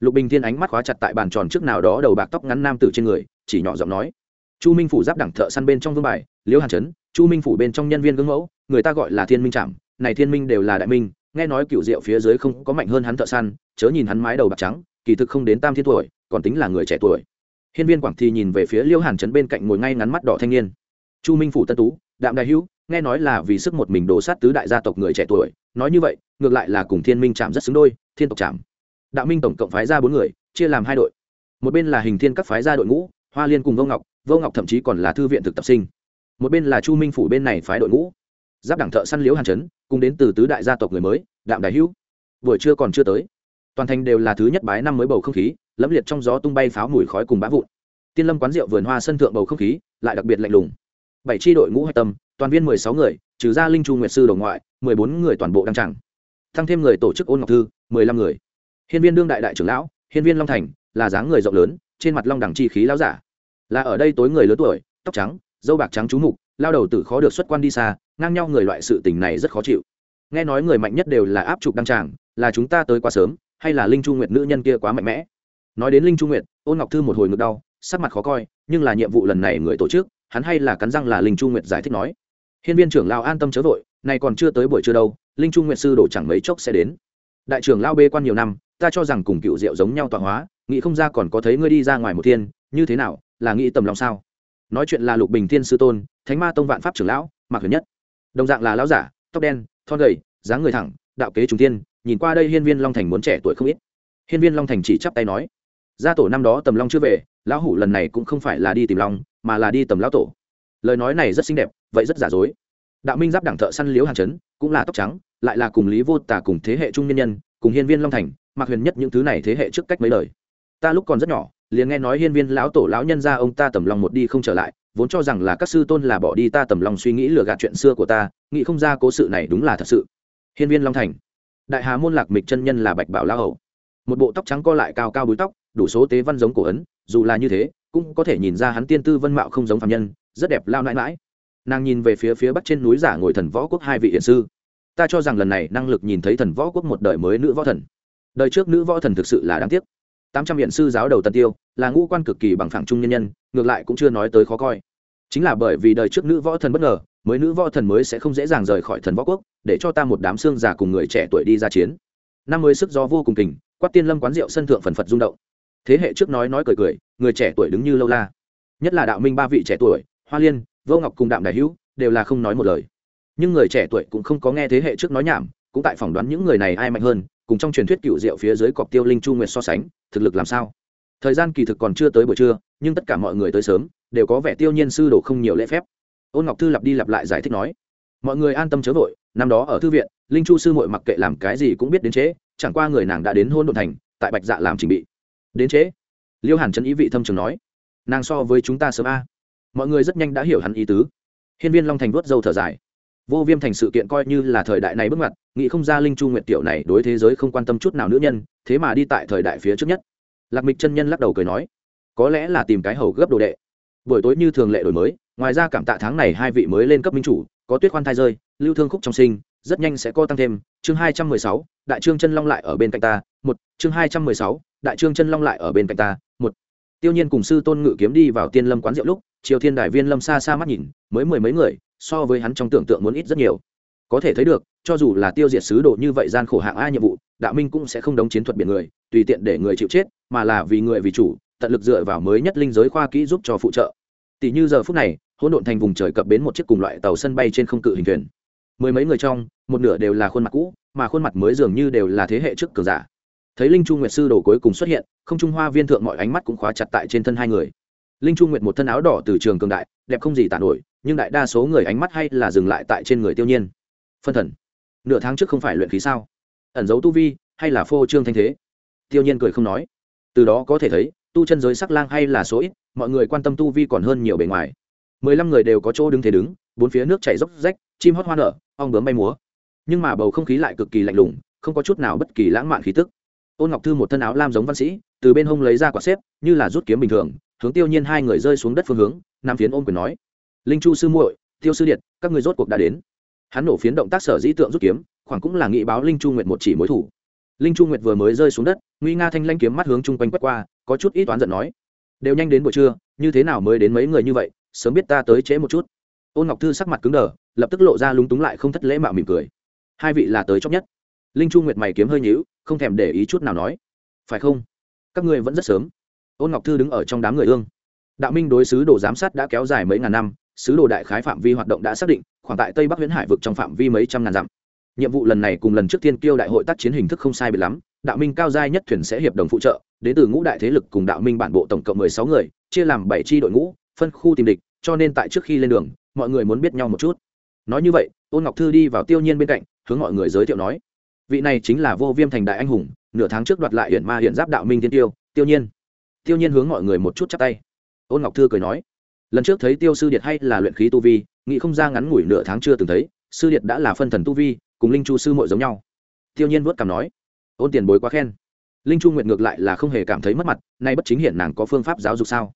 Lục bình thiên ánh mắt khóa chặt tại bàn tròn trước nào đó đầu bạc tóc ngắn nam tử trên người, chỉ nhỏ giọng nói, chu minh phủ giáp đẳng thợ săn bên trong vương bài liễu hàn trấn, chu minh phủ bên trong nhân viên gương mẫu, người ta gọi là thiên minh trạm này thiên minh đều là đại minh, nghe nói cựu diệu phía dưới không có mạnh hơn hắn thợ săn, chớ nhìn hắn mái đầu bạc trắng kỳ thực không đến tam thiên tuổi, còn tính là người trẻ tuổi. Hiên viên quảng thì nhìn về phía liêu hàn trấn bên cạnh ngồi ngay ngắn mắt đỏ thanh niên. Chu minh phủ tân tú, đạm đại hữu, nghe nói là vì sức một mình đổ sát tứ đại gia tộc người trẻ tuổi, nói như vậy, ngược lại là cùng thiên minh chạm rất xứng đôi, thiên tộc chạm. Đạo minh tổng cộng phái ra bốn người, chia làm hai đội. Một bên là hình thiên các phái ra đội ngũ, hoa liên cùng vô ngọc vô ngọc thậm chí còn là thư viện thực tập sinh. Một bên là chu minh phủ bên này phái đội ngũ, giáp đảng thợ săn liễu hàn trấn, cùng đến từ tứ đại gia tộc người mới, đạm đại hữu. Buổi trưa còn chưa tới toàn thành đều là thứ nhất bái năm mới bầu không khí, lẫm liệt trong gió tung bay pháo mùi khói cùng bá vụn. Tiên lâm quán rượu vườn hoa sân thượng bầu không khí lại đặc biệt lạnh lùng. Bảy tri đội ngũ hạch tâm, toàn viên mười sáu người, trừ ra linh chu nguyệt sư đồng ngoại, mười bốn người toàn bộ đăng chẳng Thăng thêm người tổ chức ôn ngọc thư, mười lăm người. Hiên viên đương đại đại trưởng lão, hiên viên long thành, là dáng người rộng lớn, trên mặt long đẳng chi khí lão giả. Là ở đây tối người lớn tuổi, tóc trắng, dâu bạc trắng chú mục, lao đầu tử khó được xuất quan đi xa, ngang nhau người loại sự tình này rất khó chịu. Nghe nói người mạnh nhất đều là áp trục đăng tràng, là chúng ta tới quá sớm hay là linh chu nguyệt nữ nhân kia quá mạnh mẽ? Nói đến linh chu nguyệt, ôn ngọc thư một hồi ngực đau, sắc mặt khó coi, nhưng là nhiệm vụ lần này người tổ chức, hắn hay là cắn răng là linh chu nguyệt giải thích nói. Hiên viên trưởng lao an tâm chớ vội này còn chưa tới buổi trưa đâu, linh chu nguyệt sư đổ chẳng mấy chốc sẽ đến. Đại trưởng lao bê quan nhiều năm, ta cho rằng cùng cựu diệu giống nhau tọa hóa, nghĩ không ra còn có thấy ngươi đi ra ngoài một thiên, như thế nào, là nghĩ tầm lòng sao? Nói chuyện là lục bình thiên sư tôn, thánh ma tông vạn pháp trưởng lão, mạc huyền nhất. Đồng dạng là lão giả, tóc đen, thon gầy, dáng người thẳng, đạo kế trung tiên nhìn qua đây hiên viên long thành muốn trẻ tuổi không ít. Hiên viên long thành chỉ chắp tay nói, gia tổ năm đó tầm long chưa về, lão hủ lần này cũng không phải là đi tìm long, mà là đi tầm lão tổ. Lời nói này rất xinh đẹp, vậy rất giả dối. Đạo minh giáp đảng thợ săn liếu hàng chấn, cũng là tóc trắng, lại là cùng lý vô tả cùng thế hệ trung nhân nhân, cùng hiên viên long thành, mặc huyền nhất những thứ này thế hệ trước cách mấy đời. Ta lúc còn rất nhỏ, liền nghe nói hiên viên lão tổ lão nhân ra ông ta tầm lòng một đi không trở lại, vốn cho rằng là các sư tôn là bỏ đi ta tầm lòng suy nghĩ lừa gạt chuyện xưa của ta, nghĩ không ra cố sự này đúng là thật sự. Hiên viên long thành đại hà môn lạc mịch chân nhân là bạch bảo la hầu. Một bộ tóc trắng co lại cao cao búi tóc, đủ số tế văn giống cổ ấn, dù là như thế, cũng có thể nhìn ra hắn tiên tư vân mạo không giống phạm nhân, rất đẹp lao nãi mãi nàng nhìn về phía phía bắc trên núi giả ngồi thần võ quốc hai vị hiển sư. Ta cho rằng lần này năng lực nhìn thấy thần võ quốc một đời mới nữ võ thần. Đời trước nữ võ thần thực sự là đáng tiếc. Tám trăm hiện sư giáo đầu tần tiêu, là ngũ quan cực kỳ bằng phẳng trung nhân nhân, ngược lại cũng chưa nói tới khó coi. Chính là bởi vì đời trước nữ võ thần bất ngờ mới nữ võ thần mới sẽ không dễ dàng rời khỏi thần võ quốc, để cho ta một đám xương già cùng người trẻ tuổi đi ra chiến. Năm mới sức gió vô cùng kình, quát tiên lâm quán rượu sân thượng phần phật rung động. Thế hệ trước nói nói cười cười, người trẻ tuổi đứng như lâu la. Nhất là đạo minh ba vị trẻ tuổi, hoa liên, vô ngọc cùng đạm đại hữu, đều là không nói một lời. Nhưng người trẻ tuổi cũng không có nghe thế hệ trước nói nhảm, cũng tại phỏng đoán những người này ai mạnh hơn, cùng trong truyền thuyết cựu diệu phía dưới cọc tiêu linh chu nguyệt so sánh, thực lực làm sao? Thời gian kỳ thực còn chưa tới buổi trưa, nhưng tất cả mọi người tới sớm, đều có vẻ tiêu nhiên sư đồ không nhiều lễ phép ôn ngọc thư lặp đi lặp lại giải thích nói mọi người an tâm chớ vội năm đó ở thư viện linh chu sư mội mặc kệ làm cái gì cũng biết đến chế, chẳng qua người nàng đã đến hôn đồn thành tại bạch dạ làm trình bị. Đến chế. liêu hàn trấn ý vị thâm trường nói nàng so với chúng ta sớm a. Mọi người rất nhanh đã hiểu hắn ý tứ. Hiên viên long thành vuốt dâu thở dài. Vô viêm thành sự kiện coi như là thời đại này bước ngoặt nghĩ không ra linh chu nguyện tiểu này đối thế giới không quan tâm chút nào nữ nhân thế mà đi tại thời đại phía trước nhất. Lạc mịch chân nhân lắc đầu cười nói có lẽ là tìm cái hầu gấp đồ đệ. Buổi tối như thường lệ đổi mới ngoài ra cảm tạ tháng này hai vị mới lên cấp minh chủ, có tuyết khoan thai rơi, lưu thương khúc trong sinh, rất nhanh sẽ co tăng thêm, chương hai trăm mười sáu, đại trương chân long lại ở bên cạnh ta, một, chương hai trăm mười sáu, đại trương chân long lại ở bên cạnh ta, một. Tiêu nhiên cùng sư tôn ngự kiếm đi vào tiên lâm quán rượu lúc, triều thiên đại viên lâm xa xa mắt nhìn, mới mười mấy người, so với hắn trong tưởng tượng muốn ít rất nhiều. Có thể thấy được, cho dù là tiêu diệt sứ đồ như vậy gian khổ hạng a nhiệm vụ, đạo minh cũng sẽ không đóng chiến thuật biển người, tùy tiện để người chịu chết, mà là vì người vì chủ, tận lực dựa vào mới nhất linh giới khoa kỹ giúp cho phụ trợ. Tỷ như giờ phút này hỗn độn thành vùng trời cập bến một chiếc cùng loại tàu sân bay trên không cự hình thuyền. Mười mấy người trong, một nửa đều là khuôn mặt cũ, mà khuôn mặt mới dường như đều là thế hệ trước cường giả. Thấy linh chu nguyệt sư đồ cuối cùng xuất hiện, không trung hoa viên thượng mọi ánh mắt cũng khóa chặt tại trên thân hai người. Linh chu nguyệt một thân áo đỏ từ trường cường đại, đẹp không gì tàn nổi, nhưng đại đa số người ánh mắt hay là dừng lại tại trên người tiêu nhiên. Phân thần. Nửa tháng trước không phải luyện khí sao? Ẩn giấu tu vi, hay là phô trương thanh thế? Tiêu nhiên cười không nói. Từ đó có thể thấy, tu chân giới sắc lang hay là số ít, mọi người quan tâm tu vi còn hơn nhiều bề ngoài mười lăm người đều có chỗ đứng thế đứng, bốn phía nước chảy dốc rách, chim hót hoa nở, ong bướm bay múa. Nhưng mà bầu không khí lại cực kỳ lạnh lùng, không có chút nào bất kỳ lãng mạn khí tức. Ôn ngọc thư một thân áo lam giống văn sĩ, từ bên hông lấy ra quả xếp, như là rút kiếm bình thường, hướng tiêu nhiên hai người rơi xuống đất phương hướng, nam phiến ôm quyền nói, linh chu sư muội, tiêu sư điện các người rốt cuộc đã đến. Hắn nổ phiến động tác sở dĩ tượng rút kiếm, khoảng cũng là nghị báo linh chu nguyệt một chỉ mối thủ. Linh chu nguyệt vừa mới rơi xuống đất, nguy nga thanh lanh kiếm mắt hướng chung quanh quét qua, có chút ít toán giận nói, đều nhanh đến buổi trưa, như thế nào mới đến mấy người như vậy sớm biết ta tới trễ một chút. Ôn ngọc thư sắc mặt cứng đờ, lập tức lộ ra lúng túng lại không thất lễ mạo mỉm cười. Hai vị là tới chóc nhất. Linh chu nguyệt mày kiếm hơi nhíu, không thèm để ý chút nào nói. Phải không? Các ngươi vẫn rất sớm. Ôn ngọc thư đứng ở trong đám người ương. Đạo minh đối sứ đồ giám sát đã kéo dài mấy ngàn năm, sứ đồ đại khái phạm vi hoạt động đã xác định, khoảng tại tây bắc huyễn hải vực trong phạm vi mấy trăm ngàn dặm. Nhiệm vụ lần này cùng lần trước tiên kiêu đại hội tác chiến hình thức không sai biệt lắm, đạo minh cao giai nhất thuyền sẽ hiệp đồng phụ trợ, đến từ ngũ đại thế lực cùng đạo minh bản bộ tổng cộng mười sáu người, chia làm bảy tri đội ngũ, phân khu tìm địch cho nên tại trước khi lên đường, mọi người muốn biết nhau một chút. Nói như vậy ôn ngọc thư đi vào tiêu nhiên bên cạnh, hướng mọi người giới thiệu nói, vị này chính là vô viêm thành đại anh hùng, nửa tháng trước đoạt lại hiển ma hiển giáp đạo minh tiên tiêu tiêu nhiên. Tiêu nhiên hướng mọi người một chút chắp tay. Ôn ngọc thư cười nói, lần trước thấy tiêu sư điệt hay là luyện khí tu vi, nghĩ không ra ngắn ngủi nửa tháng chưa từng thấy, sư điệt đã là phân thần tu vi, cùng linh chu sư mội giống nhau. Tiêu nhiên vớt cảm nói, ôn tiền bối quá khen. Linh chu nguyện ngược lại là không hề cảm thấy mất mặt, nay bất chính hiện nàng có phương pháp giáo dục sao?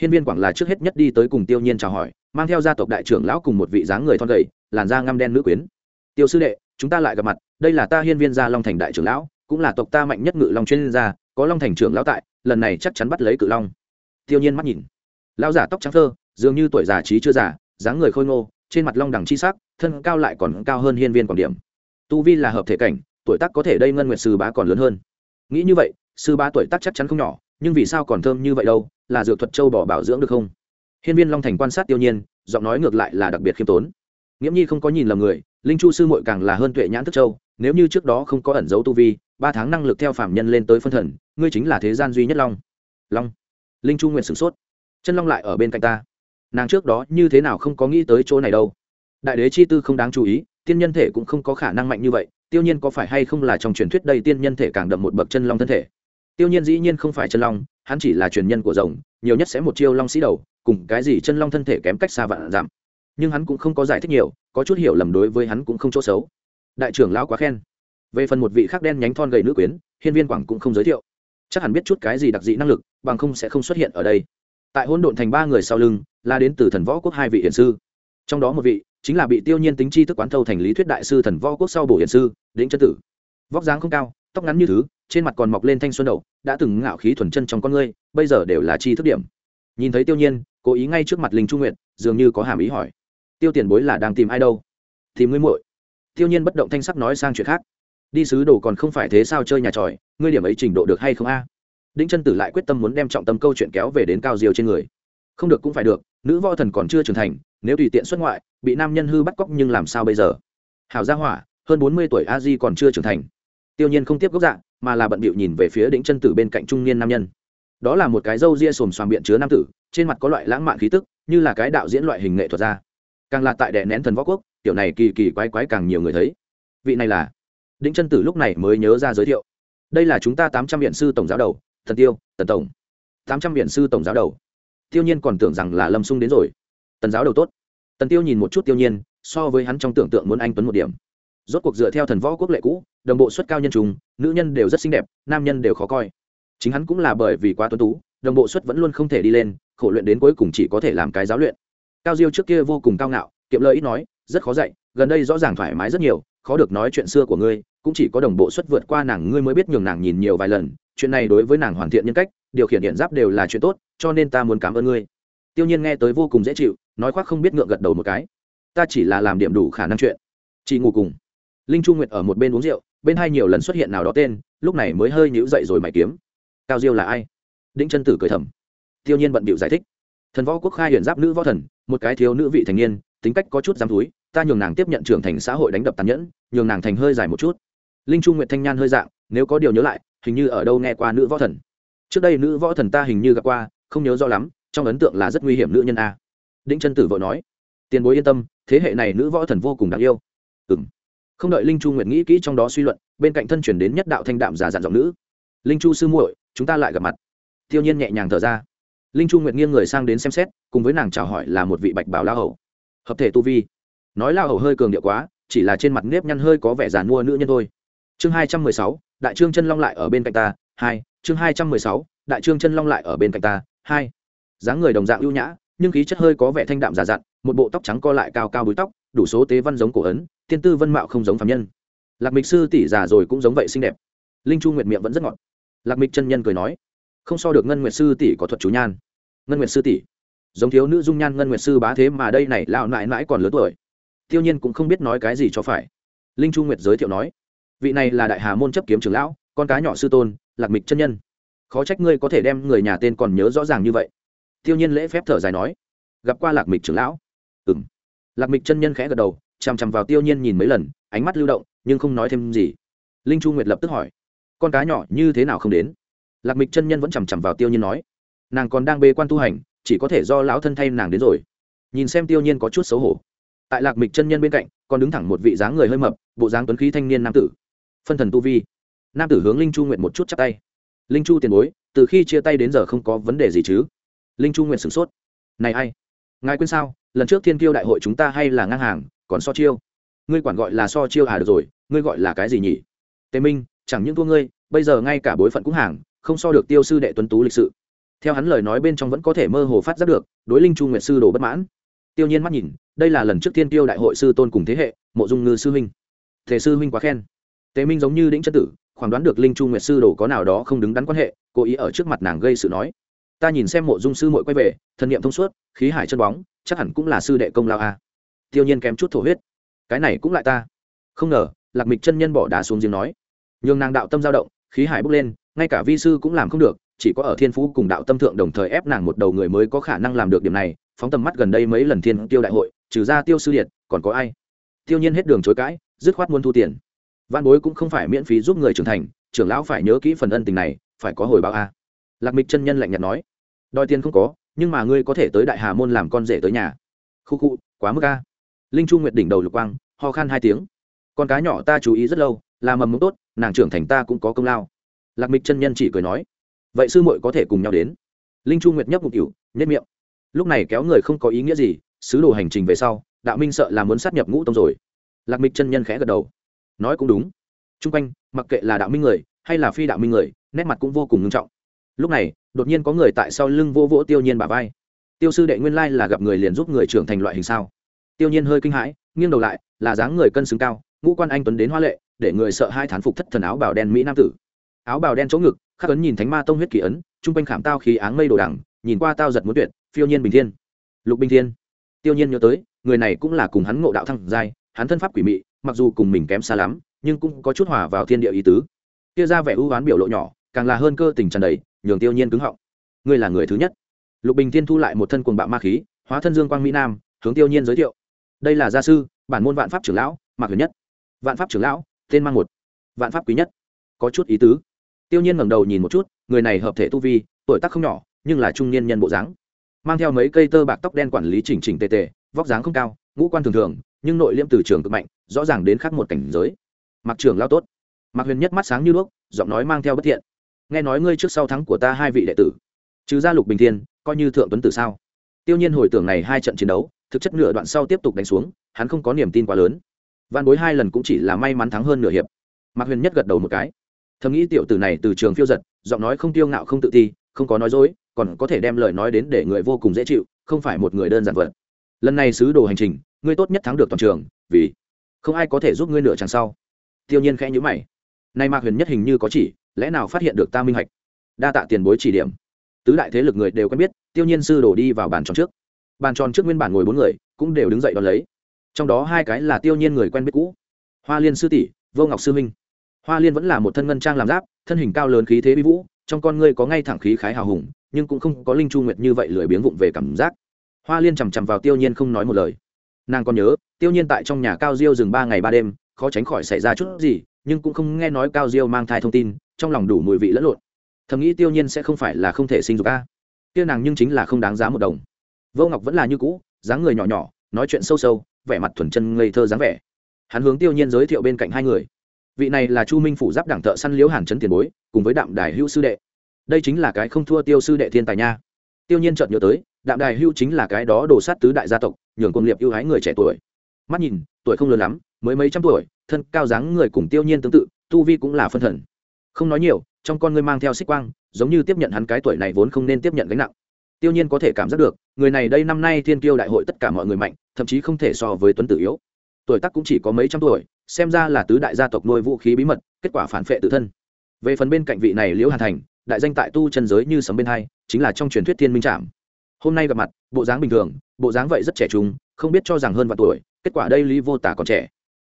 Hiên viên quảng là trước hết nhất đi tới cùng tiêu nhiên chào hỏi, mang theo gia tộc đại trưởng lão cùng một vị dáng người thon gầy, làn da ngăm đen nữ quyến. Tiêu sư đệ, chúng ta lại gặp mặt, đây là ta hiên viên gia long thành đại trưởng lão, cũng là tộc ta mạnh nhất ngự long chuyên gia, có long thành trưởng lão tại, lần này chắc chắn bắt lấy cự long. Tiêu nhiên mắt nhìn. Lão giả tóc trắng thơ, dường như tuổi già trí chưa già, dáng người khôi ngô, trên mặt long đẳng chi sắc, thân cao lại còn cao hơn hiên viên quảng điểm. Tu vi là hợp thể cảnh, tuổi tác có thể đây ngân nguyệt sư bá còn lớn hơn. Nghĩ như vậy, sư bá tuổi tác chắc chắn không nhỏ nhưng vì sao còn thơm như vậy đâu, là dược thuật châu bỏ bảo dưỡng được không? Hiên viên long thành quan sát tiêu nhiên, giọng nói ngược lại là đặc biệt khiêm tốn. Nghiễm nhi không có nhìn lầm người, linh chu sư muội càng là hơn tuệ nhãn thức châu, nếu như trước đó không có ẩn dấu tu vi, ba tháng năng lực theo phạm nhân lên tới phân thần, ngươi chính là thế gian duy nhất long. Long. Linh chu nguyện sửng sốt. Chân long lại ở bên cạnh ta. Nàng trước đó như thế nào không có nghĩ tới chỗ này đâu. Đại đế chi tư không đáng chú ý, tiên nhân thể cũng không có khả năng mạnh như vậy, tiêu nhiên có phải hay không là trong truyền thuyết đây tiên nhân thể càng đậm một bậc chân long thân thể? Tiêu nhiên dĩ nhiên không phải chân long, hắn chỉ là truyền nhân của rồng, nhiều nhất sẽ một chiêu long sĩ đầu, cùng cái gì chân long thân thể kém cách xa vạn giảm. Nhưng hắn cũng không có giải thích nhiều, có chút hiểu lầm đối với hắn cũng không chỗ xấu. Đại trưởng lão quá khen. Về phần một vị khác đen nhánh thon gầy nữ quyến, hiên viên quảng cũng không giới thiệu. Chắc hẳn biết chút cái gì đặc dị năng lực, bằng không sẽ không xuất hiện ở đây. Tại hôn độn thành ba người sau lưng, là đến từ thần võ quốc hai vị hiển sư. Trong đó một vị, chính là bị tiêu nhiên tính chi thức quán thâu thành lý thuyết đại sư thần võ quốc sau bổ hiển sư, đĩnh chân tử. Vóc dáng không cao tóc ngắn như thứ, trên mặt còn mọc lên thanh xuân đậu, đã từng ngạo khí thuần chân trong con ngươi, bây giờ đều là chi thức điểm. Nhìn thấy tiêu nhiên, cố ý ngay trước mặt linh trung nguyện dường như có hàm ý hỏi. Tiêu tiền bối là đang tìm ai đâu? Tìm ngươi muội. Tiêu nhiên bất động thanh sắc nói sang chuyện khác. Đi sứ đồ còn không phải thế sao chơi nhà tròi, ngươi điểm ấy trình độ được hay không a? Đĩnh chân tử lại quyết tâm muốn đem trọng tâm câu chuyện kéo về đến cao diều trên người. Không được cũng phải được, nữ võ thần còn chưa trưởng thành, nếu tùy tiện xuất ngoại, bị nam nhân hư bắt cóc nhưng làm sao bây giờ? Hảo gia hỏa, hơn bốn mươi tuổi a di còn chưa trưởng thành tiêu nhiên không tiếp gốc dạng mà là bận bịu nhìn về phía đĩnh chân tử bên cạnh trung niên nam nhân. Đó là một cái râu ria xồm xoàm biện chứa nam tử, trên mặt có loại lãng mạn khí tức, như là cái đạo diễn loại hình nghệ thuật ra. Càng là tại đè nén thần võ quốc tiểu này kỳ kỳ quái quái càng nhiều người thấy. Vị này là đĩnh chân tử lúc này mới nhớ ra giới thiệu. Đây là chúng ta tám trăm biện sư tổng giáo đầu thần tiêu, tần tổng. Tám trăm biện sư tổng giáo đầu. Tiêu nhiên còn tưởng rằng là lâm sung đến rồi. Tần giáo đầu tốt. Tần tiêu nhìn một chút tiêu nhiên, so với hắn trong tưởng tượng muốn anh tuấn một điểm rốt cuộc dựa theo thần võ quốc lệ cũ, đồng bộ suất cao nhân trùng, nữ nhân đều rất xinh đẹp, nam nhân đều khó coi. Chính hắn cũng là bởi vì quá tuấn tú, đồng bộ suất vẫn luôn không thể đi lên, khổ luyện đến cuối cùng chỉ có thể làm cái giáo luyện. Cao diêu trước kia vô cùng cao ngạo, kiệm lời ít nói, rất khó dạy, gần đây rõ ràng thoải mái rất nhiều, khó được nói chuyện xưa của ngươi, cũng chỉ có đồng bộ suất vượt qua nàng, ngươi mới biết nhường nàng nhìn nhiều vài lần, chuyện này đối với nàng hoàn thiện nhân cách, điều khiển điện giáp đều là chuyện tốt, cho nên ta muốn cảm ơn ngươi. Tiêu nhiên nghe tới vô cùng dễ chịu, nói khoác không biết ngượng gật đầu một cái. Ta chỉ là làm điểm đủ khả năng chuyện. Chị ngủ cùng linh chu nguyệt ở một bên uống rượu, bên hai nhiều lần xuất hiện nào đó tên, lúc này mới hơi nhíu dậy rồi mày kiếm. Cao diêu là ai? Đĩnh chân tử cười thầm. Tiêu nhiên bận bịu giải thích. Thần võ quốc khai huyền giáp nữ võ thần, một cái thiếu nữ vị thành niên, tính cách có chút dám túi, ta nhường nàng tiếp nhận trưởng thành xã hội đánh đập tàn nhẫn, nhường nàng thành hơi dài một chút. Linh trung nguyệt thanh nhan hơi dạng, nếu có điều nhớ lại, hình như ở đâu nghe qua nữ võ thần. Trước đây nữ võ thần ta hình như gặp qua, không nhớ rõ lắm, trong ấn tượng là rất nguy hiểm nữ nhân a. Đĩnh chân tử vội nói. Tiền bối yên tâm, thế hệ này nữ võ thần vô cùng đáng yêu. Ừng không đợi linh chu nguyệt nghĩ kỹ trong đó suy luận, bên cạnh thân chuyển đến nhất đạo thanh đạm giả dặn giọng nữ. Linh chu sư muội, chúng ta lại gặp mặt. Tiêu nhiên nhẹ nhàng thở ra. Linh chu nguyệt nghiêng người sang đến xem xét, cùng với nàng chào hỏi là một vị bạch bảo lao hầu. Hợp thể tu vi. Nói lao hầu hơi cường điệu quá, chỉ là trên mặt nếp nhăn hơi có vẻ giàn mua nữ nhân thôi. Chương hai trăm mười sáu, đại trương chân long lại ở bên cạnh ta, hai. Chương hai trăm mười sáu, đại trương chân long lại ở bên cạnh ta, hai. Dáng người đồng dạng ưu nhã, nhưng khí chất hơi có vẻ thanh đạm giả dặn, một bộ tóc trắng co lại cao cao búi tóc, đủ số tế văn giống cổ ấn tiên tư vân mạo không giống phạm nhân. Lạc mịch sư tỷ già rồi cũng giống vậy xinh đẹp. Linh chu nguyệt miệng vẫn rất ngọt. Lạc mịch chân nhân cười nói, không so được ngân nguyệt sư tỷ có thuật chú nhan. Ngân nguyệt sư tỷ, giống thiếu nữ dung nhan ngân nguyệt sư bá thế mà đây này lão nãi nãi còn lớn tuổi. Tiêu nhiên cũng không biết nói cái gì cho phải. Linh chu nguyệt giới thiệu nói, vị này là đại hà môn chấp kiếm trưởng lão, con cá nhỏ sư tôn, lạc mịch chân nhân. Khó trách ngươi có thể đem người nhà tên còn nhớ rõ ràng như vậy. Tiêu nhiên lễ phép thở dài nói, gặp qua lạc mịch trưởng lão. Ừ m lạc mịch chân nhân khẽ gật đầu chằm chằm vào tiêu nhiên nhìn mấy lần, ánh mắt lưu động, nhưng không nói thêm gì. Linh chu nguyệt lập tức hỏi, con cá nhỏ như thế nào không đến? Lạc mịch chân nhân vẫn chằm chằm vào tiêu nhiên nói, nàng còn đang bê quan tu hành, chỉ có thể do lão thân thay nàng đến rồi. Nhìn xem tiêu nhiên có chút xấu hổ. Tại lạc mịch chân nhân bên cạnh, còn đứng thẳng một vị dáng người hơi mập, bộ dáng tuấn khí thanh niên nam tử. Phân thần tu vi. Nam tử hướng linh chu nguyện một chút chắp tay. Linh chu tiền bối, từ khi chia tay đến giờ không có vấn đề gì chứ? Linh chu nguyện sửng sốt. Này ai? Ngài quên sao? Lần trước thiên kiêu đại hội chúng ta hay là ngang hàng còn so chiêu. Ngươi quản gọi là so chiêu à được rồi, ngươi gọi là cái gì nhỉ? Tề minh, chẳng những thua ngươi, bây giờ ngay cả bối phận cũng hàng, không so được tiêu sư đệ tuấn tú lịch sự. Theo hắn lời nói bên trong vẫn có thể mơ hồ phát giác được, đối linh chu nguyệt sư đồ bất mãn. Tiêu nhiên mắt nhìn, đây là lần trước tiên tiêu đại hội sư tôn cùng thế hệ, mộ dung ngư sư huynh. Thể sư huynh quá khen. Tế minh giống như đĩnh chất tử, khoảng đoán được linh chu nguyệt sư đồ có nào đó không đứng đắn quan hệ, cố ý ở trước mặt nàng gây sự nói. Ta nhìn xem mộ dung sư mội quay về thân niệm thông suốt, khí hải chân bóng, chắc hẳn cũng là sư đệ công lao a tiêu nhiên kém chút thổ huyết. Cái này cũng lại ta. Không ngờ, lạc mịch chân nhân bỏ đá xuống giếng nói. Nhường nàng đạo tâm dao động, khí hải bốc lên, ngay cả vi sư cũng làm không được, chỉ có ở thiên phú cùng đạo tâm thượng đồng thời ép nàng một đầu người mới có khả năng làm được điểm này, phóng tầm mắt gần đây mấy lần thiên tiêu đại hội, trừ ra tiêu sư điện còn có ai? Tiêu nhiên hết đường chối cãi, dứt khoát muốn thu tiền. Văn bối cũng không phải miễn phí giúp người trưởng thành, trưởng lão phải nhớ kỹ phần ân tình này, phải có hồi báo a. Lạc mịch chân nhân lạnh nhạt nói. Đòi tiền không có, nhưng mà ngươi có thể tới đại hà môn làm con rể tới nhà. Khu khu, quá mức a linh chu nguyệt đỉnh đầu lục quang, ho khan hai tiếng. Con cá nhỏ ta chú ý rất lâu, là mầm mống tốt, nàng trưởng thành ta cũng có công lao. Lạc mịch chân nhân chỉ cười nói, vậy sư muội có thể cùng nhau đến. Linh chu nguyệt nhấp một cửu nhất miệng. Lúc này kéo người không có ý nghĩa gì, sứ đồ hành trình về sau, đạo minh sợ là muốn sát nhập ngũ tông rồi. Lạc mịch chân nhân khẽ gật đầu. Nói cũng đúng. T r u n g quanh, mặc kệ là đạo minh người, hay là phi đạo minh người, nét mặt cũng vô cùng nghiêm trọng. Lúc này, đột nhiên có người tại sau lưng vô vỗ tiêu nhiên bà vai. Tiêu sư đệ nguyên lai là gặp người liền giúp người trưởng thành loại hình sao? Tiêu nhiên hơi kinh hãi, nghiêng đầu lại, là dáng người cân xứng cao, ngũ quan anh tuấn đến hoa lệ, để người sợ hai thán phục thất thần áo bào đen mỹ nam tử. Áo bào đen chỗ ngực, khắc ấn nhìn thánh ma tông huyết kỳ ấn, trung quanh khảm tao khí áng mây đồ đằng, nhìn qua tao giật muốn tuyệt, phiêu nhiên bình thiên. Lục bình thiên. Tiêu nhiên nhớ tới, người này cũng là cùng hắn ngộ đạo thăng giai, hắn thân pháp quỷ mị, mặc dù cùng mình kém xa lắm, nhưng cũng có chút hòa vào thiên địa ý tứ. Kia ra vẻ ưu oán biểu lộ nhỏ, càng là hơn cơ tình tràn đầy, nhường tiêu nhiên cứng họng. Ngươi là người thứ nhất. Lục bình thiên thu lại một thân cuồng bạo ma khí, hóa thân dương quang mỹ nam, hướng tiêu nhiên giới thiệu đây là gia sư, bản môn vạn pháp trưởng lão, mạc huyền nhất. Vạn pháp trưởng lão, tên mang một. Vạn pháp quý nhất. Có chút ý tứ. Tiêu nhiên ngẩng đầu nhìn một chút, người này hợp thể tu vi, tuổi tác không nhỏ, nhưng là trung niên nhân bộ dáng. Mang theo mấy cây tơ bạc tóc đen quản lý chỉnh chỉnh tề tề, vóc dáng không cao, ngũ quan thường thường, nhưng nội liêm từ trường cực mạnh, rõ ràng đến khác một cảnh giới. Mặc trưởng lao tốt. Mặc huyền nhất mắt sáng như đuốc, giọng nói mang theo bất thiện. Nghe nói ngươi trước sau thắng của ta hai vị đệ tử. Trừ gia lục bình thiên, coi như thượng tuấn tử sao? Tiêu nhiên hồi tưởng này hai trận chiến đấu thực chất nửa đoạn sau tiếp tục đánh xuống, hắn không có niềm tin quá lớn. Văn bối hai lần cũng chỉ là may mắn thắng hơn nửa hiệp. Mạc huyền nhất gật đầu một cái. Thầm nghĩ tiểu tử này từ trường phiêu giật, giọng nói không tiêu ngạo không tự ti, không có nói dối, còn có thể đem lời nói đến để người vô cùng dễ chịu, không phải một người đơn giản vật. Lần này sứ đồ hành trình, ngươi tốt nhất thắng được toàn trường, vì không ai có thể giúp ngươi nửa chàng sau. Tiêu nhiên khẽ nhữ mày. Nay mạc huyền nhất hình như có chỉ, lẽ nào phát hiện được ta minh hạch? Đa tạ tiền bối chỉ điểm. Tứ đại thế lực người đều quen biết, tiêu nhiên sư đổ đi vào bàn tròn trước bàn tròn trước nguyên bản ngồi bốn người, cũng đều đứng dậy đón lấy. Trong đó hai cái là tiêu nhiên người quen biết cũ. Hoa liên sư tỷ, vô ngọc sư minh hoa liên vẫn là một thân ngân trang làm giáp, thân hình cao lớn khí thế bi vũ, trong con ngươi có ngay thẳng khí khái hào hùng, nhưng cũng không có linh chu nguyệt như vậy lười biếng vụng về cảm giác. Hoa liên chằm chằm vào tiêu nhiên không nói một lời. Nàng còn nhớ, tiêu nhiên tại trong nhà cao diêu dừng ba ngày ba đêm, khó tránh khỏi xảy ra chút gì, nhưng cũng không nghe nói cao diêu mang thai thông tin, trong lòng đủ mùi vị lẫn lộn. Thầm nghĩ tiêu nhiên sẽ không phải là không thể sinh dục a. Tiêu nàng nhưng chính là không đáng giá một đồng vô ngọc vẫn là như cũ, dáng người nhỏ nhỏ, nói chuyện sâu sâu, vẻ mặt thuần chân ngây thơ dáng vẻ. Hắn hướng tiêu nhiên giới thiệu bên cạnh hai người. Vị này là chu minh phủ giáp đảng thợ săn liễu hàn trấn tiền bối, cùng với đạm đài hữu sư đệ. Đây chính là cái không thua tiêu sư đệ thiên tài nha. Tiêu nhiên chợt nhớ tới, đạm đài hữu chính là cái đó đồ sát tứ đại gia tộc, nhường công liệp ưu ái người trẻ tuổi. Mắt nhìn, tuổi không lớn lắm, mới mấy trăm tuổi, thân cao dáng người cùng tiêu nhiên tương tự, tu vi cũng là phân thần. Không nói nhiều, trong con ngươi mang theo xích quang, giống như tiếp nhận hắn cái tuổi này vốn không nên tiếp nhận gánh nặng. Tiêu nhiên có thể cảm giác được người này đây năm nay thiên kiêu đại hội tất cả mọi người mạnh, thậm chí không thể so với tuấn tử yếu. Tuổi tác cũng chỉ có mấy trăm tuổi, xem ra là tứ đại gia tộc nuôi vũ khí bí mật, kết quả phản phệ tự thân. Về phần bên cạnh vị này liễu hàn thành, đại danh tại tu chân giới như sấm bên hai, chính là trong truyền thuyết thiên minh trạm hôm nay gặp mặt, bộ dáng bình thường, bộ dáng vậy rất trẻ trung, không biết cho rằng hơn vạn tuổi, kết quả đây lý vô tả còn trẻ.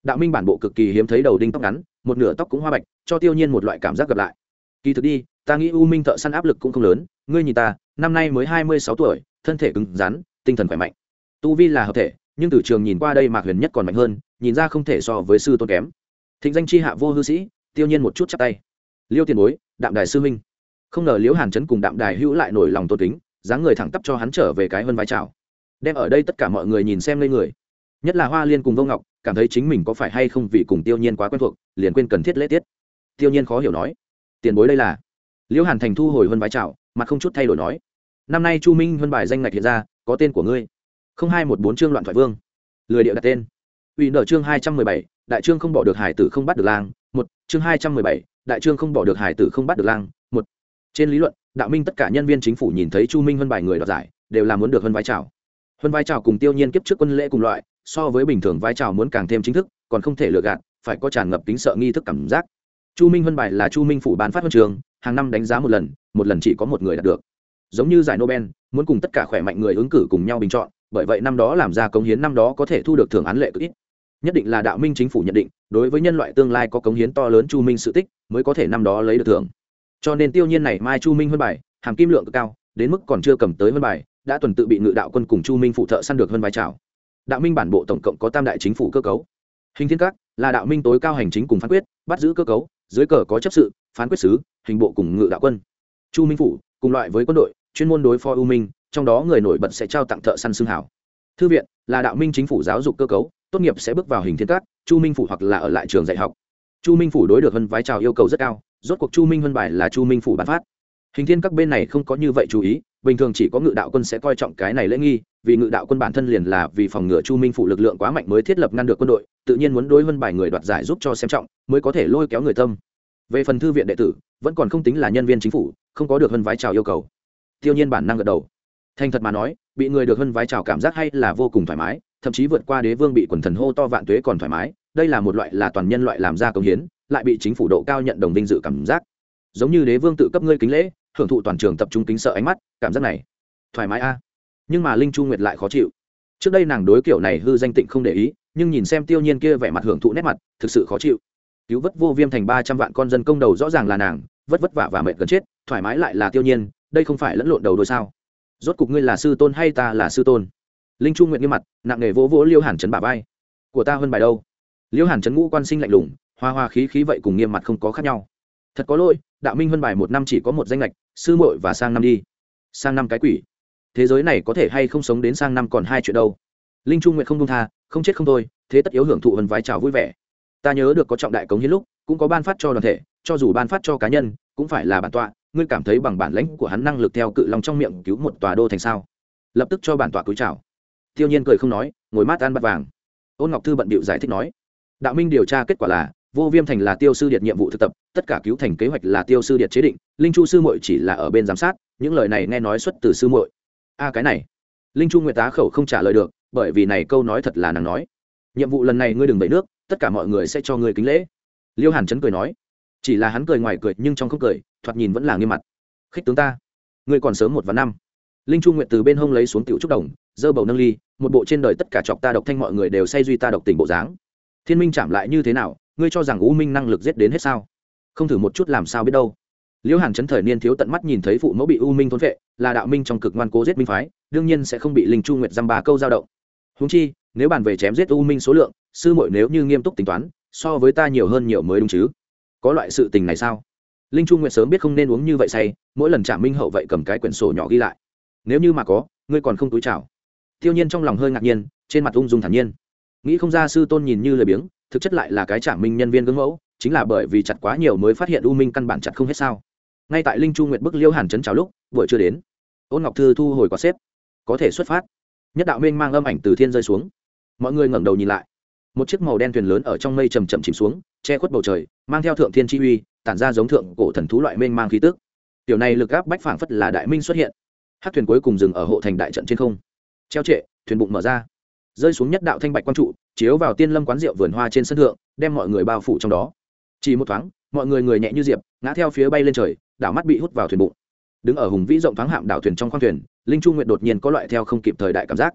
Đạo minh bản bộ cực kỳ hiếm thấy đầu đinh tóc ngắn, một nửa tóc cũng hoa bạch, cho tiêu nhiên một loại cảm giác gặp lại. Kỳ thực đi, ta nghĩ u minh thợ săn áp lực cũng không lớn, ngươi nhìn ta, năm nay mới hai mươi sáu tuổi thân thể cứng rắn, tinh thần khỏe mạnh. Tu vi là hợp thể, nhưng từ trường nhìn qua đây mạc huyền nhất còn mạnh hơn, nhìn ra không thể so với sư tôn kém. Thịnh danh chi hạ vô hư sĩ, tiêu nhiên một chút chắp tay. Liêu tiền bối, đạm đài sư minh không ngờ liễu hàn chấn cùng đạm đài hữu lại nổi lòng tôn kính, dáng người thẳng tắp cho hắn trở về cái hơn vai trào đem ở đây tất cả mọi người nhìn xem lên người. Nhất là hoa liên cùng vô ngọc, cảm thấy chính mình có phải hay không vì cùng tiêu nhiên quá quen thuộc, liền quên cần thiết lễ tiết. Tiêu nhiên khó hiểu nói, tiền bối đây là? Liễu hàn thành thu hồi hơn vai trào mà không chút thay đổi nói năm nay chu minh huân bài danh ngạch hiện ra, có tên của ngươi. Không hai một bốn chương loạn thoại vương. Lười điệu đặt tên. Ủy nở chương hai trăm mười bảy, đại trương không bỏ được hải tử không bắt được lang. Một, chương hai trăm mười bảy, đại trương không bỏ được hải tử không bắt được lang. Một. Trên lý luận, đạo minh tất cả nhân viên chính phủ nhìn thấy chu minh vân bài người đoạt giải, đều là muốn được huân vai trào huân vai trào cùng tiêu nhiên kiếp trước quân lễ cùng loại, so với bình thường vai trào muốn càng thêm chính thức, còn không thể lừa gạt, phải có tràn ngập tính sợ nghi thức cảm giác. Chu minh huân bài là chu minh phủ bán phát huân trường, hàng năm đánh giá một lần một lần chỉ có một người đạt được giống như giải nobel, muốn cùng tất cả khỏe mạnh người ứng cử cùng nhau bình chọn, bởi vậy năm đó làm ra cống hiến năm đó có thể thu được thưởng án lệ cực ít. Nhất định là đạo minh chính phủ nhận định, đối với nhân loại tương lai có cống hiến to lớn chu minh sự tích, mới có thể năm đó lấy được thưởng. Cho nên tiêu nhiên này mai chu minh hơn bài, hàm kim lượng cực cao, đến mức còn chưa cầm tới hơn bài, đã tuần tự bị ngự đạo quân cùng chu minh phụ thợ săn được hơn vai trào đạo minh bản bộ tổng cộng có tam đại chính phủ cơ cấu. Hình thiên các là đạo minh tối cao hành chính cùng phán quyết, bắt giữ cơ cấu, dưới cờ có chấp sự, phán quyết sứ, hình bộ cùng ngự đạo quân. Chu minh phủ, cùng loại với quân đội chuyên môn đối phó ưu minh, trong đó người nổi bật sẽ trao tặng thợ săn xương hảo thư viện là đạo minh chính phủ giáo dục cơ cấu, tốt nghiệp sẽ bước vào hình thiên cát, chu minh phủ hoặc là ở lại trường dạy học. Chu minh phủ đối được hơn vái trào yêu cầu rất cao, rốt cuộc chu minh vân bài là chu minh phủ bán phát. Hình thiên các bên này không có như vậy chú ý, bình thường chỉ có ngự đạo quân sẽ coi trọng cái này lễ nghi, vì ngự đạo quân bản thân liền là vì phòng ngừa chu minh phủ lực lượng quá mạnh mới thiết lập ngăn được quân đội, tự nhiên muốn đối vân bài người đoạt giải giúp cho xem trọng, mới có thể lôi kéo người tâm. Về phần thư viện đệ tử, vẫn còn không tính là nhân viên chính phủ, không có được vân vái trào yêu cầu tiêu nhiên bản năng gật đầu. Thành thật mà nói, bị người được hơn vái trào cảm giác hay là vô cùng thoải mái, thậm chí vượt qua đế vương bị quần thần hô to vạn tuế còn thoải mái, đây là một loại là toàn nhân loại làm ra công hiến, lại bị chính phủ độ cao nhận đồng vinh dự cảm giác. Giống như đế vương tự cấp ngươi kính lễ hưởng thụ toàn trường tập trung kính sợ ánh mắt, cảm giác này thoải mái a. Nhưng mà linh chu nguyệt lại khó chịu. Trước đây nàng đối kiểu này hư danh tịnh không để ý, nhưng nhìn xem tiêu nhiên kia vẻ mặt hưởng thụ nét mặt, thực sự khó chịu. Cứu vất vô viêm thành ba trăm vạn con dân công đầu rõ ràng là nàng, vất vất vả và mệt gần chết, thoải mái lại là tiêu nhiên đây không phải lẫn lộn đầu đôi sao? Rốt cục ngươi là sư tôn hay ta là sư tôn? Linh trung nguyện nghiêm mặt, nặng nề vỗ vỗ liêu hàn Trấn bà vai. Của ta hơn bài đâu? Liêu hàn Trấn ngũ quan sinh lạnh lùng, hoa hoa khí khí vậy cùng nghiêm mặt không có khác nhau. Thật có lỗi, đạo minh hơn bài một năm chỉ có một danh lệch, sư muội và sang năm đi. Sang năm cái quỷ. Thế giới này có thể hay không sống đến sang năm còn hai chuyện đâu. Linh trung nguyện không công tha, không chết không thôi, thế tất yếu hưởng thụ vần vái chào vui vẻ. Ta nhớ được có trọng đại cống hiến lúc, cũng có ban phát cho đoàn thể, cho dù ban phát cho cá nhân, cũng phải là bản tọa ngươi cảm thấy bằng bản lãnh của hắn năng lực theo cự long trong miệng cứu một tòa đô thành sao? Lập tức cho bản tọa cúi chào. Tiêu nhiên cười không nói, ngồi mát ăn bát vàng. Ôn ngọc thư bận bịu giải thích nói, đạo minh điều tra kết quả là, vô viêm thành là tiêu sư điện nhiệm vụ thực tập, tất cả cứu thành kế hoạch là tiêu sư điện chế định, linh chu sư muội chỉ là ở bên giám sát, những lời này nghe nói xuất từ sư muội. A, cái này. Linh chu nguyệt tá khẩu không trả lời được, bởi vì này câu nói thật là nàng nói. Nhiệm vụ lần này ngươi đừng bậy nước, tất cả mọi người sẽ cho ngươi kính lễ. Liêu hàn chấn cười nói, chỉ là hắn cười ngoài cười nhưng trong không cười thoạt nhìn vẫn là nghiêm mặt. Khích tướng ta, ngươi còn sớm một và năm. Linh chu nguyệt từ bên hông lấy xuống tiểu trúc đồng, dơ bầu nâng ly, một bộ trên đời tất cả chọc ta độc thanh mọi người đều say duy ta độc tình bộ dáng. Thiên minh chạm lại như thế nào, ngươi cho rằng u minh năng lực giết đến hết sao? Không thử một chút làm sao biết đâu. Liễu hàn chấn thời niên thiếu tận mắt nhìn thấy phụ mẫu bị u minh thôn vệ là đạo minh trong cực ngoan cố giết minh phái, đương nhiên sẽ không bị linh chu nguyệt dăm bà câu giao động. Húng chi, nếu bàn về chém giết u minh số lượng, sư muội nếu như nghiêm túc tính toán, so với ta nhiều hơn nhiều mới đúng chứ. Có loại sự tình này sao? Linh Trung nguyện sớm biết không nên uống như vậy say, mỗi lần trả minh hậu vậy cầm cái quyển sổ nhỏ ghi lại. Nếu như mà có, ngươi còn không túi chào. Tiêu nhiên trong lòng hơi ngạc nhiên, trên mặt ung dung thản nhiên. Nghĩ không ra sư tôn nhìn như lời biếng, thực chất lại là cái trả minh nhân viên gương mẫu, chính là bởi vì chặt quá nhiều mới phát hiện u minh căn bản chặt không hết sao. Ngay tại linh chu nguyệt bức liêu hàn chấn chào lúc, buổi chưa đến, ôn ngọc thư thu hồi quả xếp. Có thể xuất phát. Nhất đạo minh mang âm ảnh từ thiên rơi xuống. Mọi người ngẩng đầu nhìn lại một chiếc màu đen thuyền lớn ở trong mây chầm chậm chìm xuống, che khuất bầu trời, mang theo thượng thiên chi uy, tản ra giống thượng cổ thần thú loại mênh mang khí tức. Tiểu này lực áp bách phảng phất là đại minh xuất hiện. Hát thuyền cuối cùng dừng ở hộ thành đại trận trên không. Treo trệ, thuyền bụng mở ra. Rơi xuống nhất đạo thanh bạch quang trụ, chiếu vào tiên lâm quán rượu vườn hoa trên sân thượng, đem mọi người bao phủ trong đó. Chỉ một thoáng, mọi người người nhẹ như diệp, ngã theo phía bay lên trời, đảo mắt bị hút vào thuyền bụng. Đứng ở hùng vĩ rộng thoáng hạm đảo thuyền trong khoang thuyền, linh chu nguyện đột nhiên có loại theo không kịp thời đại cảm giác.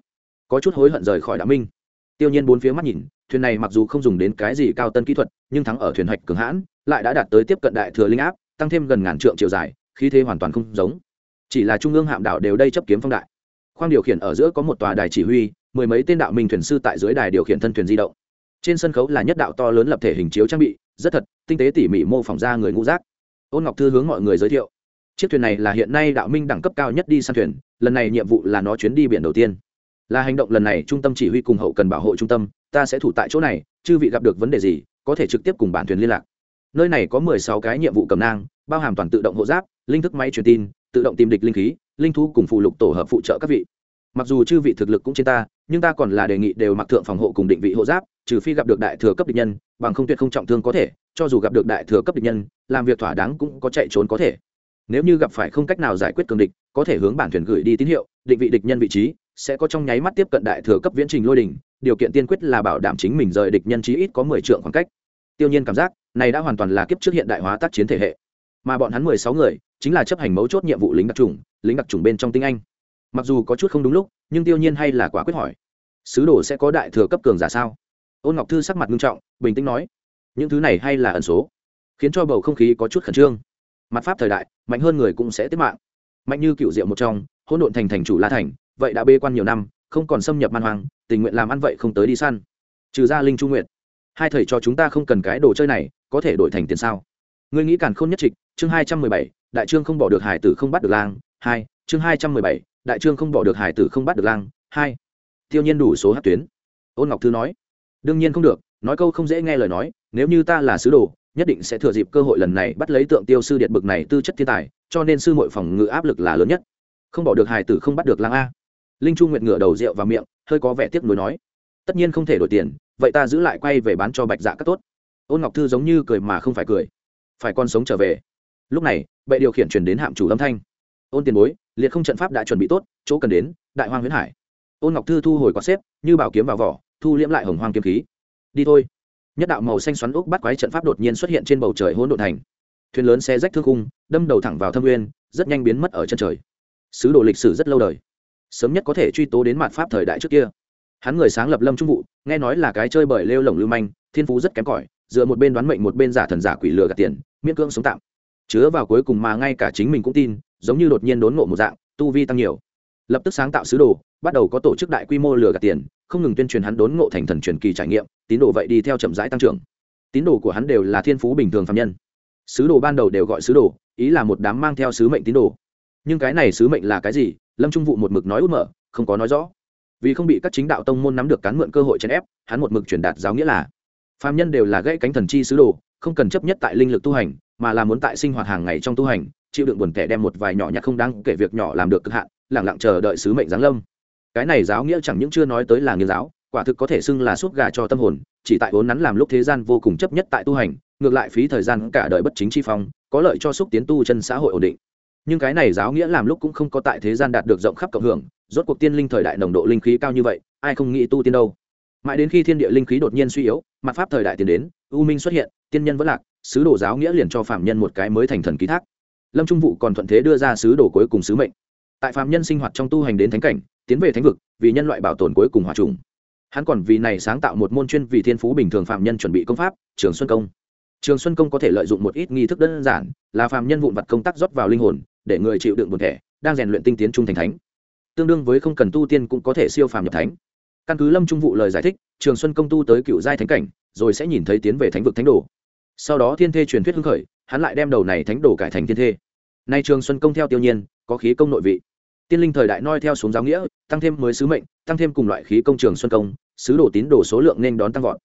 Có chút hối hận rời khỏi đạo minh tiêu nhiên bốn phía mắt nhìn, thuyền này mặc dù không dùng đến cái gì cao tân kỹ thuật, nhưng thắng ở thuyền hạch cường hãn, lại đã đạt tới tiếp cận đại thừa linh áp, tăng thêm gần ngàn trượng chiều dài, khí thế hoàn toàn không giống. Chỉ là trung ương hạm đảo đều đây chấp kiếm phong đại. Khoang điều khiển ở giữa có một tòa đài chỉ huy, mười mấy tên đạo minh thuyền sư tại dưới đài điều khiển thân thuyền di động. Trên sân khấu là nhất đạo to lớn lập thể hình chiếu trang bị, rất thật, tinh tế tỉ mỉ mô phỏng ra người ngũ giác. Ôn ngọc thư hướng mọi người giới thiệu. Chiếc thuyền này là hiện nay đạo minh đẳng cấp cao nhất đi săn thuyền, lần này nhiệm vụ là nó chuyến đi biển đầu tiên là hành động lần này trung tâm chỉ huy cùng hậu cần bảo hộ trung tâm, ta sẽ thủ tại chỗ này, chư vị gặp được vấn đề gì, có thể trực tiếp cùng bản thuyền liên lạc. Nơi này có mười sáu cái nhiệm vụ cầm nang, bao hàm toàn tự động hộ giáp, linh thức máy truyền tin, tự động tìm địch linh khí, linh thú cùng phụ lục tổ hợp phụ trợ các vị. Mặc dù chư vị thực lực cũng trên ta, nhưng ta còn là đề nghị đều mặc thượng phòng hộ cùng định vị hộ giáp, trừ phi gặp được đại thừa cấp địch nhân, bằng không tuyệt không trọng thương có thể, cho dù gặp được đại thừa cấp địch nhân, làm việc thỏa đáng cũng có chạy trốn có thể. Nếu như gặp phải không cách nào giải quyết cường địch, có thể hướng bản thuyền gửi đi tín hiệu, định vị địch nhân vị trí sẽ có trong nháy mắt tiếp cận đại thừa cấp viễn trình lôi đỉnh, điều kiện tiên quyết là bảo đảm chính mình rời địch nhân chí ít có mười trượng khoảng cách. Tiêu nhiên cảm giác, này đã hoàn toàn là kiếp trước hiện đại hóa tác chiến thể hệ. Mà bọn hắn mười sáu người, chính là chấp hành mấu chốt nhiệm vụ lính đặc trùng lính đặc trùng bên trong tinh anh. Mặc dù có chút không đúng lúc, nhưng tiêu nhiên hay là quả quyết hỏi, sứ đồ sẽ có đại thừa cấp cường giả sao? Ôn ngọc thư sắc mặt nghiêm trọng, bình tĩnh nói, những thứ này hay là ẩn số, khiến cho bầu không khí có chút khẩn trương. Mặt pháp thời đại, mạnh hơn người cũng sẽ tiếp mạng. Mạnh như cựu diệu một trong, hỗn độn thành thành chủ la thành vậy đã bê quan nhiều năm, không còn xâm nhập man hoang, tình nguyện làm ăn vậy không tới đi săn. Trừ ra linh trung nguyện hai thầy cho chúng ta không cần cái đồ chơi này, có thể đổi thành tiền sao? Ngươi nghĩ càn khôn nhất trịch, chương hai trăm mười bảy, đại trương không bỏ được hải tử không bắt được lang, hai, chương hai trăm mười bảy, đại trương không bỏ được hải tử không bắt được lang, hai. Tiêu nhiên đủ số hát tuyến. Ôn ngọc thư nói. Đương nhiên không được, nói câu không dễ nghe lời nói, nếu như ta là sứ đồ, nhất định sẽ thừa dịp cơ hội lần này bắt lấy tượng tiêu sư điện bực này tư chất thiên tài, cho nên sư mội phòng ngự áp lực là lớn nhất. Không bỏ được hài tử không bắt được lang a linh chu nguyệt ngửa đầu rượu vào miệng, hơi có vẻ tiếc nuối nói, tất nhiên không thể đổi tiền, vậy ta giữ lại quay về bán cho bạch dạ các tốt. Ôn ngọc thư giống như cười mà không phải cười, phải con sống trở về. Lúc này, bệ điều khiển chuyển đến hạm chủ âm thanh, ôn tiền bối, liệt không trận pháp đã chuẩn bị tốt, chỗ cần đến, đại hoang huyễn hải. Ôn ngọc thư thu hồi quạt xếp, như bảo kiếm vào vỏ, thu liễm lại hồng hoang kiếm khí. Đi thôi. Nhất đạo màu xanh xoắn úc bắt quái trận pháp đột nhiên xuất hiện trên bầu trời hỗn độn thành. Thuyền lớn xe rách thương khung, đâm đầu thẳng vào thâm nguyên, rất nhanh biến mất ở chân trời. Sứ đồ lịch sử rất lâu đời sớm nhất có thể truy tố đến mặt pháp thời đại trước kia. Hắn người sáng lập lâm trung vụ nghe nói là cái chơi bởi lêu lồng lưu manh, thiên phú rất kém cỏi, dựa một bên đoán mệnh một bên giả thần giả quỷ lừa gạt tiền, miễn cưỡng sống tạm. Chứa vào cuối cùng mà ngay cả chính mình cũng tin, giống như đột nhiên đốn ngộ một dạng, tu vi tăng nhiều. Lập tức sáng tạo sứ đồ, bắt đầu có tổ chức đại quy mô lừa gạt tiền, không ngừng tuyên truyền hắn đốn ngộ thành thần truyền kỳ trải nghiệm, tín đồ vậy đi theo chậm rãi tăng trưởng. Tín đồ của hắn đều là thiên phú bình thường phạm nhân. Sứ đồ ban đầu đều gọi sứ đồ, ý là một đám mang theo sứ mệnh tín đồ. Nhưng cái này sứ mệnh là cái gì lâm trung vụ một mực nói út mở, không có nói rõ. Vì không bị các chính đạo tông môn nắm được cán mượn cơ hội chèn ép, hắn một mực truyền đạt giáo nghĩa là phạm nhân đều là gãy cánh thần chi sứ đồ, không cần chấp nhất tại linh lực tu hành, mà là muốn tại sinh hoạt hàng ngày trong tu hành, chịu đựng buồn kẻ đem một vài nhỏ nhặt không đáng kể việc nhỏ làm được cực hạn lẳng lặng chờ đợi sứ mệnh giáng lâm. Cái này giáo nghĩa chẳng những chưa nói tới là nghiên giáo, quả thực có thể xưng là suốt gà cho tâm hồn, chỉ tại vốn nắn làm lúc thế gian vô cùng chấp nhất tại tu hành, ngược lại phí thời gian cả đời bất chính chi phong, có lợi cho xúc tiến tu chân xã hội ổn định nhưng cái này giáo nghĩa làm lúc cũng không có tại thế gian đạt được rộng khắp cộng hưởng, rốt cuộc tiên linh thời đại nồng độ linh khí cao như vậy, ai không nghĩ tu tiên đâu. Mãi đến khi thiên địa linh khí đột nhiên suy yếu mặt pháp thời đại tiến đến, u minh xuất hiện, tiên nhân vẫn lạc, sứ đồ giáo nghĩa liền cho phạm nhân một cái mới thành thần ký thác. Lâm trung vụ còn thuận thế đưa ra sứ đồ cuối cùng sứ mệnh. Tại phạm nhân sinh hoạt trong tu hành đến thánh cảnh, tiến về thánh vực, vì nhân loại bảo tồn cuối cùng hòa trùng. Hắn còn vì này sáng tạo một môn chuyên vì thiên phú bình thường phạm nhân chuẩn bị công pháp, trường xuân công. Trường xuân công có thể lợi dụng một ít nghi thức đơn giản, là phạm nhân vụn vặt công tác rót vào linh hồn để người chịu đựng buồn thể đang rèn luyện tinh tiến trung thành thánh. Tương đương với không cần tu tiên cũng có thể siêu phàm nhập thánh. Căn cứ lâm trung vụ lời giải thích, trường xuân công tu tới cựu giai thánh cảnh, rồi sẽ nhìn thấy tiến về thánh vực thánh đồ. Sau đó thiên thê truyền thuyết hưng khởi, hắn lại đem đầu này thánh đồ cải thành thiên thê. Nay trường xuân công theo tiêu nhiên, có khí công nội vị. Tiên linh thời đại noi theo xuống giáo nghĩa, tăng thêm mới sứ mệnh, tăng thêm cùng loại khí công trường xuân công, sứ đồ tín đồ số lượng nên đón tăng vọt.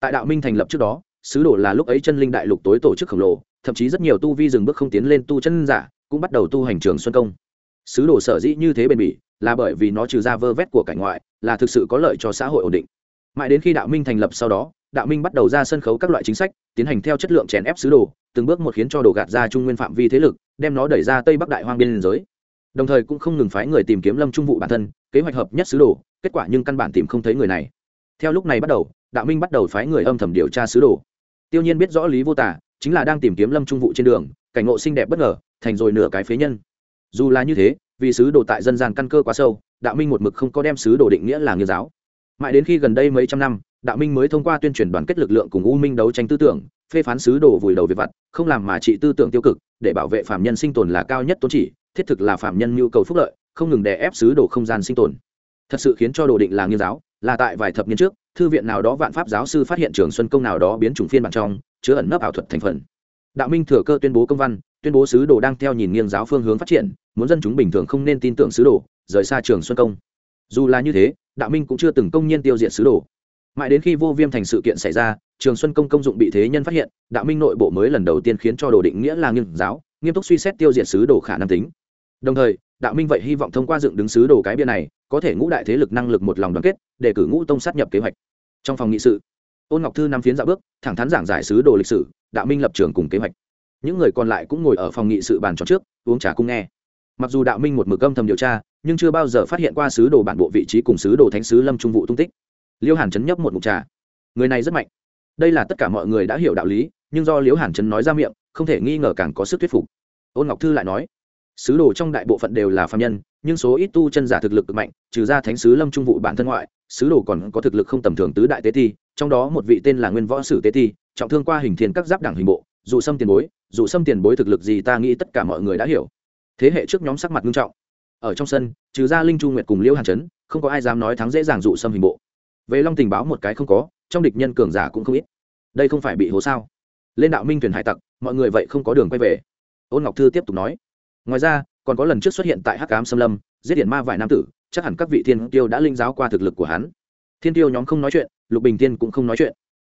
Tại đạo minh thành lập trước đó, sứ đồ là lúc ấy chân linh đại lục tối tổ chức khổng lồ thậm chí rất nhiều tu vi dừng bước không tiến lên tu chân giả cũng bắt đầu tu hành trường xuân công. Sứ đồ sở dĩ như thế bền bỉ là bởi vì nó trừ ra vơ vét của cảnh ngoại là thực sự có lợi cho xã hội ổn định. Mãi đến khi đạo minh thành lập sau đó, đạo minh bắt đầu ra sân khấu các loại chính sách, tiến hành theo chất lượng chèn ép sứ đồ, từng bước một khiến cho đồ gạt ra trung nguyên phạm vi thế lực, đem nó đẩy ra tây bắc đại hoang biên giới. Đồng thời cũng không ngừng phái người tìm kiếm lâm trung vụ bản thân, kế hoạch hợp nhất sứ đồ, kết quả nhưng căn bản tìm không thấy người này. Theo lúc này bắt đầu, đạo minh bắt đầu phái người âm thầm điều tra sứ đồ. Tiêu nhiên biết rõ lý vô tả chính là đang tìm kiếm lâm trung vụ trên đường, cảnh ngộ xinh đẹp bất ngờ, thành rồi nửa cái phế nhân. Dù là như thế, vì sứ đồ tại dân gian căn cơ quá sâu, đạo minh một mực không có đem sứ đồ định nghĩa là nghiên giáo. Mãi đến khi gần đây mấy trăm năm, đạo minh mới thông qua tuyên truyền đoàn kết lực lượng cùng u minh đấu tranh tư tưởng, phê phán sứ đồ vùi đầu về vặt, không làm mà trị tư tưởng tiêu cực, để bảo vệ phạm nhân sinh tồn là cao nhất tôn chỉ, thiết thực là phạm nhân nhu cầu phúc lợi, không ngừng đè ép sứ đồ không gian sinh tồn. Thật sự khiến cho đồ định là nghiên giáo, là tại vài thập niên trước thư viện nào đó vạn pháp giáo sư phát hiện trường xuân công nào đó biến chủng phiên bản trong, chứa ẩn nấp ảo thuật thành phần. Đạo minh thừa cơ tuyên bố công văn, tuyên bố sứ đồ đang theo nhìn nghiêng giáo phương hướng phát triển, muốn dân chúng bình thường không nên tin tưởng sứ đồ, rời xa trường xuân công. Dù là như thế, đạo minh cũng chưa từng công nhiên tiêu diệt sứ đồ. Mãi đến khi vô viêm thành sự kiện xảy ra, trường xuân công công dụng bị thế nhân phát hiện, đạo minh nội bộ mới lần đầu tiên khiến cho đồ định nghĩa là nghiêng giáo, nghiêm túc suy xét tiêu diệt sứ đồ khả năng tính. Đồng thời, đạo minh vậy hy vọng thông qua dựng đứng sứ đồ cái bia này có thể ngũ đại thế lực năng lực một lòng đoàn kết, để cử ngũ tông sát nhập kế hoạch. Trong phòng nghị sự, ôn ngọc thư năm phiến dạo bước, thẳng thắn giảng giải sứ đồ lịch sử, đạo minh lập trường cùng kế hoạch. Những người còn lại cũng ngồi ở phòng nghị sự bàn tròn trước, uống trà cung nghe. Mặc dù đạo minh một mực âm thầm điều tra, nhưng chưa bao giờ phát hiện qua sứ đồ bản bộ vị trí cùng sứ đồ thánh sứ lâm trung vụ tung tích. Liêu hàn chấn nhấp một mục trà. Người này rất mạnh. Đây là tất cả mọi người đã hiểu đạo lý, nhưng do liêu hàn chấn nói ra miệng, không thể nghi ngờ càng có sức thuyết phục. Ôn ngọc thư lại nói sứ đồ trong đại bộ phận đều là phạm nhân nhưng số ít tu chân giả thực lực cực mạnh trừ ra thánh sứ lâm trung vụ bản thân ngoại sứ đồ còn có thực lực không tầm thường tứ đại tế ti trong đó một vị tên là nguyên võ sử tế ti trọng thương qua hình thiên các giáp đảng hình bộ dù xâm tiền bối dù xâm tiền bối thực lực gì ta nghĩ tất cả mọi người đã hiểu. Thế hệ trước nhóm sắc mặt nghiêm trọng. Ở trong sân trừ ra linh chu nguyệt cùng liễu hàn chấn, không có ai dám nói thắng dễ dàng dụ xâm hình bộ. Về long tình báo một cái không có trong địch nhân cường giả cũng không ít. Đây không phải bị hố sao? Lên đạo minh thuyền hải tặc mọi người vậy không có đường quay về. Ôn ngọc thư tiếp tục nói ngoài ra, còn có lần trước xuất hiện tại hắc cám xâm lâm, giết điện ma vài nam tử, chắc hẳn các vị thiên tiêu đã linh giáo qua thực lực của hắn. Thiên tiêu nhóm không nói chuyện, lục bình tiên cũng không nói chuyện.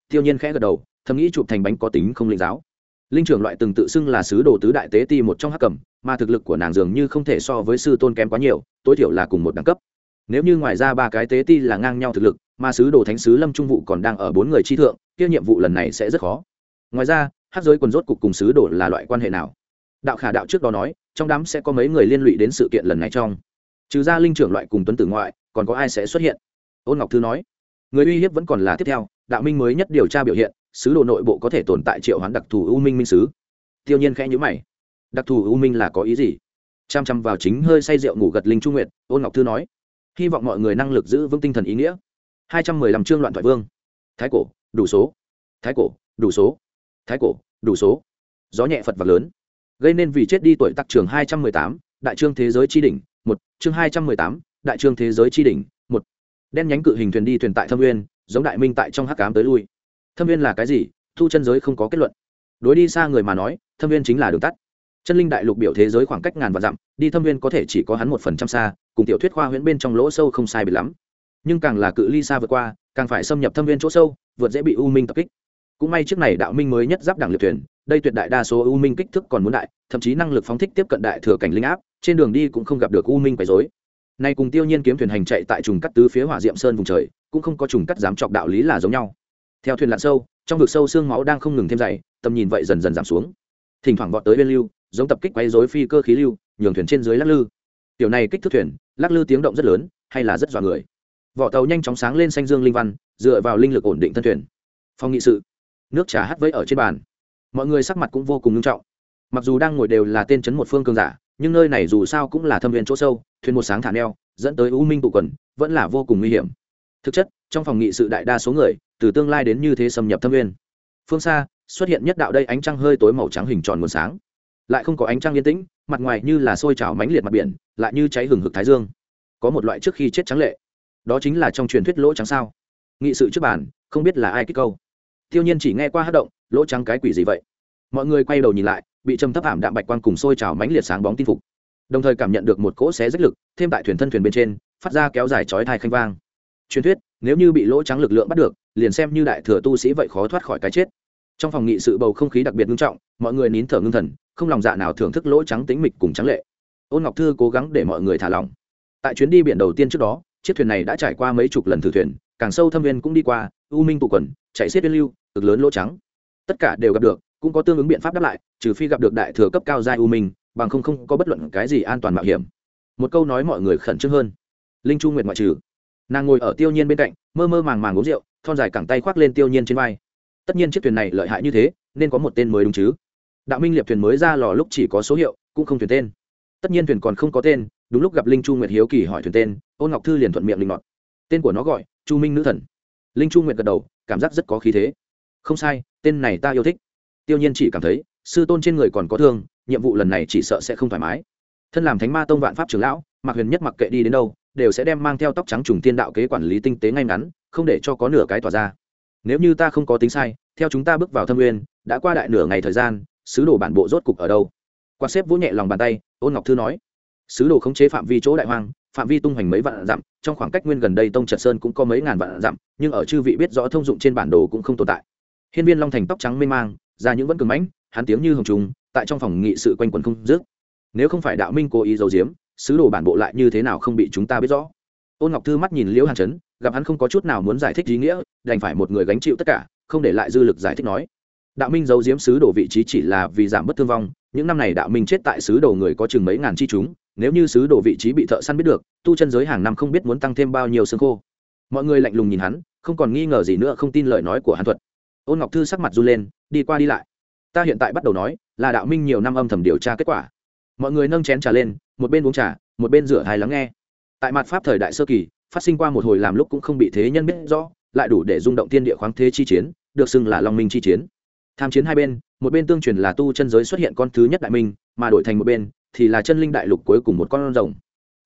Tiêu nhiên khẽ gật đầu, thầm nghĩ chụp thành bánh có tính không linh giáo. Linh trưởng loại từng tự xưng là sứ đồ tứ đại tế ti một trong hắc cẩm, mà thực lực của nàng dường như không thể so với sư tôn kém quá nhiều, tối thiểu là cùng một đẳng cấp. Nếu như ngoài ra ba cái tế ti là ngang nhau thực lực, mà sứ đồ thánh sứ lâm trung vụ còn đang ở bốn người chi thượng, kia nhiệm vụ lần này sẽ rất khó. Ngoài ra hát giới quần rốt cục cùng sứ đồ là loại quan hệ nào? Đạo khả đạo trước đó nói, trong đám sẽ có mấy người liên lụy đến sự kiện lần này trong. Trừ ra linh trưởng loại cùng tuấn tử ngoại, còn có ai sẽ xuất hiện? Ôn ngọc thư nói. Người uy hiếp vẫn còn là tiếp theo, đạo minh mới nhất điều tra biểu hiện, sứ đồ nội bộ có thể tồn tại triệu hoán đặc thù u minh minh sứ. Tiêu nhiên khẽ nhữ mày. Đặc thù u minh là có ý gì? Chăm chăm vào chính hơi say rượu ngủ gật linh trung nguyệt, ôn ngọc thư nói. Hy vọng mọi người năng lực giữ vững tinh thần ý nghĩa. Hai trăm mười lăm chương loạn thoại vương. Thái cổ, đủ số. Thái cổ, đủ số. Thái cổ, đủ số. Gió nhẹ phật vật lớn gây nên vì chết đi tuổi tắc trường hai trăm mười tám, đại trương thế giới tri đỉnh, một, chương hai trăm mười tám, đại trương thế giới tri đỉnh, một. Đen nhánh cự hình thuyền đi thuyền tại thâm uyên, giống đại minh tại trong hắc cám tới lui. Thâm uyên là cái gì? Thu chân giới không có kết luận. Đối đi xa người mà nói, thâm viên chính là đường tắt. Chân linh đại lục biểu thế giới khoảng cách ngàn và dặm, đi thâm viên có thể chỉ có hắn một phần trăm xa, cùng tiểu thuyết khoa huyễn bên trong lỗ sâu không sai bị lắm. Nhưng càng là cự ly xa vượt qua, càng phải xâm nhập thâm viên chỗ sâu, vượt dễ bị u minh tập kích. Cũng may trước này đạo minh mới nhất giáp đảng liệt thuyền đây tuyệt đại đa số u minh kích thước còn muốn đại, thậm chí năng lực phóng thích tiếp cận đại thừa cảnh linh áp, trên đường đi cũng không gặp được u minh quấy dối nay cùng tiêu nhiên kiếm thuyền hành chạy tại trùng cắt tứ phía hỏa diệm sơn vùng trời, cũng không có trùng cắt dám chọc đạo lý là giống nhau. Theo thuyền lặn sâu, trong vực sâu xương máu đang không ngừng thêm dày, tầm nhìn vậy dần dần giảm xuống. Thỉnh thoảng vọt tới bên lưu, giống tập kích quấy dối phi cơ khí lưu, nhường thuyền trên dưới lắc lư. Tiểu này kích thước thuyền, lắc lư tiếng động rất lớn, hay là rất dọa người. Vỏ tàu nhanh chóng sáng lên xanh dương linh văn, dựa vào linh lực ổn định thân thuyền. Phòng nghị sự. Nước trà hắt vẫy ở trên bàn mọi người sắc mặt cũng vô cùng nghiêm trọng. Mặc dù đang ngồi đều là tên chấn một phương cường giả, nhưng nơi này dù sao cũng là thâm viên chỗ sâu, thuyền một sáng thả neo, dẫn tới u minh tụ quần, vẫn là vô cùng nguy hiểm. Thực chất, trong phòng nghị sự đại đa số người, từ tương lai đến như thế xâm nhập thâm viên. Phương xa, xuất hiện nhất đạo đây ánh trăng hơi tối màu trắng hình tròn nguồn sáng. Lại không có ánh trăng yên tĩnh, mặt ngoài như là sôi trào mánh liệt mặt biển, lại như cháy hừng hực thái dương. Có một loại trước khi chết trắng lệ. Đó chính là trong truyền thuyết lỗ trắng sao. Nghị sự trước bàn, không biết là ai kích câu tiêu nhiên chỉ nghe qua hát động, lỗ trắng cái quỷ gì vậy? Mọi người quay đầu nhìn lại, bị châm thấp ảm đạm bạch quang cùng sôi trào mánh liệt sáng bóng tin phục. Đồng thời cảm nhận được một cỗ xé rách lực, thêm tại thuyền thân thuyền bên trên, phát ra kéo dài chói thai khanh vang. Truyền thuyết, nếu như bị lỗ trắng lực lượng bắt được, liền xem như đại thừa tu sĩ vậy khó thoát khỏi cái chết. Trong phòng nghị sự bầu không khí đặc biệt nghiêm trọng, mọi người nín thở ngưng thần, không lòng dạ nào thưởng thức lỗ trắng tính mịch cùng trắng lệ. Ôn ngọc thư cố gắng để mọi người thả lỏng. Tại chuyến đi biển đầu tiên trước đó, chiếc thuyền này đã trải qua mấy chục lần thử thuyền càng sâu thâm viên cũng đi qua, u minh tụ quần, chạy xiết viên lưu, cực lớn lỗ trắng. Tất cả đều gặp được, cũng có tương ứng biện pháp đáp lại, trừ phi gặp được đại thừa cấp cao giai u minh, bằng không không có bất luận cái gì an toàn mạo hiểm. Một câu nói mọi người khẩn trương hơn. Linh chu nguyệt ngoại trừ. Nàng ngồi ở tiêu nhiên bên cạnh, mơ mơ màng màng uống rượu, thon dài cẳng tay khoác lên tiêu nhiên trên vai. Tất nhiên chiếc thuyền này lợi hại như thế, nên có một tên mới đúng chứ. Đạo minh liệp thuyền mới ra lò lúc chỉ có số hiệu, cũng không thuyền tên. Tất nhiên thuyền còn không có tên, đúng lúc gặp linh chu nguyệt hiếu kỳ hỏi thuyền tên, ôn ngọc thư liền thuận miệng linh ngọt tên của nó gọi chu minh nữ thần. Linh chu nguyệt gật đầu, cảm giác rất có khí thế. Không sai, tên này ta yêu thích. Tiêu nhiên chỉ cảm thấy, sư tôn trên người còn có thương, nhiệm vụ lần này chỉ sợ sẽ không thoải mái. Thân làm thánh ma tông vạn pháp trưởng lão, mạc huyền nhất mặc kệ đi đến đâu, đều sẽ đem mang theo tóc trắng trùng tiên đạo kế quản lý tinh tế ngay ngắn, không để cho có nửa cái tỏa ra. Nếu như ta không có tính sai, theo chúng ta bước vào thâm nguyên, đã qua đại nửa ngày thời gian, sứ đồ bản bộ rốt cục ở đâu? Quan xếp vỗ nhẹ lòng bàn tay, ôn ngọc thư nói. Sứ đồ khống chế phạm vi chỗ đại hoang phạm vi tung hoành mấy vạn dặm, trong khoảng cách nguyên gần đây tông trật sơn cũng có mấy ngàn vạn dặm, nhưng ở chư vị biết rõ thông dụng trên bản đồ cũng không tồn tại. Hiên viên long thành tóc trắng mê mang ra những vẫn cường mãnh, hắn tiếng như hồng trùng, tại trong phòng nghị sự quanh quần không dứt. Nếu không phải đạo minh cố ý giấu giếm, sứ đồ bản bộ lại như thế nào không bị chúng ta biết rõ. Ôn ngọc thư mắt nhìn liễu hàn trấn, gặp hắn không có chút nào muốn giải thích ý nghĩa, đành phải một người gánh chịu tất cả, không để lại dư lực giải thích nói. Đạo minh giấu giếm sứ đồ vị trí chỉ là vì giảm bất thương vong, những năm này đạo minh chết tại sứ đồ người có chừng mấy ngàn chi chúng nếu như sứ đồ vị trí bị thợ săn biết được, tu chân giới hàng năm không biết muốn tăng thêm bao nhiêu xương khô. Mọi người lạnh lùng nhìn hắn, không còn nghi ngờ gì nữa, không tin lời nói của hắn thuật. Ôn ngọc thư sắc mặt run lên, đi qua đi lại. Ta hiện tại bắt đầu nói, là đạo minh nhiều năm âm thầm điều tra kết quả. Mọi người nâng chén trà lên, một bên uống trà, một bên rửa hài lắng nghe. Tại mặt pháp thời đại sơ kỳ, phát sinh qua một hồi làm lúc cũng không bị thế nhân biết rõ, lại đủ để rung động tiên địa khoáng thế chi chiến, được xưng là long minh chi chiến. Tham chiến hai bên, một bên tương truyền là tu chân giới xuất hiện con thứ nhất đại minh, mà đổi thành một bên thì là chân linh đại lục cuối cùng một con rồng.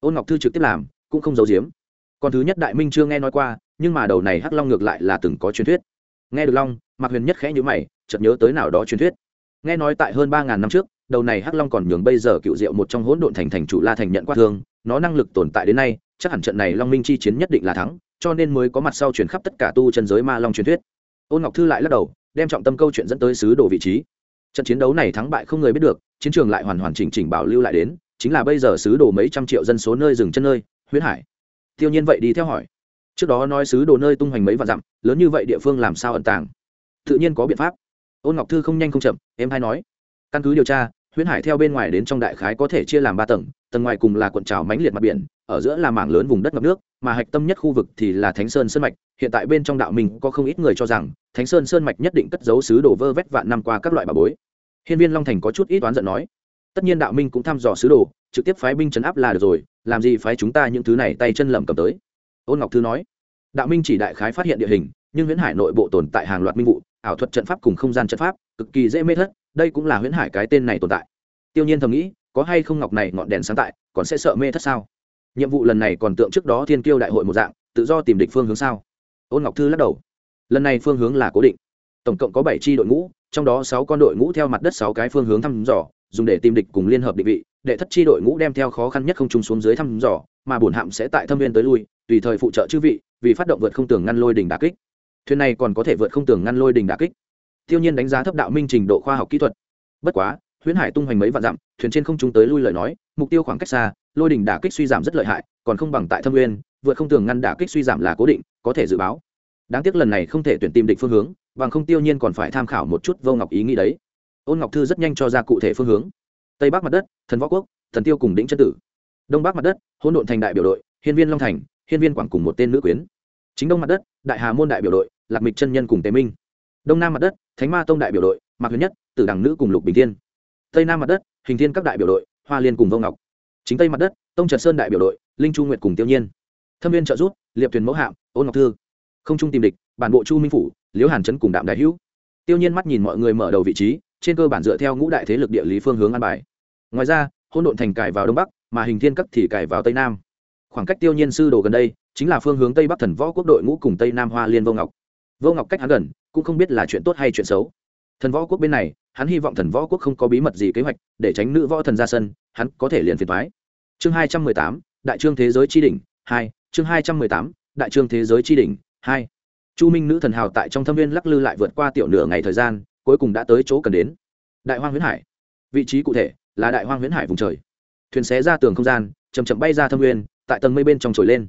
Ôn ngọc thư trực tiếp làm, cũng không giấu giếm. Con thứ nhất đại minh chưa nghe nói qua, nhưng mà đầu này hắc long ngược lại là từng có truyền thuyết. Nghe được long, mạc huyền nhất khẽ nhữ mày, chợt nhớ tới nào đó truyền thuyết. Nghe nói tại hơn ba ngàn năm trước, đầu này hắc long còn nhường bây giờ cựu diệu một trong hỗn độn thành thành chủ la thành nhận qua thương, nó năng lực tồn tại đến nay, chắc hẳn trận này long minh chi chiến nhất định là thắng, cho nên mới có mặt sau chuyển khắp tất cả tu chân giới ma long truyền thuyết. Ôn ngọc thư lại lắc đầu, đem trọng tâm câu chuyện dẫn tới sứ đồ vị trí trận chiến đấu này thắng bại không người biết được, chiến trường lại hoàn hoàn chỉnh chỉnh bảo lưu lại đến, chính là bây giờ sứ đồ mấy trăm triệu dân số nơi dừng chân nơi, huyễn hải. Tiêu nhiên vậy đi theo hỏi. Trước đó nói sứ đồ nơi tung hoành mấy vạn dặm, lớn như vậy địa phương làm sao ẩn tàng? Tự nhiên có biện pháp. Ôn ngọc thư không nhanh không chậm em hay nói. Căn cứ điều tra huyễn hải theo bên ngoài đến trong đại khái có thể chia làm ba tầng tầng ngoài cùng là cuộn trào mãnh liệt mặt biển, ở giữa là mảng lớn vùng đất ngập nước, mà hạch tâm nhất khu vực thì là thánh sơn sơn mạch, hiện tại bên trong đạo mình có không ít người cho rằng, thánh sơn sơn mạch nhất định cất giấu sứ đồ vơ vét vạn năm qua các loại bà bối. Hiên viên long thành có chút ít oán giận nói, tất nhiên đạo minh cũng thăm dò sứ đồ, trực tiếp phái binh chấn áp là được rồi, làm gì phái chúng ta những thứ này tay chân lầm cầm tới? Ôn ngọc thư nói, đạo minh chỉ đại khái phát hiện địa hình, nhưng huyễn hải nội bộ tồn tại hàng loạt minh vụ, ảo thuật trận pháp cùng không gian trận pháp, cực kỳ dễ mê thất đây cũng là huyễn hải cái tên này tồn tại. Tiêu nhiên thầm nghĩ, có hay không ngọc này ngọn đèn sáng tại, còn sẽ sợ mê thất sao? Nhiệm vụ lần này còn tượng trước đó thiên kiêu đại hội một dạng, tự do tìm địch phương hướng sao? Ôn ngọc thư lắc đầu. Lần này phương hướng là cố định. Tổng cộng có bảy tri đội ngũ, trong đó sáu con đội ngũ theo mặt đất sáu cái phương hướng thăm dò, dùng để tìm địch cùng liên hợp định vị, đệ thất tri đội ngũ đem theo khó khăn nhất không trung xuống dưới thăm dò, mà bổn hạm sẽ tại thâm viên tới lui, tùy thời phụ trợ chư vị, vì phát động vượt không tường ngăn lôi đỉnh đà kích. Thuyền này còn có thể vượt không tường ngăn lôi đỉnh đà kích tiêu nhiên đánh giá thấp đạo minh trình độ khoa học kỹ thuật. Bất quá, huyễn hải tung hoành mấy vạn dặm, thuyền trên không chúng tới lui lời nói, mục tiêu khoảng cách xa, lôi đỉnh đả kích suy giảm rất lợi hại, còn không bằng tại thâm nguyên, vượt không tường ngăn đả kích suy giảm là cố định, có thể dự báo. Đáng tiếc lần này không thể tuyển tìm địch phương hướng, bằng không tiêu nhiên còn phải tham khảo một chút vô ngọc ý nghĩ đấy. Ôn ngọc thư rất nhanh cho ra cụ thể phương hướng. Tây bắc mặt đất, thần võ quốc, thần tiêu cùng đỉnh chân tử. Đông bắc mặt đất, hỗn độn thành đại biểu đội, hiên viên long thành, hiên viên quảng cùng một tên nữ quyến. Chính đông mặt đất, đại hà môn đại biểu đội, lạc mịch chân nhân cùng tế minh đông nam mặt đất, thánh ma tông đại biểu đội, mạc huyền nhất, tử đằng nữ cùng lục bình thiên. Tây nam mặt đất, hình thiên các đại biểu đội, hoa liên cùng vô ngọc. Chính tây mặt đất, tông trật sơn đại biểu đội, linh chu nguyệt cùng tiêu nhiên. Thâm viên trợ rút liệp thuyền mẫu hạm, ôn ngọc thư. Không trung tìm địch, bản bộ chu minh phủ, liễu hàn trấn cùng đạm đại hữu. Tiêu nhiên mắt nhìn mọi người mở đầu vị trí, trên cơ bản dựa theo ngũ đại thế lực địa lý phương hướng an bài. Ngoài ra hôn độn thành cải vào đông bắc, mà hình thiên các thì cải vào tây nam. Khoảng cách tiêu nhiên sư đồ gần đây, chính là phương hướng tây bắc thần võ quốc đội ngũ cùng tây nam hoa liên vô ngọc. Vô ngọc cách hắn gần cũng không biết là chuyện tốt hay chuyện xấu. Thần võ quốc bên này, hắn hy vọng thần võ quốc không có bí mật gì kế hoạch, để tránh nữ võ thần ra sân, hắn có thể liền phiền thoái chương hai trăm mười tám, đại trương thế giới tri đỉnh, hai, chương hai trăm mười tám, đại trương thế giới tri đỉnh, hai. Chu minh nữ thần hào tại trong thâm viên lắc lư lại vượt qua tiểu nửa ngày thời gian, cuối cùng đã tới chỗ cần đến. Đại hoang huyễn hải. Vị trí cụ thể là đại hoang huyễn hải vùng trời. Thuyền xé ra tường không gian chầm chậm bay ra thâm nguyên tại tầng mây bên trong trồi lên.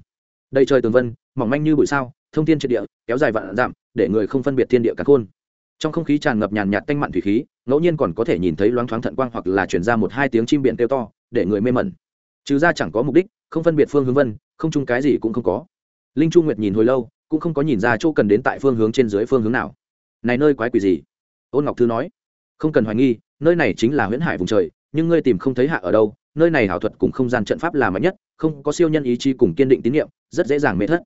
Đầy trời tường vân, mỏng manh như bụi sao thông thiên triệt địa, kéo dài vạn dặm, để người không phân biệt thiên địa cả khôn. Trong không khí tràn ngập nhàn nhạt tanh mặn thủy khí, ngẫu nhiên còn có thể nhìn thấy loáng thoáng thận quang hoặc là chuyển ra một hai tiếng chim biển kêu to, để người mê mẩn. Trừ ra chẳng có mục đích, không phân biệt phương hướng vân, không chung cái gì cũng không có. Linh chu nguyệt nhìn hồi lâu, cũng không có nhìn ra chỗ cần đến tại phương hướng trên dưới phương hướng nào. Này nơi quái quỷ gì? Ôn ngọc thư nói. Không cần hoài nghi, nơi này chính là huyễn hải vùng trời, nhưng ngươi tìm không thấy hạ ở đâu, nơi này hảo thuật cùng không gian trận pháp là mạnh nhất, không có siêu nhân ý chí cùng kiên định tín nhiệm rất dễ dàng mê thất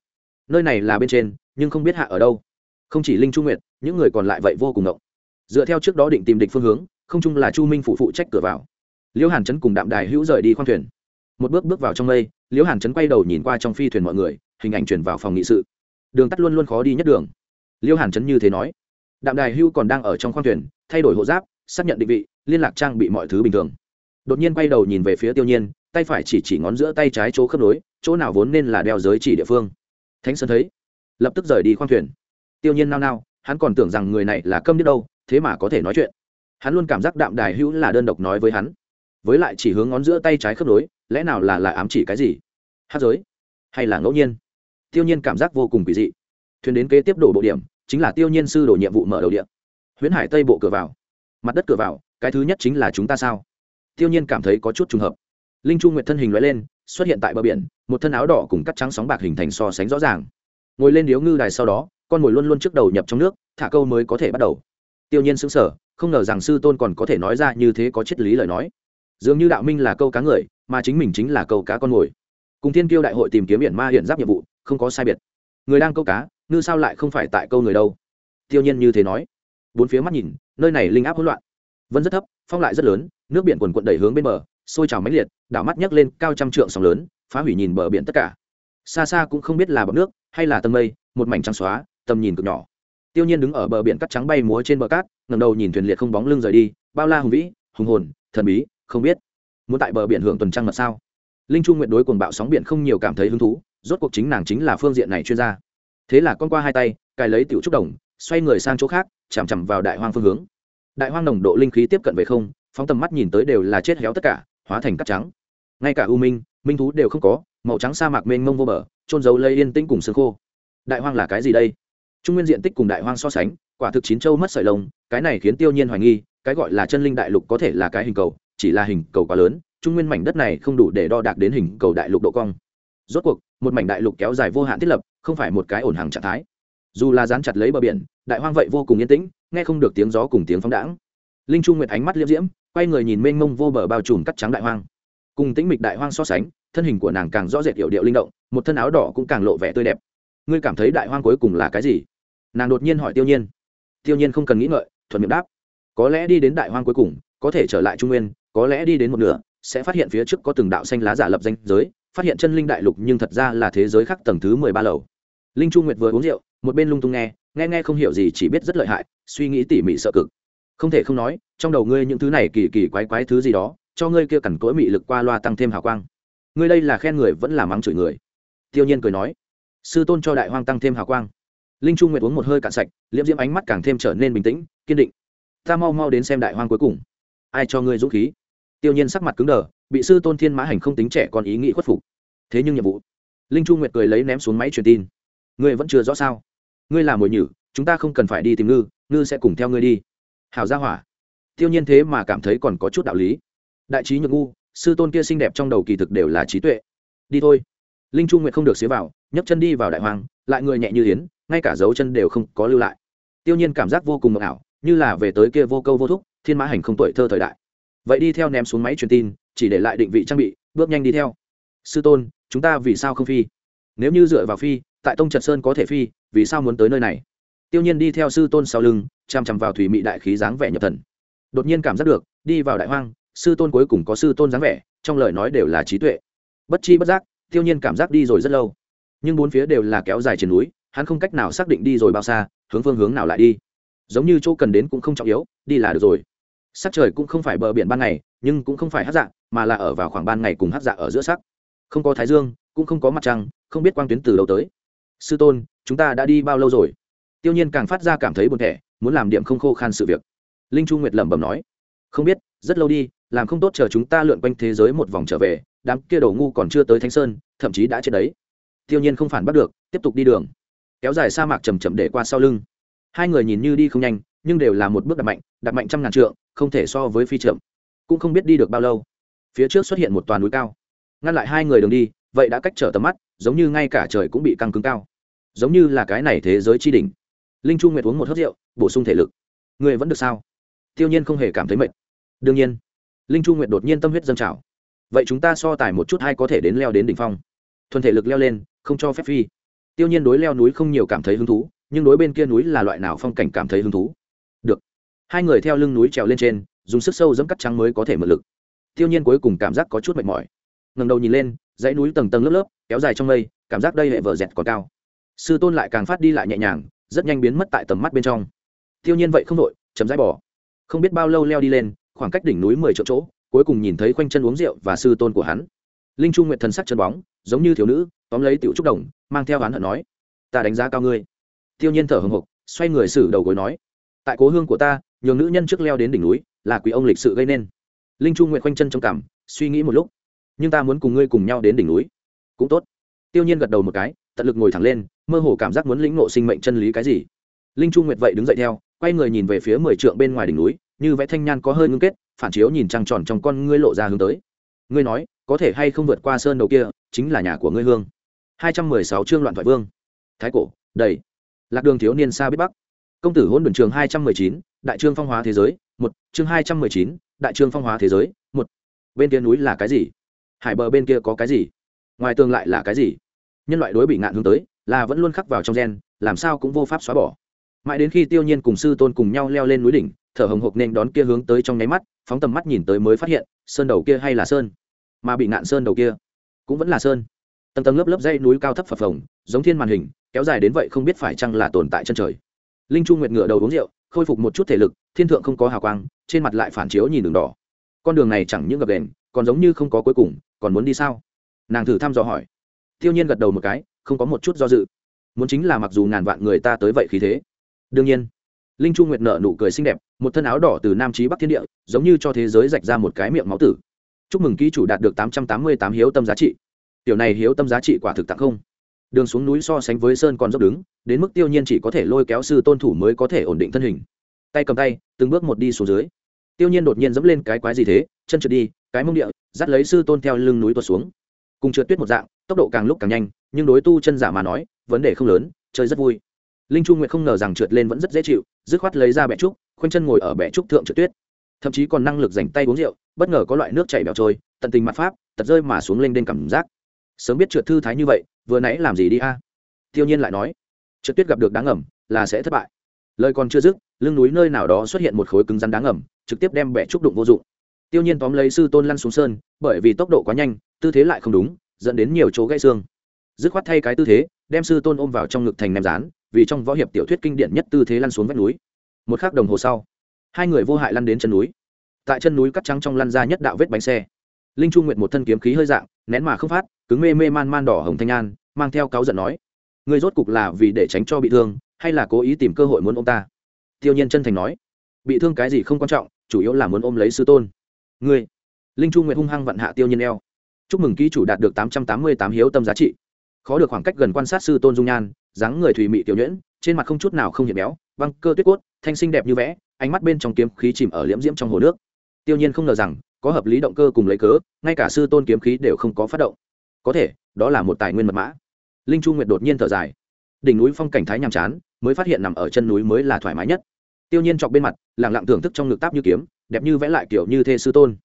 nơi này là bên trên, nhưng không biết hạ ở đâu. Không chỉ linh chu nguyệt, những người còn lại vậy vô cùng ngộng. Dựa theo trước đó định tìm địch phương hướng, không chung là chu minh phụ phụ trách cửa vào. Liễu hàn trấn cùng đạm đài hữu rời đi khoang thuyền. Một bước bước vào trong lây liễu hàn trấn quay đầu nhìn qua trong phi thuyền mọi người, hình ảnh chuyển vào phòng nghị sự. Đường tắt luôn luôn khó đi nhất đường. Liễu hàn trấn như thế nói. Đạm đài hữu còn đang ở trong khoang thuyền, thay đổi hộ giáp, xác nhận định vị, liên lạc trang bị mọi thứ bình thường. Đột nhiên quay đầu nhìn về phía tiêu nhiên, tay phải chỉ chỉ ngón giữa tay trái chỗ khớp nối, chỗ nào vốn nên là đeo giới chỉ địa phương thánh sơn thấy, lập tức rời đi khoang thuyền. Tiêu nhiên nao nao, hắn còn tưởng rằng người này là câm biết đâu, thế mà có thể nói chuyện. Hắn luôn cảm giác đạm đài hữu là đơn độc nói với hắn. Với lại chỉ hướng ngón giữa tay trái khớp nối, lẽ nào là lại ám chỉ cái gì? Hát giới, hay là ngẫu nhiên? Tiêu nhiên cảm giác vô cùng quỷ dị. Thuyền đến kế tiếp đổ bộ điểm, chính là tiêu nhiên sư đổ nhiệm vụ mở đầu điện huyễn hải tây bộ cửa vào. Mặt đất cửa vào, cái thứ nhất chính là chúng ta sao? Tiêu nhiên cảm thấy có chút trùng hợp. Linh chu nguyệt thân hình loại lên, xuất hiện tại bờ biển một thân áo đỏ cùng cắt trắng sóng bạc hình thành so sánh rõ ràng. Ngồi lên điếu ngư đài sau đó, con mồi luôn luôn trước đầu nhập trong nước, thả câu mới có thể bắt đầu. Tiêu nhiên sững sờ, không ngờ rằng sư tôn còn có thể nói ra như thế có triết lý lời nói. Dường như đạo minh là câu cá người, mà chính mình chính là câu cá con mồi cùng thiên kiêu đại hội tìm kiếm biển ma hiện giáp nhiệm vụ, không có sai biệt. Người đang câu cá, ngư sao lại không phải tại câu người đâu? Tiêu nhiên như thế nói. Bốn phía mắt nhìn, nơi này linh áp hỗn loạn. Vẫn rất thấp, phong lại rất lớn, nước biển quần quận đẩy hướng bên bờ, sôi trào mãnh liệt, đảo mắt nhấc lên cao trăm trượng sóng lớn phá hủy nhìn bờ biển tất cả. Xa xa cũng không biết là bọc nước hay là tầng mây, một mảnh trắng xóa, tầm nhìn cực nhỏ. Tiêu nhiên đứng ở bờ biển cắt trắng bay múa trên bờ cát, ngẩng đầu nhìn thuyền liệt không bóng lưng rời đi, bao la hùng vĩ, hùng hồn, thần bí, không biết. Muốn tại bờ biển hưởng tuần trăng mật sao? Linh Trung nguyện đối cuồng bạo sóng biển không nhiều cảm thấy hứng thú, rốt cuộc chính nàng chính là phương diện này chuyên gia. Thế là con qua hai tay, cài lấy tiểu trúc đồng, xoay người sang chỗ khác, chằm chằm vào đại hoang phương hướng. Đại hoang nồng độ linh khí tiếp cận về không, phóng tầm mắt nhìn tới đều là chết héo tất cả, hóa thành cát trắng. Ngay cả u minh minh thú đều không có, màu trắng sa mạc mênh mông vô bờ trôn giấu lây yên tĩnh cùng xương khô. Đại hoang là cái gì đây? Trung nguyên diện tích cùng đại hoang so sánh, quả thực chín châu mất sợi lông, cái này khiến tiêu nhiên hoài nghi, cái gọi là chân linh đại lục có thể là cái hình cầu, chỉ là hình cầu quá lớn, trung nguyên mảnh đất này không đủ để đo đạc đến hình cầu đại lục độ cong. Rốt cuộc, một mảnh đại lục kéo dài vô hạn thiết lập, không phải một cái ổn hàng trạng thái. Dù là dán chặt lấy bờ biển, đại hoang vậy vô cùng yên tĩnh, nghe không được tiếng gió cùng tiếng phóng đãng. Linh trung nguyệt ánh mắt liễm diễm, quay người nhìn mênh mông vô bờ bao trùm cắt trắng đại hoang cùng tĩnh mịch đại hoang so sánh, thân hình của nàng càng rõ rệt hiệu điệu linh động, một thân áo đỏ cũng càng lộ vẻ tươi đẹp. Ngươi cảm thấy đại hoang cuối cùng là cái gì? Nàng đột nhiên hỏi tiêu nhiên. Tiêu nhiên không cần nghĩ ngợi, thuận miệng đáp. Có lẽ đi đến đại hoang cuối cùng, có thể trở lại trung nguyên, có lẽ đi đến một nửa, sẽ phát hiện phía trước có từng đạo xanh lá giả lập danh giới, phát hiện chân linh đại lục nhưng thật ra là thế giới khác tầng thứ mười ba lầu. Linh chu nguyệt vừa uống rượu, một bên lung tung nghe nghe nghe không hiểu gì, chỉ biết rất lợi hại, suy nghĩ tỉ mỉ sợ cực. Không thể không nói, trong đầu ngươi những thứ này kỳ kỳ quái quái thứ gì đó cho ngươi kia cẩn cỗi mị lực qua loa tăng thêm hào quang. Ngươi đây là khen người vẫn là mắng chửi người. Tiêu nhiên cười nói. Sư tôn cho đại hoang tăng thêm hào quang. Linh trung nguyệt uống một hơi cạn sạch, liễm diễm ánh mắt càng thêm trở nên bình tĩnh, kiên định. Ta mau mau đến xem đại hoang cuối cùng. Ai cho ngươi dũng khí? Tiêu nhiên sắc mặt cứng đờ, bị sư tôn thiên mã hành không tính trẻ còn ý nghĩ khuất phục. Thế nhưng nhiệm vụ, linh trung nguyệt cười lấy ném xuống máy truyền tin. Ngươi vẫn chưa rõ sao? Ngươi là mồi nhử, chúng ta không cần phải đi tìm ngư ngư sẽ cùng theo ngươi đi. Hảo gia hỏa. Tiêu nhiên thế mà cảm thấy còn có chút đạo lý đại trí nhược ngu, sư tôn kia xinh đẹp trong đầu kỳ thực đều là trí tuệ. Đi thôi. Linh trung nguyệt không được xế vào, nhấc chân đi vào đại hoàng lại người nhẹ như yến, ngay cả dấu chân đều không có lưu lại. Tiêu nhiên cảm giác vô cùng mộng ảo, như là về tới kia vô câu vô thúc, thiên mã hành không tuổi thơ thời đại. Vậy đi theo ném xuống máy truyền tin, chỉ để lại định vị trang bị, bước nhanh đi theo. Sư tôn, chúng ta vì sao không phi? Nếu như dựa vào phi, tại tông trật sơn có thể phi, vì sao muốn tới nơi này? Tiêu nhiên đi theo sư tôn sau lưng chằm chằm vào thủy mị đại khí dáng vẻ nhập thần. Đột nhiên cảm giác được, đi vào đại hoang sư tôn cuối cùng có sư tôn dáng vẻ, trong lời nói đều là trí tuệ. Bất chi bất giác, tiêu nhiên cảm giác đi rồi rất lâu. Nhưng bốn phía đều là kéo dài trên núi, hắn không cách nào xác định đi rồi bao xa, hướng phương hướng nào lại đi. Giống như chỗ cần đến cũng không trọng yếu, đi là được rồi. Sắc trời cũng không phải bờ biển ban ngày, nhưng cũng không phải hát dạ mà là ở vào khoảng ban ngày cùng hát dạ ở giữa sắc. Không có thái dương, cũng không có mặt trăng, không biết quang tuyến từ đâu tới. Sư tôn, chúng ta đã đi bao lâu rồi? Tiêu nhiên càng phát ra cảm thấy buồn thẻ, muốn làm điểm không khô khan sự việc. Linh trung nguyệt lẩm bẩm nói. Không biết, rất lâu đi làm không tốt chờ chúng ta lượn quanh thế giới một vòng trở về, đám kia đầu ngu còn chưa tới thánh sơn, thậm chí đã chết đấy. Tiêu nhiên không phản bắt được, tiếp tục đi đường. Kéo dài sa mạc chầm chậm để qua sau lưng. Hai người nhìn như đi không nhanh, nhưng đều là một bước đặt mạnh đặt mạnh trăm ngàn trượng, không thể so với phi trượng cũng không biết đi được bao lâu. Phía trước xuất hiện một toàn núi cao. Ngăn lại hai người đường đi, vậy đã cách trở tầm mắt, giống như ngay cả trời cũng bị căng cứng cao. Giống như là cái này thế giới chi đỉnh. Linh chu nguyệt uống một hớt rượu, bổ sung thể lực. Người vẫn được sao? Tiêu nhiên không hề cảm thấy mệt. Đương nhiên linh chu nguyện đột nhiên tâm huyết dâng trào vậy chúng ta so tài một chút hay có thể đến leo đến đỉnh phong thuần thể lực leo lên không cho phép phi tiêu nhiên đối leo núi không nhiều cảm thấy hứng thú nhưng đối bên kia núi là loại nào phong cảnh cảm thấy hứng thú được hai người theo lưng núi trèo lên trên dùng sức sâu dẫm cắt trắng mới có thể mượn lực tiêu nhiên cuối cùng cảm giác có chút mệt mỏi ngầm đầu nhìn lên dãy núi tầng tầng lớp lớp kéo dài trong mây cảm giác đây hệ vợ dẹt còn cao sư tôn lại càng phát đi lại nhẹ nhàng rất nhanh biến mất tại tầm mắt bên trong tiêu nhiên vậy không đội chấm dãi bỏ không biết bao lâu leo đi lên khoảng cách đỉnh núi mười triệu chỗ, cuối cùng nhìn thấy khoanh chân uống rượu và sư tôn của hắn. Linh trung nguyện thần sắc chân bóng, giống như thiếu nữ, tóm lấy tiểu trúc đồng, mang theo hắn hận nói, ta đánh giá cao ngươi. Tiêu nhiên thở hồng hộc xoay người xử đầu gối nói, tại cố hương của ta, nhường nữ nhân trước leo đến đỉnh núi, là quý ông lịch sự gây nên. Linh trung nguyện khoanh chân trong cảm suy nghĩ một lúc, nhưng ta muốn cùng ngươi cùng nhau đến đỉnh núi. Cũng tốt. Tiêu nhiên gật đầu một cái, tận lực ngồi thẳng lên, mơ hồ cảm giác muốn lĩnh ngộ sinh mệnh chân lý cái gì. Linh trung nguyệt vậy đứng dậy theo, quay người nhìn về phía mười trượng bên ngoài đỉnh núi như vẽ thanh nhan có hơi ngưng kết, phản chiếu nhìn trăng tròn trong con ngươi lộ ra hướng tới. Ngươi nói, có thể hay không vượt qua sơn đầu kia, chính là nhà của ngươi hương. Hai trăm mười sáu chương loạn thoại vương. Thái cổ, đầy. Lạc đường thiếu niên xa biết bắc. Công tử hôn đ trường hai trăm mười chín, đại trương phong hóa thế giới, một. Chương hai trăm mười chín, đại trương phong hóa thế giới, một. Bên kia núi là cái gì? Hải bờ bên kia có cái gì? Ngoài tường lại là cái gì? Nhân loại đối bị ngạn hướng tới, là vẫn luôn khắc vào trong gen, làm sao cũng vô pháp xóa bỏ. Mãi đến khi tiêu nhiên cùng sư tôn cùng nhau leo lên núi đỉnh thở hồng hộc nên đón kia hướng tới trong nháy mắt, phóng tầm mắt nhìn tới mới phát hiện, sơn đầu kia hay là sơn. Mà bị ngạn sơn đầu kia cũng vẫn là sơn. Tầng tầng lớp lớp dây núi cao thấp phập phồng, giống thiên màn hình, kéo dài đến vậy không biết phải chăng là tồn tại chân trời. Linh chu nguyệt ngựa đầu uống rượu, khôi phục một chút thể lực, thiên thượng không có hào quang, trên mặt lại phản chiếu nhìn đường đỏ. Con đường này chẳng những gập đèn, còn giống như không có cuối cùng, còn muốn đi sao? Nàng thử thăm dò hỏi. Tiêu nhiên gật đầu một cái, không có một chút do dự. Muốn chính là mặc dù ngàn vạn người ta tới vậy khí thế. Đương nhiên linh chu nguyệt nợ nụ cười xinh đẹp, một thân áo đỏ từ nam trí bắc thiên địa, giống như cho thế giới rạch ra một cái miệng máu tử. Chúc mừng ký chủ đạt được tám trăm tám mươi tám hiếu tâm giá trị. Tiểu này hiếu tâm giá trị quả thực tặng không. Đường xuống núi so sánh với sơn còn dốc đứng, đến mức tiêu nhiên chỉ có thể lôi kéo sư tôn thủ mới có thể ổn định thân hình. Tay cầm tay, từng bước một đi xuống dưới. Tiêu nhiên đột nhiên dẫm lên cái quái gì thế, chân trượt đi, cái mông địa, dắt lấy sư tôn theo lưng núi tuột xuống. Cùng trượt tuyết một dạng, tốc độ càng lúc càng nhanh, nhưng đối tu chân giả mà nói, vấn đề không lớn, chơi rất vui linh chu nguyệt không ngờ rằng trượt lên vẫn rất dễ chịu, dứt khoát lấy ra bẹ trúc, khoanh chân ngồi ở bẹ trúc thượng trượt tuyết. Thậm chí còn năng lực dành tay uống rượu, bất ngờ có loại nước chảy bẻo trôi, tận tình mặt pháp, tật rơi mà xuống lên đên cảm giác. Sớm biết trượt thư thái như vậy, vừa nãy làm gì đi a? Tiêu nhiên lại nói, trượt tuyết gặp được đáng ngầm, là sẽ thất bại. Lời còn chưa dứt, lưng núi nơi nào đó xuất hiện một khối cứng rắn đáng ngầm, trực tiếp đem bẻ trúc đụng vô dụng. Tiêu nhiên tóm lấy sư tôn lăn xuống sơn, bởi vì tốc độ quá nhanh, tư thế lại không đúng, dẫn đến nhiều chỗ gãy xương dứt khoát thay cái tư thế, đem sư tôn ôm vào trong ngực thành ném rán, vì trong võ hiệp tiểu thuyết kinh điển nhất tư thế lăn xuống vách núi. Một khắc đồng hồ sau, hai người vô hại lăn đến chân núi. Tại chân núi cắt trắng trong lăn ra nhất đạo vết bánh xe. Linh chu nguyệt một thân kiếm khí hơi dạng, nén mà không phát, cứng mê mê man man đỏ hồng thanh an, mang theo cáu giận nói người rốt cục là vì để tránh cho bị thương, hay là cố ý tìm cơ hội muốn ôm ta? Tiêu nhiên chân thành nói, bị thương cái gì không quan trọng, chủ yếu là muốn ôm lấy sư tôn. Ngươi? Linh chu nguyệt hung hăng vặn hạ tiêu nhiên eo. Chúc mừng ký chủ đạt được tám trăm tám mươi tám hiếu tâm giá trị khó được khoảng cách gần quan sát sư tôn dung nhan, dáng người thùy mị tiểu nhuyễn, trên mặt không chút nào không hiện béo, băng cơ tuyết cốt, thanh xinh đẹp như vẽ, ánh mắt bên trong kiếm khí chìm ở liễm diễm trong hồ nước. Tiêu nhiên không ngờ rằng, có hợp lý động cơ cùng lấy cớ, ngay cả sư tôn kiếm khí đều không có phát động. Có thể, đó là một tài nguyên mật mã. Linh chu nguyệt đột nhiên thở dài. Đỉnh núi phong cảnh thái nhàm chán, mới phát hiện nằm ở chân núi mới là thoải mái nhất. Tiêu nhiên chọc bên mặt lẳng lặng thưởng thức trong ngực táp như kiếm, đẹp như vẽ lại kiểu như thê sư tôn.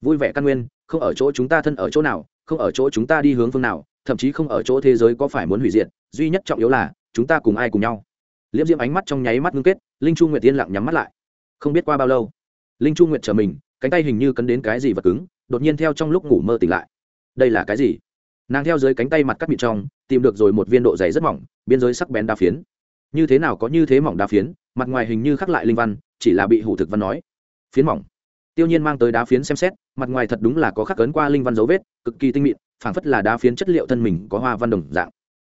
Vui vẻ căn nguyên, không ở chỗ chúng ta thân ở chỗ nào, không ở chỗ chúng ta đi hướng phương nào thậm chí không ở chỗ thế giới có phải muốn hủy diệt, duy nhất trọng yếu là, chúng ta cùng ai cùng nhau. Liễm diễm ánh mắt trong nháy mắt ngưng kết, linh chu nguyệt yên lặng nhắm mắt lại. Không biết qua bao lâu, linh chu nguyệt trở mình, cánh tay hình như cấn đến cái gì vật cứng, đột nhiên theo trong lúc ngủ mơ tỉnh lại. Đây là cái gì? Nàng theo dưới cánh tay mặt cắt bị trong, tìm được rồi một viên độ dày rất mỏng, biên giới sắc bén đa phiến. Như thế nào có như thế mỏng đa phiến, mặt ngoài hình như khắc lại linh văn, chỉ là bị hủ thực văn nói. Phiến mỏng. Tiêu nhiên mang tới đá phiến xem xét, mặt ngoài thật đúng là có khắc cấn qua linh văn dấu vết, cực kỳ tinh mịn phảng phất là đá phiến chất liệu thân mình có hoa văn đồng dạng.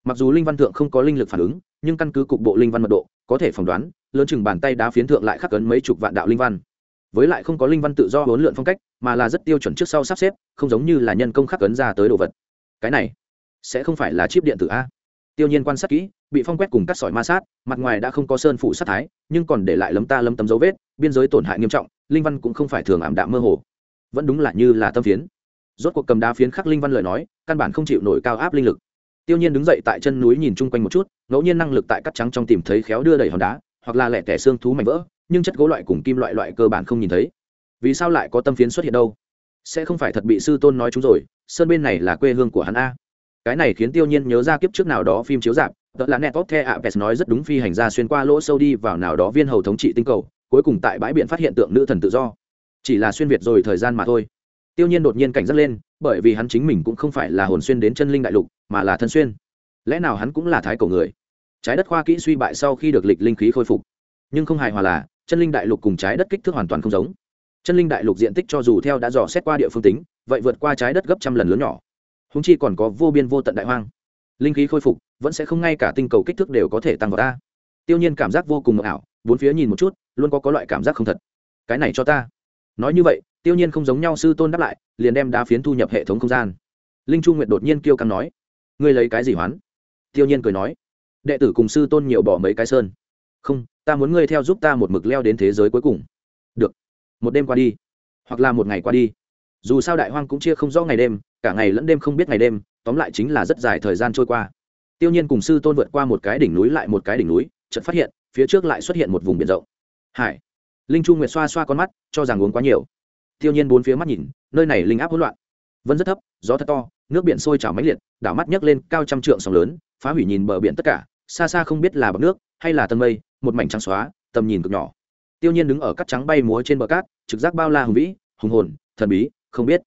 Mặc dù linh văn thượng không có linh lực phản ứng, nhưng căn cứ cục bộ linh văn mật độ, có thể phỏng đoán, lớn chừng bàn tay đá phiến thượng lại khắc ấn mấy chục vạn đạo linh văn. Với lại không có linh văn tự do huấn lượn phong cách, mà là rất tiêu chuẩn trước sau sắp xếp, không giống như là nhân công khắc ấn ra tới đồ vật. Cái này sẽ không phải là chip điện tử a. Tiêu nhiên quan sát kỹ, bị phong quét cùng cắt sỏi ma sát, mặt ngoài đã không có sơn phủ sát thái, nhưng còn để lại lấm ta lấm tấm dấu vết, biên giới tổn hại nghiêm trọng, linh văn cũng không phải thường ảm đạm mơ hồ. Vẫn đúng là như là tâm phiến rốt cuộc cầm đá phiến khắc linh văn lời nói, căn bản không chịu nổi cao áp linh lực. Tiêu nhiên đứng dậy tại chân núi nhìn chung quanh một chút, ngẫu nhiên năng lực tại cắt trắng trong tìm thấy khéo đưa đầy hòn đá, hoặc là lẻ tẻ xương thú mảnh vỡ, nhưng chất gỗ loại cùng kim loại loại cơ bản không nhìn thấy. Vì sao lại có tâm phiến xuất hiện đâu? Sẽ không phải thật bị sư tôn nói chúng rồi, sơn bên này là quê hương của hắn a. Cái này khiến tiêu nhiên nhớ ra kiếp trước nào đó phim chiếu giảm tớ là net tốt the apes nói rất đúng phi hành gia xuyên qua lỗ sâu đi vào nào đó viên hầu thống trị tinh cầu, cuối cùng tại bãi biển phát hiện tượng nữ thần tự do. Chỉ là xuyên việt rồi thời gian mà thôi tiêu nhiên đột nhiên cảnh giác lên, bởi vì hắn chính mình cũng không phải là hồn xuyên đến chân linh đại lục, mà là thân xuyên. Lẽ nào hắn cũng là thái cổ người? Trái đất khoa kỹ suy bại sau khi được lịch linh khí khôi phục. Nhưng không hài hòa là, chân linh đại lục cùng trái đất kích thước hoàn toàn không giống. Chân linh đại lục diện tích cho dù theo đã dò xét qua địa phương tính, vậy vượt qua trái đất gấp trăm lần lớn nhỏ. Húng chi còn có vô biên vô tận đại hoang. Linh khí khôi phục, vẫn sẽ không ngay cả tinh cầu kích thước đều có thể tăng vào ta tiêu nhiên cảm giác vô cùng ảo, bốn phía nhìn một chút, luôn có có loại cảm giác không thật. Cái này cho ta. Nói như vậy tiêu nhiên không giống nhau, sư tôn đáp lại, liền đem đá phiến thu nhập hệ thống không gian. Linh chu nguyệt đột nhiên kêu căng nói, ngươi lấy cái gì hoán? Tiêu nhiên cười nói, đệ tử cùng sư tôn nhiều bỏ mấy cái sơn. Không, ta muốn ngươi theo giúp ta một mực leo đến thế giới cuối cùng. Được, một đêm qua đi, hoặc là một ngày qua đi. Dù sao đại hoang cũng chia không rõ ngày đêm, cả ngày lẫn đêm không biết ngày đêm, tóm lại chính là rất dài thời gian trôi qua. Tiêu nhiên cùng sư tôn vượt qua một cái đỉnh núi lại một cái đỉnh núi, chợt phát hiện, phía trước lại xuất hiện một vùng biển rộng. Hải. Linh chu nguyệt xoa xoa con mắt, cho rằng uống quá nhiều tiêu nhiên bốn phía mắt nhìn, nơi này linh áp hỗn loạn. Vẫn rất thấp, gió thật to, nước biển sôi trào mãnh liệt, đảo mắt nhấc lên cao trăm trượng sóng lớn, phá hủy nhìn bờ biển tất cả, xa xa không biết là bọc nước hay là tầng mây, một mảnh trắng xóa, tầm nhìn cực nhỏ. Tiêu nhiên đứng ở cắt trắng bay múa trên bờ cát, trực giác bao la hùng vĩ, hùng hồn, thần bí, không biết.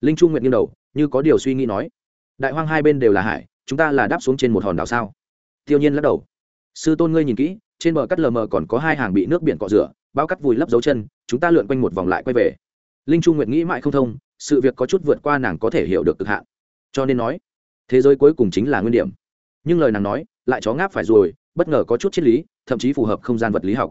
Linh Trung nguyện nghiêng đầu, như có điều suy nghĩ nói, đại hoang hai bên đều là hải, chúng ta là đáp xuống trên một hòn đảo sao? Tiêu nhiên lắc đầu, sư tôn ngươi nhìn kỹ, trên bờ cắt lờ mờ còn có hai hàng bị nước biển cọ rửa, bao cắt vùi lấp dấu chân, chúng ta lượn quanh một vòng lại quay về linh chu nguyệt nghĩ mãi không thông, sự việc có chút vượt qua nàng có thể hiểu được cực hạn. Cho nên nói, thế giới cuối cùng chính là nguyên điểm. Nhưng lời nàng nói, lại chó ngáp phải rồi, bất ngờ có chút triết lý, thậm chí phù hợp không gian vật lý học.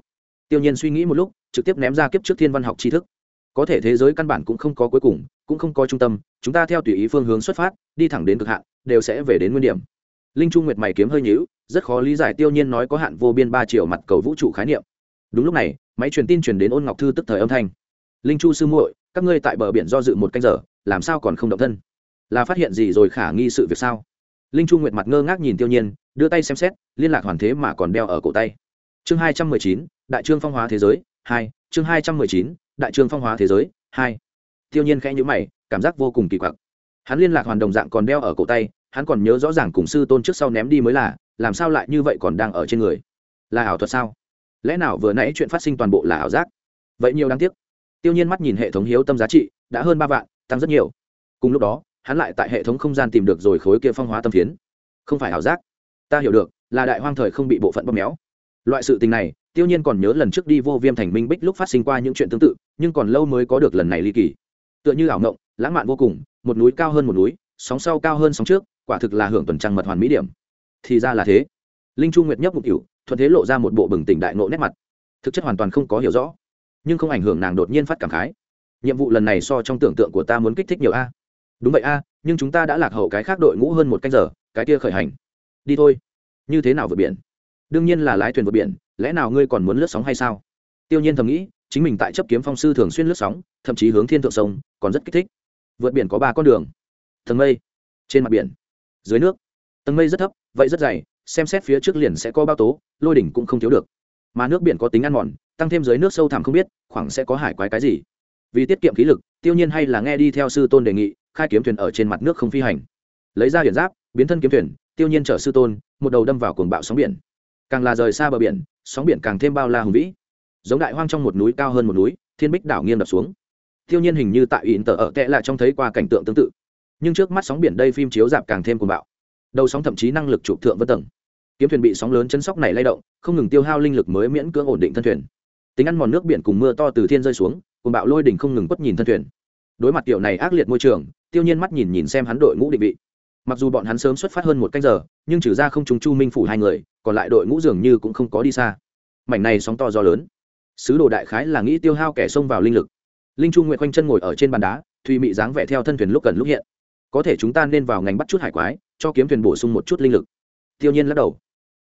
Tiêu nhiên suy nghĩ một lúc, trực tiếp ném ra kiếp trước thiên văn học tri thức. Có thể thế giới căn bản cũng không có cuối cùng, cũng không có trung tâm, chúng ta theo tùy ý phương hướng xuất phát, đi thẳng đến cực hạn, đều sẽ về đến nguyên điểm. Linh trung nguyệt mày kiếm hơi nhíu, rất khó lý giải tiêu nhiên nói có hạn vô biên ba chiều mặt cầu vũ trụ khái niệm. Đúng lúc này, máy truyền tin truyền đến ôn ngọc thư tức thời âm thanh. Linh chu sư muội các ngươi tại bờ biển do dự một canh giờ, làm sao còn không động thân? Là phát hiện gì rồi khả nghi sự việc sao? Linh chu nguyệt mặt ngơ ngác nhìn tiêu nhiên, đưa tay xem xét, liên lạc hoàn thế mà còn đeo ở cổ tay. Chương hai trăm mười chín, đại trương phong hóa thế giới, hai, chương hai trăm mười chín, đại trương phong hóa thế giới, hai. Tiêu nhiên khẽ nhữ mày, cảm giác vô cùng kỳ quặc. Hắn liên lạc hoàn đồng dạng còn đeo ở cổ tay, hắn còn nhớ rõ ràng cùng sư tôn trước sau ném đi mới là, làm sao lại như vậy còn đang ở trên người? Là ảo thuật sao? Lẽ nào vừa nãy chuyện phát sinh toàn bộ là ảo giác? Vậy nhiều đáng tiếc tiêu nhiên mắt nhìn hệ thống hiếu tâm giá trị, đã hơn ba vạn, tăng rất nhiều. Cùng lúc đó, hắn lại tại hệ thống không gian tìm được rồi khối kia phong hóa tâm phiến. Không phải ảo giác. Ta hiểu được, là đại hoang thời không bị bộ phận bóp méo. Loại sự tình này, tiêu nhiên còn nhớ lần trước đi vô viêm thành minh bích lúc phát sinh qua những chuyện tương tự, nhưng còn lâu mới có được lần này ly kỳ. Tựa như ảo ngộng lãng mạn vô cùng, một núi cao hơn một núi, sóng sau cao hơn sóng trước, quả thực là hưởng tuần trăng mật hoàn mỹ điểm. Thì ra là thế. Linh chu nguyệt nhấp một kiểu thuận thế lộ ra một bộ bừng tỉnh đại nộ nét mặt. Thực chất hoàn toàn không có hiểu rõ nhưng không ảnh hưởng nàng đột nhiên phát cảm khái. Nhiệm vụ lần này so trong tưởng tượng của ta muốn kích thích nhiều a. Đúng vậy a, nhưng chúng ta đã lạc hậu cái khác đội ngũ hơn một canh giờ, cái kia khởi hành. Đi thôi. Như thế nào vượt biển? Đương nhiên là lái thuyền vượt biển, lẽ nào ngươi còn muốn lướt sóng hay sao? Tiêu nhiên thầm nghĩ, chính mình tại chấp kiếm phong sư thường xuyên lướt sóng, thậm chí hướng thiên thượng sông, còn rất kích thích. Vượt biển có ba con đường. Tầng mây, trên mặt biển, dưới nước. Tầng mây rất thấp, vậy rất dày, xem xét phía trước liền sẽ có bao tố, lôi đỉnh cũng không thiếu được. Mà nước biển có tính ăn mòn tăng thêm dưới nước sâu thẳm không biết, khoảng sẽ có hải quái cái gì. Vì tiết kiệm khí lực, tiêu nhiên hay là nghe đi theo sư tôn đề nghị, khai kiếm thuyền ở trên mặt nước không phi hành. Lấy ra hiển giáp, biến thân kiếm thuyền, tiêu nhiên chở sư tôn, một đầu đâm vào cuồng bạo sóng biển. Càng là rời xa bờ biển, sóng biển càng thêm bao la hùng vĩ. Giống đại hoang trong một núi cao hơn một núi, thiên bích đảo nghiêng đập xuống. Tiêu nhiên hình như tại ỉn tờ ở tệ lại trong thấy qua cảnh tượng tương tự. Nhưng trước mắt sóng biển đây phim chiếu dạp càng thêm cuồng bạo. Đầu sóng thậm chí năng lực chụp thượng vân tầng. Kiếm thuyền bị sóng lớn chân sóc này lay động, không ngừng tiêu hao linh lực mới miễn cưỡng ổn định thân thuyền tính ăn mòn nước biển cùng mưa to từ thiên rơi xuống cùng bạo lôi đỉnh không ngừng quất nhìn thân thuyền. Đối mặt kiểu này ác liệt môi trường, tiêu nhiên mắt nhìn nhìn xem hắn đội ngũ định vị. Mặc dù bọn hắn sớm xuất phát hơn một canh giờ, nhưng trừ ra không trùng chu minh phủ hai người, còn lại đội ngũ dường như cũng không có đi xa. Mảnh này sóng to gió lớn. Sứ đồ đại khái là nghĩ tiêu hao kẻ xông vào linh lực. Linh trung nguyện quanh chân ngồi ở trên bàn đá, thùy mị dáng vẻ theo thân thuyền lúc cần lúc hiện. Có thể chúng ta nên vào ngành bắt chút hải quái, cho kiếm thuyền bổ sung một chút linh lực. Tiêu nhiên lắc đầu.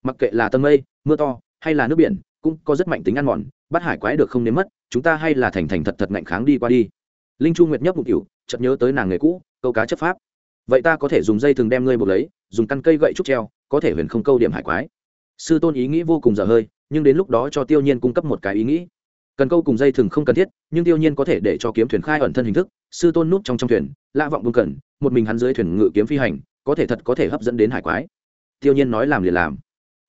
Mặc kệ là tân mây, mưa to, hay là nước biển, cũng có rất mạnh tính ăn mòn bắt hải quái được không nếm mất, chúng ta hay là thành thành thật thật ngạnh kháng đi qua đi. Linh chu nguyệt nhấp một kiểu chợt nhớ tới nàng nghề cũ, câu cá chấp pháp. Vậy ta có thể dùng dây thường đem ngươi buộc lấy, dùng căn cây gậy trúc treo, có thể huyền không câu điểm hải quái. Sư tôn ý nghĩ vô cùng dở hơi, nhưng đến lúc đó cho tiêu nhiên cung cấp một cái ý nghĩ. Cần câu cùng dây thừng không cần thiết, nhưng tiêu nhiên có thể để cho kiếm thuyền khai ẩn thân hình thức, sư tôn núp trong trong thuyền lạ vọng buông cần, một mình hắn dưới thuyền ngự kiếm phi hành, có thể thật có thể hấp dẫn đến hải quái. Tiêu nhiên nói làm liền làm.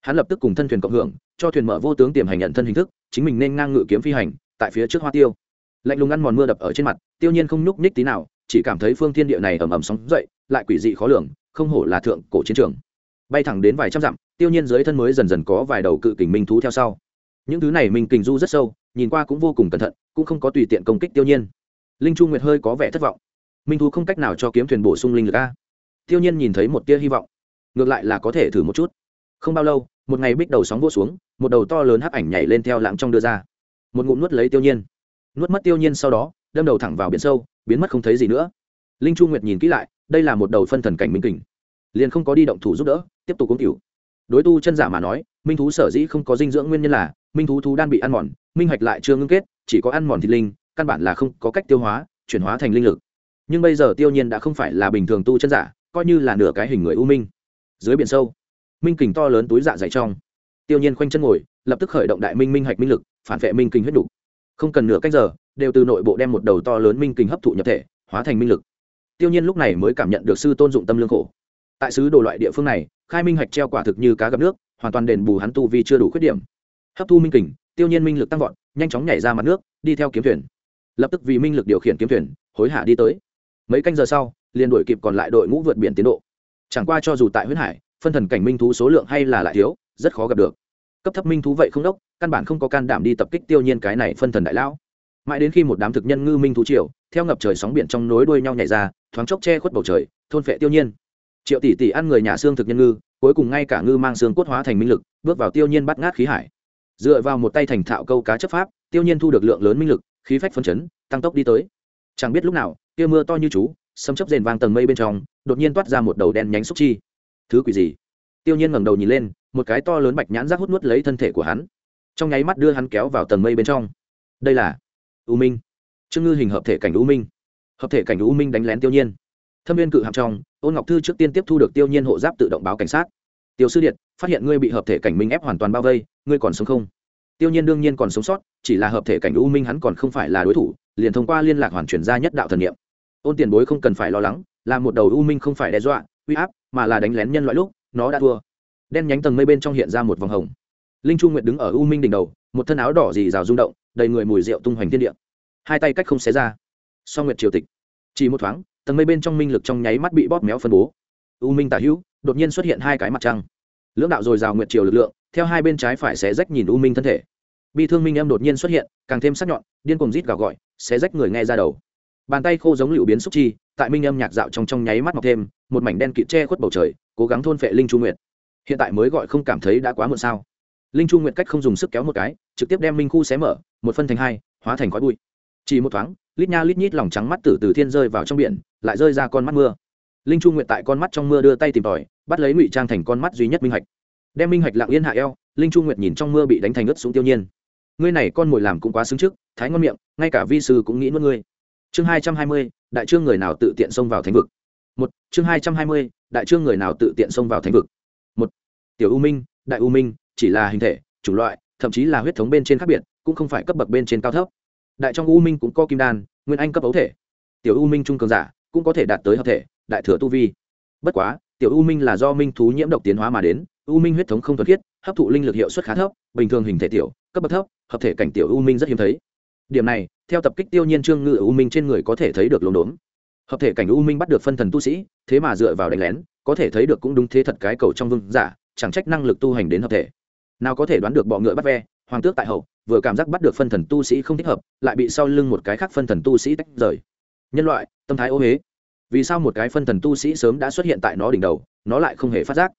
Hắn lập tức cùng thân thuyền cộng hưởng, cho thuyền mở vô tướng tiềm hành nhận thân hình thức chính mình nên ngang ngự kiếm phi hành, tại phía trước hoa tiêu. Lạnh lùng ăn mòn mưa đập ở trên mặt, tiêu nhiên không nhúc nhích tí nào, chỉ cảm thấy phương thiên địa này ầm ầm sóng dậy, lại quỷ dị khó lường, không hổ là thượng cổ chiến trường. Bay thẳng đến vài trăm dặm, tiêu nhiên dưới thân mới dần dần có vài đầu cự kình minh thú theo sau. Những thứ này minh kình du rất sâu, nhìn qua cũng vô cùng cẩn thận, cũng không có tùy tiện công kích tiêu nhiên. Linh chu nguyệt hơi có vẻ thất vọng. Minh thú không cách nào cho kiếm thuyền bổ sung linh lực a. Tiêu nhiên nhìn thấy một tia hy vọng. Ngược lại là có thể thử một chút. Không bao lâu một ngày bích đầu sóng vỗ xuống, một đầu to lớn hắc ảnh nhảy lên theo lãng trong đưa ra. Một ngụm nuốt lấy tiêu nhiên. Nuốt mất tiêu nhiên sau đó, đâm đầu thẳng vào biển sâu, biến mất không thấy gì nữa. Linh chu nguyệt nhìn kỹ lại, đây là một đầu phân thần cảnh minh kình. Liền không có đi động thủ giúp đỡ, tiếp tục uống cựu đối tu chân giả mà nói, minh thú sở dĩ không có dinh dưỡng nguyên nhân là, minh thú thú đan bị ăn mòn, minh hoạch lại chưa ngưng kết, chỉ có ăn mòn thịt linh, căn bản là không có cách tiêu hóa, chuyển hóa thành linh lực. Nhưng bây giờ tiêu nhiên đã không phải là bình thường tu chân giả, coi như là nửa cái hình người u minh. Dưới biển sâu minh kình to lớn túi dạ dày trong. Tiêu nhiên khoanh chân ngồi, lập tức khởi động đại minh minh hạch minh lực, phản vệ minh kình huyết đủ không cần nửa cách giờ, đều từ nội bộ đem một đầu to lớn minh kình hấp thụ nhập thể, hóa thành minh lực. Tiêu nhiên lúc này mới cảm nhận được sư tôn dụng tâm lương khổ. Tại sứ đồ loại địa phương này, khai minh hạch treo quả thực như cá gặp nước, hoàn toàn đền bù hắn tu vì chưa đủ khuyết điểm. Hấp thu minh kình, tiêu nhiên minh lực tăng vọt, nhanh chóng nhảy ra mặt nước, đi theo kiếm thuyền. Lập tức vì minh lực điều khiển kiếm thuyền, hối hả đi tới. Mấy canh giờ sau, liền đuổi kịp còn lại đội ngũ vượt biển tiến độ. Chẳng qua cho dù tại huyết hải phân thần cảnh minh thú số lượng hay là lại thiếu, rất khó gặp được. Cấp thấp minh thú vậy không đốc, căn bản không có can đảm đi tập kích tiêu nhiên cái này phân thần đại lão. Mãi đến khi một đám thực nhân ngư minh thú triều, theo ngập trời sóng biển trong nối đuôi nhau nhảy ra, thoáng chốc che khuất bầu trời, thôn phệ tiêu nhiên. Triệu tỷ tỷ ăn người nhà xương thực nhân ngư, cuối cùng ngay cả ngư mang xương cốt hóa thành minh lực, bước vào tiêu nhiên bắt ngát khí hải. Dựa vào một tay thành thạo câu cá chấp pháp, tiêu nhiên thu được lượng lớn minh lực, khí phách phân chấn, tăng tốc đi tới. Chẳng biết lúc nào, kia mưa to như chú, sấm chớp rền vang tầng mây bên trong, đột nhiên toát ra một đầu đen nhánh xúc chi thứ quỷ gì? Tiêu nhiên ngẩng đầu nhìn lên, một cái to lớn bạch nhãn rác hút nuốt lấy thân thể của hắn. Trong nháy mắt đưa hắn kéo vào tầng mây bên trong. Đây là u minh. Trương ngư hình hợp thể cảnh u minh. Hợp thể cảnh u minh đánh lén tiêu nhiên. Thâm viên cự hạm trong, ôn ngọc thư trước tiên tiếp thu được tiêu nhiên hộ giáp tự động báo cảnh sát. Tiêu sư điện, phát hiện ngươi bị hợp thể cảnh minh ép hoàn toàn bao vây, ngươi còn sống không? Tiêu nhiên đương nhiên còn sống sót, chỉ là hợp thể cảnh u minh hắn còn không phải là đối thủ, liền thông qua liên lạc hoàn chuyển ra nhất đạo thần niệm. Ôn tiền bối không cần phải lo lắng, là một đầu u minh không phải đe dọa uy áp, mà là đánh lén nhân loại lúc, nó đã thua. Đen nhánh tầng mây bên trong hiện ra một vòng hồng. Linh chu nguyệt đứng ở u minh đỉnh đầu, một thân áo đỏ dì rào rung động, đầy người mùi rượu tung hoành thiên địa. Hai tay cách không xé ra. Song nguyệt triều tịch. Chỉ một thoáng, tầng mây bên trong minh lực trong nháy mắt bị bóp méo phân bố. U minh tả hữu, đột nhiên xuất hiện hai cái mặt trăng. Lưỡng đạo dồi dào nguyệt triều lực lượng, theo hai bên trái phải xé rách nhìn u minh thân thể. Bi thương minh em đột nhiên xuất hiện, càng thêm sắc nhọn, điên cùng rít gào gọi, xé rách người nghe ra đầu. Bàn tay khô giống lựu biến xúc chi, tại minh âm nhạc dạo trong trong nháy mắt mọc thêm một mảnh đen kịt che khuất bầu trời, cố gắng thôn phệ linh chu nguyệt. Hiện tại mới gọi không cảm thấy đã quá muộn sao? Linh chu nguyệt cách không dùng sức kéo một cái, trực tiếp đem minh khu xé mở, một phân thành hai, hóa thành khói bụi. Chỉ một thoáng, lít nha lít nhít lòng trắng mắt tử từ thiên rơi vào trong biển, lại rơi ra con mắt mưa. Linh chu nguyệt tại con mắt trong mưa đưa tay tìm tòi, bắt lấy ngụy trang thành con mắt duy nhất minh hạch. Đem minh hạch lặng yên hạ eo, linh chu nguyệt nhìn trong mưa bị đánh thành ướt xuống tiêu nhiên. Ngươi này con mồi làm cũng quá xứng trước, thái ngon miệng, ngay cả vi sư cũng nghĩ nuốt ngươi. Chương hai trăm hai mươi, đại trương người nào tự tiện xông vào thánh vực? Một, chương hai trăm hai mươi, đại trương người nào tự tiện xông vào thánh vực? Một, tiểu u minh, đại u minh, chỉ là hình thể, chủng loại, thậm chí là huyết thống bên trên khác biệt, cũng không phải cấp bậc bên trên cao thấp. Đại trong u minh cũng có kim đan, nguyên anh cấp ấu thể. Tiểu u minh trung cường giả, cũng có thể đạt tới hợp thể, đại thừa tu vi. Bất quá, tiểu u minh là do minh thú nhiễm độc tiến hóa mà đến, u minh huyết thống không thuần khiết, hấp thụ linh lực hiệu suất khá thấp, bình thường hình thể tiểu, cấp bậc thấp, hợp thể cảnh tiểu u minh rất hiếm thấy. Điểm này, theo tập kích tiêu nhiên trương ngự u minh trên người có thể thấy được lồn đốn hợp thể cảnh u minh bắt được phân thần tu sĩ, thế mà dựa vào đánh lén, có thể thấy được cũng đúng thế thật cái cầu trong vương giả, chẳng trách năng lực tu hành đến hợp thể. Nào có thể đoán được bọ ngựa bắt ve, hoàng tước tại hậu, vừa cảm giác bắt được phân thần tu sĩ không thích hợp, lại bị sau lưng một cái khác phân thần tu sĩ tách rời. Nhân loại, tâm thái ô huế vì sao một cái phân thần tu sĩ sớm đã xuất hiện tại nó đỉnh đầu, nó lại không hề phát giác?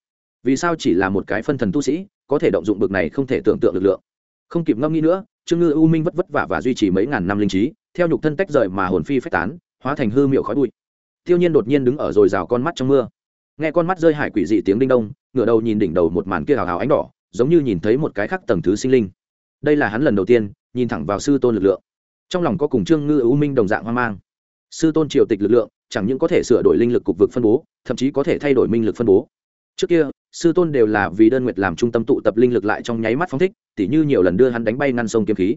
Vì sao chỉ là một cái phân thần tu sĩ, có thể động dụng bực này không thể tưởng tượng lực lượng? Không kịp ngâm nghĩ nữa, trương ngư u minh vất vất vả và duy trì mấy ngàn năm linh trí, theo nhục thân tách rời mà hồn phi phách tán hóa thành hư miệu khói bụi. Tiêu nhiên đột nhiên đứng ở rồi rào con mắt trong mưa. Nghe con mắt rơi hải quỷ dị tiếng đinh đông, ngửa đầu nhìn đỉnh đầu một màn kia hào hào ánh đỏ, giống như nhìn thấy một cái khắc tầng thứ sinh linh. Đây là hắn lần đầu tiên nhìn thẳng vào sư tôn lực lượng. Trong lòng có cùng trương ngư ưu minh đồng dạng hoang mang. Sư tôn triều tịch lực lượng, chẳng những có thể sửa đổi linh lực cục vực phân bố, thậm chí có thể thay đổi minh lực phân bố. Trước kia, sư tôn đều là vì đơn nguyệt làm trung tâm tụ tập linh lực lại trong nháy mắt phóng thích, tỉ như nhiều lần đưa hắn đánh bay ngăn sông kiếm khí.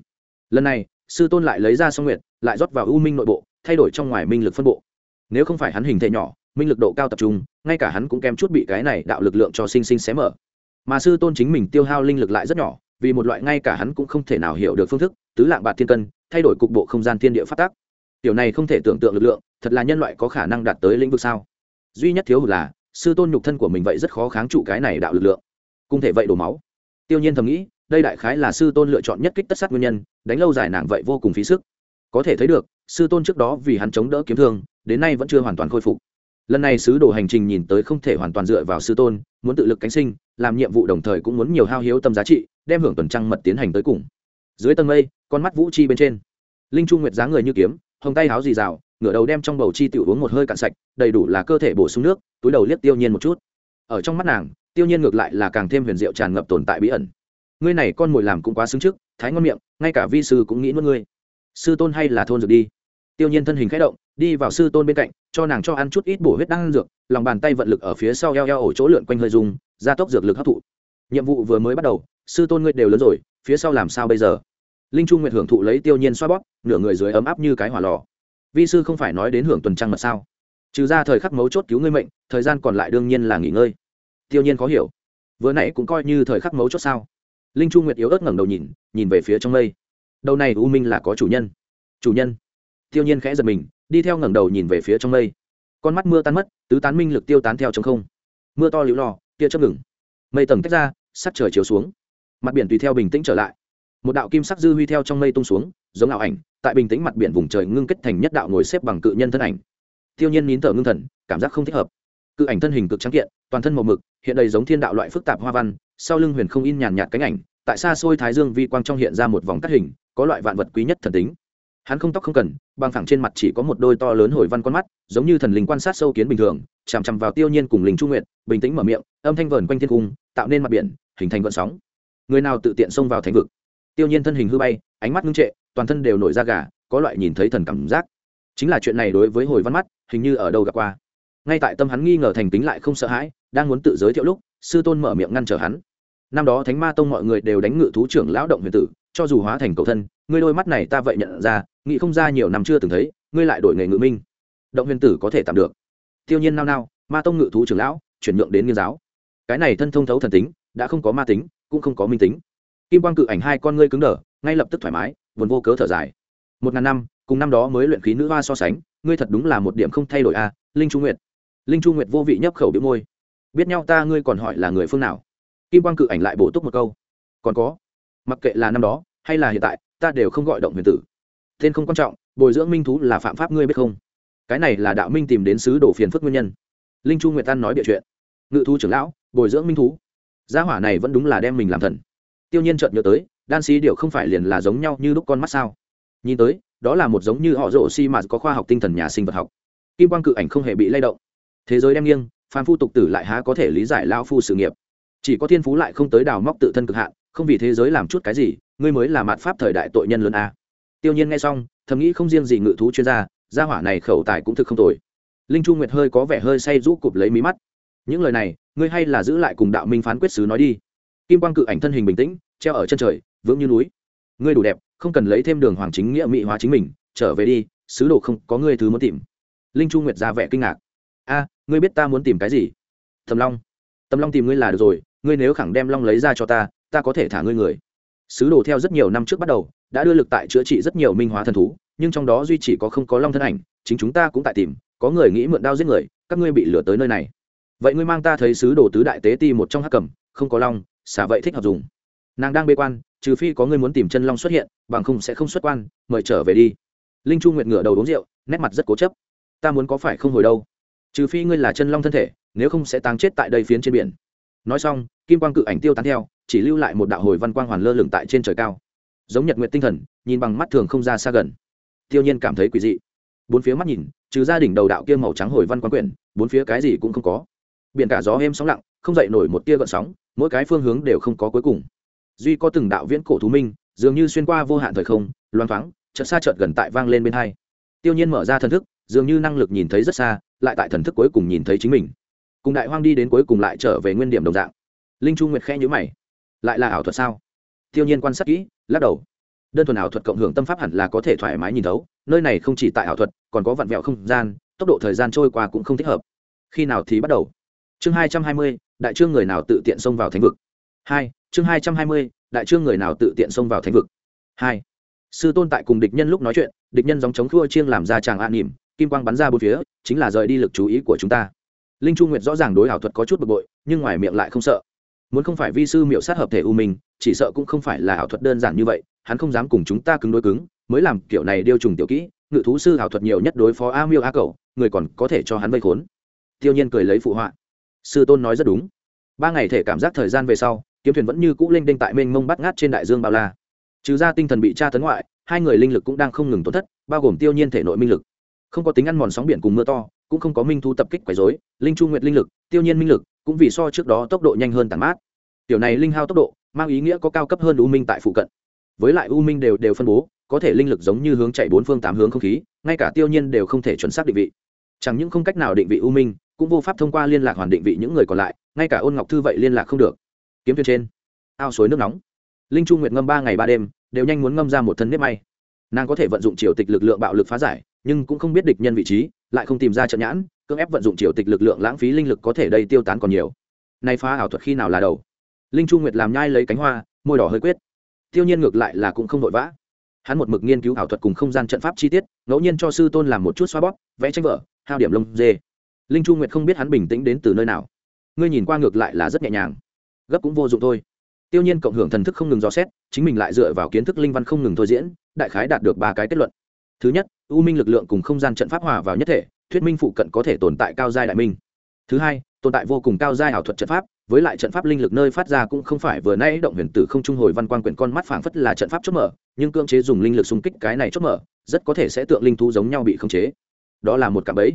Lần này, sư tôn lại lấy ra sông nguyệt, lại rót vào ưu minh nội bộ thay đổi trong ngoài minh lực phân bộ. Nếu không phải hắn hình thể nhỏ, minh lực độ cao tập trung, ngay cả hắn cũng kém chút bị cái này đạo lực lượng cho sinh sinh xé mở. Mà sư tôn chính mình tiêu hao linh lực lại rất nhỏ, vì một loại ngay cả hắn cũng không thể nào hiểu được phương thức, tứ lạng bạc thiên cân, thay đổi cục bộ không gian thiên địa phát tác. Điều này không thể tưởng tượng lực lượng, thật là nhân loại có khả năng đạt tới lĩnh vực sao? Duy nhất thiếu hụt là, sư tôn nhục thân của mình vậy rất khó kháng trụ cái này đạo lực lượng. Cũng thể vậy đổ máu. Tiêu nhiên thầm nghĩ, đây đại khái là sư tôn lựa chọn nhất kích tất sát nguyên nhân, đánh lâu dài nàng vậy vô cùng phí sức. Có thể thấy được sư tôn trước đó vì hắn chống đỡ kiếm thương, đến nay vẫn chưa hoàn toàn khôi phục. Lần này sứ đồ hành trình nhìn tới không thể hoàn toàn dựa vào sư tôn, muốn tự lực cánh sinh, làm nhiệm vụ đồng thời cũng muốn nhiều hao hiếu tâm giá trị, đem hưởng tuần trăng mật tiến hành tới cùng. Dưới tầng mây, con mắt vũ chi bên trên. Linh trung nguyệt dáng người như kiếm, hồng tay háo dì rào, ngửa đầu đem trong bầu chi tiểu uống một hơi cạn sạch, đầy đủ là cơ thể bổ sung nước, túi đầu liếc tiêu nhiên một chút. Ở trong mắt nàng, tiêu nhiên ngược lại là càng thêm huyền diệu tràn ngập tồn tại bí ẩn. Ngươi này con mồi làm cũng quá xứng trước, thái ngon miệng, ngay cả vi sư cũng nghĩ nuốt ngươi. Sư tôn hay là thôn dược đi tiêu nhiên thân hình khẽ động, đi vào sư tôn bên cạnh, cho nàng cho ăn chút ít bổ huyết đan dược, lòng bàn tay vận lực ở phía sau eo eo ổ chỗ lượn quanh hơi dùng gia tốc dược lực hấp thụ. Nhiệm vụ vừa mới bắt đầu, sư tôn ngươi đều lớn rồi, phía sau làm sao bây giờ? Linh Trung nguyệt hưởng thụ lấy tiêu nhiên xoa bóp, nửa người dưới ấm áp như cái hỏa lò. Vi sư không phải nói đến hưởng tuần trăng mật sao? Trừ ra thời khắc mấu chốt cứu ngươi mệnh, thời gian còn lại đương nhiên là nghỉ ngơi. Tiêu nhiên có hiểu. Vừa nãy cũng coi như thời khắc mấu chốt sao? Linh Trung nguyệt yếu ớt ngẩng đầu nhìn nhìn về phía trong mây. Đầu này u minh là có chủ nhân. Chủ nhân tiêu nhiên khẽ giật mình, đi theo ngẩng đầu nhìn về phía trong mây. Con mắt mưa tan mất, tứ tán minh lực tiêu tán theo trong không. Mưa to liễu lò tia chớp ngừng. Mây tầng tách ra, sắc trời chiếu xuống. Mặt biển tùy theo bình tĩnh trở lại. Một đạo kim sắc dư huy theo trong mây tung xuống, giống ảo ảnh, tại bình tĩnh mặt biển vùng trời ngưng kết thành nhất đạo ngồi xếp bằng cự nhân thân ảnh. Tiêu nhiên nín thở ngưng thần, cảm giác không thích hợp. Cự ảnh thân hình cực trắng kiện, toàn thân màu mực, hiện đầy giống thiên đạo loại phức tạp hoa văn, sau lưng huyền không in nhàn nhạt cánh ảnh, tại xa xôi thái dương vi quang trong hiện ra một vòng cắt hình, có loại vạn vật quý nhất thần tính hắn không tóc không cần, bằng thẳng trên mặt chỉ có một đôi to lớn hồi văn con mắt, giống như thần linh quan sát sâu kiến bình thường, chằm chằm vào tiêu nhiên cùng linh trung nguyện bình tĩnh mở miệng, âm thanh vờn quanh thiên cung, tạo nên mặt biển, hình thành vận sóng. Người nào tự tiện xông vào thánh vực? Tiêu nhiên thân hình hư bay, ánh mắt ngưng trệ, toàn thân đều nổi da gà, có loại nhìn thấy thần cảm giác. Chính là chuyện này đối với hồi văn mắt, hình như ở đâu gặp qua. Ngay tại tâm hắn nghi ngờ thành tính lại không sợ hãi, đang muốn tự giới thiệu lúc, sư tôn mở miệng ngăn trở hắn. Năm đó thánh ma tông mọi người đều đánh ngự thú trưởng lão động huyền tử, cho dù hóa thành cầu thân ngươi đôi mắt này ta vậy nhận ra nghĩ không ra nhiều năm chưa từng thấy ngươi lại đổi nghề ngự minh. Động huyền tử có thể tạm được. Tiêu nhiên nao nao ma tông ngự thú trưởng lão chuyển nhượng đến nghiên giáo. Cái này thân thông thấu thần tính đã không có ma tính cũng không có minh tính. Kim quang cự ảnh hai con ngươi cứng đờ ngay lập tức thoải mái vốn vô cớ thở dài. Một ngàn năm cùng năm đó mới luyện khí nữ hoa so sánh ngươi thật đúng là một điểm không thay đổi a à, linh chu nguyệt. Linh chu nguyệt vô vị nhấp khẩu biểu môi. Biết nhau ta ngươi còn hỏi là người phương nào? Kim quang cự ảnh lại bổ túc một câu. Còn có mặc kệ là năm đó hay là hiện tại ta đều không gọi động huyền tử tên không quan trọng, bồi dưỡng minh thú là phạm pháp ngươi biết không? Cái này là đạo minh tìm đến sứ đồ phiền phức nguyên nhân. Linh chu nguyệt tan nói địa chuyện. Ngự thú trưởng lão, bồi dưỡng minh thú. Gia hỏa này vẫn đúng là đem mình làm thần. Tiêu nhiên chợt nhớ tới, đan sĩ điệu không phải liền là giống nhau như lúc con mắt sao? Nhìn tới, đó là một giống như họ rộ si mà có khoa học tinh thần nhà sinh vật học. Kim quang cự ảnh không hề bị lay động. Thế giới đem nghiêng phan phu tục tử lại há có thể lý giải lao phu sự nghiệp. Chỉ có thiên phú lại không tới đào móc tự thân cực hạn, không vì thế giới làm chút cái gì, ngươi mới là mạt pháp thời đại tội nhân lớn a tiêu nhiên nghe xong, thầm nghĩ không riêng gì ngự thú chuyên gia gia hỏa này khẩu tài cũng thực không tồi. Linh chu nguyệt hơi có vẻ hơi say rũ cụp lấy mí mắt. Những lời này, ngươi hay là giữ lại cùng đạo minh phán quyết sứ nói đi. Kim quang cự ảnh thân hình bình tĩnh, treo ở chân trời, vững như núi. Ngươi đủ đẹp, không cần lấy thêm đường hoàng chính nghĩa mỹ hóa chính mình, trở về đi, sứ đồ không, có ngươi thứ muốn tìm. Linh chu nguyệt ra vẻ kinh ngạc. A, ngươi biết ta muốn tìm cái gì? Thầm long. Tầm long tìm ngươi là được rồi, ngươi nếu khẳng đem long lấy ra cho ta ta có thể thả ngươi người. Sứ đồ theo rất nhiều năm trước bắt đầu đã đưa lực tại chữa trị rất nhiều minh hóa thần thú, nhưng trong đó duy chỉ có không có long thân ảnh, chính chúng ta cũng tại tìm, có người nghĩ mượn đao giết người, các ngươi bị lừa tới nơi này. Vậy ngươi mang ta thấy sứ đồ tứ đại tế ti một trong hắc cầm không có long, xả vậy thích hợp dùng. Nàng đang bê quan, trừ phi có người muốn tìm chân long xuất hiện, bằng không sẽ không xuất quan, mời trở về đi. Linh chu nguyệt ngửa đầu uống rượu, nét mặt rất cố chấp. Ta muốn có phải không hồi đâu? Trừ phi ngươi là chân long thân thể, nếu không sẽ táng chết tại đây phiến trên biển. Nói xong, kim quang cự ảnh tiêu tán theo, chỉ lưu lại một đạo hồi văn quang hoàn lơ lửng tại trên trời cao giống nhật nguyện tinh thần, nhìn bằng mắt thường không ra xa gần. Tiêu nhiên cảm thấy quỷ dị. Bốn phía mắt nhìn, trừ gia đình đầu đạo kia màu trắng hồi văn quan quyển, bốn phía cái gì cũng không có. Biển cả gió êm sóng lặng, không dậy nổi một tia gợn sóng, mỗi cái phương hướng đều không có cuối cùng. Duy có từng đạo viễn cổ thú minh, dường như xuyên qua vô hạn thời không loan thoáng, chợt xa chợt gần tại vang lên bên hai. Tiêu nhiên mở ra thần thức, dường như năng lực nhìn thấy rất xa, lại tại thần thức cuối cùng nhìn thấy chính mình. Cùng đại hoang đi đến cuối cùng lại trở về nguyên điểm đồng dạng. Linh chu nguyệt khẽ nhíu mày. Lại là ảo thuật sao? Tiêu nhiên quan sát kỹ, lắc đầu. Đơn thuần ảo thuật cộng hưởng tâm pháp hẳn là có thể thoải mái nhìn thấu, nơi này không chỉ tại ảo thuật, còn có vặn vẹo không gian, tốc độ thời gian trôi qua cũng không thích hợp. Khi nào thì bắt đầu? Chương hai trăm hai mươi, đại trương người nào tự tiện xông vào thánh vực? Hai, chương hai trăm hai mươi, đại trương người nào tự tiện xông vào thánh vực? Hai, sư tôn tại cùng địch nhân lúc nói chuyện, địch nhân dòng chống khua chiêng làm ra chàng an nỉm, kim quang bắn ra bốn phía, chính là rời đi lực chú ý của chúng ta. Linh chu nguyệt rõ ràng đối ảo thuật có chút bực bội, nhưng ngoài miệng lại không sợ muốn không phải vi sư miệu sát hợp thể u minh, chỉ sợ cũng không phải là ảo thuật đơn giản như vậy, hắn không dám cùng chúng ta cứng đối cứng, mới làm kiểu này điêu trùng tiểu kỹ, ngự thú sư ảo thuật nhiều nhất đối phó a miêu a cầu người còn có thể cho hắn vây khốn. Tiêu nhiên cười lấy phụ họa. Sư tôn nói rất đúng. Ba ngày thể cảm giác thời gian về sau, kiếm thuyền vẫn như cũ linh đinh tại mênh mông bắt ngát trên đại dương bao la. Trừ ra tinh thần bị tra tấn ngoại, hai người linh lực cũng đang không ngừng tổn thất, bao gồm tiêu nhiên thể nội minh lực. Không có tính ăn mòn sóng biển cùng mưa to, cũng không có minh thu tập kích quấy rối, linh chu nguyệt linh lực, tiêu nhiên minh lực cũng vì so trước đó tốc độ nhanh hơn tàn mát. Tiểu này linh hao tốc độ, mang ý nghĩa có cao cấp hơn u minh tại phụ cận. Với lại u minh đều đều phân bố, có thể linh lực giống như hướng chạy bốn phương tám hướng không khí, ngay cả tiêu nhiên đều không thể chuẩn xác định vị. Chẳng những không cách nào định vị u minh, cũng vô pháp thông qua liên lạc hoàn định vị những người còn lại, ngay cả ôn ngọc thư vậy liên lạc không được. Kiếm thuyền trên, ao suối nước nóng. Linh chu nguyệt ngâm ba ngày ba đêm, đều nhanh muốn ngâm ra một thân nếp may. Nàng có thể vận dụng triều tịch lực lượng bạo lực phá giải, nhưng cũng không biết địch nhân vị trí, lại không tìm ra trận nhãn cưỡng ép vận dụng triều tịch lực lượng lãng phí linh lực có thể đây tiêu tán còn nhiều. Nay phá ảo thuật khi nào là đầu? Linh chu nguyệt làm nhai lấy cánh hoa, môi đỏ hơi quyết. Tiêu nhiên ngược lại là cũng không vội vã. Hắn một mực nghiên cứu ảo thuật cùng không gian trận pháp chi tiết, ngẫu nhiên cho sư tôn làm một chút xoa bóp, vẽ tranh vở, hao điểm lông dê. Linh chu nguyệt không biết hắn bình tĩnh đến từ nơi nào. Ngươi nhìn qua ngược lại là rất nhẹ nhàng. Gấp cũng vô dụng thôi. Tiêu nhiên cộng hưởng thần thức không ngừng dò xét, chính mình lại dựa vào kiến thức linh văn không ngừng thôi diễn, đại khái đạt được ba cái kết luận. Thứ nhất, u minh lực lượng cùng không gian trận pháp hòa vào nhất thể thuyết minh phụ cận có thể tồn tại cao giai đại minh. Thứ hai, tồn tại vô cùng cao giai ảo thuật trận pháp, với lại trận pháp linh lực nơi phát ra cũng không phải vừa nay động huyền tử không trung hồi văn quan quyển con mắt phảng phất là trận pháp chốt mở, nhưng cưỡng chế dùng linh lực xung kích cái này chốt mở, rất có thể sẽ tượng linh thú giống nhau bị khống chế. Đó là một cạm bẫy.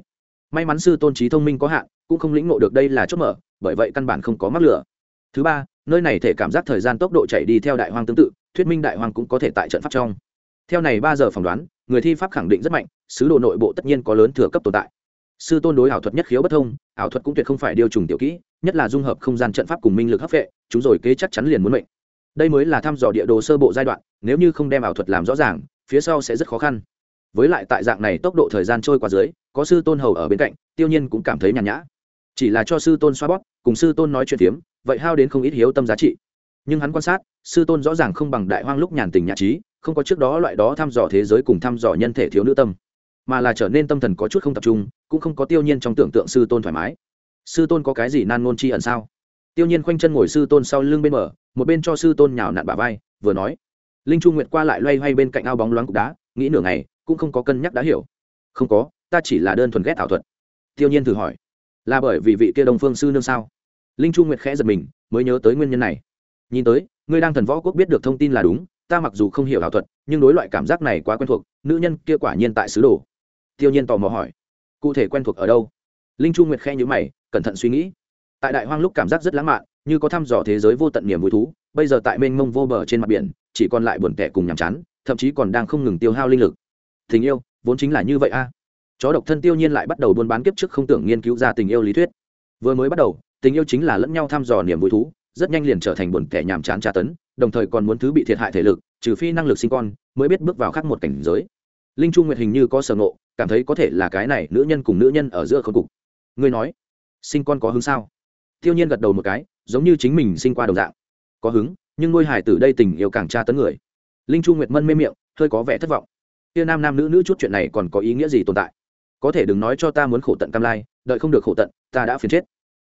May mắn sư tôn trí thông minh có hạn, cũng không lĩnh ngộ được đây là chốt mở, bởi vậy căn bản không có mắc lửa. Thứ ba, nơi này thể cảm giác thời gian tốc độ chạy đi theo đại hoang tương tự, thuyết minh đại hoang cũng có thể tại trận pháp trong theo này ba giờ phỏng đoán người thi pháp khẳng định rất mạnh sứ đồ nội bộ tất nhiên có lớn thừa cấp tồn tại. Sư tôn đối ảo thuật nhất khiếu bất thông ảo thuật cũng tuyệt không phải điều trùng tiểu kỹ nhất là dung hợp không gian trận pháp cùng minh lực hấp vệ chúng rồi kế chắc chắn liền muốn mệnh. Đây mới là thăm dò địa đồ sơ bộ giai đoạn nếu như không đem ảo thuật làm rõ ràng phía sau sẽ rất khó khăn. Với lại tại dạng này tốc độ thời gian trôi qua dưới có sư tôn hầu ở bên cạnh tiêu nhiên cũng cảm thấy nhàn nhã. Chỉ là cho sư tôn xoa bóp cùng sư tôn nói chuyện tiếm, vậy hao đến không ít hiếu tâm giá trị. Nhưng hắn quan sát sư tôn rõ ràng không bằng đại hoang lúc nhàn tình nhã trí không có trước đó loại đó thăm dò thế giới cùng thăm dò nhân thể thiếu nữ tâm, mà là trở nên tâm thần có chút không tập trung, cũng không có tiêu nhiên trong tưởng tượng sư tôn thoải mái. Sư tôn có cái gì nan ngôn chi ẩn sao? Tiêu nhiên khoanh chân ngồi sư tôn sau lưng bên mở một bên cho sư tôn nhào nặn bả vai, vừa nói. Linh chu nguyệt qua lại loay hoay bên cạnh ao bóng loáng cục đá, nghĩ nửa ngày, cũng không có cân nhắc đã hiểu. Không có, ta chỉ là đơn thuần ghét ảo thuật. Tiêu nhiên thử hỏi. Là bởi vì vị kia đồng phương sư nương sao? Linh chu nguyệt khẽ giật mình, mới nhớ tới nguyên nhân này. Nhìn tới, ngươi đang thần võ quốc biết được thông tin là đúng ta mặc dù không hiểu ảo thuật, nhưng đối loại cảm giác này quá quen thuộc, nữ nhân kia quả nhiên tại sứ đồ. Tiêu nhiên tò mò hỏi, cụ thể quen thuộc ở đâu? Linh chu nguyệt khe nhữ mày, cẩn thận suy nghĩ. Tại đại hoang lúc cảm giác rất lãng mạn, như có thăm dò thế giới vô tận niềm vui thú, bây giờ tại mênh mông vô bờ trên mặt biển, chỉ còn lại buồn tẻ cùng nhàm chán, thậm chí còn đang không ngừng tiêu hao linh lực. Tình yêu, vốn chính là như vậy a. Chó độc thân tiêu nhiên lại bắt đầu buôn bán kiếp trước không tưởng nghiên cứu ra tình yêu lý thuyết. Vừa mới bắt đầu, tình yêu chính là lẫn nhau thăm dò niềm vui thú, rất nhanh liền trở thành buồn tẻ nhàm chán tra tấn đồng thời còn muốn thứ bị thiệt hại thể lực, trừ phi năng lực sinh con, mới biết bước vào khác một cảnh giới. Linh chu nguyệt hình như có sở ngộ, cảm thấy có thể là cái này nữ nhân cùng nữ nhân ở giữa khâu cục. Ngươi nói, sinh con có hứng sao? Tiêu nhiên gật đầu một cái, giống như chính mình sinh qua đồng dạng. Có hứng, nhưng ngôi hải tử đây tình yêu càng tra tấn người. Linh chu nguyệt mân mê miệng, hơi có vẻ thất vọng. Kia nam nam nữ nữ chút chuyện này còn có ý nghĩa gì tồn tại? Có thể đừng nói cho ta muốn khổ tận cam lai, đợi không được khổ tận, ta đã phiền chết.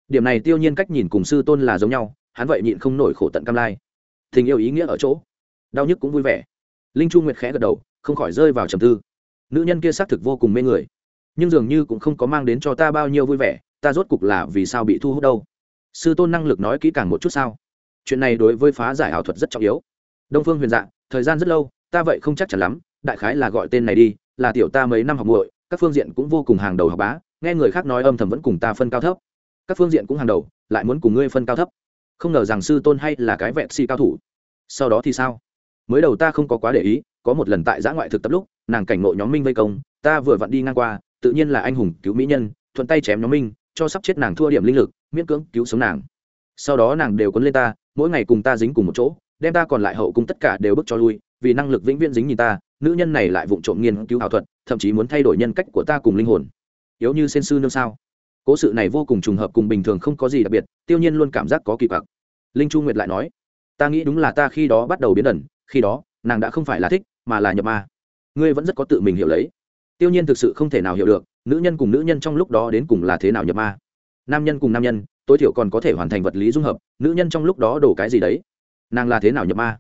Điểm này tiêu nhiên cách nhìn cùng sư tôn là giống nhau, hắn vậy nhịn không nổi khổ tận cam lai tình yêu ý nghĩa ở chỗ. Đau nhức cũng vui vẻ. Linh chu nguyệt khẽ gật đầu không khỏi rơi vào trầm tư. Nữ nhân kia xác thực vô cùng mê người nhưng dường như cũng không có mang đến cho ta bao nhiêu vui vẻ ta rốt cục là vì sao bị thu hút đâu? Sư tôn năng lực nói kỹ càng một chút sao? Chuyện này đối với phá giải ảo thuật rất trọng yếu. Đông phương huyền Dạng, thời gian rất lâu ta vậy không chắc chắn lắm đại khái là gọi tên này đi là tiểu ta mấy năm học muội các phương diện cũng vô cùng hàng đầu học bá nghe người khác nói âm thầm vẫn cùng ta phân cao thấp. Các phương diện cũng hàng đầu lại muốn cùng ngươi phân cao thấp không ngờ rằng sư tôn hay là cái vẹn si cao thủ. Sau đó thì sao? Mới đầu ta không có quá để ý, có một lần tại giã ngoại thực tập lúc, nàng cảnh ngộ nhóm minh vây công, ta vừa vặn đi ngang qua, tự nhiên là anh hùng cứu mỹ nhân, thuận tay chém nhóm minh, cho sắp chết nàng thua điểm linh lực, miễn cưỡng cứu sống nàng. Sau đó nàng đều quấn lên ta, mỗi ngày cùng ta dính cùng một chỗ, đem ta còn lại hậu cung tất cả đều bước cho lui, vì năng lực vĩnh viễn dính nhìn ta, nữ nhân này lại vụng trộm nghiên cứu ảo thuật, thậm chí muốn thay đổi nhân cách của ta cùng linh hồn. Yếu như sen sư nương sao? Cố sự này vô cùng trùng hợp cùng bình thường không có gì đặc biệt, tiêu nhiên luôn cảm giác có kỳ quặc. Linh chu nguyệt lại nói, ta nghĩ đúng là ta khi đó bắt đầu biến đần khi đó, nàng đã không phải là thích, mà là nhập ma. Ngươi vẫn rất có tự mình hiểu lấy. Tiêu nhiên thực sự không thể nào hiểu được, nữ nhân cùng nữ nhân trong lúc đó đến cùng là thế nào nhập ma. Nam nhân cùng nam nhân, tối thiểu còn có thể hoàn thành vật lý dung hợp, nữ nhân trong lúc đó đổ cái gì đấy? Nàng là thế nào nhập ma?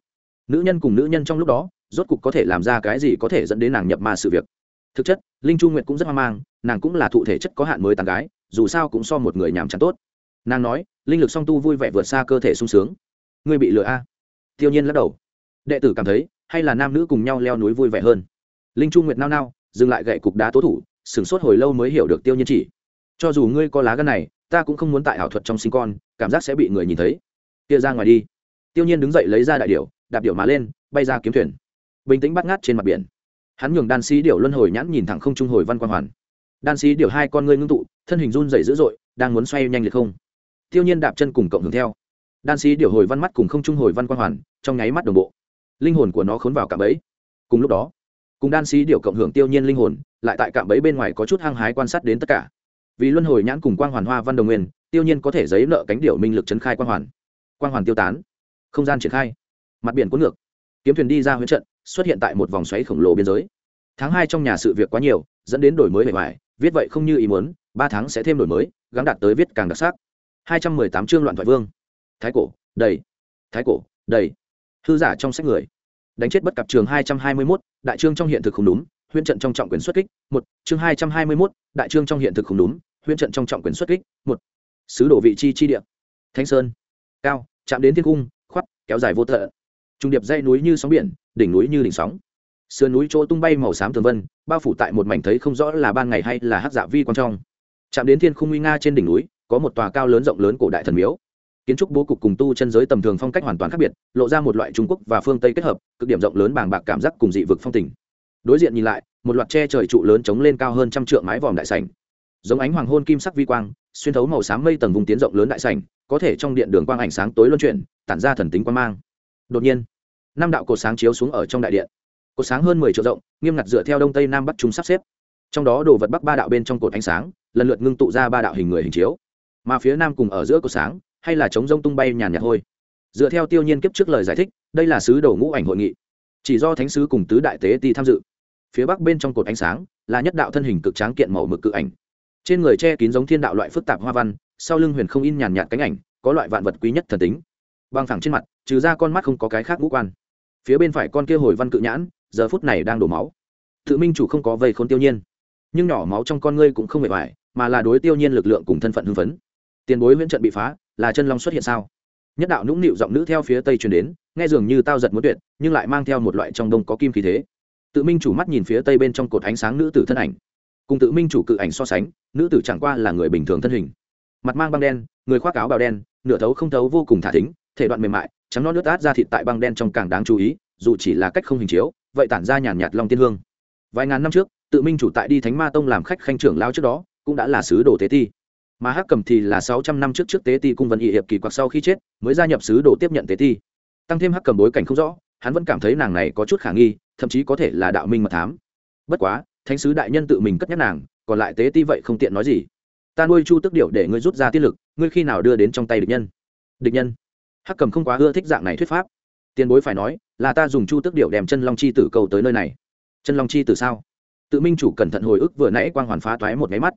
Nữ nhân cùng nữ nhân trong lúc đó, rốt cục có thể làm ra cái gì có thể dẫn đến nàng nhập ma sự việc? Thực chất, linh chu nguyệt cũng rất hoang mang, nàng cũng là thụ thể chất có hạn mới tàn gái dù sao cũng so một người nhàm chán tốt. Nàng nói linh lực song tu vui vẻ vượt xa cơ thể sung sướng. Ngươi bị lừa a? Tiêu nhiên lắc đầu. Đệ tử cảm thấy hay là nam nữ cùng nhau leo núi vui vẻ hơn. Linh Trung nguyệt nao nao dừng lại gậy cục đá tố thủ sửng sốt hồi lâu mới hiểu được tiêu nhiên chỉ. Cho dù ngươi có lá gân này ta cũng không muốn tại ảo thuật trong sinh con cảm giác sẽ bị người nhìn thấy. Kia ra ngoài đi. Tiêu nhiên đứng dậy lấy ra đại điểu, đạp điểu má lên bay ra kiếm thuyền. Bình tĩnh bắt ngát trên mặt biển. Hắn nhường đan sĩ điểu luân hồi nhãn nhìn thẳng không trung hồi văn quang hoàn. Đan sĩ điểu hai con ngươi ngưng tụ thân hình run dày dữ dội, đang muốn xoay nhanh liệt không. Tiêu nhiên đạp chân cùng cộng hưởng theo. Đan sĩ điều hồi văn mắt cùng không trung hồi văn quang hoàn, trong nháy mắt đồng bộ. Linh hồn của nó khốn vào cạm bẫy. Cùng lúc đó, cùng đan sĩ điều cộng hưởng tiêu nhiên linh hồn, lại tại cạm bẫy bên ngoài có chút hăng hái quan sát đến tất cả. Vì luân hồi nhãn cùng quang hoàn hoa văn đồng nguyên, tiêu nhiên có thể giấy nợ cánh điệu minh lực chấn khai quang hoàn. Quang hoàn tiêu tán. Không gian triển khai. Mặt biển cuốn ngược. Kiếm thuyền đi ra huyễn trận, xuất hiện tại một vòng xoáy khổng lồ biên giới. Tháng hai trong nhà sự việc quá nhiều, dẫn đến đổi mới bề ngoài viết vậy không như ý muốn, ba tháng sẽ thêm đổi mới gắn đạt tới viết càng đặc sắc. Hai trăm mười tám chương loạn thoại vương. Thái cổ, đầy. Thái cổ, đầy. Hư giả trong sách người. Đánh chết bất cặp trường hai trăm hai mươi mốt, đại trương trong hiện thực không đúng, huyễn trận trong trọng quyền xuất kích, một. Chương hai trăm hai mươi mốt, đại trương trong hiện thực không đúng, huyễn trận trong trọng quyền xuất kích, một. Sứ đồ vị chi chi địa. Thanh sơn. Cao, chạm đến thiên cung khoắt kéo dài vô tận. Trung điệp dây núi như sóng biển, đỉnh núi như đỉnh sóng sườn núi chỗ tung bay màu xám tường vân, bao phủ tại một mảnh thấy không rõ là ban ngày hay là hát dạ vi quan trong. Chạm đến thiên khung nguy nga trên đỉnh núi, có một tòa cao lớn rộng lớn cổ đại thần miếu. Kiến trúc bố cục cùng tu chân giới tầm thường phong cách hoàn toàn khác biệt, lộ ra một loại trung quốc và phương tây kết hợp, cực điểm rộng lớn bàng bạc cảm giác cùng dị vực phong tình. Đối diện nhìn lại, một loạt tre trời trụ lớn chống lên cao hơn trăm trượng mái vòm đại sảnh. Giống ánh hoàng hôn kim sắc vi quang, xuyên thấu màu xám mây tầng vùng tiến rộng lớn đại sảnh, có thể trong điện đường quang ảnh sáng tối luân chuyển, tản ra thần tính quan mang. Đột nhiên, năm đạo cột sáng chiếu xuống ở trong đại điện cột sáng hơn mười triệu rộng, nghiêm ngặt dựa theo đông tây nam bắc chúng sắp xếp. Trong đó đồ vật bắc ba đạo bên trong cột ánh sáng, lần lượt ngưng tụ ra ba đạo hình người hình chiếu. Mà phía nam cùng ở giữa cột sáng, hay là chống rông tung bay nhàn nhạt thôi dựa theo tiêu nhiên kiếp trước lời giải thích, đây là sứ đồ ngũ ảnh hội nghị. Chỉ do thánh sứ cùng tứ đại tế ti tham dự. Phía bắc bên trong cột ánh sáng là nhất đạo thân hình cực tráng kiện màu mực cự ảnh. Trên người che kín giống thiên đạo loại phức tạp hoa văn, sau lưng huyền không in nhàn nhạt cánh ảnh, có loại vạn vật quý nhất thần tính. Băng thẳng trên mặt, trừ ra con mắt không có cái khác ngũ quan. Phía bên phải con kia hồi văn cự nhãn giờ phút này đang đổ máu. Tự minh chủ không có vây khốn tiêu nhiên. Nhưng nhỏ máu trong con ngươi cũng không hề hoài, mà là đối tiêu nhiên lực lượng cùng thân phận hưng phấn. Tiền bối viễn trận bị phá, là chân long xuất hiện sao? Nhất đạo nũng nịu giọng nữ theo phía tây truyền đến, nghe dường như tao giật muốn tuyệt, nhưng lại mang theo một loại trong đông có kim khí thế. Tự minh chủ mắt nhìn phía tây bên trong cột ánh sáng nữ tử thân ảnh. Cùng tự minh chủ cự ảnh so sánh, nữ tử chẳng qua là người bình thường thân hình. Mặt mang băng đen, người khoác áo bào đen, nửa thấu không thấu vô cùng thả thính, thể đoạn mềm mại, trắng non nước át ra thịt tại băng đen trong càng đáng chú ý, dù chỉ là cách không hình chiếu vậy tản ra nhàn nhạt long tiên hương. Vài ngàn năm trước, tự minh chủ tại đi thánh ma tông làm khách khanh trưởng lao trước đó, cũng đã là sứ đồ tế ti. Mà hắc cầm thì là sáu trăm năm trước trước tế ti cung vân y hiệp kỳ quặc sau khi chết, mới gia nhập sứ đồ tiếp nhận tế ti. Tăng thêm hắc cầm bối cảnh không rõ, hắn vẫn cảm thấy nàng này có chút khả nghi, thậm chí có thể là đạo minh mật thám. Bất quá, thánh sứ đại nhân tự mình cất nhắc nàng, còn lại tế ti vậy không tiện nói gì. Ta nuôi chu tức điệu để ngươi rút ra tiết lực, ngươi khi nào đưa đến trong tay địch nhân? Địch nhân? Hắc cầm không quá ưa thích dạng này thuyết pháp. Tiền bối phải nói là ta dùng chu tức điệu đem chân long chi tử cầu tới nơi này. Chân long chi tử sao? Tự minh chủ cẩn thận hồi ức vừa nãy quang hoàn phá toái một máy mắt.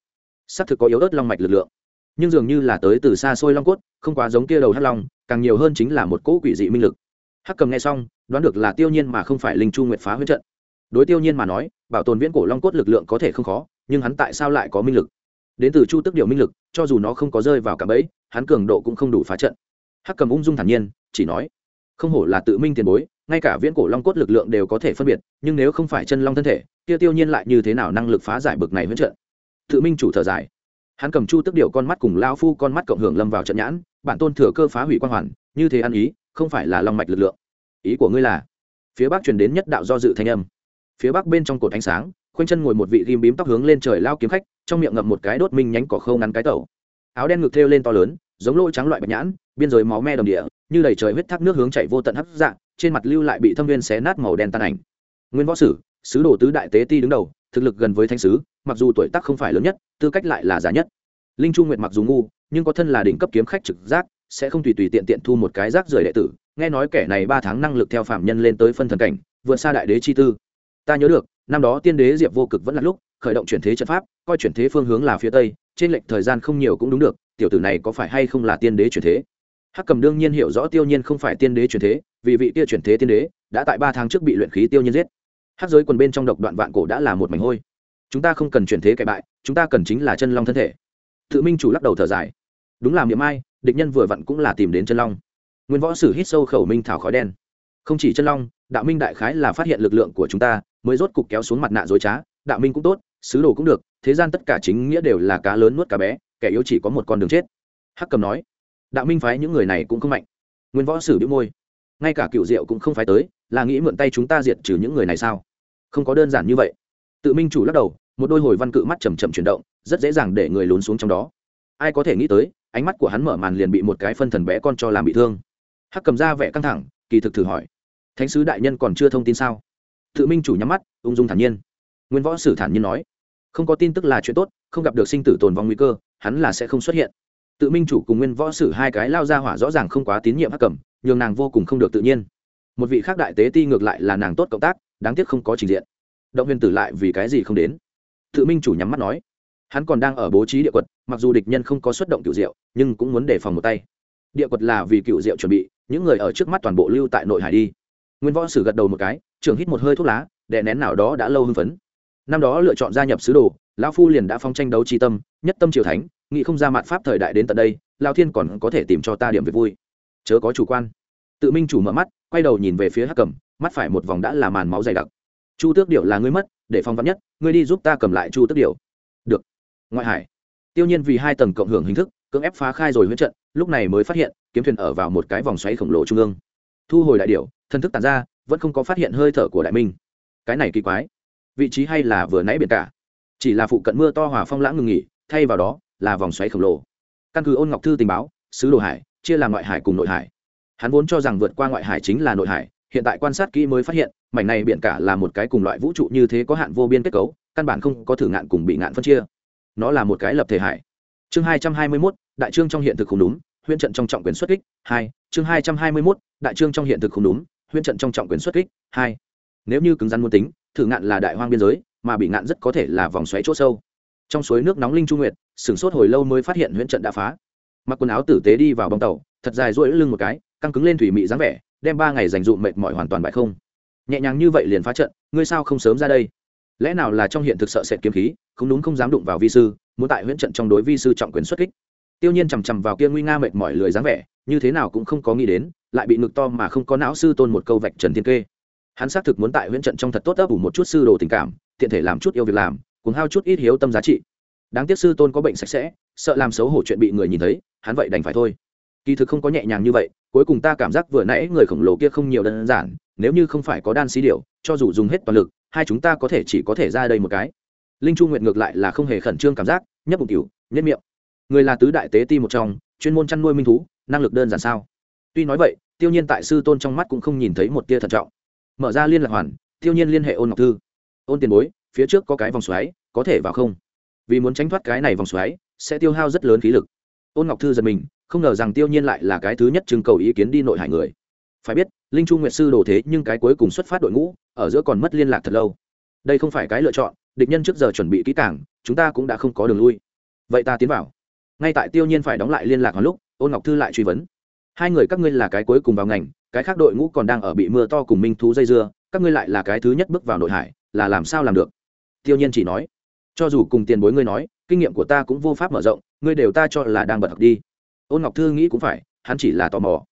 Xác thực có yếu ớt long mạch lực lượng, nhưng dường như là tới từ xa xôi long cốt, không quá giống kia đầu hắc long, càng nhiều hơn chính là một cỗ quỷ dị minh lực. Hắc cầm nghe xong, đoán được là tiêu nhiên mà không phải linh chu nguyệt phá huyết trận. Đối tiêu nhiên mà nói, bảo tồn viễn cổ long cốt lực lượng có thể không khó, nhưng hắn tại sao lại có minh lực? Đến từ chu tức điều minh lực, cho dù nó không có rơi vào cả bẫy, hắn cường độ cũng không đủ phá trận. Hắc cầm ung dung thản nhiên, chỉ nói, không hổ là tự minh tiền bối ngay cả viễn cổ long cốt lực lượng đều có thể phân biệt, nhưng nếu không phải chân long thân thể, kia tiêu nhiên lại như thế nào năng lực phá giải bực này vẫn trận? Tự minh chủ thở dài. Hắn cầm chu tức điệu con mắt cùng lao phu con mắt cộng hưởng lâm vào trận nhãn, bản tôn thừa cơ phá hủy quan hoàn, như thế ăn ý, không phải là long mạch lực lượng. Ý của ngươi là? Phía bắc truyền đến nhất đạo do dự thanh âm. Phía bắc bên trong cột ánh sáng, khoanh chân ngồi một vị ghim bím tóc hướng lên trời lao kiếm khách, trong miệng ngậm một cái đốt minh nhánh cỏ khâu ngắn cái tẩu. Áo đen ngực thêu lên to lớn, giống lỗ trắng loại bạch nhãn, biên giới máu me đồng địa, như đầy trời huyết thác nước hướng chảy vô tận hấp dạng trên mặt lưu lại bị thâm viên xé nát màu đen tan ảnh. Nguyên võ sử, sứ đồ tứ đại tế ti đứng đầu, thực lực gần với thanh sứ, mặc dù tuổi tác không phải lớn nhất, tư cách lại là giá nhất. Linh chu nguyệt mặc dù ngu, nhưng có thân là đỉnh cấp kiếm khách trực giác, sẽ không tùy tùy tiện tiện thu một cái rác rưởi đệ tử. Nghe nói kẻ này ba tháng năng lực theo phạm nhân lên tới phân thần cảnh, vượt xa đại đế chi tư. Ta nhớ được, năm đó tiên đế diệp vô cực vẫn là lúc, khởi động chuyển thế trận pháp, coi chuyển thế phương hướng là phía tây, trên lệnh thời gian không nhiều cũng đúng được, tiểu tử này có phải hay không là tiên đế chuyển thế? Hắc cầm đương nhiên hiểu rõ tiêu nhiên không phải tiên đế chuyển thế, vì vị kia chuyển thế tiên đế, đã tại ba tháng trước bị luyện khí tiêu nhiên giết. Hắc giới quần bên trong độc đoạn vạn cổ đã là một mảnh hôi. Chúng ta không cần chuyển thế cải bại, chúng ta cần chính là chân long thân thể. Tự minh chủ lắc đầu thở dài. Đúng là miệng ai, địch nhân vừa vặn cũng là tìm đến chân long. Nguyên võ sử hít sâu khẩu minh thảo khói đen. Không chỉ chân long, đạo minh đại khái là phát hiện lực lượng của chúng ta, mới rốt cục kéo xuống mặt nạ dối trá, đạo minh cũng tốt, sứ đồ cũng được, thế gian tất cả chính nghĩa đều là cá lớn nuốt cá bé, kẻ yếu chỉ có một con đường chết. Hắc cầm nói đạo minh phái những người này cũng không mạnh. Nguyên võ sử đĩu môi. Ngay cả cựu diệu cũng không phải tới, là nghĩ mượn tay chúng ta diệt trừ những người này sao? Không có đơn giản như vậy. Tự minh chủ lắc đầu, một đôi hồi văn cự mắt chầm chậm chuyển động, rất dễ dàng để người lún xuống trong đó. Ai có thể nghĩ tới, ánh mắt của hắn mở màn liền bị một cái phân thần bé con cho làm bị thương. Hắc cầm ra vẻ căng thẳng, kỳ thực thử hỏi. Thánh sứ đại nhân còn chưa thông tin sao? Tự minh chủ nhắm mắt, ung dung thản nhiên. Nguyên võ sử thản nhiên nói. Không có tin tức là chuyện tốt, không gặp được sinh tử tồn vong nguy cơ, hắn là sẽ không xuất hiện tự minh chủ cùng nguyên võ sử hai cái lao ra hỏa rõ ràng không quá tín nhiệm hắc cầm, nhường nàng vô cùng không được tự nhiên. Một vị khác đại tế ti ngược lại là nàng tốt cộng tác, đáng tiếc không có trình diện. Động huyền tử lại vì cái gì không đến? Tự minh chủ nhắm mắt nói. Hắn còn đang ở bố trí địa quật, mặc dù địch nhân không có xuất động cựu diệu, nhưng cũng muốn đề phòng một tay. Địa quật là vì cựu diệu chuẩn bị, những người ở trước mắt toàn bộ lưu tại nội hải đi. Nguyên võ sử gật đầu một cái, trưởng hít một hơi thuốc lá, đè nén nào đó đã lâu hưng phấn. Năm đó lựa chọn gia nhập sứ đồ, lão phu liền đã phong tranh đấu tri tâm, nhất tâm triều thánh nghĩ không ra mạn pháp thời đại đến tận đây, lao thiên còn có thể tìm cho ta điểm việc vui. Chớ có chủ quan. Tự minh chủ mở mắt, quay đầu nhìn về phía hắc cầm mắt phải một vòng đã là màn máu dày đặc. Chu tước điệu là ngươi mất, để phong vắn nhất, ngươi đi giúp ta cầm lại chu tước điệu được. Ngoại hải. Tiêu nhiên vì hai tầng cộng hưởng hình thức, cưỡng ép phá khai rồi huyết trận, lúc này mới phát hiện, kiếm thuyền ở vào một cái vòng xoáy khổng lồ trung ương. Thu hồi đại điệu thân thức tàn ra, vẫn không có phát hiện hơi thở của đại minh. Cái này kỳ quái. Vị trí hay là vừa nãy biển cả? Chỉ là phụ cận mưa to hòa phong lãng ngừng nghỉ, thay vào đó là vòng xoáy khổng lồ. Căn cứ ôn ngọc thư tình báo sứ đồ hải chia làm ngoại hải cùng nội hải. Hắn vốn cho rằng vượt qua ngoại hải chính là nội hải, hiện tại quan sát kỹ mới phát hiện, mảnh này biển cả là một cái cùng loại vũ trụ như thế có hạn vô biên kết cấu, căn bản không có thử ngạn cùng bị ngạn phân chia. Nó là một cái lập thể hải. Chương hai trăm hai mươi mốt, đại trương trong hiện thực không đúng, huyễn trận trong trọng quyền xuất kích, hai. Chương hai trăm hai mươi mốt, đại trương trong hiện thực không đúng, huyễn trận trong trọng quyền xuất kích, hai. Nếu như cứng rắn muốn tính, thử ngạn là đại hoang biên giới, mà bị ngạn rất có thể là vòng xoáy chỗ sâu trong suối nước nóng linh trung nguyệt, sửng sốt hồi lâu mới phát hiện huyễn trận đã phá. Mặc quần áo tử tế đi vào bong tàu, thật dài rỗi lưng một cái, căng cứng lên thủy mị dáng vẻ, đem ba ngày dành dụm mệt mỏi hoàn toàn bại không. Nhẹ nhàng như vậy liền phá trận, ngươi sao không sớm ra đây? Lẽ nào là trong hiện thực sợ sệt kiếm khí, không đúng không dám đụng vào vi sư, muốn tại huyễn trận trong đối vi sư trọng quyền xuất kích. Tiêu nhiên chằm chằm vào kia nguy nga mệt mỏi lười dáng vẻ, như thế nào cũng không có nghĩ đến, lại bị ngực to mà không có não sư tôn một câu vạch trần thiên kê. Hắn xác thực muốn tại huyễn trận trong thật tốt ấp ủ một chút sư đồ tình cảm, tiện thể làm chút yêu việc làm cùng hao chút ít hiếu tâm giá trị. Đáng tiếc sư tôn có bệnh sạch sẽ, sợ làm xấu hổ chuyện bị người nhìn thấy, hắn vậy đành phải thôi. Kỳ thực không có nhẹ nhàng như vậy, cuối cùng ta cảm giác vừa nãy người khổng lồ kia không nhiều đơn giản, nếu như không phải có đan xí điệu cho dù dùng hết toàn lực, hai chúng ta có thể chỉ có thể ra đây một cái. Linh chu nguyện ngược lại là không hề khẩn trương cảm giác, nhấp bụng cửu nhất miệng. Người là tứ đại tế ti một trong, chuyên môn chăn nuôi minh thú, năng lực đơn giản sao? Tuy nói vậy, tiêu nhiên tại sư tôn trong mắt cũng không nhìn thấy một tia thận trọng. Mở ra liên lạc hoàn, tiêu nhiên liên hệ ôn ngọc thư. Ôn tiền bối phía trước có cái vòng xoáy, có thể vào không? Vì muốn tránh thoát cái này vòng xoáy, sẽ tiêu hao rất lớn khí lực. Ôn ngọc thư giật mình, không ngờ rằng tiêu nhiên lại là cái thứ nhất trưng cầu ý kiến đi nội hải người. Phải biết, linh trung nguyệt sư đổ thế nhưng cái cuối cùng xuất phát đội ngũ, ở giữa còn mất liên lạc thật lâu. Đây không phải cái lựa chọn, địch nhân trước giờ chuẩn bị kỹ càng, chúng ta cũng đã không có đường lui. Vậy ta tiến vào. Ngay tại tiêu nhiên phải đóng lại liên lạc hoàn lúc, ôn ngọc thư lại truy vấn. Hai người các ngươi là cái cuối cùng vào ngành, cái khác đội ngũ còn đang ở bị mưa to cùng minh thú dây dưa, các ngươi lại là cái thứ nhất bước vào nội hải, là làm sao làm được? Tiêu nhiên chỉ nói, cho dù cùng tiền bối ngươi nói, kinh nghiệm của ta cũng vô pháp mở rộng, ngươi đều ta cho là đang bật học đi. Ôn ngọc thư nghĩ cũng phải, hắn chỉ là tò mò.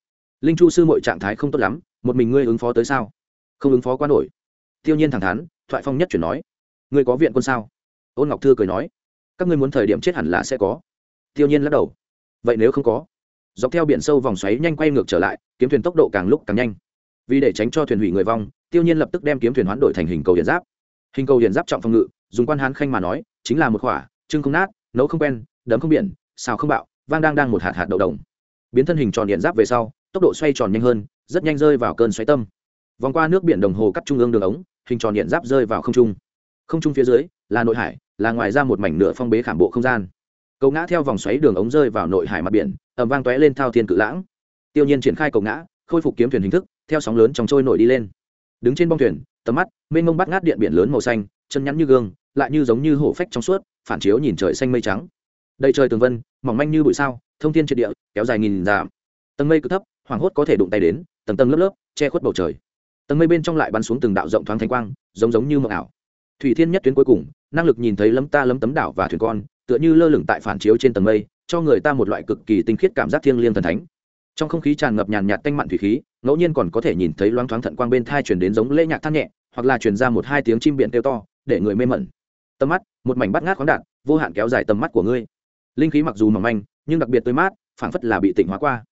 Linh chu sư mọi trạng thái không tốt lắm, một mình ngươi ứng phó tới sao? Không ứng phó quá nổi. Tiêu nhiên thẳng thắn, thoại phong nhất chuyển nói, ngươi có viện quân sao? Ôn ngọc thư cười nói, các ngươi muốn thời điểm chết hẳn là sẽ có. Tiêu nhiên lắc đầu, vậy nếu không có? Dọc theo biển sâu vòng xoáy nhanh quay ngược trở lại, kiếm thuyền tốc độ càng lúc càng nhanh. Vì để tránh cho thuyền hủy người vong, tiêu nhiên lập tức đem kiếm thuyền hoán đổi thành hình cầu điện giáp hình cầu điện giáp trọng phòng ngự, dùng quan hán khanh mà nói, chính là một khỏa, trưng không nát, nấu không quen, đấm không biển, xào không bạo, vang đang đang một hạt hạt đậu đồng. Biến thân hình tròn điện giáp về sau, tốc độ xoay tròn nhanh hơn, rất nhanh rơi vào cơn xoáy tâm. Vòng qua nước biển đồng hồ cắt trung ương đường ống, hình tròn điện giáp rơi vào không trung. Không trung phía dưới, là nội hải, là ngoài ra một mảnh nửa phong bế khảm bộ không gian. Cầu ngã theo vòng xoáy đường ống rơi vào nội hải mặt biển ẩm vang tóe lên thao thiên cự lãng. Tiêu nhiên triển khai cầu ngã, khôi phục kiếm thuyền hình thức, theo sóng lớn trong trôi nổi đi lên đứng trên bong thuyền, tầm mắt, mênh mông bắt ngát điện biển lớn màu xanh, chân nhắn như gương, lại như giống như hổ phách trong suốt, phản chiếu nhìn trời xanh mây trắng. Đầy trời tường vân, mỏng manh như bụi sao, thông thiên triệt địa, kéo dài nghìn dặm. Tầng mây cực thấp, hoảng hốt có thể đụng tay đến, tầng tầng lớp lớp, che khuất bầu trời. Tầng mây bên trong lại bắn xuống từng đạo rộng thoáng thanh quang, giống giống như mờ ảo. Thủy thiên nhất tuyến cuối cùng, năng lực nhìn thấy lấm ta lấm tấm đảo và thuyền con, tựa như lơ lửng tại phản chiếu trên tầng mây, cho người ta một loại cực kỳ tinh khiết cảm giác thiêng liêng thần thánh trong không khí tràn ngập nhàn nhạt tanh mặn thủy khí ngẫu nhiên còn có thể nhìn thấy loáng thoáng thận quang bên thai chuyển đến giống lễ nhạc than nhẹ hoặc là truyền ra một hai tiếng chim biển kêu to để người mê mẩn. Tầm mắt một mảnh bắt ngát khoáng đạn, vô hạn kéo dài tầm mắt của ngươi. Linh khí mặc dù mỏng manh nhưng đặc biệt tươi mát phảng phất là bị tỉnh hóa qua.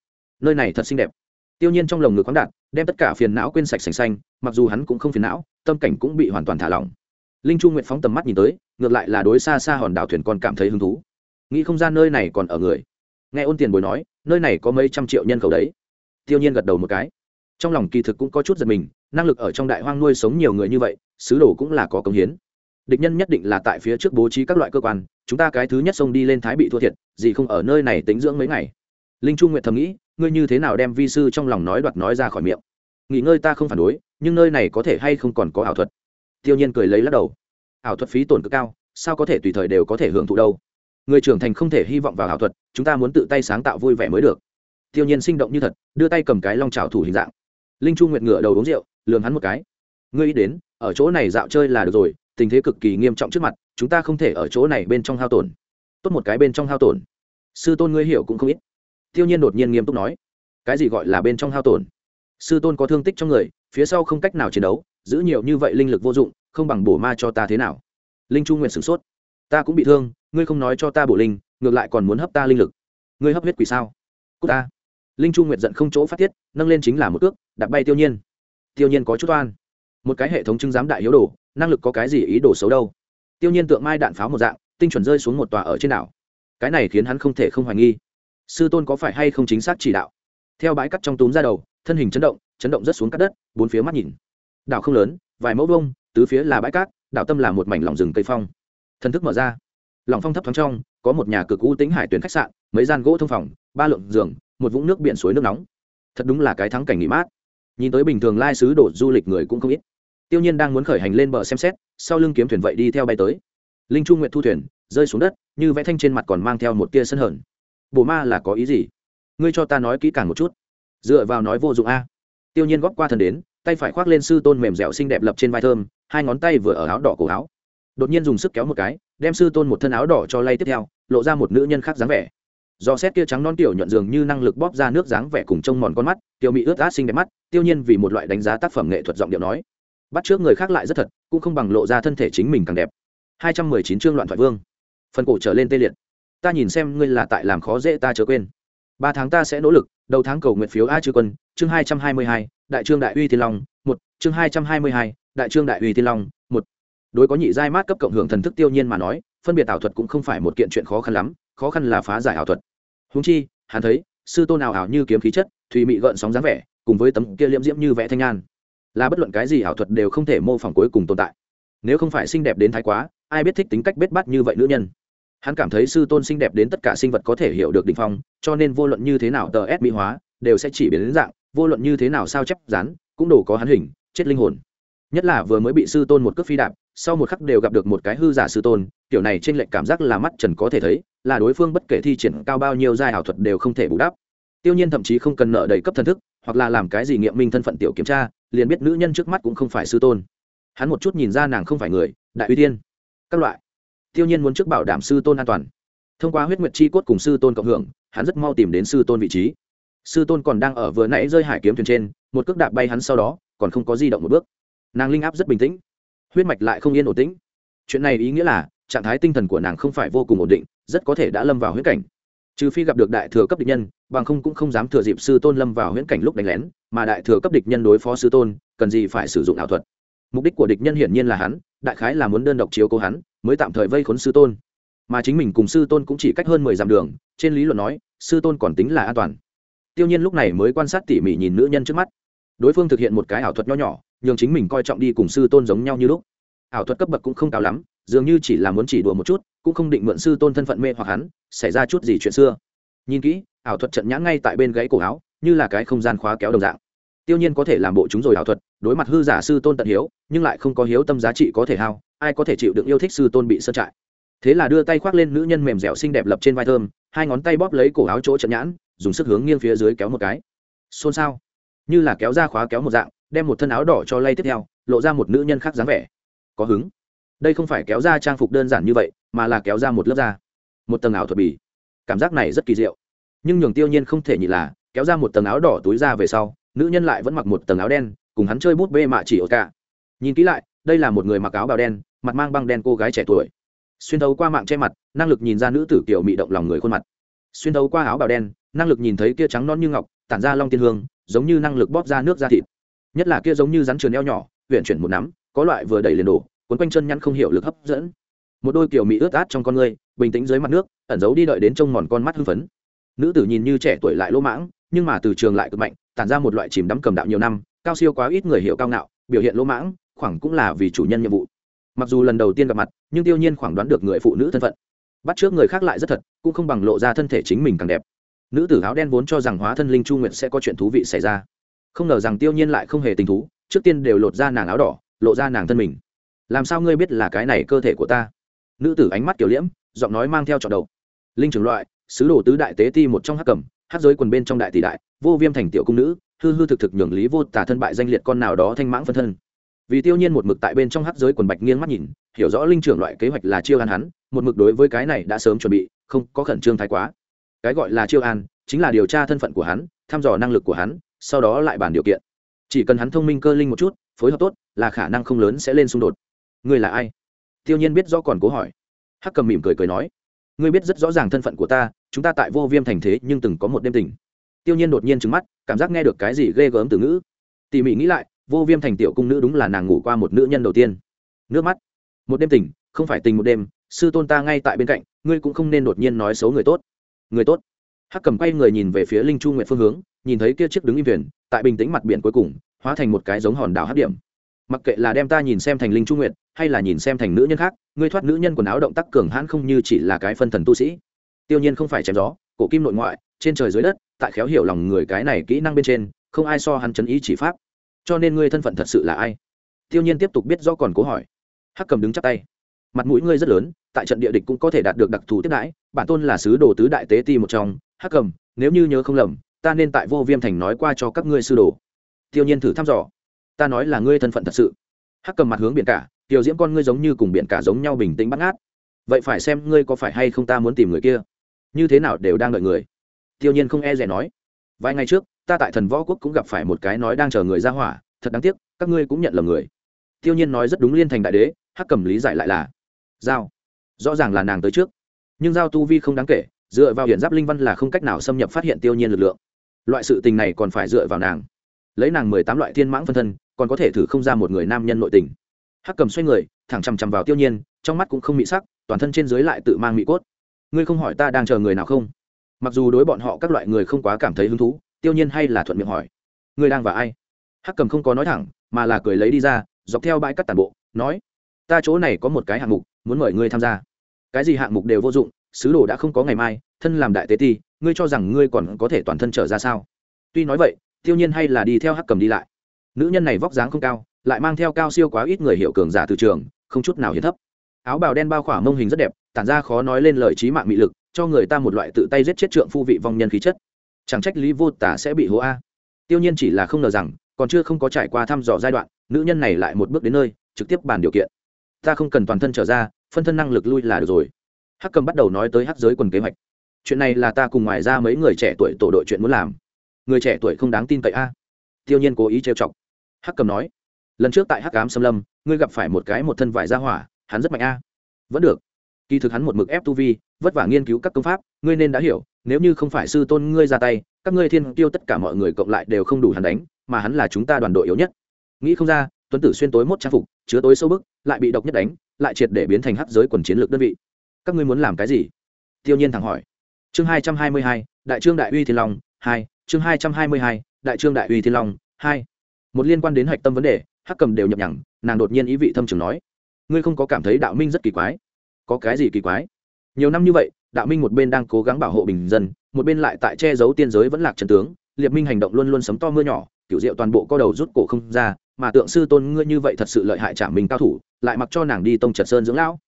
Nơi này thật xinh đẹp. Tiêu nhiên trong lồng ngực khoáng đạn, đem tất cả phiền não quên sạch sành xanh mặc dù hắn cũng không phiền não tâm cảnh cũng bị hoàn toàn thả lỏng. Linh chu nguyện phóng tầm mắt nhìn tới ngược lại là đối xa xa hòn đảo thuyền còn cảm thấy hứng thú. Nghĩ không ra nơi này còn ở người nghe ôn tiền bồi nói, nơi này có mấy trăm triệu nhân khẩu đấy. Tiêu nhiên gật đầu một cái. Trong lòng kỳ thực cũng có chút giật mình, năng lực ở trong đại hoang nuôi sống nhiều người như vậy sứ đồ cũng là có công hiến. Địch nhân nhất định là tại phía trước bố trí các loại cơ quan, chúng ta cái thứ nhất xông đi lên thái bị thua thiệt, gì không ở nơi này tính dưỡng mấy ngày. Linh Trung nguyện thầm nghĩ, ngươi như thế nào đem vi sư trong lòng nói đoạt nói ra khỏi miệng. Nghỉ ngơi ta không phản đối, nhưng nơi này có thể hay không còn có ảo thuật. Tiêu nhiên cười lấy lắc đầu. Ảo thuật phí tổn cực cao, sao có thể tùy thời đều có thể hưởng thụ đâu? Người trưởng thành không thể hy vọng vào ảo thuật, chúng ta muốn tự tay sáng tạo vui vẻ mới được. Tiêu nhiên sinh động như thật, đưa tay cầm cái long trào thủ hình dạng. Linh chu nguyệt ngửa đầu uống rượu lường hắn một cái. Ngươi ý đến, ở chỗ này dạo chơi là được rồi, tình thế cực kỳ nghiêm trọng trước mặt, chúng ta không thể ở chỗ này bên trong hao tổn. Tốt một cái bên trong hao tổn. Sư tôn ngươi hiểu cũng không ít. Tiêu nhiên đột nhiên nghiêm túc nói. Cái gì gọi là bên trong hao tổn? Sư tôn có thương tích trong người, phía sau không cách nào chiến đấu, giữ nhiều như vậy linh lực vô dụng, không bằng bổ ma cho ta thế nào? Linh chu nguyện sửng sốt. Ta cũng bị thương ngươi không nói cho ta bổ linh, ngược lại còn muốn hấp ta linh lực. Ngươi hấp huyết quỷ sao? Cúc ta. Linh chu nguyệt giận không chỗ phát tiết, nâng lên chính là một cước, đạp bay tiêu nhiên. Tiêu nhiên có chút oan. Một cái hệ thống chứng giám đại hiếu đồ, năng lực có cái gì ý đồ xấu đâu? Tiêu nhiên tượng mai đạn pháo một dạng, tinh chuẩn rơi xuống một tòa ở trên đảo. Cái này khiến hắn không thể không hoài nghi. Sư tôn có phải hay không chính xác chỉ đạo? Theo bãi cắt trong túm ra đầu, thân hình chấn động chấn động rất xuống cắt đất, bốn phía mắt nhìn. Đảo không lớn, vài mẫu vông tứ phía là bãi cát, đảo tâm là một mảnh lỏng rừng cây phong. Thần thức mở ra lòng phong thấp thoáng trong, có một nhà cực u tính hải tuyển khách sạn, mấy gian gỗ thông phòng, ba lượng giường, một vũng nước biển suối nước nóng. Thật đúng là cái thắng cảnh nghỉ mát. Nhìn tới bình thường lai sứ đổ du lịch người cũng không ít. Tiêu nhiên đang muốn khởi hành lên bờ xem xét, sau lưng kiếm thuyền vậy đi theo bay tới. Linh chu nguyện thu thuyền, rơi xuống đất, như vẽ thanh trên mặt còn mang theo một tia sân hờn. Bồ ma là có ý gì? Ngươi cho ta nói kỹ càng một chút. Dựa vào nói vô dụng a. Tiêu nhiên góp qua thần đến, tay phải khoác lên sư tôn mềm dẻo xinh đẹp lập trên vai thơm, hai ngón tay vừa ở áo đỏ cổ áo đột nhiên dùng sức kéo một cái đem sư tôn một thân áo đỏ cho lay tiếp theo lộ ra một nữ nhân khác dáng vẻ. Do xét kia trắng non tiểu nhuận dường như năng lực bóp ra nước dáng vẻ cùng trông mòn con mắt tiểu mỹ ướt át xinh đẹp mắt tiêu nhiên vì một loại đánh giá tác phẩm nghệ thuật giọng điệu nói. Bắt trước người khác lại rất thật cũng không bằng lộ ra thân thể chính mình càng đẹp. 219 chương loạn thoại vương. Phần cổ trở lên tê liệt. Ta nhìn xem ngươi là tại làm khó dễ ta chớ quên. Ba tháng ta sẽ nỗ lực đầu tháng cầu nguyện phiếu a chư quân chương 222, đại trương đại uy thiên long một chương 222, đại trương đại uy thiên long đối có nhị giai mát cấp cộng hưởng thần thức tiêu nhiên mà nói, phân biệt ảo thuật cũng không phải một kiện chuyện khó khăn lắm, khó khăn là phá giải ảo thuật. Húng chi, hắn thấy, sư tôn nào ảo như kiếm khí chất thùy mị gợn sóng dáng vẻ, cùng với tấm kia liễm diễm như vẽ thanh an. Là bất luận cái gì ảo thuật đều không thể mô phỏng cuối cùng tồn tại. Nếu không phải xinh đẹp đến thái quá, ai biết thích tính cách bết bát như vậy nữ nhân. Hắn cảm thấy sư tôn xinh đẹp đến tất cả sinh vật có thể hiểu được định phong, cho nên vô luận như thế nào tờ ép mỹ hóa, đều sẽ chỉ biến đến dạng, vô luận như thế nào sao chép rán, cũng đủ có hắn hình, chết linh hồn. Nhất là vừa mới bị sư tôn một cước phi đạp sau một khắc đều gặp được một cái hư giả sư tôn, kiểu này trên lệnh cảm giác là mắt trần có thể thấy, là đối phương bất kể thi triển cao bao nhiêu giai ảo thuật đều không thể bù đắp. Tiêu nhiên thậm chí không cần nợ đầy cấp thần thức, hoặc là làm cái gì nghiệm minh thân phận tiểu kiểm tra, liền biết nữ nhân trước mắt cũng không phải sư tôn. Hắn một chút nhìn ra nàng không phải người, đại uy tiên. Các loại. Tiêu nhiên muốn trước bảo đảm sư tôn an toàn. Thông qua huyết nguyệt chi cốt cùng sư tôn cộng hưởng, hắn rất mau tìm đến sư tôn vị trí. Sư tôn còn đang ở vừa nãy rơi hải kiếm thuyền trên, một cước đạp bay hắn sau đó, còn không có di động một bước. Nàng linh áp rất bình tĩnh huyết mạch lại không yên ổn tĩnh. Chuyện này ý nghĩa là, trạng thái tinh thần của nàng không phải vô cùng ổn định, rất có thể đã lâm vào huyết cảnh. Trừ phi gặp được đại thừa cấp địch nhân, bằng không cũng không dám thừa dịp sư tôn lâm vào huyễn cảnh lúc đánh lén, mà đại thừa cấp địch nhân đối phó sư tôn, cần gì phải sử dụng ảo thuật. Mục đích của địch nhân hiển nhiên là hắn, đại khái là muốn đơn độc chiếu cố hắn, mới tạm thời vây khốn sư tôn. Mà chính mình cùng sư tôn cũng chỉ cách hơn mười dặm đường, trên lý luận nói, sư tôn còn tính là an toàn. Tiêu nhiên lúc này mới quan sát tỉ mỉ nhìn nữ nhân trước mắt. Đối phương thực hiện một cái ảo thuật nho nhỏ nhường chính mình coi trọng đi cùng sư tôn giống nhau như lúc. Ảo thuật cấp bậc cũng không cao lắm, dường như chỉ là muốn chỉ đùa một chút, cũng không định mượn sư tôn thân phận mê hoặc hắn, xảy ra chút gì chuyện xưa. Nhìn kỹ, ảo thuật trận nhãn ngay tại bên gãy cổ áo, như là cái không gian khóa kéo đồng dạng. Tiêu nhiên có thể làm bộ chúng rồi ảo thuật, đối mặt hư giả sư tôn tận hiếu, nhưng lại không có hiếu tâm giá trị có thể hao, ai có thể chịu đựng yêu thích sư tôn bị sơn trại. Thế là đưa tay khoác lên nữ nhân mềm dẻo xinh đẹp lập trên vai thơm, hai ngón tay bóp lấy cổ áo chỗ trận nhãn, dùng sức hướng nghiêng phía dưới kéo một cái. Xôn xao. Như là kéo ra khóa kéo một dạng đem một thân áo đỏ cho lay tiếp theo, lộ ra một nữ nhân khác dáng vẻ. Có hứng? Đây không phải kéo ra trang phục đơn giản như vậy, mà là kéo ra một lớp da. Một tầng áo thuật bì. Cảm giác này rất kỳ diệu. Nhưng nhường tiêu nhiên không thể nhị là, kéo ra một tầng áo đỏ túi ra về sau, nữ nhân lại vẫn mặc một tầng áo đen, cùng hắn chơi bút bê mạ chỉ ở cả. Nhìn kỹ lại, đây là một người mặc áo bào đen, mặt mang băng đen cô gái trẻ tuổi. Xuyên thấu qua mạng che mặt, năng lực nhìn ra nữ tử kiểu mị động lòng người khuôn mặt. Xuyên thấu qua áo bào đen, năng lực nhìn thấy kia trắng non như ngọc, tản ra long tiên hương, giống như năng lực bóp ra nước ra thịt nhất là kia giống như rắn trườn eo nhỏ huyện chuyển một nắm, có loại vừa đẩy liền đổ quấn quanh chân nhăn không hiểu lực hấp dẫn. Một đôi kiểu mỹ ướt át trong con người bình tĩnh dưới mặt nước, ẩn giấu đi đợi đến trông mòn con mắt hưng phấn. Nữ tử nhìn như trẻ tuổi lại lỗ mãng, nhưng mà từ trường lại cực mạnh, tản ra một loại chìm đắm cầm đạo nhiều năm, cao siêu quá ít người hiểu cao ngạo, biểu hiện lỗ mãng, khoảng cũng là vì chủ nhân nhiệm vụ. Mặc dù lần đầu tiên gặp mặt, nhưng tiêu nhiên khoảng đoán được người phụ nữ thân phận. Bắt trước người khác lại rất thật, cũng không bằng lộ ra thân thể chính mình càng đẹp. Nữ tử áo đen vốn cho rằng hóa thân linh chu nguyện sẽ có chuyện thú vị xảy ra không ngờ rằng tiêu nhiên lại không hề tình thú, trước tiên đều lột ra nàng áo đỏ, lộ ra nàng thân mình. Làm sao ngươi biết là cái này cơ thể của ta? Nữ tử ánh mắt kiểu liễm, giọng nói mang theo trọn đầu. Linh trưởng loại, sứ đồ tứ đại tế ti một trong hắc cầm hát giới quần bên trong đại tỷ đại, vô viêm thành tiểu cung nữ, hư hư thực thực nhường lý vô tả thân bại danh liệt con nào đó thanh mãng phân thân. Vì tiêu nhiên một mực tại bên trong hát giới quần bạch nghiêng mắt nhìn, hiểu rõ linh trưởng loại kế hoạch là chiêu an hắn, một mực đối với cái này đã sớm chuẩn bị, không có khẩn trương thái quá. Cái gọi là chiêu an, chính là điều tra thân phận của hắn, thăm dò năng lực của hắn sau đó lại bàn điều kiện. Chỉ cần hắn thông minh cơ linh một chút, phối hợp tốt, là khả năng không lớn sẽ lên xung đột. Ngươi là ai? Tiêu nhiên biết do còn cố hỏi. Hắc cầm mỉm cười cười nói. Ngươi biết rất rõ ràng thân phận của ta, chúng ta tại vô viêm thành thế nhưng từng có một đêm tình. Tiêu nhiên đột nhiên trứng mắt, cảm giác nghe được cái gì ghê gớm từ ngữ. Tỉ mỉ nghĩ lại, vô viêm thành tiểu cung nữ đúng là nàng ngủ qua một nữ nhân đầu tiên. Nước mắt. Một đêm tình, không phải tình một đêm, sư tôn ta ngay tại bên cạnh, ngươi cũng không nên đột nhiên nói xấu người tốt. Người tốt. Hắc cầm quay người nhìn về phía linh chu nguyệt phương hướng nhìn thấy kia chiếc đứng im thuyền, tại bình tĩnh mặt biển cuối cùng, hóa thành một cái giống hòn đảo hấp điểm. Mặc kệ là đem ta nhìn xem thành linh chu nguyện hay là nhìn xem thành nữ nhân khác, ngươi thoát nữ nhân quần áo động tác cường hãn không như chỉ là cái phân thần tu sĩ. Tiêu nhiên không phải chém gió, cổ kim nội ngoại, trên trời dưới đất, tại khéo hiểu lòng người cái này kỹ năng bên trên, không ai so hắn chấn ý chỉ pháp. Cho nên ngươi thân phận thật sự là ai? Tiêu nhiên tiếp tục biết do còn cố hỏi. Hắc cầm đứng chắp tay. Mặt mũi ngươi rất lớn, tại trận địa địch cũng có thể đạt được đặc thù tiếp đãi, bản tôn là sứ đồ tứ đại tế ti một trong. Hắc cầm, nếu như nhớ không lầm ta nên tại vô viêm thành nói qua cho các ngươi sư đồ. Tiêu nhiên thử thăm dò. Ta nói là ngươi thân phận thật sự. Hắc cầm mặt hướng biển cả, tiểu diễm con ngươi giống như cùng biển cả giống nhau bình tĩnh bắt ngát. Vậy phải xem ngươi có phải hay không ta muốn tìm người kia. Như thế nào đều đang đợi người. Tiêu nhiên không e rẻ nói. Vài ngày trước, ta tại thần võ quốc cũng gặp phải một cái nói đang chờ người ra hỏa, thật đáng tiếc, các ngươi cũng nhận lầm người. Tiêu nhiên nói rất đúng liên thành đại đế, hắc cầm lý giải lại là, giao. Rõ ràng là nàng tới trước. Nhưng giao tu vi không đáng kể, dựa vào hiện giáp linh văn là không cách nào xâm nhập phát hiện tiêu nhiên lực lượng loại sự tình này còn phải dựa vào nàng. Lấy nàng mười tám loại thiên mãng phân thân, còn có thể thử không ra một người nam nhân nội tình. Hắc cầm xoay người, thẳng chằm chằm vào tiêu nhiên, trong mắt cũng không mị sắc, toàn thân trên dưới lại tự mang mị cốt. Ngươi không hỏi ta đang chờ người nào không? Mặc dù đối bọn họ các loại người không quá cảm thấy hứng thú, tiêu nhiên hay là thuận miệng hỏi. Ngươi đang và ai? Hắc cầm không có nói thẳng, mà là cười lấy đi ra, dọc theo bãi cắt tàn bộ, nói, ta chỗ này có một cái hạng mục, muốn mời ngươi tham gia. Cái gì hạng mục đều vô dụng, sứ đồ đã không có ngày mai thân làm đại tế ti, ngươi cho rằng ngươi còn có thể toàn thân trở ra sao? Tuy nói vậy tiêu nhiên hay là đi theo hắc cầm đi lại. Nữ nhân này vóc dáng không cao, lại mang theo cao siêu quá ít người hiệu cường giả từ trường, không chút nào hiến thấp. Áo bào đen bao khỏa mông hình rất đẹp, tản ra khó nói lên lời trí mạng mị lực, cho người ta một loại tự tay giết chết trượng phu vị vong nhân khí chất. Chẳng trách lý vô tả sẽ bị hố a. Tiêu nhiên chỉ là không ngờ rằng, còn chưa không có trải qua thăm dò giai đoạn, nữ nhân này lại một bước đến nơi, trực tiếp bàn điều kiện. Ta không cần toàn thân trở ra, phân thân năng lực lui là được rồi. Hắc cầm bắt đầu nói tới hắc giới quần kế hoạch chuyện này là ta cùng ngoài ra mấy người trẻ tuổi tổ đội chuyện muốn làm. Người trẻ tuổi không đáng tin cậy a. Tiêu nhiên cố ý trêu chọc. Hắc cầm nói, lần trước tại hắc cám xâm lâm, ngươi gặp phải một cái một thân vải ra hỏa, hắn rất mạnh a. Vẫn được. Kỳ thực hắn một mực ép tu vi, vất vả nghiên cứu các công pháp, ngươi nên đã hiểu, nếu như không phải sư tôn ngươi ra tay, các ngươi thiên tiêu tất cả mọi người cộng lại đều không đủ hắn đánh, mà hắn là chúng ta đoàn đội yếu nhất. Nghĩ không ra, tuấn tử xuyên tối mốt trang phục, chứa tối sâu bức, lại bị độc nhất đánh, lại triệt để biến thành hắc giới quần chiến lược đơn vị. Các ngươi muốn làm cái gì? Tiêu nhiên thẳng hỏi chương hai trăm hai mươi hai, đại trương đại uy thiên long, hai, chương hai trăm hai mươi hai, đại trương đại uy thiên long, hai. Một liên quan đến hạch tâm vấn đề, hắc cầm đều nhập nhằng, nàng đột nhiên ý vị thâm trường nói. Ngươi không có cảm thấy đạo minh rất kỳ quái? Có cái gì kỳ quái? Nhiều năm như vậy, đạo minh một bên đang cố gắng bảo hộ bình dân, một bên lại tại che giấu tiên giới vẫn lạc trần tướng. Liệt minh hành động luôn luôn sấm to mưa nhỏ, kiểu diệu toàn bộ co đầu rút cổ không ra, mà tượng sư tôn ngươi như vậy thật sự lợi hại trả mình cao thủ, lại mặc cho nàng đi tông trật sơn dưỡng lão.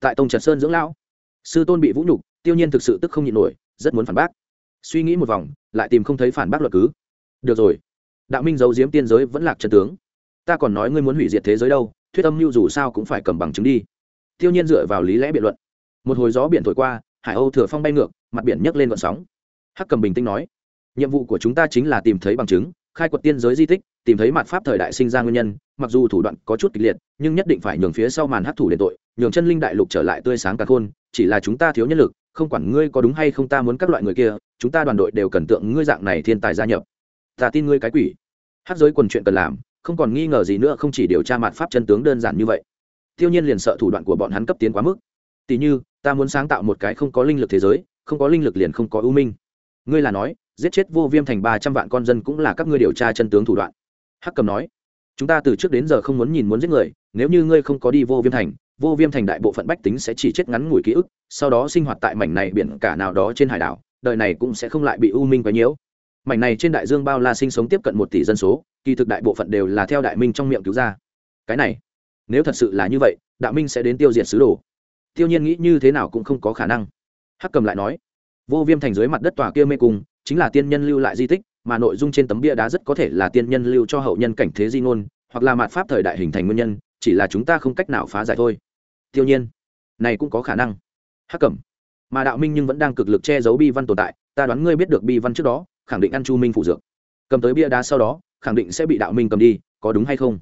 Tại tông trật sơn dưỡng lão, sư tôn bị vũ nhục tiêu nhiên thực sự tức không nhịn nổi, rất muốn phản bác. Suy nghĩ một vòng, lại tìm không thấy phản bác luật cứ. Được rồi. Đạo minh giấu giếm tiên giới vẫn lạc chân tướng. Ta còn nói ngươi muốn hủy diệt thế giới đâu, thuyết âm mưu dù sao cũng phải cầm bằng chứng đi. Tiêu nhiên dựa vào lý lẽ biện luận. Một hồi gió biển thổi qua, hải âu thừa phong bay ngược, mặt biển nhấc lên vận sóng. Hắc cầm bình tĩnh nói, nhiệm vụ của chúng ta chính là tìm thấy bằng chứng, khai quật tiên giới di tích, tìm thấy mặt pháp thời đại sinh ra nguyên nhân, mặc dù thủ đoạn có chút kịch liệt, nhưng nhất định phải nhường phía sau màn hắc thủ đền tội, nhường chân linh đại lục trở lại tươi sáng cả khôn, chỉ là chúng ta thiếu nhân lực không quản ngươi có đúng hay không ta muốn các loại người kia, chúng ta đoàn đội đều cần tượng ngươi dạng này thiên tài gia nhập. Ta tin ngươi cái quỷ. Hát giới quần chuyện cần làm, không còn nghi ngờ gì nữa, không chỉ điều tra mặt pháp chân tướng đơn giản như vậy. Tiêu nhiên liền sợ thủ đoạn của bọn hắn cấp tiến quá mức. Tỷ như, ta muốn sáng tạo một cái không có linh lực thế giới, không có linh lực liền không có ưu minh. Ngươi là nói, giết chết vô viêm thành ba trăm vạn con dân cũng là các ngươi điều tra chân tướng thủ đoạn. Hắc cầm nói, chúng ta từ trước đến giờ không muốn nhìn muốn giết người, nếu như ngươi không có đi vô viêm thành vô viêm thành đại bộ phận bách tính sẽ chỉ chết ngắn ngủi ký ức, sau đó sinh hoạt tại mảnh này biển cả nào đó trên hải đảo, đời này cũng sẽ không lại bị u minh quấy nhiễu. Mảnh này trên đại dương bao la sinh sống tiếp cận một tỷ dân số, kỳ thực đại bộ phận đều là theo đại minh trong miệng cứu ra. Cái này, nếu thật sự là như vậy, đạo minh sẽ đến tiêu diệt sứ đồ. Tiêu nhiên nghĩ như thế nào cũng không có khả năng. Hắc cầm lại nói, vô viêm thành dưới mặt đất tòa kia mê cung, chính là tiên nhân lưu lại di tích, mà nội dung trên tấm bia đá rất có thể là tiên nhân lưu cho hậu nhân cảnh thế di ngôn, hoặc là mạt pháp thời đại hình thành nguyên nhân, chỉ là chúng ta không cách nào phá giải thôi tiêu nhiên, này cũng có khả năng. Hắc cẩm, mà đạo minh nhưng vẫn đang cực lực che giấu bi văn tồn tại, ta đoán ngươi biết được bi văn trước đó, khẳng định ăn chu minh phụ dược. Cầm tới bia đá sau đó, khẳng định sẽ bị đạo minh cầm đi, có đúng hay không?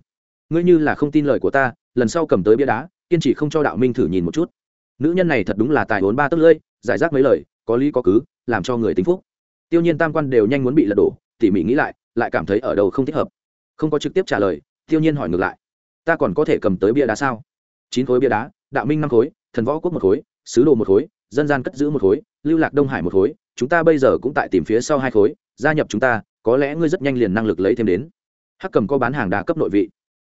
Ngươi như là không tin lời của ta, lần sau cầm tới bia đá, kiên trì không cho đạo minh thử nhìn một chút. Nữ nhân này thật đúng là tài vốn ba tấc lưỡi, giải rác mấy lời, có lý có cứ, làm cho người tính phúc. Tiêu nhiên tam quan đều nhanh muốn bị lật đổ, tỉ mỉ nghĩ lại lại cảm thấy ở đâu không thích hợp. Không có trực tiếp trả lời, tiêu nhiên hỏi ngược lại. Ta còn có thể cầm tới bia đá sao? Chín khối bia đá đạo minh năm khối, thần võ quốc một khối, sứ đồ một khối, dân gian cất giữ một khối, lưu lạc đông hải một khối, chúng ta bây giờ cũng tại tìm phía sau hai khối, gia nhập chúng ta, có lẽ ngươi rất nhanh liền năng lực lấy thêm đến. Hắc cầm có bán hàng đa cấp nội vị.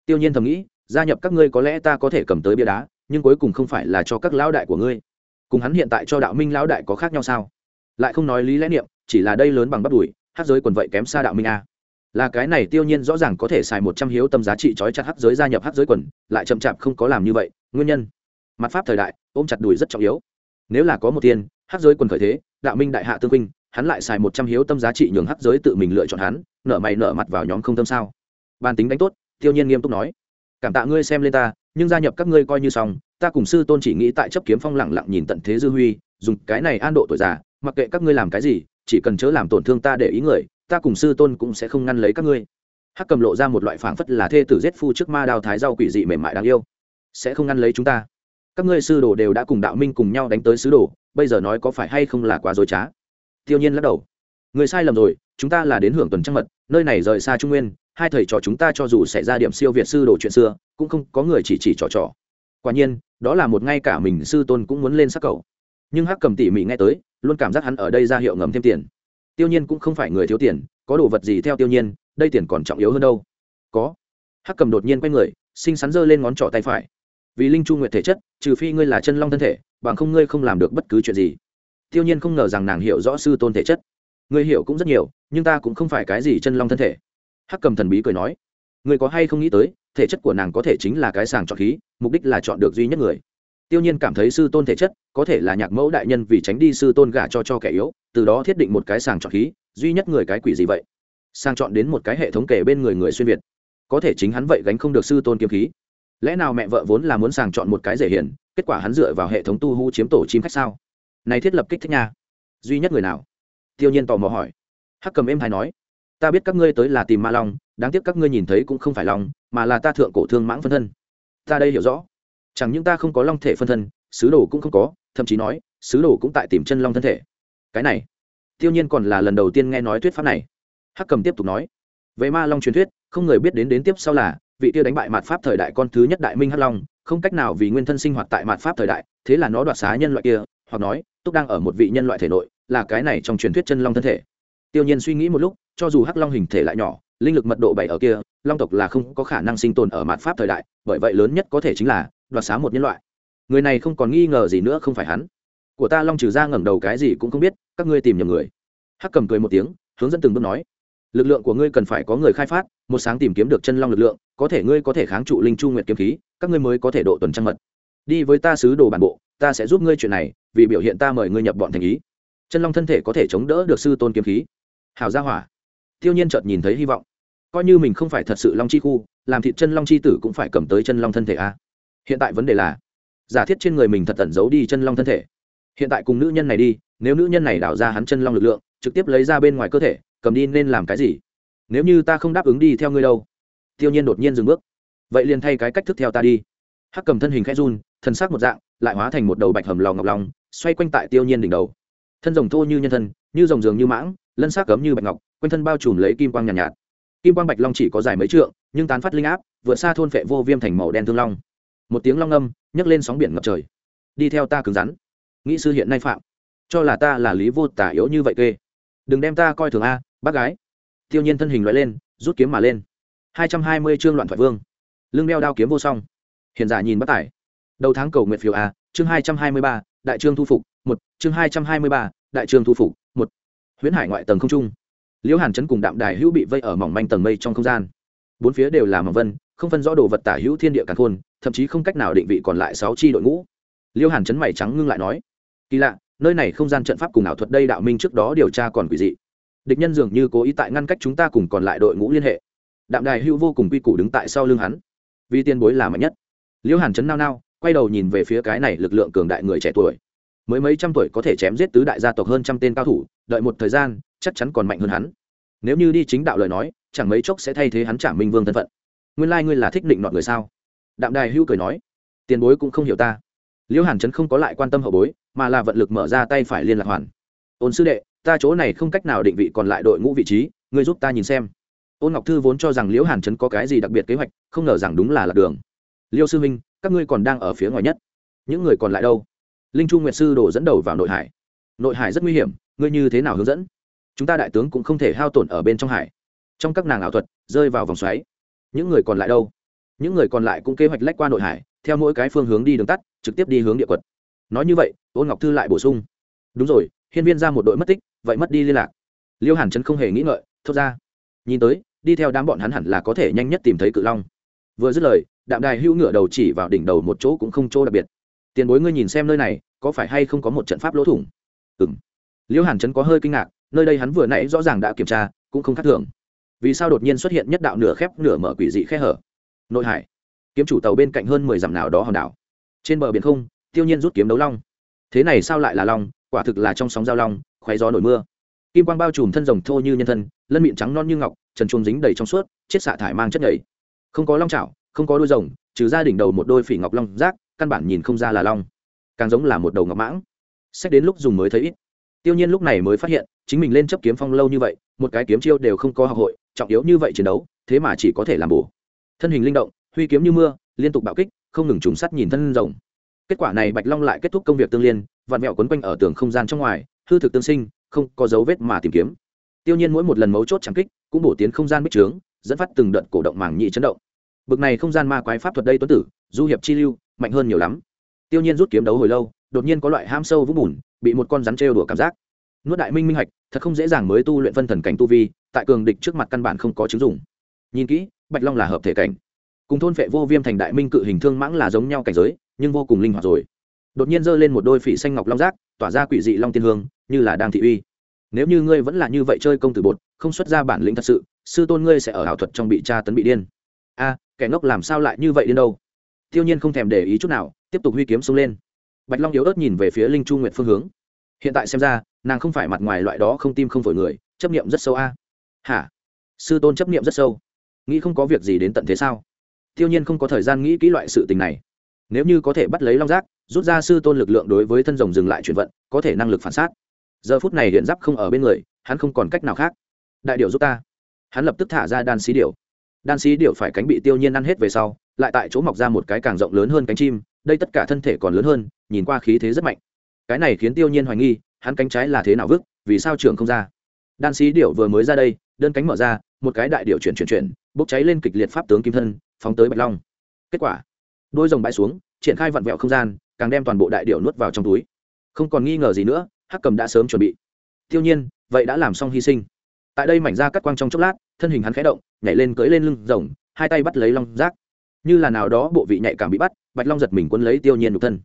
Tiêu nhiên thầm nghĩ, gia nhập các ngươi có lẽ ta có thể cầm tới bia đá, nhưng cuối cùng không phải là cho các lão đại của ngươi. Cùng hắn hiện tại cho đạo minh lão đại có khác nhau sao? Lại không nói lý lẽ niệm, chỉ là đây lớn bằng bắp đùi hát giới quần vậy kém xa đạo minh a. Là cái này tiêu nhiên rõ ràng có thể xài một trăm hiếu tâm giá trị trói chặt hát giới gia nhập hát giới quần, lại chậm chạp không có làm như vậy, nguyên nhân? Mặt pháp thời đại, ôm chặt đùi rất trọng yếu. Nếu là có một tiền hắc giới quần khởi thế, đạo minh đại hạ tương huynh, hắn lại xài một trăm hiếu tâm giá trị nhường hắc giới tự mình lựa chọn hắn, nở mày nở mặt vào nhóm không tâm sao. Bàn tính đánh tốt, tiêu nhiên nghiêm túc nói, cảm tạ ngươi xem lên ta, nhưng gia nhập các ngươi coi như xong, ta cùng sư tôn chỉ nghĩ tại chấp kiếm phong lẳng lặng nhìn tận thế dư huy, dùng cái này an độ tuổi già, mặc kệ các ngươi làm cái gì, chỉ cần chớ làm tổn thương ta để ý người, ta cùng sư tôn cũng sẽ không ngăn lấy các ngươi. Hắc cầm lộ ra một loại phảng phất là thê tử giết phu trước ma đào thái rau quỷ dị mềm mại đáng yêu. Sẽ không ngăn lấy chúng ta các ngươi sư đồ đều đã cùng đạo minh cùng nhau đánh tới sứ đồ, bây giờ nói có phải hay không là quá dối trá? Tiêu nhiên lắc đầu. Người sai lầm rồi, chúng ta là đến hưởng tuần trăng mật, nơi này rời xa trung nguyên, hai thầy trò chúng ta cho dù xảy ra điểm siêu việt sư đồ chuyện xưa, cũng không có người chỉ chỉ trò trò. Quả nhiên, đó là một ngay cả mình sư tôn cũng muốn lên sắc cầu. Nhưng hắc cầm tỉ mỉ nghe tới, luôn cảm giác hắn ở đây ra hiệu ngầm thêm tiền. Tiêu nhiên cũng không phải người thiếu tiền, có đồ vật gì theo tiêu nhiên, đây tiền còn trọng yếu hơn đâu. Có. Hắc cầm đột nhiên quay người, xinh xắn giơ lên ngón trỏ tay phải vì linh chu nguyệt thể chất, trừ phi ngươi là chân long thân thể, bằng không ngươi không làm được bất cứ chuyện gì. Tiêu nhiên không ngờ rằng nàng hiểu rõ sư tôn thể chất. Ngươi hiểu cũng rất nhiều, nhưng ta cũng không phải cái gì chân long thân thể. Hắc cầm thần bí cười nói, ngươi có hay không nghĩ tới, thể chất của nàng có thể chính là cái sàng chọn khí, mục đích là chọn được duy nhất người. Tiêu nhiên cảm thấy sư tôn thể chất có thể là nhạc mẫu đại nhân vì tránh đi sư tôn gả cho cho kẻ yếu, từ đó thiết định một cái sàng chọn khí, duy nhất người cái quỷ gì vậy? Sang chọn đến một cái hệ thống kể bên người người xuyên việt. Có thể chính hắn vậy gánh không được sư tôn kiếm khí lẽ nào mẹ vợ vốn là muốn sàng chọn một cái dễ hiển kết quả hắn dựa vào hệ thống tu hú chiếm tổ chim khách sao? Này thiết lập kích thích nha. Duy nhất người nào? Tiêu nhiên tò mò hỏi. Hắc cầm êm hay nói. Ta biết các ngươi tới là tìm ma long, đáng tiếc các ngươi nhìn thấy cũng không phải long, mà là ta thượng cổ thương mãng phân thân. Ta đây hiểu rõ. Chẳng những ta không có long thể phân thân, sứ đồ cũng không có, thậm chí nói, sứ đồ cũng tại tìm chân long thân thể. Cái này. Tiêu nhiên còn là lần đầu tiên nghe nói thuyết pháp này. Hắc cầm tiếp tục nói. Về ma long truyền thuyết, không người biết đến đến tiếp sau là vị tiêu đánh bại mạt pháp thời đại con thứ nhất đại minh hắc long, không cách nào vì nguyên thân sinh hoạt tại mạt pháp thời đại, thế là nó đoạt xá nhân loại kia, hoặc nói, túc đang ở một vị nhân loại thể nội, là cái này trong truyền thuyết chân long thân thể. Tiêu nhiên suy nghĩ một lúc, cho dù hắc long hình thể lại nhỏ, linh lực mật độ bảy ở kia, long tộc là không có khả năng sinh tồn ở mạt pháp thời đại, bởi vậy lớn nhất có thể chính là đoạt xá một nhân loại. Người này không còn nghi ngờ gì nữa không phải hắn. Của ta long trừ ra ngẩng đầu cái gì cũng không biết, các ngươi tìm nhầm người. Hắc cầm cười một tiếng, hướng dẫn từng bước nói, lực lượng của ngươi cần phải có người khai phát, một sáng tìm kiếm được chân long lực lượng có thể ngươi có thể kháng trụ linh chu nguyệt kiếm khí, các ngươi mới có thể độ tuần trăng mật. Đi với ta sứ đồ bản bộ, ta sẽ giúp ngươi chuyện này, vì biểu hiện ta mời ngươi nhập bọn thành ý. Chân long thân thể có thể chống đỡ được sư tôn kiếm khí. Hào gia hỏa. Tiêu nhiên chợt nhìn thấy hy vọng. Coi như mình không phải thật sự long chi khu, làm thịt chân long chi tử cũng phải cầm tới chân long thân thể a. Hiện tại vấn đề là, giả thiết trên người mình thật tẩn giấu đi chân long thân thể. Hiện tại cùng nữ nhân này đi, nếu nữ nhân này đào ra hắn chân long lực lượng, trực tiếp lấy ra bên ngoài cơ thể, cầm đi nên làm cái gì? Nếu như ta không đáp ứng đi theo ngươi đâu? Tiêu nhiên đột nhiên dừng bước. Vậy liền thay cái cách thức theo ta đi. Hắc cầm thân hình khẽ run thân xác một dạng lại hóa thành một đầu bạch hầm lò ngọc lòng xoay quanh tại tiêu nhiên đỉnh đầu. Thân rồng thô như nhân thân như rồng dường như mãng lân xác cấm như bạch ngọc quanh thân bao trùm lấy kim quang nhàn nhạt, nhạt. Kim quang bạch long chỉ có dài mấy trượng nhưng tán phát linh áp vượt xa thôn phệ vô viêm thành màu đen thương long. Một tiếng long âm nhấc lên sóng biển ngập trời. Đi theo ta cứng rắn. Nghĩ sư hiện nay phạm. Cho là ta là lý vô tả yếu như vậy kê. Đừng đem ta coi thường a bác gái. Tiêu nhiên thân hình loại lên rút kiếm mà lên hai trăm hai mươi chương loạn thoại vương. Lưng đeo đao kiếm vô song. Hiện giả nhìn bất tải đầu tháng cầu nguyện phiếu a, chương hai trăm hai mươi ba, đại trương thu phục, một, chương hai trăm hai mươi ba, đại trương thu phục, một. Huyễn hải ngoại tầng không trung. Liễu hàn chấn cùng đạm đài hữu bị vây ở mỏng manh tầng mây trong không gian. Bốn phía đều là mỏng vân, không phân rõ đồ vật tả hữu thiên địa càn khôn, thậm chí không cách nào định vị còn lại sáu chi đội ngũ. Liễu hàn chấn mày trắng ngưng lại nói, kỳ lạ, nơi này không gian trận pháp cùng ảo thuật đây đạo minh trước đó điều tra còn quỷ dị. Địch nhân dường như cố ý tại ngăn cách chúng ta cùng còn lại đội ngũ liên hệ đạm đài hữu vô cùng quy củ đứng tại sau lưng hắn. Vì tiên bối là mạnh nhất. Liễu hàn chấn nao nao, quay đầu nhìn về phía cái này lực lượng cường đại người trẻ tuổi. Mới mấy trăm tuổi có thể chém giết tứ đại gia tộc hơn trăm tên cao thủ, đợi một thời gian, chắc chắn còn mạnh hơn hắn. Nếu như đi chính đạo lời nói, chẳng mấy chốc sẽ thay thế hắn trả minh vương thân phận. Nguyên lai、like、ngươi là thích định nọn người sao? Đạm đài hữu cười nói. Tiền bối cũng không hiểu ta. Liễu hàn trấn không có lại quan tâm hậu bối, mà là vận lực mở ra tay phải liên lạc hoàn. Ôn sư đệ, ta chỗ này không cách nào định vị còn lại đội ngũ vị trí, ngươi giúp ta nhìn xem ôn ngọc thư vốn cho rằng liễu hàn trấn có cái gì đặc biệt kế hoạch, không ngờ rằng đúng là lạc đường. Liêu sư minh, các ngươi còn đang ở phía ngoài nhất. Những người còn lại đâu? Linh chu nguyệt sư đổ dẫn đầu vào nội hải. Nội hải rất nguy hiểm, ngươi như thế nào hướng dẫn? Chúng ta đại tướng cũng không thể hao tổn ở bên trong hải. Trong các nàng ảo thuật, rơi vào vòng xoáy. Những người còn lại đâu? Những người còn lại cũng kế hoạch lách qua nội hải, theo mỗi cái phương hướng đi đường tắt, trực tiếp đi hướng địa quật. Nói như vậy, ôn ngọc thư lại bổ sung. Đúng rồi, hiên viên ra một đội mất tích, vậy mất đi liên lạc. Liêu hàn trấn không hề nghĩ ngợi, thốt ra nhìn tới, đi theo đám bọn hắn hẳn là có thể nhanh nhất tìm thấy cự long. Vừa dứt lời, đạm đài hữu ngựa đầu chỉ vào đỉnh đầu một chỗ cũng không chỗ đặc biệt. Tiền bối ngươi nhìn xem nơi này, có phải hay không có một trận pháp lỗ thủng? Ừ m hàn trấn có hơi kinh ngạc, nơi đây hắn vừa nãy rõ ràng đã kiểm tra, cũng không khác thường. Vì sao đột nhiên xuất hiện nhất đạo nửa khép, nửa mở quỷ dị khe hở? Nội hải. Kiếm chủ tàu bên cạnh hơn mười dặm nào đó hòn đảo. Trên bờ biển không, tiêu nhiên rút kiếm đấu long. Thế này sao lại là long? Quả thực là trong sóng giao long khoé gió nổi mưa kim quang bao trùm thân rồng thô như nhân thân, lân miệng trắng non như ngọc, trần chuông dính đầy trong suốt, chiết xạ thải mang chất nhảy không có long chảo, không có đôi rồng, trừ ra đỉnh đầu một đôi phỉ ngọc long rác, căn bản nhìn không ra là long. Càng giống là một đầu ngọc mãng. Xét đến lúc dùng mới thấy ít. Tiêu nhiên lúc này mới phát hiện, chính mình lên chấp kiếm phong lâu như vậy, một cái kiếm chiêu đều không có học hội, trọng yếu như vậy chiến đấu, thế mà chỉ có thể làm bổ. Thân hình linh động, huy kiếm như mưa, liên tục bạo kích, không ngừng trùng sắt nhìn thân rồng. Kết quả này bạch long lại kết thúc công việc tương liên vặn mẹo quấn quanh ở tường không gian trong ngoài, hư thực tương sinh không có dấu vết mà tìm kiếm. Tiêu nhiên mỗi một lần mấu chốt chẳng kích, cũng bổ tiến không gian bích trướng, dẫn phát từng đợt cổ động mảng nhị chấn động. Bực này không gian ma quái pháp thuật đây tuấn tử, du hiệp chi lưu, mạnh hơn nhiều lắm. Tiêu nhiên rút kiếm đấu hồi lâu, đột nhiên có loại ham sâu vũng bùn, bị một con rắn trêu đùa cảm giác. Nuốt đại minh minh hạch, thật không dễ dàng mới tu luyện phân thần cảnh tu vi, tại cường địch trước mặt căn bản không có chứng dụng. Nhìn kỹ, bạch long là hợp thể cảnh. Cùng thôn phệ vô viêm thành đại minh cự hình thương mãng là giống nhau cảnh giới, nhưng vô cùng linh hoạt rồi. Đột nhiên giơ lên một đôi phỉ xanh ngọc long giác, tỏa ra quỷ dị long tiên hương như là đang thị uy. Nếu như ngươi vẫn là như vậy chơi công tử bột, không xuất ra bản lĩnh thật sự, sư tôn ngươi sẽ ở ảo thuật trong bị tra tấn bị điên. A, kẻ ngốc làm sao lại như vậy điên đâu? Tiêu nhiên không thèm để ý chút nào, tiếp tục huy kiếm xông lên. Bạch long yếu ớt nhìn về phía linh chu nguyệt phương hướng. Hiện tại xem ra, nàng không phải mặt ngoài loại đó không tim không phổi người, chấp niệm rất sâu a. Hả? Sư tôn chấp niệm rất sâu. Nghĩ không có việc gì đến tận thế sao? Tiêu nhiên không có thời gian nghĩ kỹ loại sự tình này. Nếu như có thể bắt lấy long giác, rút ra sư tôn lực lượng đối với thân rồng dừng lại chuyển vận, có thể năng lực phản sát giờ phút này điện giáp không ở bên người, hắn không còn cách nào khác. Đại điệu giúp ta. Hắn lập tức thả ra đan xí điệu đan xí điệu phải cánh bị tiêu nhiên ăn hết về sau, lại tại chỗ mọc ra một cái càng rộng lớn hơn cánh chim, đây tất cả thân thể còn lớn hơn, nhìn qua khí thế rất mạnh. Cái này khiến tiêu nhiên hoài nghi, hắn cánh trái là thế nào vứt, vì sao trưởng không ra. Đan xí điệu vừa mới ra đây, đơn cánh mở ra, một cái đại điệu chuyển chuyển chuyển, bốc cháy lên kịch liệt pháp tướng kim thân, phóng tới bạch long. Kết quả, đôi rồng bãi xuống, triển khai vặn vẹo không gian, càng đem toàn bộ đại điệu nuốt vào trong túi. Không còn nghi ngờ gì nữa hắc cầm đã sớm chuẩn bị. Tiêu nhiên, vậy đã làm xong hy sinh. Tại đây mảnh ra cắt quang trong chốc lát, thân hình hắn khẽ động, nhảy lên cưỡi lên lưng rồng, hai tay bắt lấy long rác. Như là nào đó bộ vị nhạy cảm bị bắt, bạch long giật mình quân lấy tiêu nhiên nhục thân.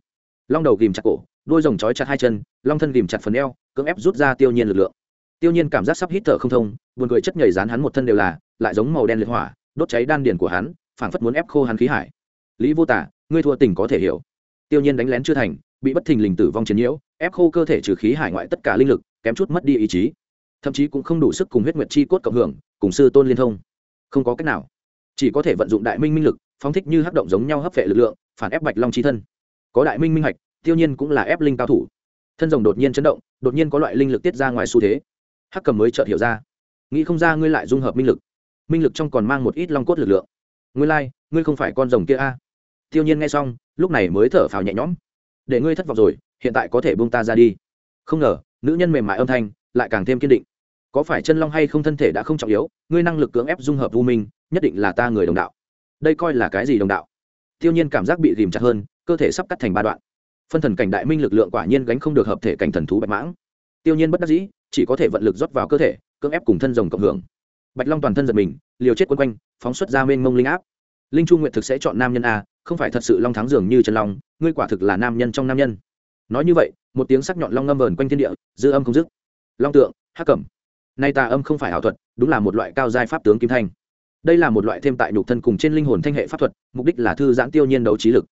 Long đầu ghìm chặt cổ, đôi rồng trói chặt hai chân, long thân ghìm chặt phần eo, cưỡng ép rút ra tiêu nhiên lực lượng. Tiêu nhiên cảm giác sắp hít thở không thông, buồn cười chất nhảy dán hắn một thân đều là, lại giống màu đen liệt hỏa, đốt cháy đan điền của hắn, phảng phất muốn ép khô hắn khí hải. Lý vô tả, ngươi thua tình có thể hiểu. Tiêu nhiên đánh lén chưa thành, bị bất thình lình tử vong chiến nhiễu ép khô cơ thể trừ khí hải ngoại tất cả linh lực kém chút mất đi ý chí. Thậm chí cũng không đủ sức cùng huyết nguyệt chi cốt cộng hưởng cùng sư tôn liên thông. Không có cách nào. Chỉ có thể vận dụng đại minh minh lực phóng thích như hấp động giống nhau hấp vệ lực lượng phản ép bạch long chi thân. Có đại minh minh hạch tiêu nhiên cũng là ép linh cao thủ. Thân rồng đột nhiên chấn động đột nhiên có loại linh lực tiết ra ngoài xu thế. Hắc cầm mới chợt hiểu ra. Nghĩ không ra ngươi lại dung hợp minh lực. Minh lực trong còn mang một ít long cốt lực lượng. Ngươi lai、like, ngươi không phải con rồng kia a. À. tiêu nhiên nghe xong lúc này mới thở phào nhẹ nhõm. Để ngươi thất vọng rồi hiện tại có thể buông ta ra đi. Không ngờ, nữ nhân mềm mại âm thanh lại càng thêm kiên định. Có phải chân long hay không thân thể đã không trọng yếu, ngươi năng lực cưỡng ép dung hợp vô minh, nhất định là ta người đồng đạo. Đây coi là cái gì đồng đạo? Tiêu nhiên cảm giác bị ghìm chặt hơn, cơ thể sắp cắt thành ba đoạn. Phân thần cảnh đại minh lực lượng quả nhiên gánh không được hợp thể cảnh thần thú bạch mãng. Tiêu nhiên bất đắc dĩ, chỉ có thể vận lực rót vào cơ thể, cưỡng ép cùng thân rồng cộng hưởng. Bạch long toàn thân giật mình, liều chết quân quanh, phóng xuất ra mênh mông linh áp. Linh chu nguyện thực sẽ chọn nam nhân a, không phải thật sự long thắng dường như chân long, ngươi quả thực là nam nhân trong nam nhân nói như vậy, một tiếng sắc nhọn long ngâm vờn quanh thiên địa, dư âm không dứt. Long tượng, hắc cẩm. Nay tà âm không phải ảo thuật, đúng là một loại cao giai pháp tướng kim thanh. Đây là một loại thêm tại nhục thân cùng trên linh hồn thanh hệ pháp thuật, mục đích là thư giãn tiêu nhiên đấu trí lực.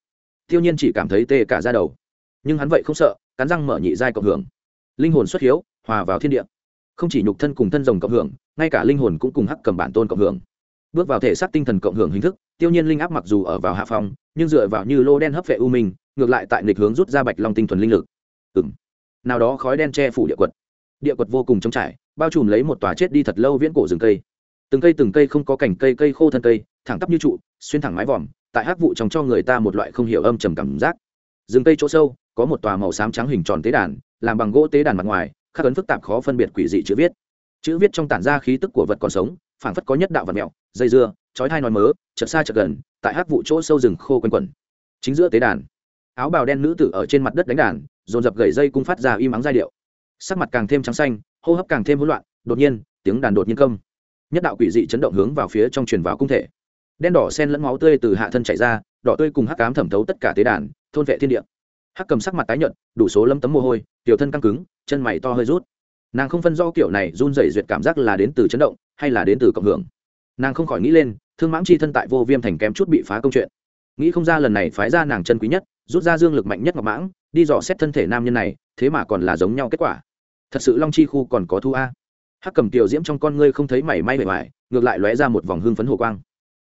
Tiêu nhiên chỉ cảm thấy tê cả ra đầu. Nhưng hắn vậy không sợ, cắn răng mở nhị giai cộng hưởng. Linh hồn xuất hiếu, hòa vào thiên địa. Không chỉ nhục thân cùng thân rồng cộng hưởng, ngay cả linh hồn cũng cùng hắc cầm bản tôn cộng hưởng. Bước vào thể xác tinh thần cộng hưởng hình thức, tiêu nhiên linh áp mặc dù ở vào hạ phong, nhưng dựa vào như lô đen hấp vệ u minh ngược lại tại nghịch hướng rút ra bạch long tinh thuần linh lực. Ừ nào đó khói đen che phủ địa quật. Địa quật vô cùng trống trải, bao trùm lấy một tòa chết đi thật lâu viễn cổ rừng cây. Từng cây từng cây không có cảnh cây cây khô thân cây, thẳng tắp như trụ, xuyên thẳng mái vòm, tại hắc vụ trồng cho người ta một loại không hiểu âm trầm cảm giác. Rừng cây chỗ sâu, có một tòa màu xám trắng hình tròn tế đàn, làm bằng gỗ tế đàn mặt ngoài, khắc ấn phức tạp khó phân biệt quỷ dị chữ viết. Chữ viết trong tản ra khí tức của vật còn sống, phảng phất có nhất đạo vật mẹo, dây dưa, chói thai nói mớ, chợt xa chợt gần, tại hắc vụ chỗ sâu rừng khô quanh quẩn. Chính giữa tế đàn áo bào đen nữ tử ở trên mặt đất đánh đàn, dồn dập gầy dây cung phát ra im ắng giai điệu. Sắc mặt càng thêm trắng xanh, hô hấp càng thêm hỗn loạn, đột nhiên, tiếng đàn đột nhiên công nhất đạo quỷ dị chấn động hướng vào phía trong truyền vào cung thể. Đen đỏ sen lẫn máu tươi từ hạ thân chảy ra, đỏ tươi cùng hắc cám thẩm thấu tất cả tế đàn, thôn vệ thiên địa. Hắc cầm sắc mặt tái nhợt, đủ số lâm tấm mồ hôi, tiểu thân căng cứng, chân mày to hơi rút. Nàng không phân do kiểu này run rẩy duyệt cảm giác là đến từ chấn động hay là đến từ cộng hưởng. Nàng không khỏi nghĩ lên, thương mãng chi thân tại vô viêm thành kém chút bị phá công chuyện nghĩ không ra lần này phái ra nàng chân quý nhất, rút ra dương lực mạnh nhất ngọc mãng, đi dò xét thân thể nam nhân này, thế mà còn là giống nhau kết quả. Thật sự long chi khu còn có thu a. Hắc cầm tiểu diễm trong con ngươi không thấy mảy may bề ngoài, ngược lại lóe ra một vòng hưng phấn hồ quang.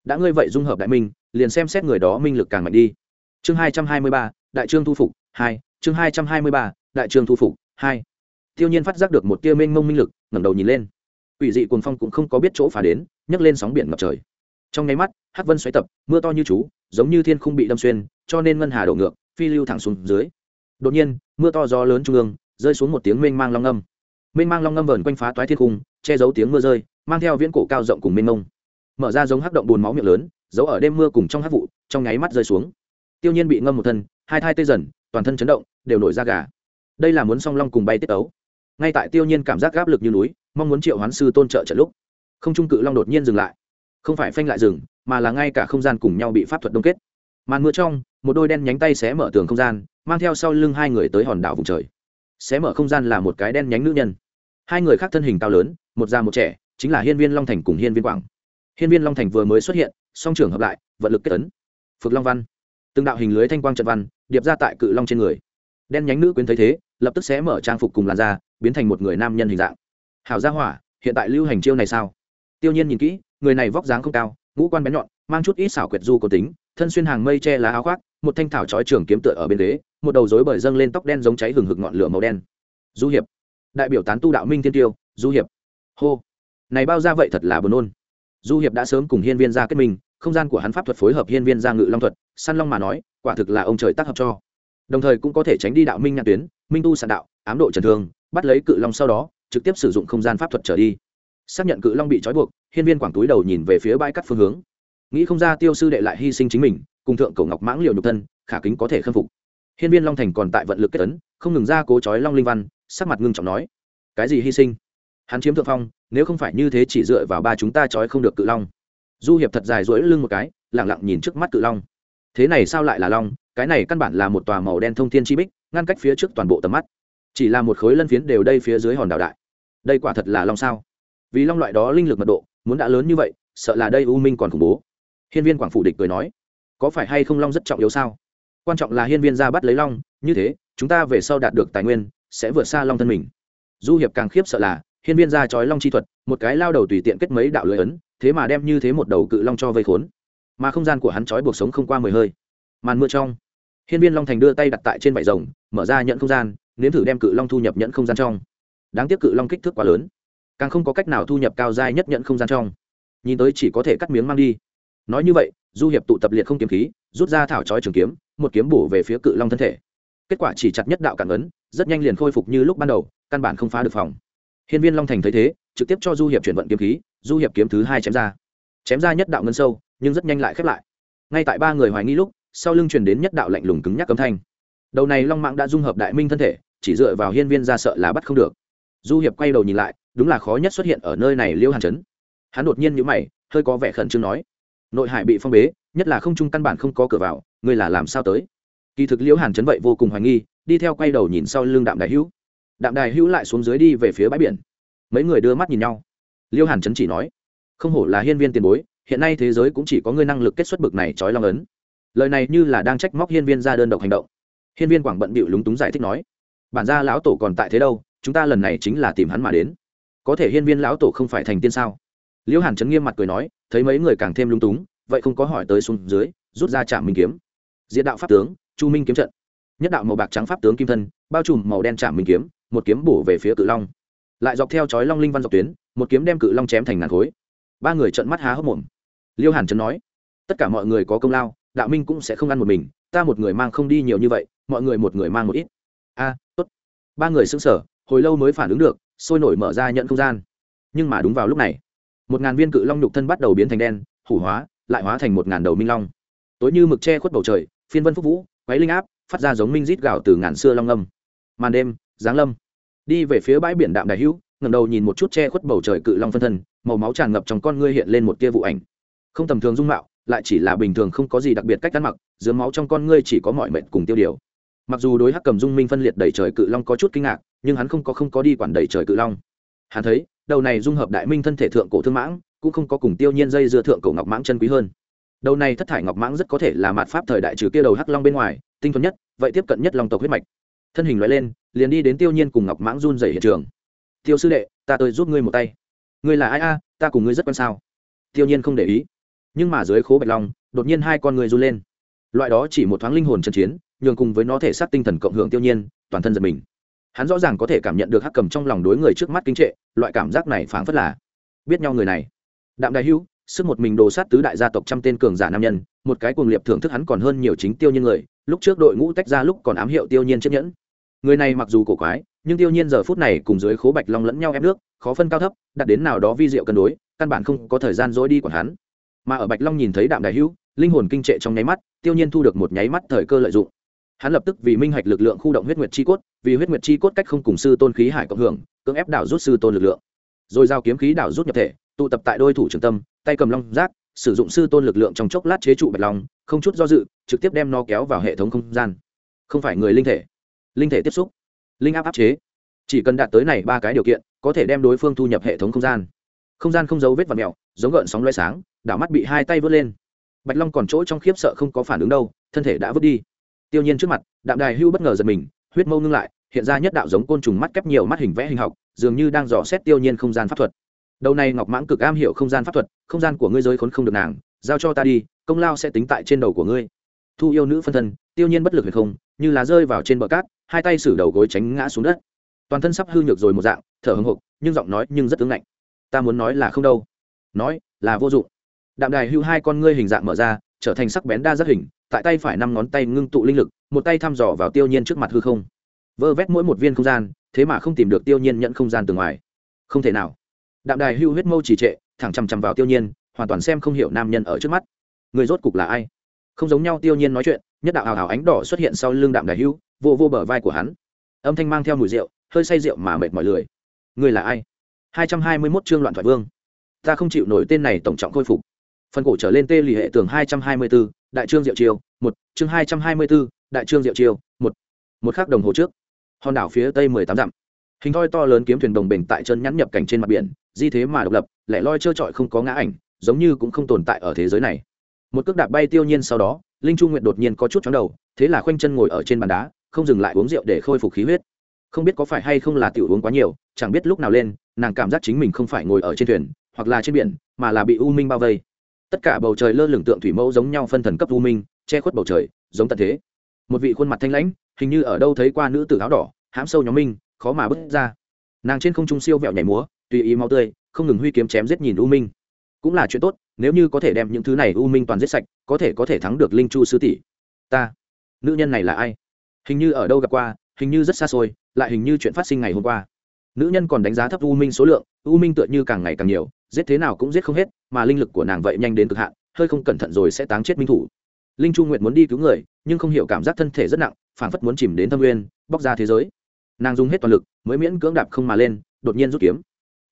Đã ngươi vậy dung hợp đại minh, liền xem xét người đó minh lực càng mạnh đi. Chương hai trăm hai mươi ba, đại trương thu phục, hai. Chương hai trăm hai mươi ba, đại trương thu phục, hai. Tiêu nhiên phát giác được một tia mênh mông minh lực, ngẩng đầu nhìn lên. Ủy dị cuồng phong cũng không có biết chỗ phá đến, nhấc lên sóng biển ngập trời trong nháy mắt, hắc vân xoáy tập, mưa to như chú, giống như thiên không bị đâm xuyên, cho nên ngân hà đổ ngược, phi lưu thẳng xuống dưới. Đột nhiên, mưa to gió lớn trung ương, rơi xuống một tiếng mênh mang long âm. Mênh mang long ngâm vờn quanh phá toái thiên cung che giấu tiếng mưa rơi, mang theo viễn cổ cao rộng cùng mênh mông. Mở ra giống hắc động bùn máu miệng lớn, giấu ở đêm mưa cùng trong hắc vụ, trong nháy mắt rơi xuống. Tiêu nhiên bị ngâm một thân, hai thai tê dần, toàn thân chấn động, đều nổi ra gà. Đây là muốn song long cùng bay tiết ấu ngay tại tiêu nhiên cảm giác gáp lực như núi, mong muốn triệu hoán sư tôn trợ trận lúc, không trung cự long đột nhiên dừng lại không phải phanh lại dừng mà là ngay cả không gian cùng nhau bị pháp thuật đông kết. Màn mưa trong, một đôi đen nhánh tay xé mở tường không gian, mang theo sau lưng hai người tới hòn đảo vùng trời. Xé mở không gian là một cái đen nhánh nữ nhân. Hai người khác thân hình cao lớn, một già một trẻ, chính là hiên viên long thành cùng hiên viên quảng. Hiên viên long thành vừa mới xuất hiện, song trưởng hợp lại, vận lực kết tấn phực long văn. Từng đạo hình lưới thanh quang trận văn, điệp ra tại cự long trên người. Đen nhánh nữ quyến thấy thế, lập tức sẽ mở trang phục cùng làn da, biến thành một người nam nhân hình dạng. Hảo gia hỏa, hiện tại lưu hành chiêu này sao? Tiêu nhiên nhìn kỹ người này vóc dáng không cao, ngũ quan bén nhọn, mang chút ít xảo quyệt du có tính, thân xuyên hàng mây che lá áo khoác, một thanh thảo trói trường kiếm tựa ở bên ghế, một đầu rối bời dâng lên tóc đen giống cháy hừng hực ngọn lửa màu đen. Du hiệp, đại biểu tán tu đạo minh thiên tiêu, du hiệp. Hô. Này bao ra vậy thật là buồn nôn. Du hiệp đã sớm cùng hiên viên ra kết minh, không gian của hắn pháp thuật phối hợp hiên viên ra ngự long thuật, săn long mà nói, quả thực là ông trời tác hợp cho. Đồng thời cũng có thể tránh đi đạo minh nhạc tuyến, minh tu sạn đạo, ám độ trần thương, bắt lấy cự long sau đó, trực tiếp sử dụng không gian pháp thuật trở đi xác nhận cự long bị trói buộc, hiên viên quảng túi đầu nhìn về phía bãi cắt phương hướng. Nghĩ không ra tiêu sư đệ lại hy sinh chính mình, cùng thượng cổ ngọc mãng liều nhục thân, khả kính có thể khâm phục. Hiên viên long thành còn tại vận lực kết tấn không ngừng ra cố trói long linh văn, sắc mặt ngưng trọng nói, cái gì hy sinh? Hắn chiếm thượng phong, nếu không phải như thế chỉ dựa vào ba chúng ta trói không được cự long. Du hiệp thật dài rỗi lưng một cái lẳng lặng nhìn trước mắt cự long. Thế này sao lại là long? Cái này căn bản là một tòa màu đen thông thiên chi bích, ngăn cách phía trước toàn bộ tầm mắt. Chỉ là một khối lân phiến đều đây phía dưới hòn đảo đại. Đây quả thật là long sao? Vì long loại đó linh lực mật độ, muốn đã lớn như vậy, sợ là đây u minh còn khủng bố. Hiên viên quảng phủ địch cười nói, có phải hay không long rất trọng yếu sao? Quan trọng là hiên viên ra bắt lấy long, như thế, chúng ta về sau đạt được tài nguyên, sẽ vượt xa long thân mình. Du hiệp càng khiếp sợ là, hiên viên ra trói long chi thuật, một cái lao đầu tùy tiện kết mấy đạo lưới ấn, thế mà đem như thế một đầu cự long cho vây khốn. Mà không gian của hắn trói buộc sống không qua mười hơi. Màn mưa trong, hiên viên long thành đưa tay đặt tại trên vải rồng, mở ra nhận không gian, nếm thử đem cự long thu nhập nhận không gian trong. Đáng tiếc cự long kích thước quá lớn càng không có cách nào thu nhập cao dai nhất nhận không gian trong. Nhìn tới chỉ có thể cắt miếng mang đi. Nói như vậy, du hiệp tụ tập liệt không kiếm khí, rút ra thảo trói trường kiếm, một kiếm bổ về phía cự long thân thể. Kết quả chỉ chặt nhất đạo cản ấn, rất nhanh liền khôi phục như lúc ban đầu, căn bản không phá được phòng. Hiên viên long thành thấy thế, trực tiếp cho du hiệp chuyển vận kiếm khí, du hiệp kiếm thứ hai chém ra. Chém ra nhất đạo ngân sâu, nhưng rất nhanh lại khép lại. Ngay tại ba người hoài nghi lúc, sau lưng truyền đến nhất đạo lạnh lùng cứng nhắc cấm thanh. Đầu này long mạng đã dung hợp đại minh thân thể, chỉ dựa vào hiên viên ra sợ là bắt không được. Du hiệp quay đầu nhìn lại đúng là khó nhất xuất hiện ở nơi này liêu hàn trấn. Hắn đột nhiên nhữ mày, hơi có vẻ khẩn trương nói, nội hải bị phong bế, nhất là không trung căn bản không có cửa vào, ngươi là làm sao tới? Kỳ thực liễu hàn chấn vậy vô cùng hoài nghi, đi theo quay đầu nhìn sau lưng đạm đại hữu. Đạm đại hữu lại xuống dưới đi về phía bãi biển. Mấy người đưa mắt nhìn nhau. Liễu hàn chấn chỉ nói, không hổ là hiên viên tiền bối, hiện nay thế giới cũng chỉ có ngươi năng lực kết xuất bực này trói long ấn. Lời này như là đang trách móc hiên viên ra đơn độc hành động. Hiên viên quảng bận bịu lúng túng giải thích nói, bản gia lão tổ còn tại thế đâu, chúng ta lần này chính là tìm hắn mà đến có thể hiên viên lão tổ không phải thành tiên sao? Liễu hàn chấn nghiêm mặt cười nói, thấy mấy người càng thêm lung túng, vậy không có hỏi tới xuống dưới, rút ra trạm minh kiếm. Diện đạo pháp tướng, chu minh kiếm trận. Nhất đạo màu bạc trắng pháp tướng kim thân, bao trùm màu đen trạm minh kiếm, một kiếm bổ về phía cự long. Lại dọc theo chói long linh văn dọc tuyến, một kiếm đem cự long chém thành ngàn khối. Ba người trận mắt há hốc mồm. Liêu hàn trấn nói, tất cả mọi người có công lao, đạo minh cũng sẽ không ăn một mình, ta một người mang không đi nhiều như vậy, mọi người một người mang một ít. A, tốt. Ba người xứng sở hồi lâu mới phản ứng được sôi nổi mở ra nhận không gian. Nhưng mà đúng vào lúc này, một ngàn viên cự long nhục thân bắt đầu biến thành đen, hủ hóa, lại hóa thành một ngàn đầu minh long. Tối như mực che khuất bầu trời, phiên vân phúc vũ quáy linh áp, phát ra giống minh rít gạo từ ngàn xưa long âm. Màn đêm, giáng lâm. Đi về phía bãi biển đạm đại hữu, ngẩng đầu nhìn một chút che khuất bầu trời cự long phân thân, màu máu tràn ngập trong con ngươi hiện lên một tia vụ ảnh. Không tầm thường dung mạo, lại chỉ là bình thường không có gì đặc biệt cách ăn mặc dưới máu trong con ngươi chỉ có mọi mệnh cùng tiêu điều. Mặc dù đối hắc cầm dung minh phân liệt đầy trời cự long có chút kinh ngạc nhưng hắn không có không có đi quản đầy trời cự long. Hắn thấy, đầu này dung hợp đại minh thân thể thượng cổ thương mãng, cũng không có cùng tiêu nhiên dây dưa thượng cổ ngọc mãng chân quý hơn. Đầu này thất thải ngọc mãng rất có thể là mạt pháp thời đại trừ kia đầu hắc long bên ngoài, tinh thuần nhất, vậy tiếp cận nhất long tộc huyết mạch. Thân hình loại lên, liền đi đến tiêu nhiên cùng ngọc mãng run dày hiện trường. Tiêu sư đệ, ta tới giúp ngươi một tay. Ngươi là ai a? Ta cùng ngươi rất quan sao? Tiêu nhiên không để ý. Nhưng mà dưới khố bạch long, đột nhiên hai con người run lên. Loại đó chỉ một thoáng linh hồn chân chiến, nhường cùng với nó thể xác tinh thần cộng hưởng tiêu nhiên, toàn thân giật mình hắn rõ ràng có thể cảm nhận được hắc cầm trong lòng đối người trước mắt kinh trệ, loại cảm giác này phảng phất là biết nhau người này. Đạm đại hữu, sức một mình đồ sát tứ đại gia tộc trăm tên cường giả nam nhân, một cái cuồng liệp thưởng thức hắn còn hơn nhiều chính tiêu nhiên người, lúc trước đội ngũ tách ra lúc còn ám hiệu tiêu nhiên chiếc nhẫn. Người này mặc dù cổ quái, nhưng tiêu nhiên giờ phút này cùng dưới khố bạch long lẫn nhau ép nước, khó phân cao thấp đặt đến nào đó vi diệu cân đối, căn bản không có thời gian dối đi còn hắn. Mà ở bạch long nhìn thấy đạm đại hữu, linh hồn kinh trệ trong nháy mắt, tiêu nhiên thu được một nháy mắt thời cơ lợi dụng hắn lập tức vì minh hạch lực lượng khu động huyết nguyệt chi cốt, vì huyết nguyệt chi cốt cách không cùng sư tôn khí hải cộng hưởng, cưỡng ép đảo rút sư tôn lực lượng. Rồi giao kiếm khí đảo rút nhập thể, tụ tập tại đôi thủ trường tâm, tay cầm long giác, sử dụng sư tôn lực lượng trong chốc lát chế trụ bạch long, không chút do dự, trực tiếp đem nó kéo vào hệ thống không gian. Không phải người linh thể. Linh thể tiếp xúc. Linh áp áp chế. Chỉ cần đạt tới này ba cái điều kiện, có thể đem đối phương thu nhập hệ thống không gian. Không gian không dấu vết và mèo, giống gợn sóng loay sáng, đảo mắt bị hai tay vớt lên. Bạch long còn chỗ trong khiếp sợ không có phản ứng đâu, thân thể đã vứt đi tiêu nhiên trước mặt, đạm đài hưu bất ngờ giật mình, huyết mâu ngưng lại, hiện ra nhất đạo giống côn trùng mắt kép nhiều mắt hình vẽ hình học, dường như đang dò xét tiêu nhiên không gian pháp thuật. Đầu này ngọc mãng cực am hiểu không gian pháp thuật, không gian của ngươi giới khốn không được nàng, giao cho ta đi, công lao sẽ tính tại trên đầu của ngươi. Thu yêu nữ phân thân, tiêu nhiên bất lực hay không, như là rơi vào trên bờ cát, hai tay xử đầu gối tránh ngã xuống đất. Toàn thân sắp hư nhược rồi một dạng, thở hưng hục nhưng giọng nói nhưng rất tướng lạnh ta muốn nói là không đâu. Nói là vô dụng. Đạm đài hưu hai con ngươi hình dạng mở ra trở thành sắc bén đa giác hình, tại tay phải năm ngón tay ngưng tụ linh lực, một tay thăm dò vào tiêu nhiên trước mặt hư không. Vơ vét mỗi một viên không gian, thế mà không tìm được tiêu nhiên nhận không gian từ ngoài. Không thể nào. Đạm đài hưu huyết mâu chỉ trệ, thẳng chằm chằm vào tiêu nhiên, hoàn toàn xem không hiểu nam nhân ở trước mắt. Người rốt cục là ai? Không giống nhau tiêu nhiên nói chuyện, nhất đạo hào hào ánh đỏ xuất hiện sau lưng đạm đài hưu, vô vô bờ vai của hắn. Âm thanh mang theo mùi rượu, hơi say rượu mà mệt mỏi lười. Người là ai? Hai trăm hai mươi 221 chương loạn thoại vương. Ta không chịu nổi tên này tổng trọng khôi phục phần cổ trở lên tê lì hệ tường hai trăm hai mươi 224, đại trương diệu chiều một chương hai trăm hai mươi 224, đại trương diệu chiều một. Một khắc đồng hồ trước hòn đảo phía tây mười tám dặm. Hình thoi to lớn kiếm thuyền đồng bình tại chân nhắn nhập cảnh trên mặt biển di thế mà độc lập lẻ loi trơ trọi không có ngã ảnh giống như cũng không tồn tại ở thế giới này. Một cước đạp bay tiêu nhiên sau đó linh chu nguyện đột nhiên có chút chóng đầu thế là khoanh chân ngồi ở trên bàn đá không dừng lại uống rượu để khôi phục khí huyết. Không biết có phải hay không là tiểu uống quá nhiều chẳng biết lúc nào lên nàng cảm giác chính mình không phải ngồi ở trên thuyền hoặc là trên biển mà là bị u minh bao vây tất cả bầu trời lơ lửng tượng thủy mẫu giống nhau phân thần cấp u minh, che khuất bầu trời, giống tận thế. Một vị khuôn mặt thanh lãnh, hình như ở đâu thấy qua nữ tử áo đỏ, hãm sâu nhóm minh, khó mà bước ra. Nàng trên không trung siêu vẹo nhảy múa, tùy ý máu tươi, không ngừng huy kiếm chém giết nhìn u minh. Cũng là chuyện tốt, nếu như có thể đem những thứ này u minh toàn giết sạch, có thể có thể thắng được linh chu sư tỷ. Ta, nữ nhân này là ai? Hình như ở đâu gặp qua, hình như rất xa xôi, lại hình như chuyện phát sinh ngày hôm qua. Nữ nhân còn đánh giá thấp u minh số lượng, u minh tựa như càng ngày càng nhiều giết thế nào cũng giết không hết, mà linh lực của nàng vậy nhanh đến cực hạn, hơi không cẩn thận rồi sẽ táng chết minh thủ. Linh chu nguyệt muốn đi cứu người, nhưng không hiểu cảm giác thân thể rất nặng, phảng phất muốn chìm đến thâm nguyên bóc ra thế giới. Nàng dùng hết toàn lực, mới miễn cưỡng đạp không mà lên, đột nhiên rút kiếm.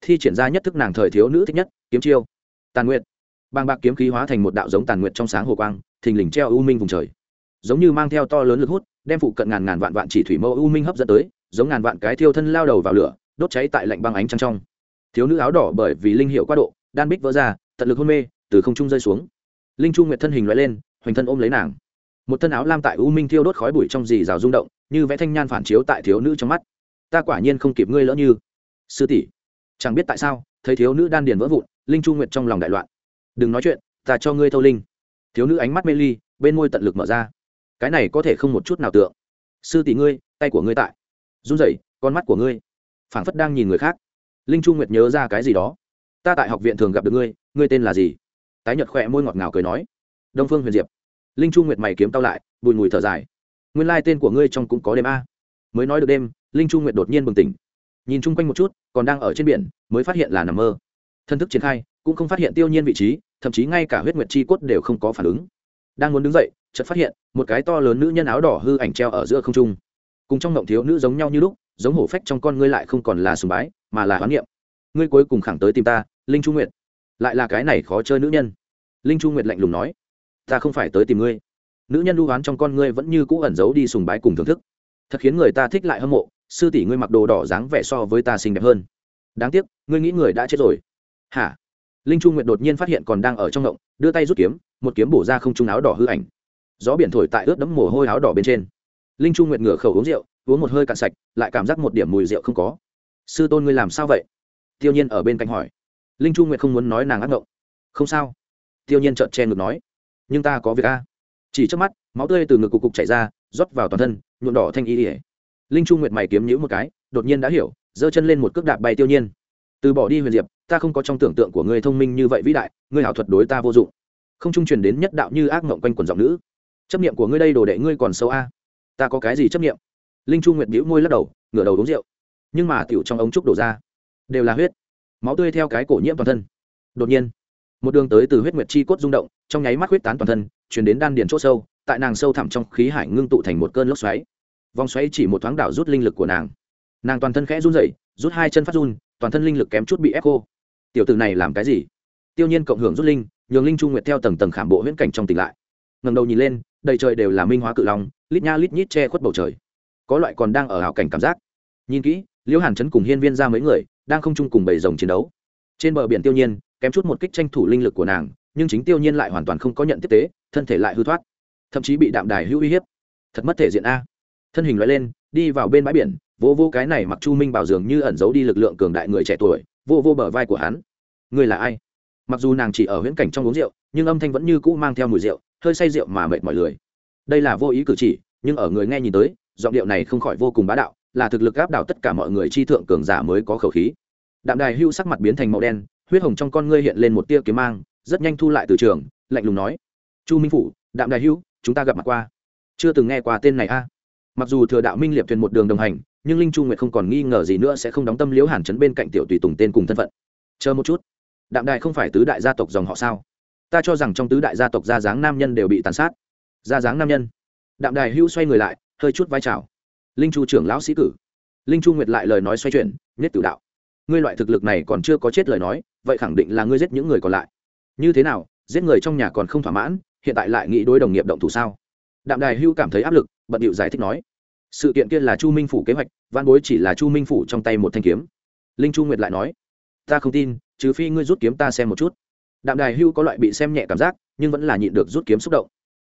Thi triển ra nhất thức nàng thời thiếu nữ thích nhất, kiếm chiêu. Tàn nguyện bàng bạc kiếm khí hóa thành một đạo giống tàn nguyện trong sáng hồ quang, thình lình treo u minh vùng trời. Giống như mang theo to lớn lực hút, đem phụ cận ngàn ngàn vạn vạn chỉ thủy mẫu u minh hấp dẫn tới, giống ngàn vạn cái thiêu thân lao đầu vào lửa, đốt cháy tại lạnh băng ánh trăng trong thiếu nữ áo đỏ bởi vì linh hiệu quá độ, đan bích vỡ ra, tận lực hôn mê, từ không trung rơi xuống. Linh chu nguyệt thân hình loại lên, hoành thân ôm lấy nàng. Một thân áo lam tại u minh thiêu đốt khói bụi trong dì rào rung động, như vẽ thanh nhan phản chiếu tại thiếu nữ trong mắt. Ta quả nhiên không kịp ngươi lỡ như. Sư tỷ, chẳng biết tại sao, thấy thiếu nữ đan điền vỡ vụn, linh chu nguyệt trong lòng đại loạn. Đừng nói chuyện, ta cho ngươi thâu linh. Thiếu nữ ánh mắt mê ly, bên môi tận lực mở ra. Cái này có thể không một chút nào tượng. Sư tỷ ngươi, tay của ngươi tại. Run rẩy, con mắt của ngươi. Phảng phất đang nhìn người khác linh chu nguyệt nhớ ra cái gì đó. Ta tại học viện thường gặp được ngươi ngươi tên là gì? Tái nhật khỏe môi ngọt ngào cười nói. Đông phương huyền diệp. Linh chu nguyệt mày kiếm tao lại, bùi mùi thở dài. Nguyên lai tên của ngươi trong cũng có đêm a. Mới nói được đêm, linh chu nguyệt đột nhiên bừng tỉnh. Nhìn chung quanh một chút, còn đang ở trên biển, mới phát hiện là nằm mơ. Thân thức triển khai, cũng không phát hiện tiêu nhiên vị trí, thậm chí ngay cả huyết nguyệt chi cốt đều không có phản ứng. Đang muốn đứng dậy, chợt phát hiện, một cái to lớn nữ nhân áo đỏ hư ảnh treo ở giữa không trung. Cùng trong ngộng thiếu nữ giống nhau như lúc giống hổ phách trong con ngươi lại không còn là sùng bái, mà là hoán niệm. Ngươi cuối cùng khẳng tới tìm ta, linh chu nguyệt. Lại là cái này khó chơi nữ nhân. Linh chu nguyệt lạnh lùng nói, ta không phải tới tìm ngươi. Nữ nhân lưu hoán trong con ngươi vẫn như cũ ẩn giấu đi sùng bái cùng thưởng thức. Thật khiến người ta thích lại hâm mộ, sư tỷ ngươi mặc đồ đỏ dáng vẻ so với ta xinh đẹp hơn. Đáng tiếc, ngươi nghĩ người đã chết rồi. Hả? Linh chu nguyệt đột nhiên phát hiện còn đang ở trong ngộng, đưa tay rút kiếm, một kiếm bổ ra không trung áo đỏ hư ảnh. Gió biển thổi tại ướt đẫm mồ hôi áo đỏ bên trên linh chu nguyệt ngửa khẩu uống rượu, uống một hơi cạn sạch, lại cảm giác một điểm mùi rượu không có. Sư tôn ngươi làm sao vậy? Tiêu nhiên ở bên cạnh hỏi. Linh chu nguyệt không muốn nói nàng ác ngộng. Không sao. Tiêu nhiên trợn che ngực nói. Nhưng ta có việc a. Chỉ trước mắt, máu tươi từ ngực cục cục chảy ra, rót vào toàn thân, nhuộm đỏ thanh y ỉa linh chu nguyệt mày kiếm nhữ một cái, đột nhiên đã hiểu, giơ chân lên một cước đạp bay tiêu nhiên. Từ bỏ đi huyền diệp, ta không có trong tưởng tượng của ngươi thông minh như vậy vĩ đại, ngươi hảo thuật đối ta vô dụng. Không trung truyền đến nhất đạo như ác ngộng quanh quần giọng nữ. Chấp niệm của ngươi đây đồ đệ ngươi còn sâu a ta có cái gì chấp niệm linh chu nguyệt bĩu môi lắc đầu, ngửa đầu uống rượu. Nhưng mà tiểu trong ống trúc đổ ra, đều là huyết. Máu tươi theo cái cổ nhiễm toàn thân. Đột nhiên, một đường tới từ huyết nguyệt chi cốt rung động, trong nháy mắt huyết tán toàn thân, chuyển đến đan điền chỗ sâu, tại nàng sâu thẳm trong khí hải ngưng tụ thành một cơn lốc xoáy. Vòng xoáy chỉ một thoáng đảo rút linh lực của nàng. Nàng toàn thân khẽ run rẩy, rút hai chân phát run, toàn thân linh lực kém chút bị ép khô. Tiểu tử này làm cái gì? Tiêu nhiên cộng hưởng rút linh, nhường linh chu nguyệt theo tầng tầng khảm bộ huyễn cảnh trong tỉnh lại. Ngầm đầu nhìn lên đầy trời đều là minh hóa cự long, lít nha lít nhít che khuất bầu trời. Có loại còn đang ở hào cảnh cảm giác. Nhìn kỹ liễu hàn chấn cùng hiên viên ra mấy người, đang không chung cùng bầy rồng chiến đấu. Trên bờ biển tiêu nhiên, kém chút một kích tranh thủ linh lực của nàng, nhưng chính tiêu nhiên lại hoàn toàn không có nhận tiếp tế, thân thể lại hư thoát. Thậm chí bị đạm đài hữu uy hiếp. Thật mất thể diện a. Thân hình loại lên, đi vào bên bãi biển, vô vô cái này mặc chu minh bảo dường như ẩn giấu đi lực lượng cường đại người trẻ tuổi, vô vô bờ vai của hắn. Người là ai? Mặc dù nàng chỉ ở huyễn cảnh trong uống rượu, nhưng âm thanh vẫn như cũ mang theo mùi rượu hơi say rượu mà mệt mỏi lười. Đây là vô ý cử chỉ, nhưng ở người nghe nhìn tới, giọng điệu này không khỏi vô cùng bá đạo, là thực lực áp đảo tất cả mọi người chi thượng cường giả mới có khẩu khí. Đạm đài hưu sắc mặt biến thành màu đen, huyết hồng trong con ngươi hiện lên một tia kiếm mang, rất nhanh thu lại từ trường, lạnh lùng nói, chu minh phủ, đạm đài hưu, chúng ta gặp mặt qua. Chưa từng nghe qua tên này a. Mặc dù thừa đạo minh liệp thuyền một đường đồng hành, nhưng linh chu nguyệt không còn nghi ngờ gì nữa sẽ không đóng tâm liễu hàn chấn bên cạnh tiểu tùy tùng tên cùng thân phận. Chờ một chút. Đạm đài không phải tứ đại gia tộc dòng họ sao? Ta cho rằng trong tứ đại gia tộc gia dáng nam nhân đều bị tàn sát. Gia dáng nam nhân. Đạm đài hữu xoay người lại, hơi chút vai trào linh chu trưởng lão sĩ cử. Linh chu nguyệt lại lời nói xoay chuyển, nhất tự đạo. Ngươi loại thực lực này còn chưa có chết lời nói, vậy khẳng định là ngươi giết những người còn lại. Như thế nào, giết người trong nhà còn không thỏa mãn, hiện tại lại nghĩ đối đồng nghiệp động thủ sao? Đạm đài hưu cảm thấy áp lực, bận điệu giải thích nói. Sự kiện kia là chu minh phủ kế hoạch, văn bối chỉ là chu minh phủ trong tay một thanh kiếm. Linh chu nguyệt lại nói. Ta không tin, trừ phi ngươi rút kiếm ta xem một chút đạm đài hưu có loại bị xem nhẹ cảm giác, nhưng vẫn là nhịn được rút kiếm xúc động.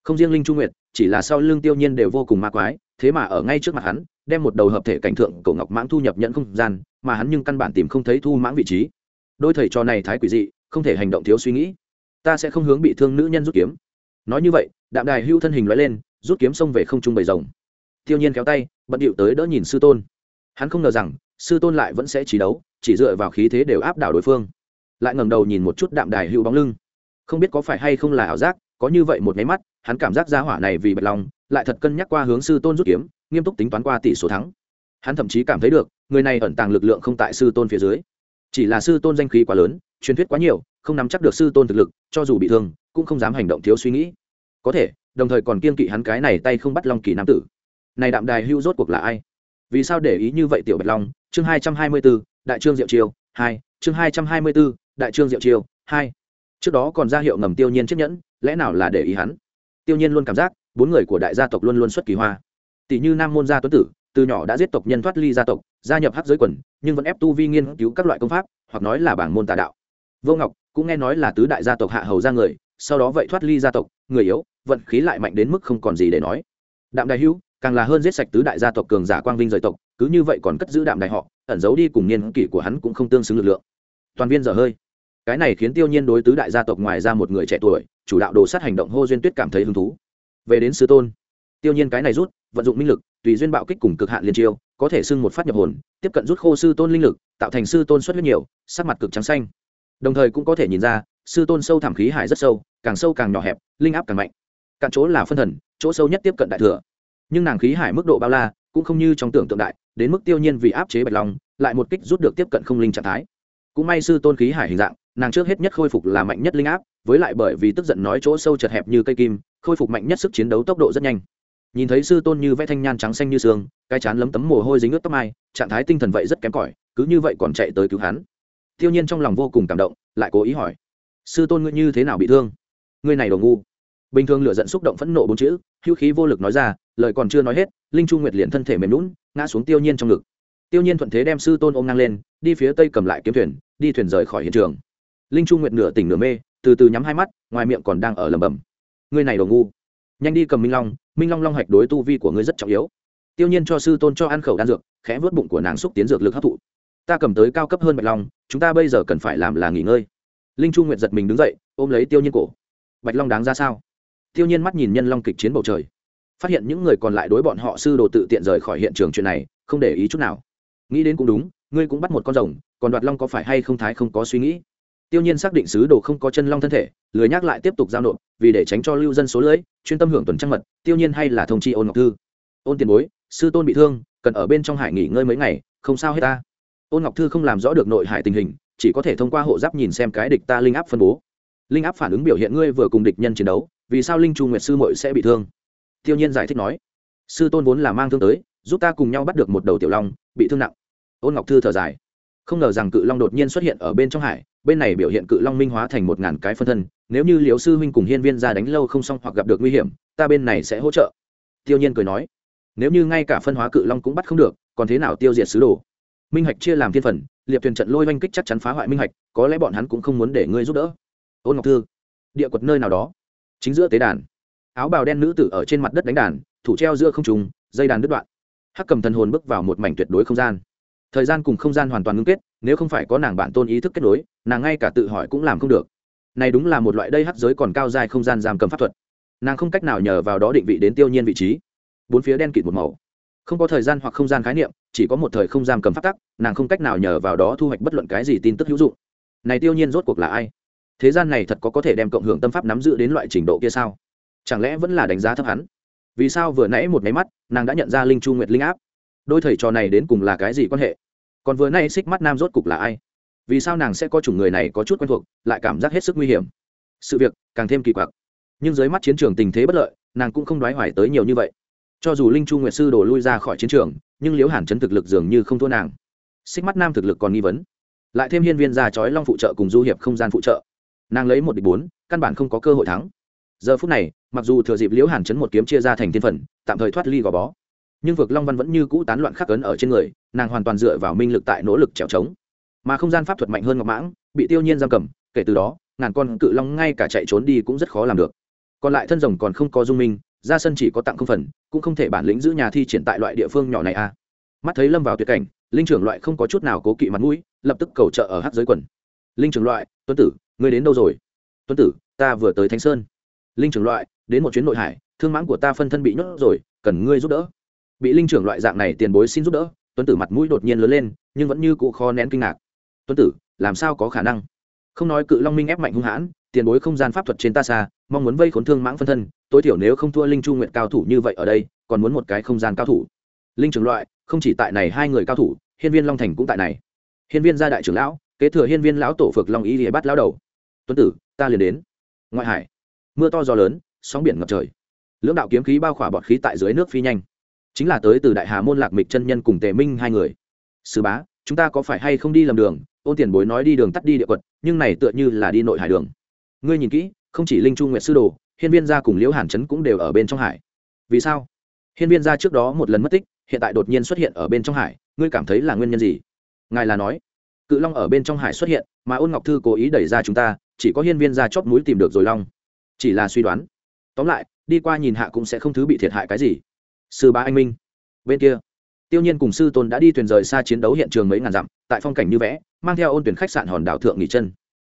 Không riêng linh chu nguyệt, chỉ là sau lưng tiêu nhiên đều vô cùng ma quái, thế mà ở ngay trước mặt hắn, đem một đầu hợp thể cảnh thượng cổ ngọc mãng thu nhập nhận không gian, mà hắn nhưng căn bản tìm không thấy thu mãng vị trí. Đôi thầy trò này thái quỷ dị, không thể hành động thiếu suy nghĩ. Ta sẽ không hướng bị thương nữ nhân rút kiếm. Nói như vậy, đạm đài hưu thân hình loại lên, rút kiếm xông về không trung bầy rồng. Tiêu nhiên kéo tay, bận điệu tới đỡ nhìn sư tôn. Hắn không ngờ rằng, sư tôn lại vẫn sẽ chỉ đấu, chỉ dựa vào khí thế đều áp đảo đối phương lại ngẩng đầu nhìn một chút đạm đài hữu bóng lưng. Không biết có phải hay không là ảo giác, có như vậy một nháy mắt, hắn cảm giác ra hỏa này vì bạch long lại thật cân nhắc qua hướng sư tôn rút kiếm, nghiêm túc tính toán qua tỷ số thắng. Hắn thậm chí cảm thấy được, người này ẩn tàng lực lượng không tại sư tôn phía dưới. Chỉ là sư tôn danh khí quá lớn, truyền thuyết quá nhiều, không nắm chắc được sư tôn thực lực, cho dù bị thương, cũng không dám hành động thiếu suy nghĩ. Có thể, đồng thời còn kiên kỵ hắn cái này tay không bắt long kỳ nam tử. Này đạm đài hưu rốt cuộc là ai? Vì sao để ý như vậy tiểu bạch long chương hai trăm hai mươi bốn đại trương diệu chiêu hai, chương hai trăm hai mươi bốn đại trương diệu chiêu, hai. Trước đó còn ra hiệu ngầm tiêu nhiên chiếc nhẫn, lẽ nào là để ý hắn? Tiêu nhiên luôn cảm giác, bốn người của đại gia tộc luôn luôn xuất kỳ hoa. Tỷ như nam môn gia tuấn tử, từ nhỏ đã giết tộc nhân thoát ly gia tộc, gia nhập hắc giới quần, nhưng vẫn ép tu vi nghiên cứu các loại công pháp, hoặc nói là bảng môn tà đạo. Vô ngọc cũng nghe nói là tứ đại gia tộc hạ hầu ra người, sau đó vậy thoát ly gia tộc, người yếu, vận khí lại mạnh đến mức không còn gì để nói. Đạm đại hữu, càng là hơn giết sạch tứ đại gia tộc cường giả quang vinh rời tộc, cứ như vậy còn cất giữ đạm đại họ, ẩn giấu đi cùng niên kỷ của hắn cũng không tương xứng lực lượng. Toàn viên dở hơi cái này khiến tiêu nhiên đối tứ đại gia tộc ngoài ra một người trẻ tuổi, chủ đạo đồ sát hành động hô duyên tuyết cảm thấy hứng thú. Về đến sư tôn, tiêu nhiên cái này rút, vận dụng minh lực, tùy duyên bạo kích cùng cực hạn liên chiêu, có thể xưng một phát nhập hồn, tiếp cận rút khô sư tôn linh lực, tạo thành sư tôn xuất huyết nhiều, sắc mặt cực trắng xanh. Đồng thời cũng có thể nhìn ra, sư tôn sâu thảm khí hải rất sâu, càng sâu càng nhỏ hẹp, linh áp càng mạnh. Cạn chỗ là phân thần, chỗ sâu nhất tiếp cận đại thừa. Nhưng nàng khí hải mức độ bao la, cũng không như trong tưởng tượng đại, đến mức tiêu nhiên vì áp chế bạch long, lại một kích rút được tiếp cận không linh trạng thái cũng may sư tôn khí hải hình dạng, nàng trước hết nhất khôi phục là mạnh nhất linh áp, với lại bởi vì tức giận nói chỗ sâu chật hẹp như cây kim, khôi phục mạnh nhất sức chiến đấu tốc độ rất nhanh. Nhìn thấy sư tôn như vẽ thanh nhan trắng xanh như xương cái chán lấm tấm mồ hôi dính ướt tóc mai, trạng thái tinh thần vậy rất kém cỏi, cứ như vậy còn chạy tới cứu hắn. Tiêu nhiên trong lòng vô cùng cảm động, lại cố ý hỏi, sư tôn ngươi như thế nào bị thương? Ngươi này đồ ngu. Bình thường lửa giận xúc động phẫn nộ bốn chữ, hữu khí vô lực nói ra, lời còn chưa nói hết, linh chu nguyệt liền thân thể mềm lún ngã xuống tiêu nhiên trong ngực tiêu nhiên thuận thế đem sư tôn ôm ngang lên, đi phía tây cầm lại kiếm thuyền, đi thuyền rời khỏi hiện trường. Linh chu nguyệt nửa tỉnh nửa mê, từ từ nhắm hai mắt, ngoài miệng còn đang ở lầm bầm ngươi này đồ ngu. Nhanh đi cầm minh long minh long long hạch đối tu vi của ngươi rất trọng yếu. Tiêu nhiên cho sư tôn cho ăn khẩu đan dược, khẽ vớt bụng của nàng xúc tiến dược lực hấp thụ. Ta cầm tới cao cấp hơn bạch long, chúng ta bây giờ cần phải làm là nghỉ ngơi. Linh chu nguyệt giật mình đứng dậy, ôm lấy tiêu nhiên cổ. Bạch long đáng ra sao? Tiêu nhiên mắt nhìn nhân long kịch chiến bầu trời. Phát hiện những người còn lại đối bọn họ sư đồ tự tiện rời khỏi hiện trường chuyện này, không để ý chút nào nghĩ đến cũng đúng, ngươi cũng bắt một con rồng, còn đoạt long có phải hay không thái không có suy nghĩ. Tiêu nhiên xác định sứ đồ không có chân long thân thể, lười nhắc lại tiếp tục giao nộp, vì để tránh cho lưu dân số lưỡi chuyên tâm hưởng tuần trăng mật, tiêu nhiên hay là thông chi ôn ngọc thư. Ôn tiền bối, sư tôn bị thương, cần ở bên trong hải nghỉ ngơi mấy ngày, không sao hết ta. Ôn ngọc thư không làm rõ được nội hải tình hình, chỉ có thể thông qua hộ giáp nhìn xem cái địch ta linh áp phân bố. Linh áp phản ứng biểu hiện ngươi vừa cùng địch nhân chiến đấu, vì sao linh chu nguyệt sư mội sẽ bị thương? Tiêu nhiên giải thích nói, sư tôn vốn là mang thương tới, giúp ta cùng nhau bắt được một đầu tiểu long bị thương nặng. Ôn ngọc thư thở dài. Không ngờ rằng cự long đột nhiên xuất hiện ở bên trong hải, bên này biểu hiện cự long minh hóa thành một ngàn cái phân thân, nếu như liều sư huynh cùng hiên viên ra đánh lâu không xong hoặc gặp được nguy hiểm, ta bên này sẽ hỗ trợ. Tiêu nhiên cười nói. Nếu như ngay cả phân hóa cự long cũng bắt không được, còn thế nào tiêu diệt sứ đồ? Minh hạch chia làm thiên phần, liệp thuyền trận lôi oanh kích chắc chắn phá hoại minh hạch, có lẽ bọn hắn cũng không muốn để ngươi giúp đỡ. Ôn ngọc thư. Địa quật nơi nào đó? Chính giữa tế đàn. Áo bào đen nữ tử ở trên mặt đất đánh đàn, thủ treo giữa không trùng dây đàn đứt đoạn hắc cầm thần hồn bước vào một mảnh tuyệt đối không gian. Thời gian cùng không gian hoàn toàn ngưng kết, nếu không phải có nàng bản tôn ý thức kết nối, nàng ngay cả tự hỏi cũng làm không được. Này đúng là một loại đây hắc giới còn cao dài không gian giam cầm pháp thuật. Nàng không cách nào nhờ vào đó định vị đến tiêu nhiên vị trí. Bốn phía đen kịt một màu. Không có thời gian hoặc không gian khái niệm, chỉ có một thời không giam cầm pháp tắc, nàng không cách nào nhờ vào đó thu hoạch bất luận cái gì tin tức hữu dụng. Này tiêu nhiên rốt cuộc là ai? Thế gian này thật có có thể đem cộng hưởng tâm pháp nắm giữ đến loại trình độ kia sao? Chẳng lẽ vẫn là đánh giá thấp hắn? Vì sao vừa nãy một máy mắt, nàng đã nhận ra linh chu nguyệt linh áp? Đôi thầy trò này đến cùng là cái gì quan hệ? Còn vừa nay xích mắt nam rốt cục là ai? Vì sao nàng sẽ có chủng người này có chút quen thuộc, lại cảm giác hết sức nguy hiểm? Sự việc càng thêm kỳ quặc. Nhưng dưới mắt chiến trường tình thế bất lợi, nàng cũng không đoái hoài tới nhiều như vậy. Cho dù linh chu nguyệt sư đổ lui ra khỏi chiến trường, nhưng liễu hàn chấn thực lực dường như không thua nàng. Xích mắt nam thực lực còn nghi vấn. Lại thêm hiên viên ra chói long phụ trợ cùng du hiệp không gian phụ trợ. Nàng lấy một địch bốn, căn bản không có cơ hội thắng giờ phút này, mặc dù thừa dịp liễu hàn chấn một kiếm chia ra thành thiên phần, tạm thời thoát ly gò bó, nhưng vực long văn vẫn như cũ tán loạn khắc ấn ở trên người, nàng hoàn toàn dựa vào minh lực tại nỗ lực trèo trống. Mà không gian pháp thuật mạnh hơn ngọc mãng, bị tiêu nhiên giam cầm, kể từ đó, ngàn con cự long ngay cả chạy trốn đi cũng rất khó làm được. Còn lại thân rồng còn không có dung minh, ra sân chỉ có tặng không phần, cũng không thể bản lĩnh giữ nhà thi triển tại loại địa phương nhỏ này à. Mắt thấy lâm vào tuyệt cảnh, linh trưởng loại không có chút nào cố kỵ mặt mũi, lập tức cầu trợ ở hát giới quần. Linh trưởng loại, tuấn tử, ngươi đến đâu rồi? Tuấn tử, ta vừa tới thánh sơn linh trưởng loại, đến một chuyến nội hải, thương mãng của ta phân thân bị nhốt rồi, cần ngươi giúp đỡ. Bị linh trưởng loại dạng này tiền bối xin giúp đỡ, tuấn tử mặt mũi đột nhiên lớn lên, nhưng vẫn như cụ khó nén kinh ngạc. Tuấn tử, làm sao có khả năng? Không nói cự long minh ép mạnh hung hãn, tiền bối không gian pháp thuật trên ta xa, mong muốn vây khốn thương mãng phân thân, tối thiểu nếu không thua linh chu nguyện cao thủ như vậy ở đây, còn muốn một cái không gian cao thủ. Linh trưởng loại, không chỉ tại này hai người cao thủ, hiên viên long thành cũng tại này. Hiên viên gia đại trưởng lão, kế thừa hiên viên lão tổ phược long ý thì bắt lão đầu. Tuấn tử, ta liền đến. Ngoại hải mưa to gió lớn, sóng biển ngập trời. Lưỡng đạo kiếm khí bao khỏa bọt khí tại dưới nước phi nhanh. Chính là tới từ đại hà môn lạc mịch chân nhân cùng tề minh hai người. Sư bá, chúng ta có phải hay không đi lầm đường? Ôn tiền bối nói đi đường tắt đi địa quật, nhưng này tựa như là đi nội hải đường. Ngươi nhìn kỹ, không chỉ linh chu nguyệt sư đồ, hiên viên gia cùng liễu hàn trấn cũng đều ở bên trong hải. Vì sao? Hiên viên gia trước đó một lần mất tích, hiện tại đột nhiên xuất hiện ở bên trong hải, ngươi cảm thấy là nguyên nhân gì? Ngài là nói. Cự long ở bên trong hải xuất hiện, mà ôn ngọc thư cố ý đẩy ra chúng ta, chỉ có hiên viên gia chót mũi tìm được rồi long chỉ là suy đoán. Tóm lại, đi qua nhìn hạ cũng sẽ không thứ bị thiệt hại cái gì. Sư bá anh minh. Bên kia, tiêu nhiên cùng sư tôn đã đi thuyền rời xa chiến đấu hiện trường mấy ngàn dặm, tại phong cảnh như vẽ, mang theo ôn tuyển khách sạn hòn đảo thượng nghỉ chân.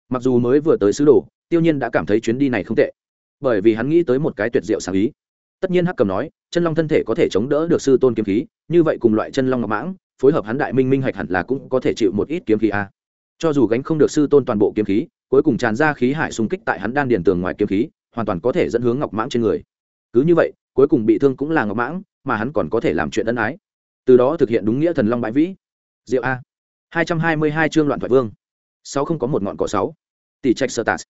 Mặc dù mới vừa tới sứ đồ, tiêu nhiên đã cảm thấy chuyến đi này không tệ. Bởi vì hắn nghĩ tới một cái tuyệt diệu sáng ý. Tất nhiên hắc cầm nói, chân long thân thể có thể chống đỡ được sư tôn kiếm khí, như vậy cùng loại chân long ngọc mãng, phối hợp hắn đại minh minh hạch hẳn là cũng có thể chịu một ít kiếm khí a. Cho dù gánh không được sư tôn toàn bộ kiếm khí cuối cùng tràn ra khí hải xung kích tại hắn đan điền tường ngoài kiếm khí, hoàn toàn có thể dẫn hướng ngọc mãng trên người. Cứ như vậy, cuối cùng bị thương cũng là ngọc mãng, mà hắn còn có thể làm chuyện ân ái. Từ đó thực hiện đúng nghĩa thần long bãi vĩ. Diệu a. Hai trăm hai mươi hai chương loạn thoại vương. Sáu không có một ngọn cỏ sáu. Tỷ trạch sơ tạt.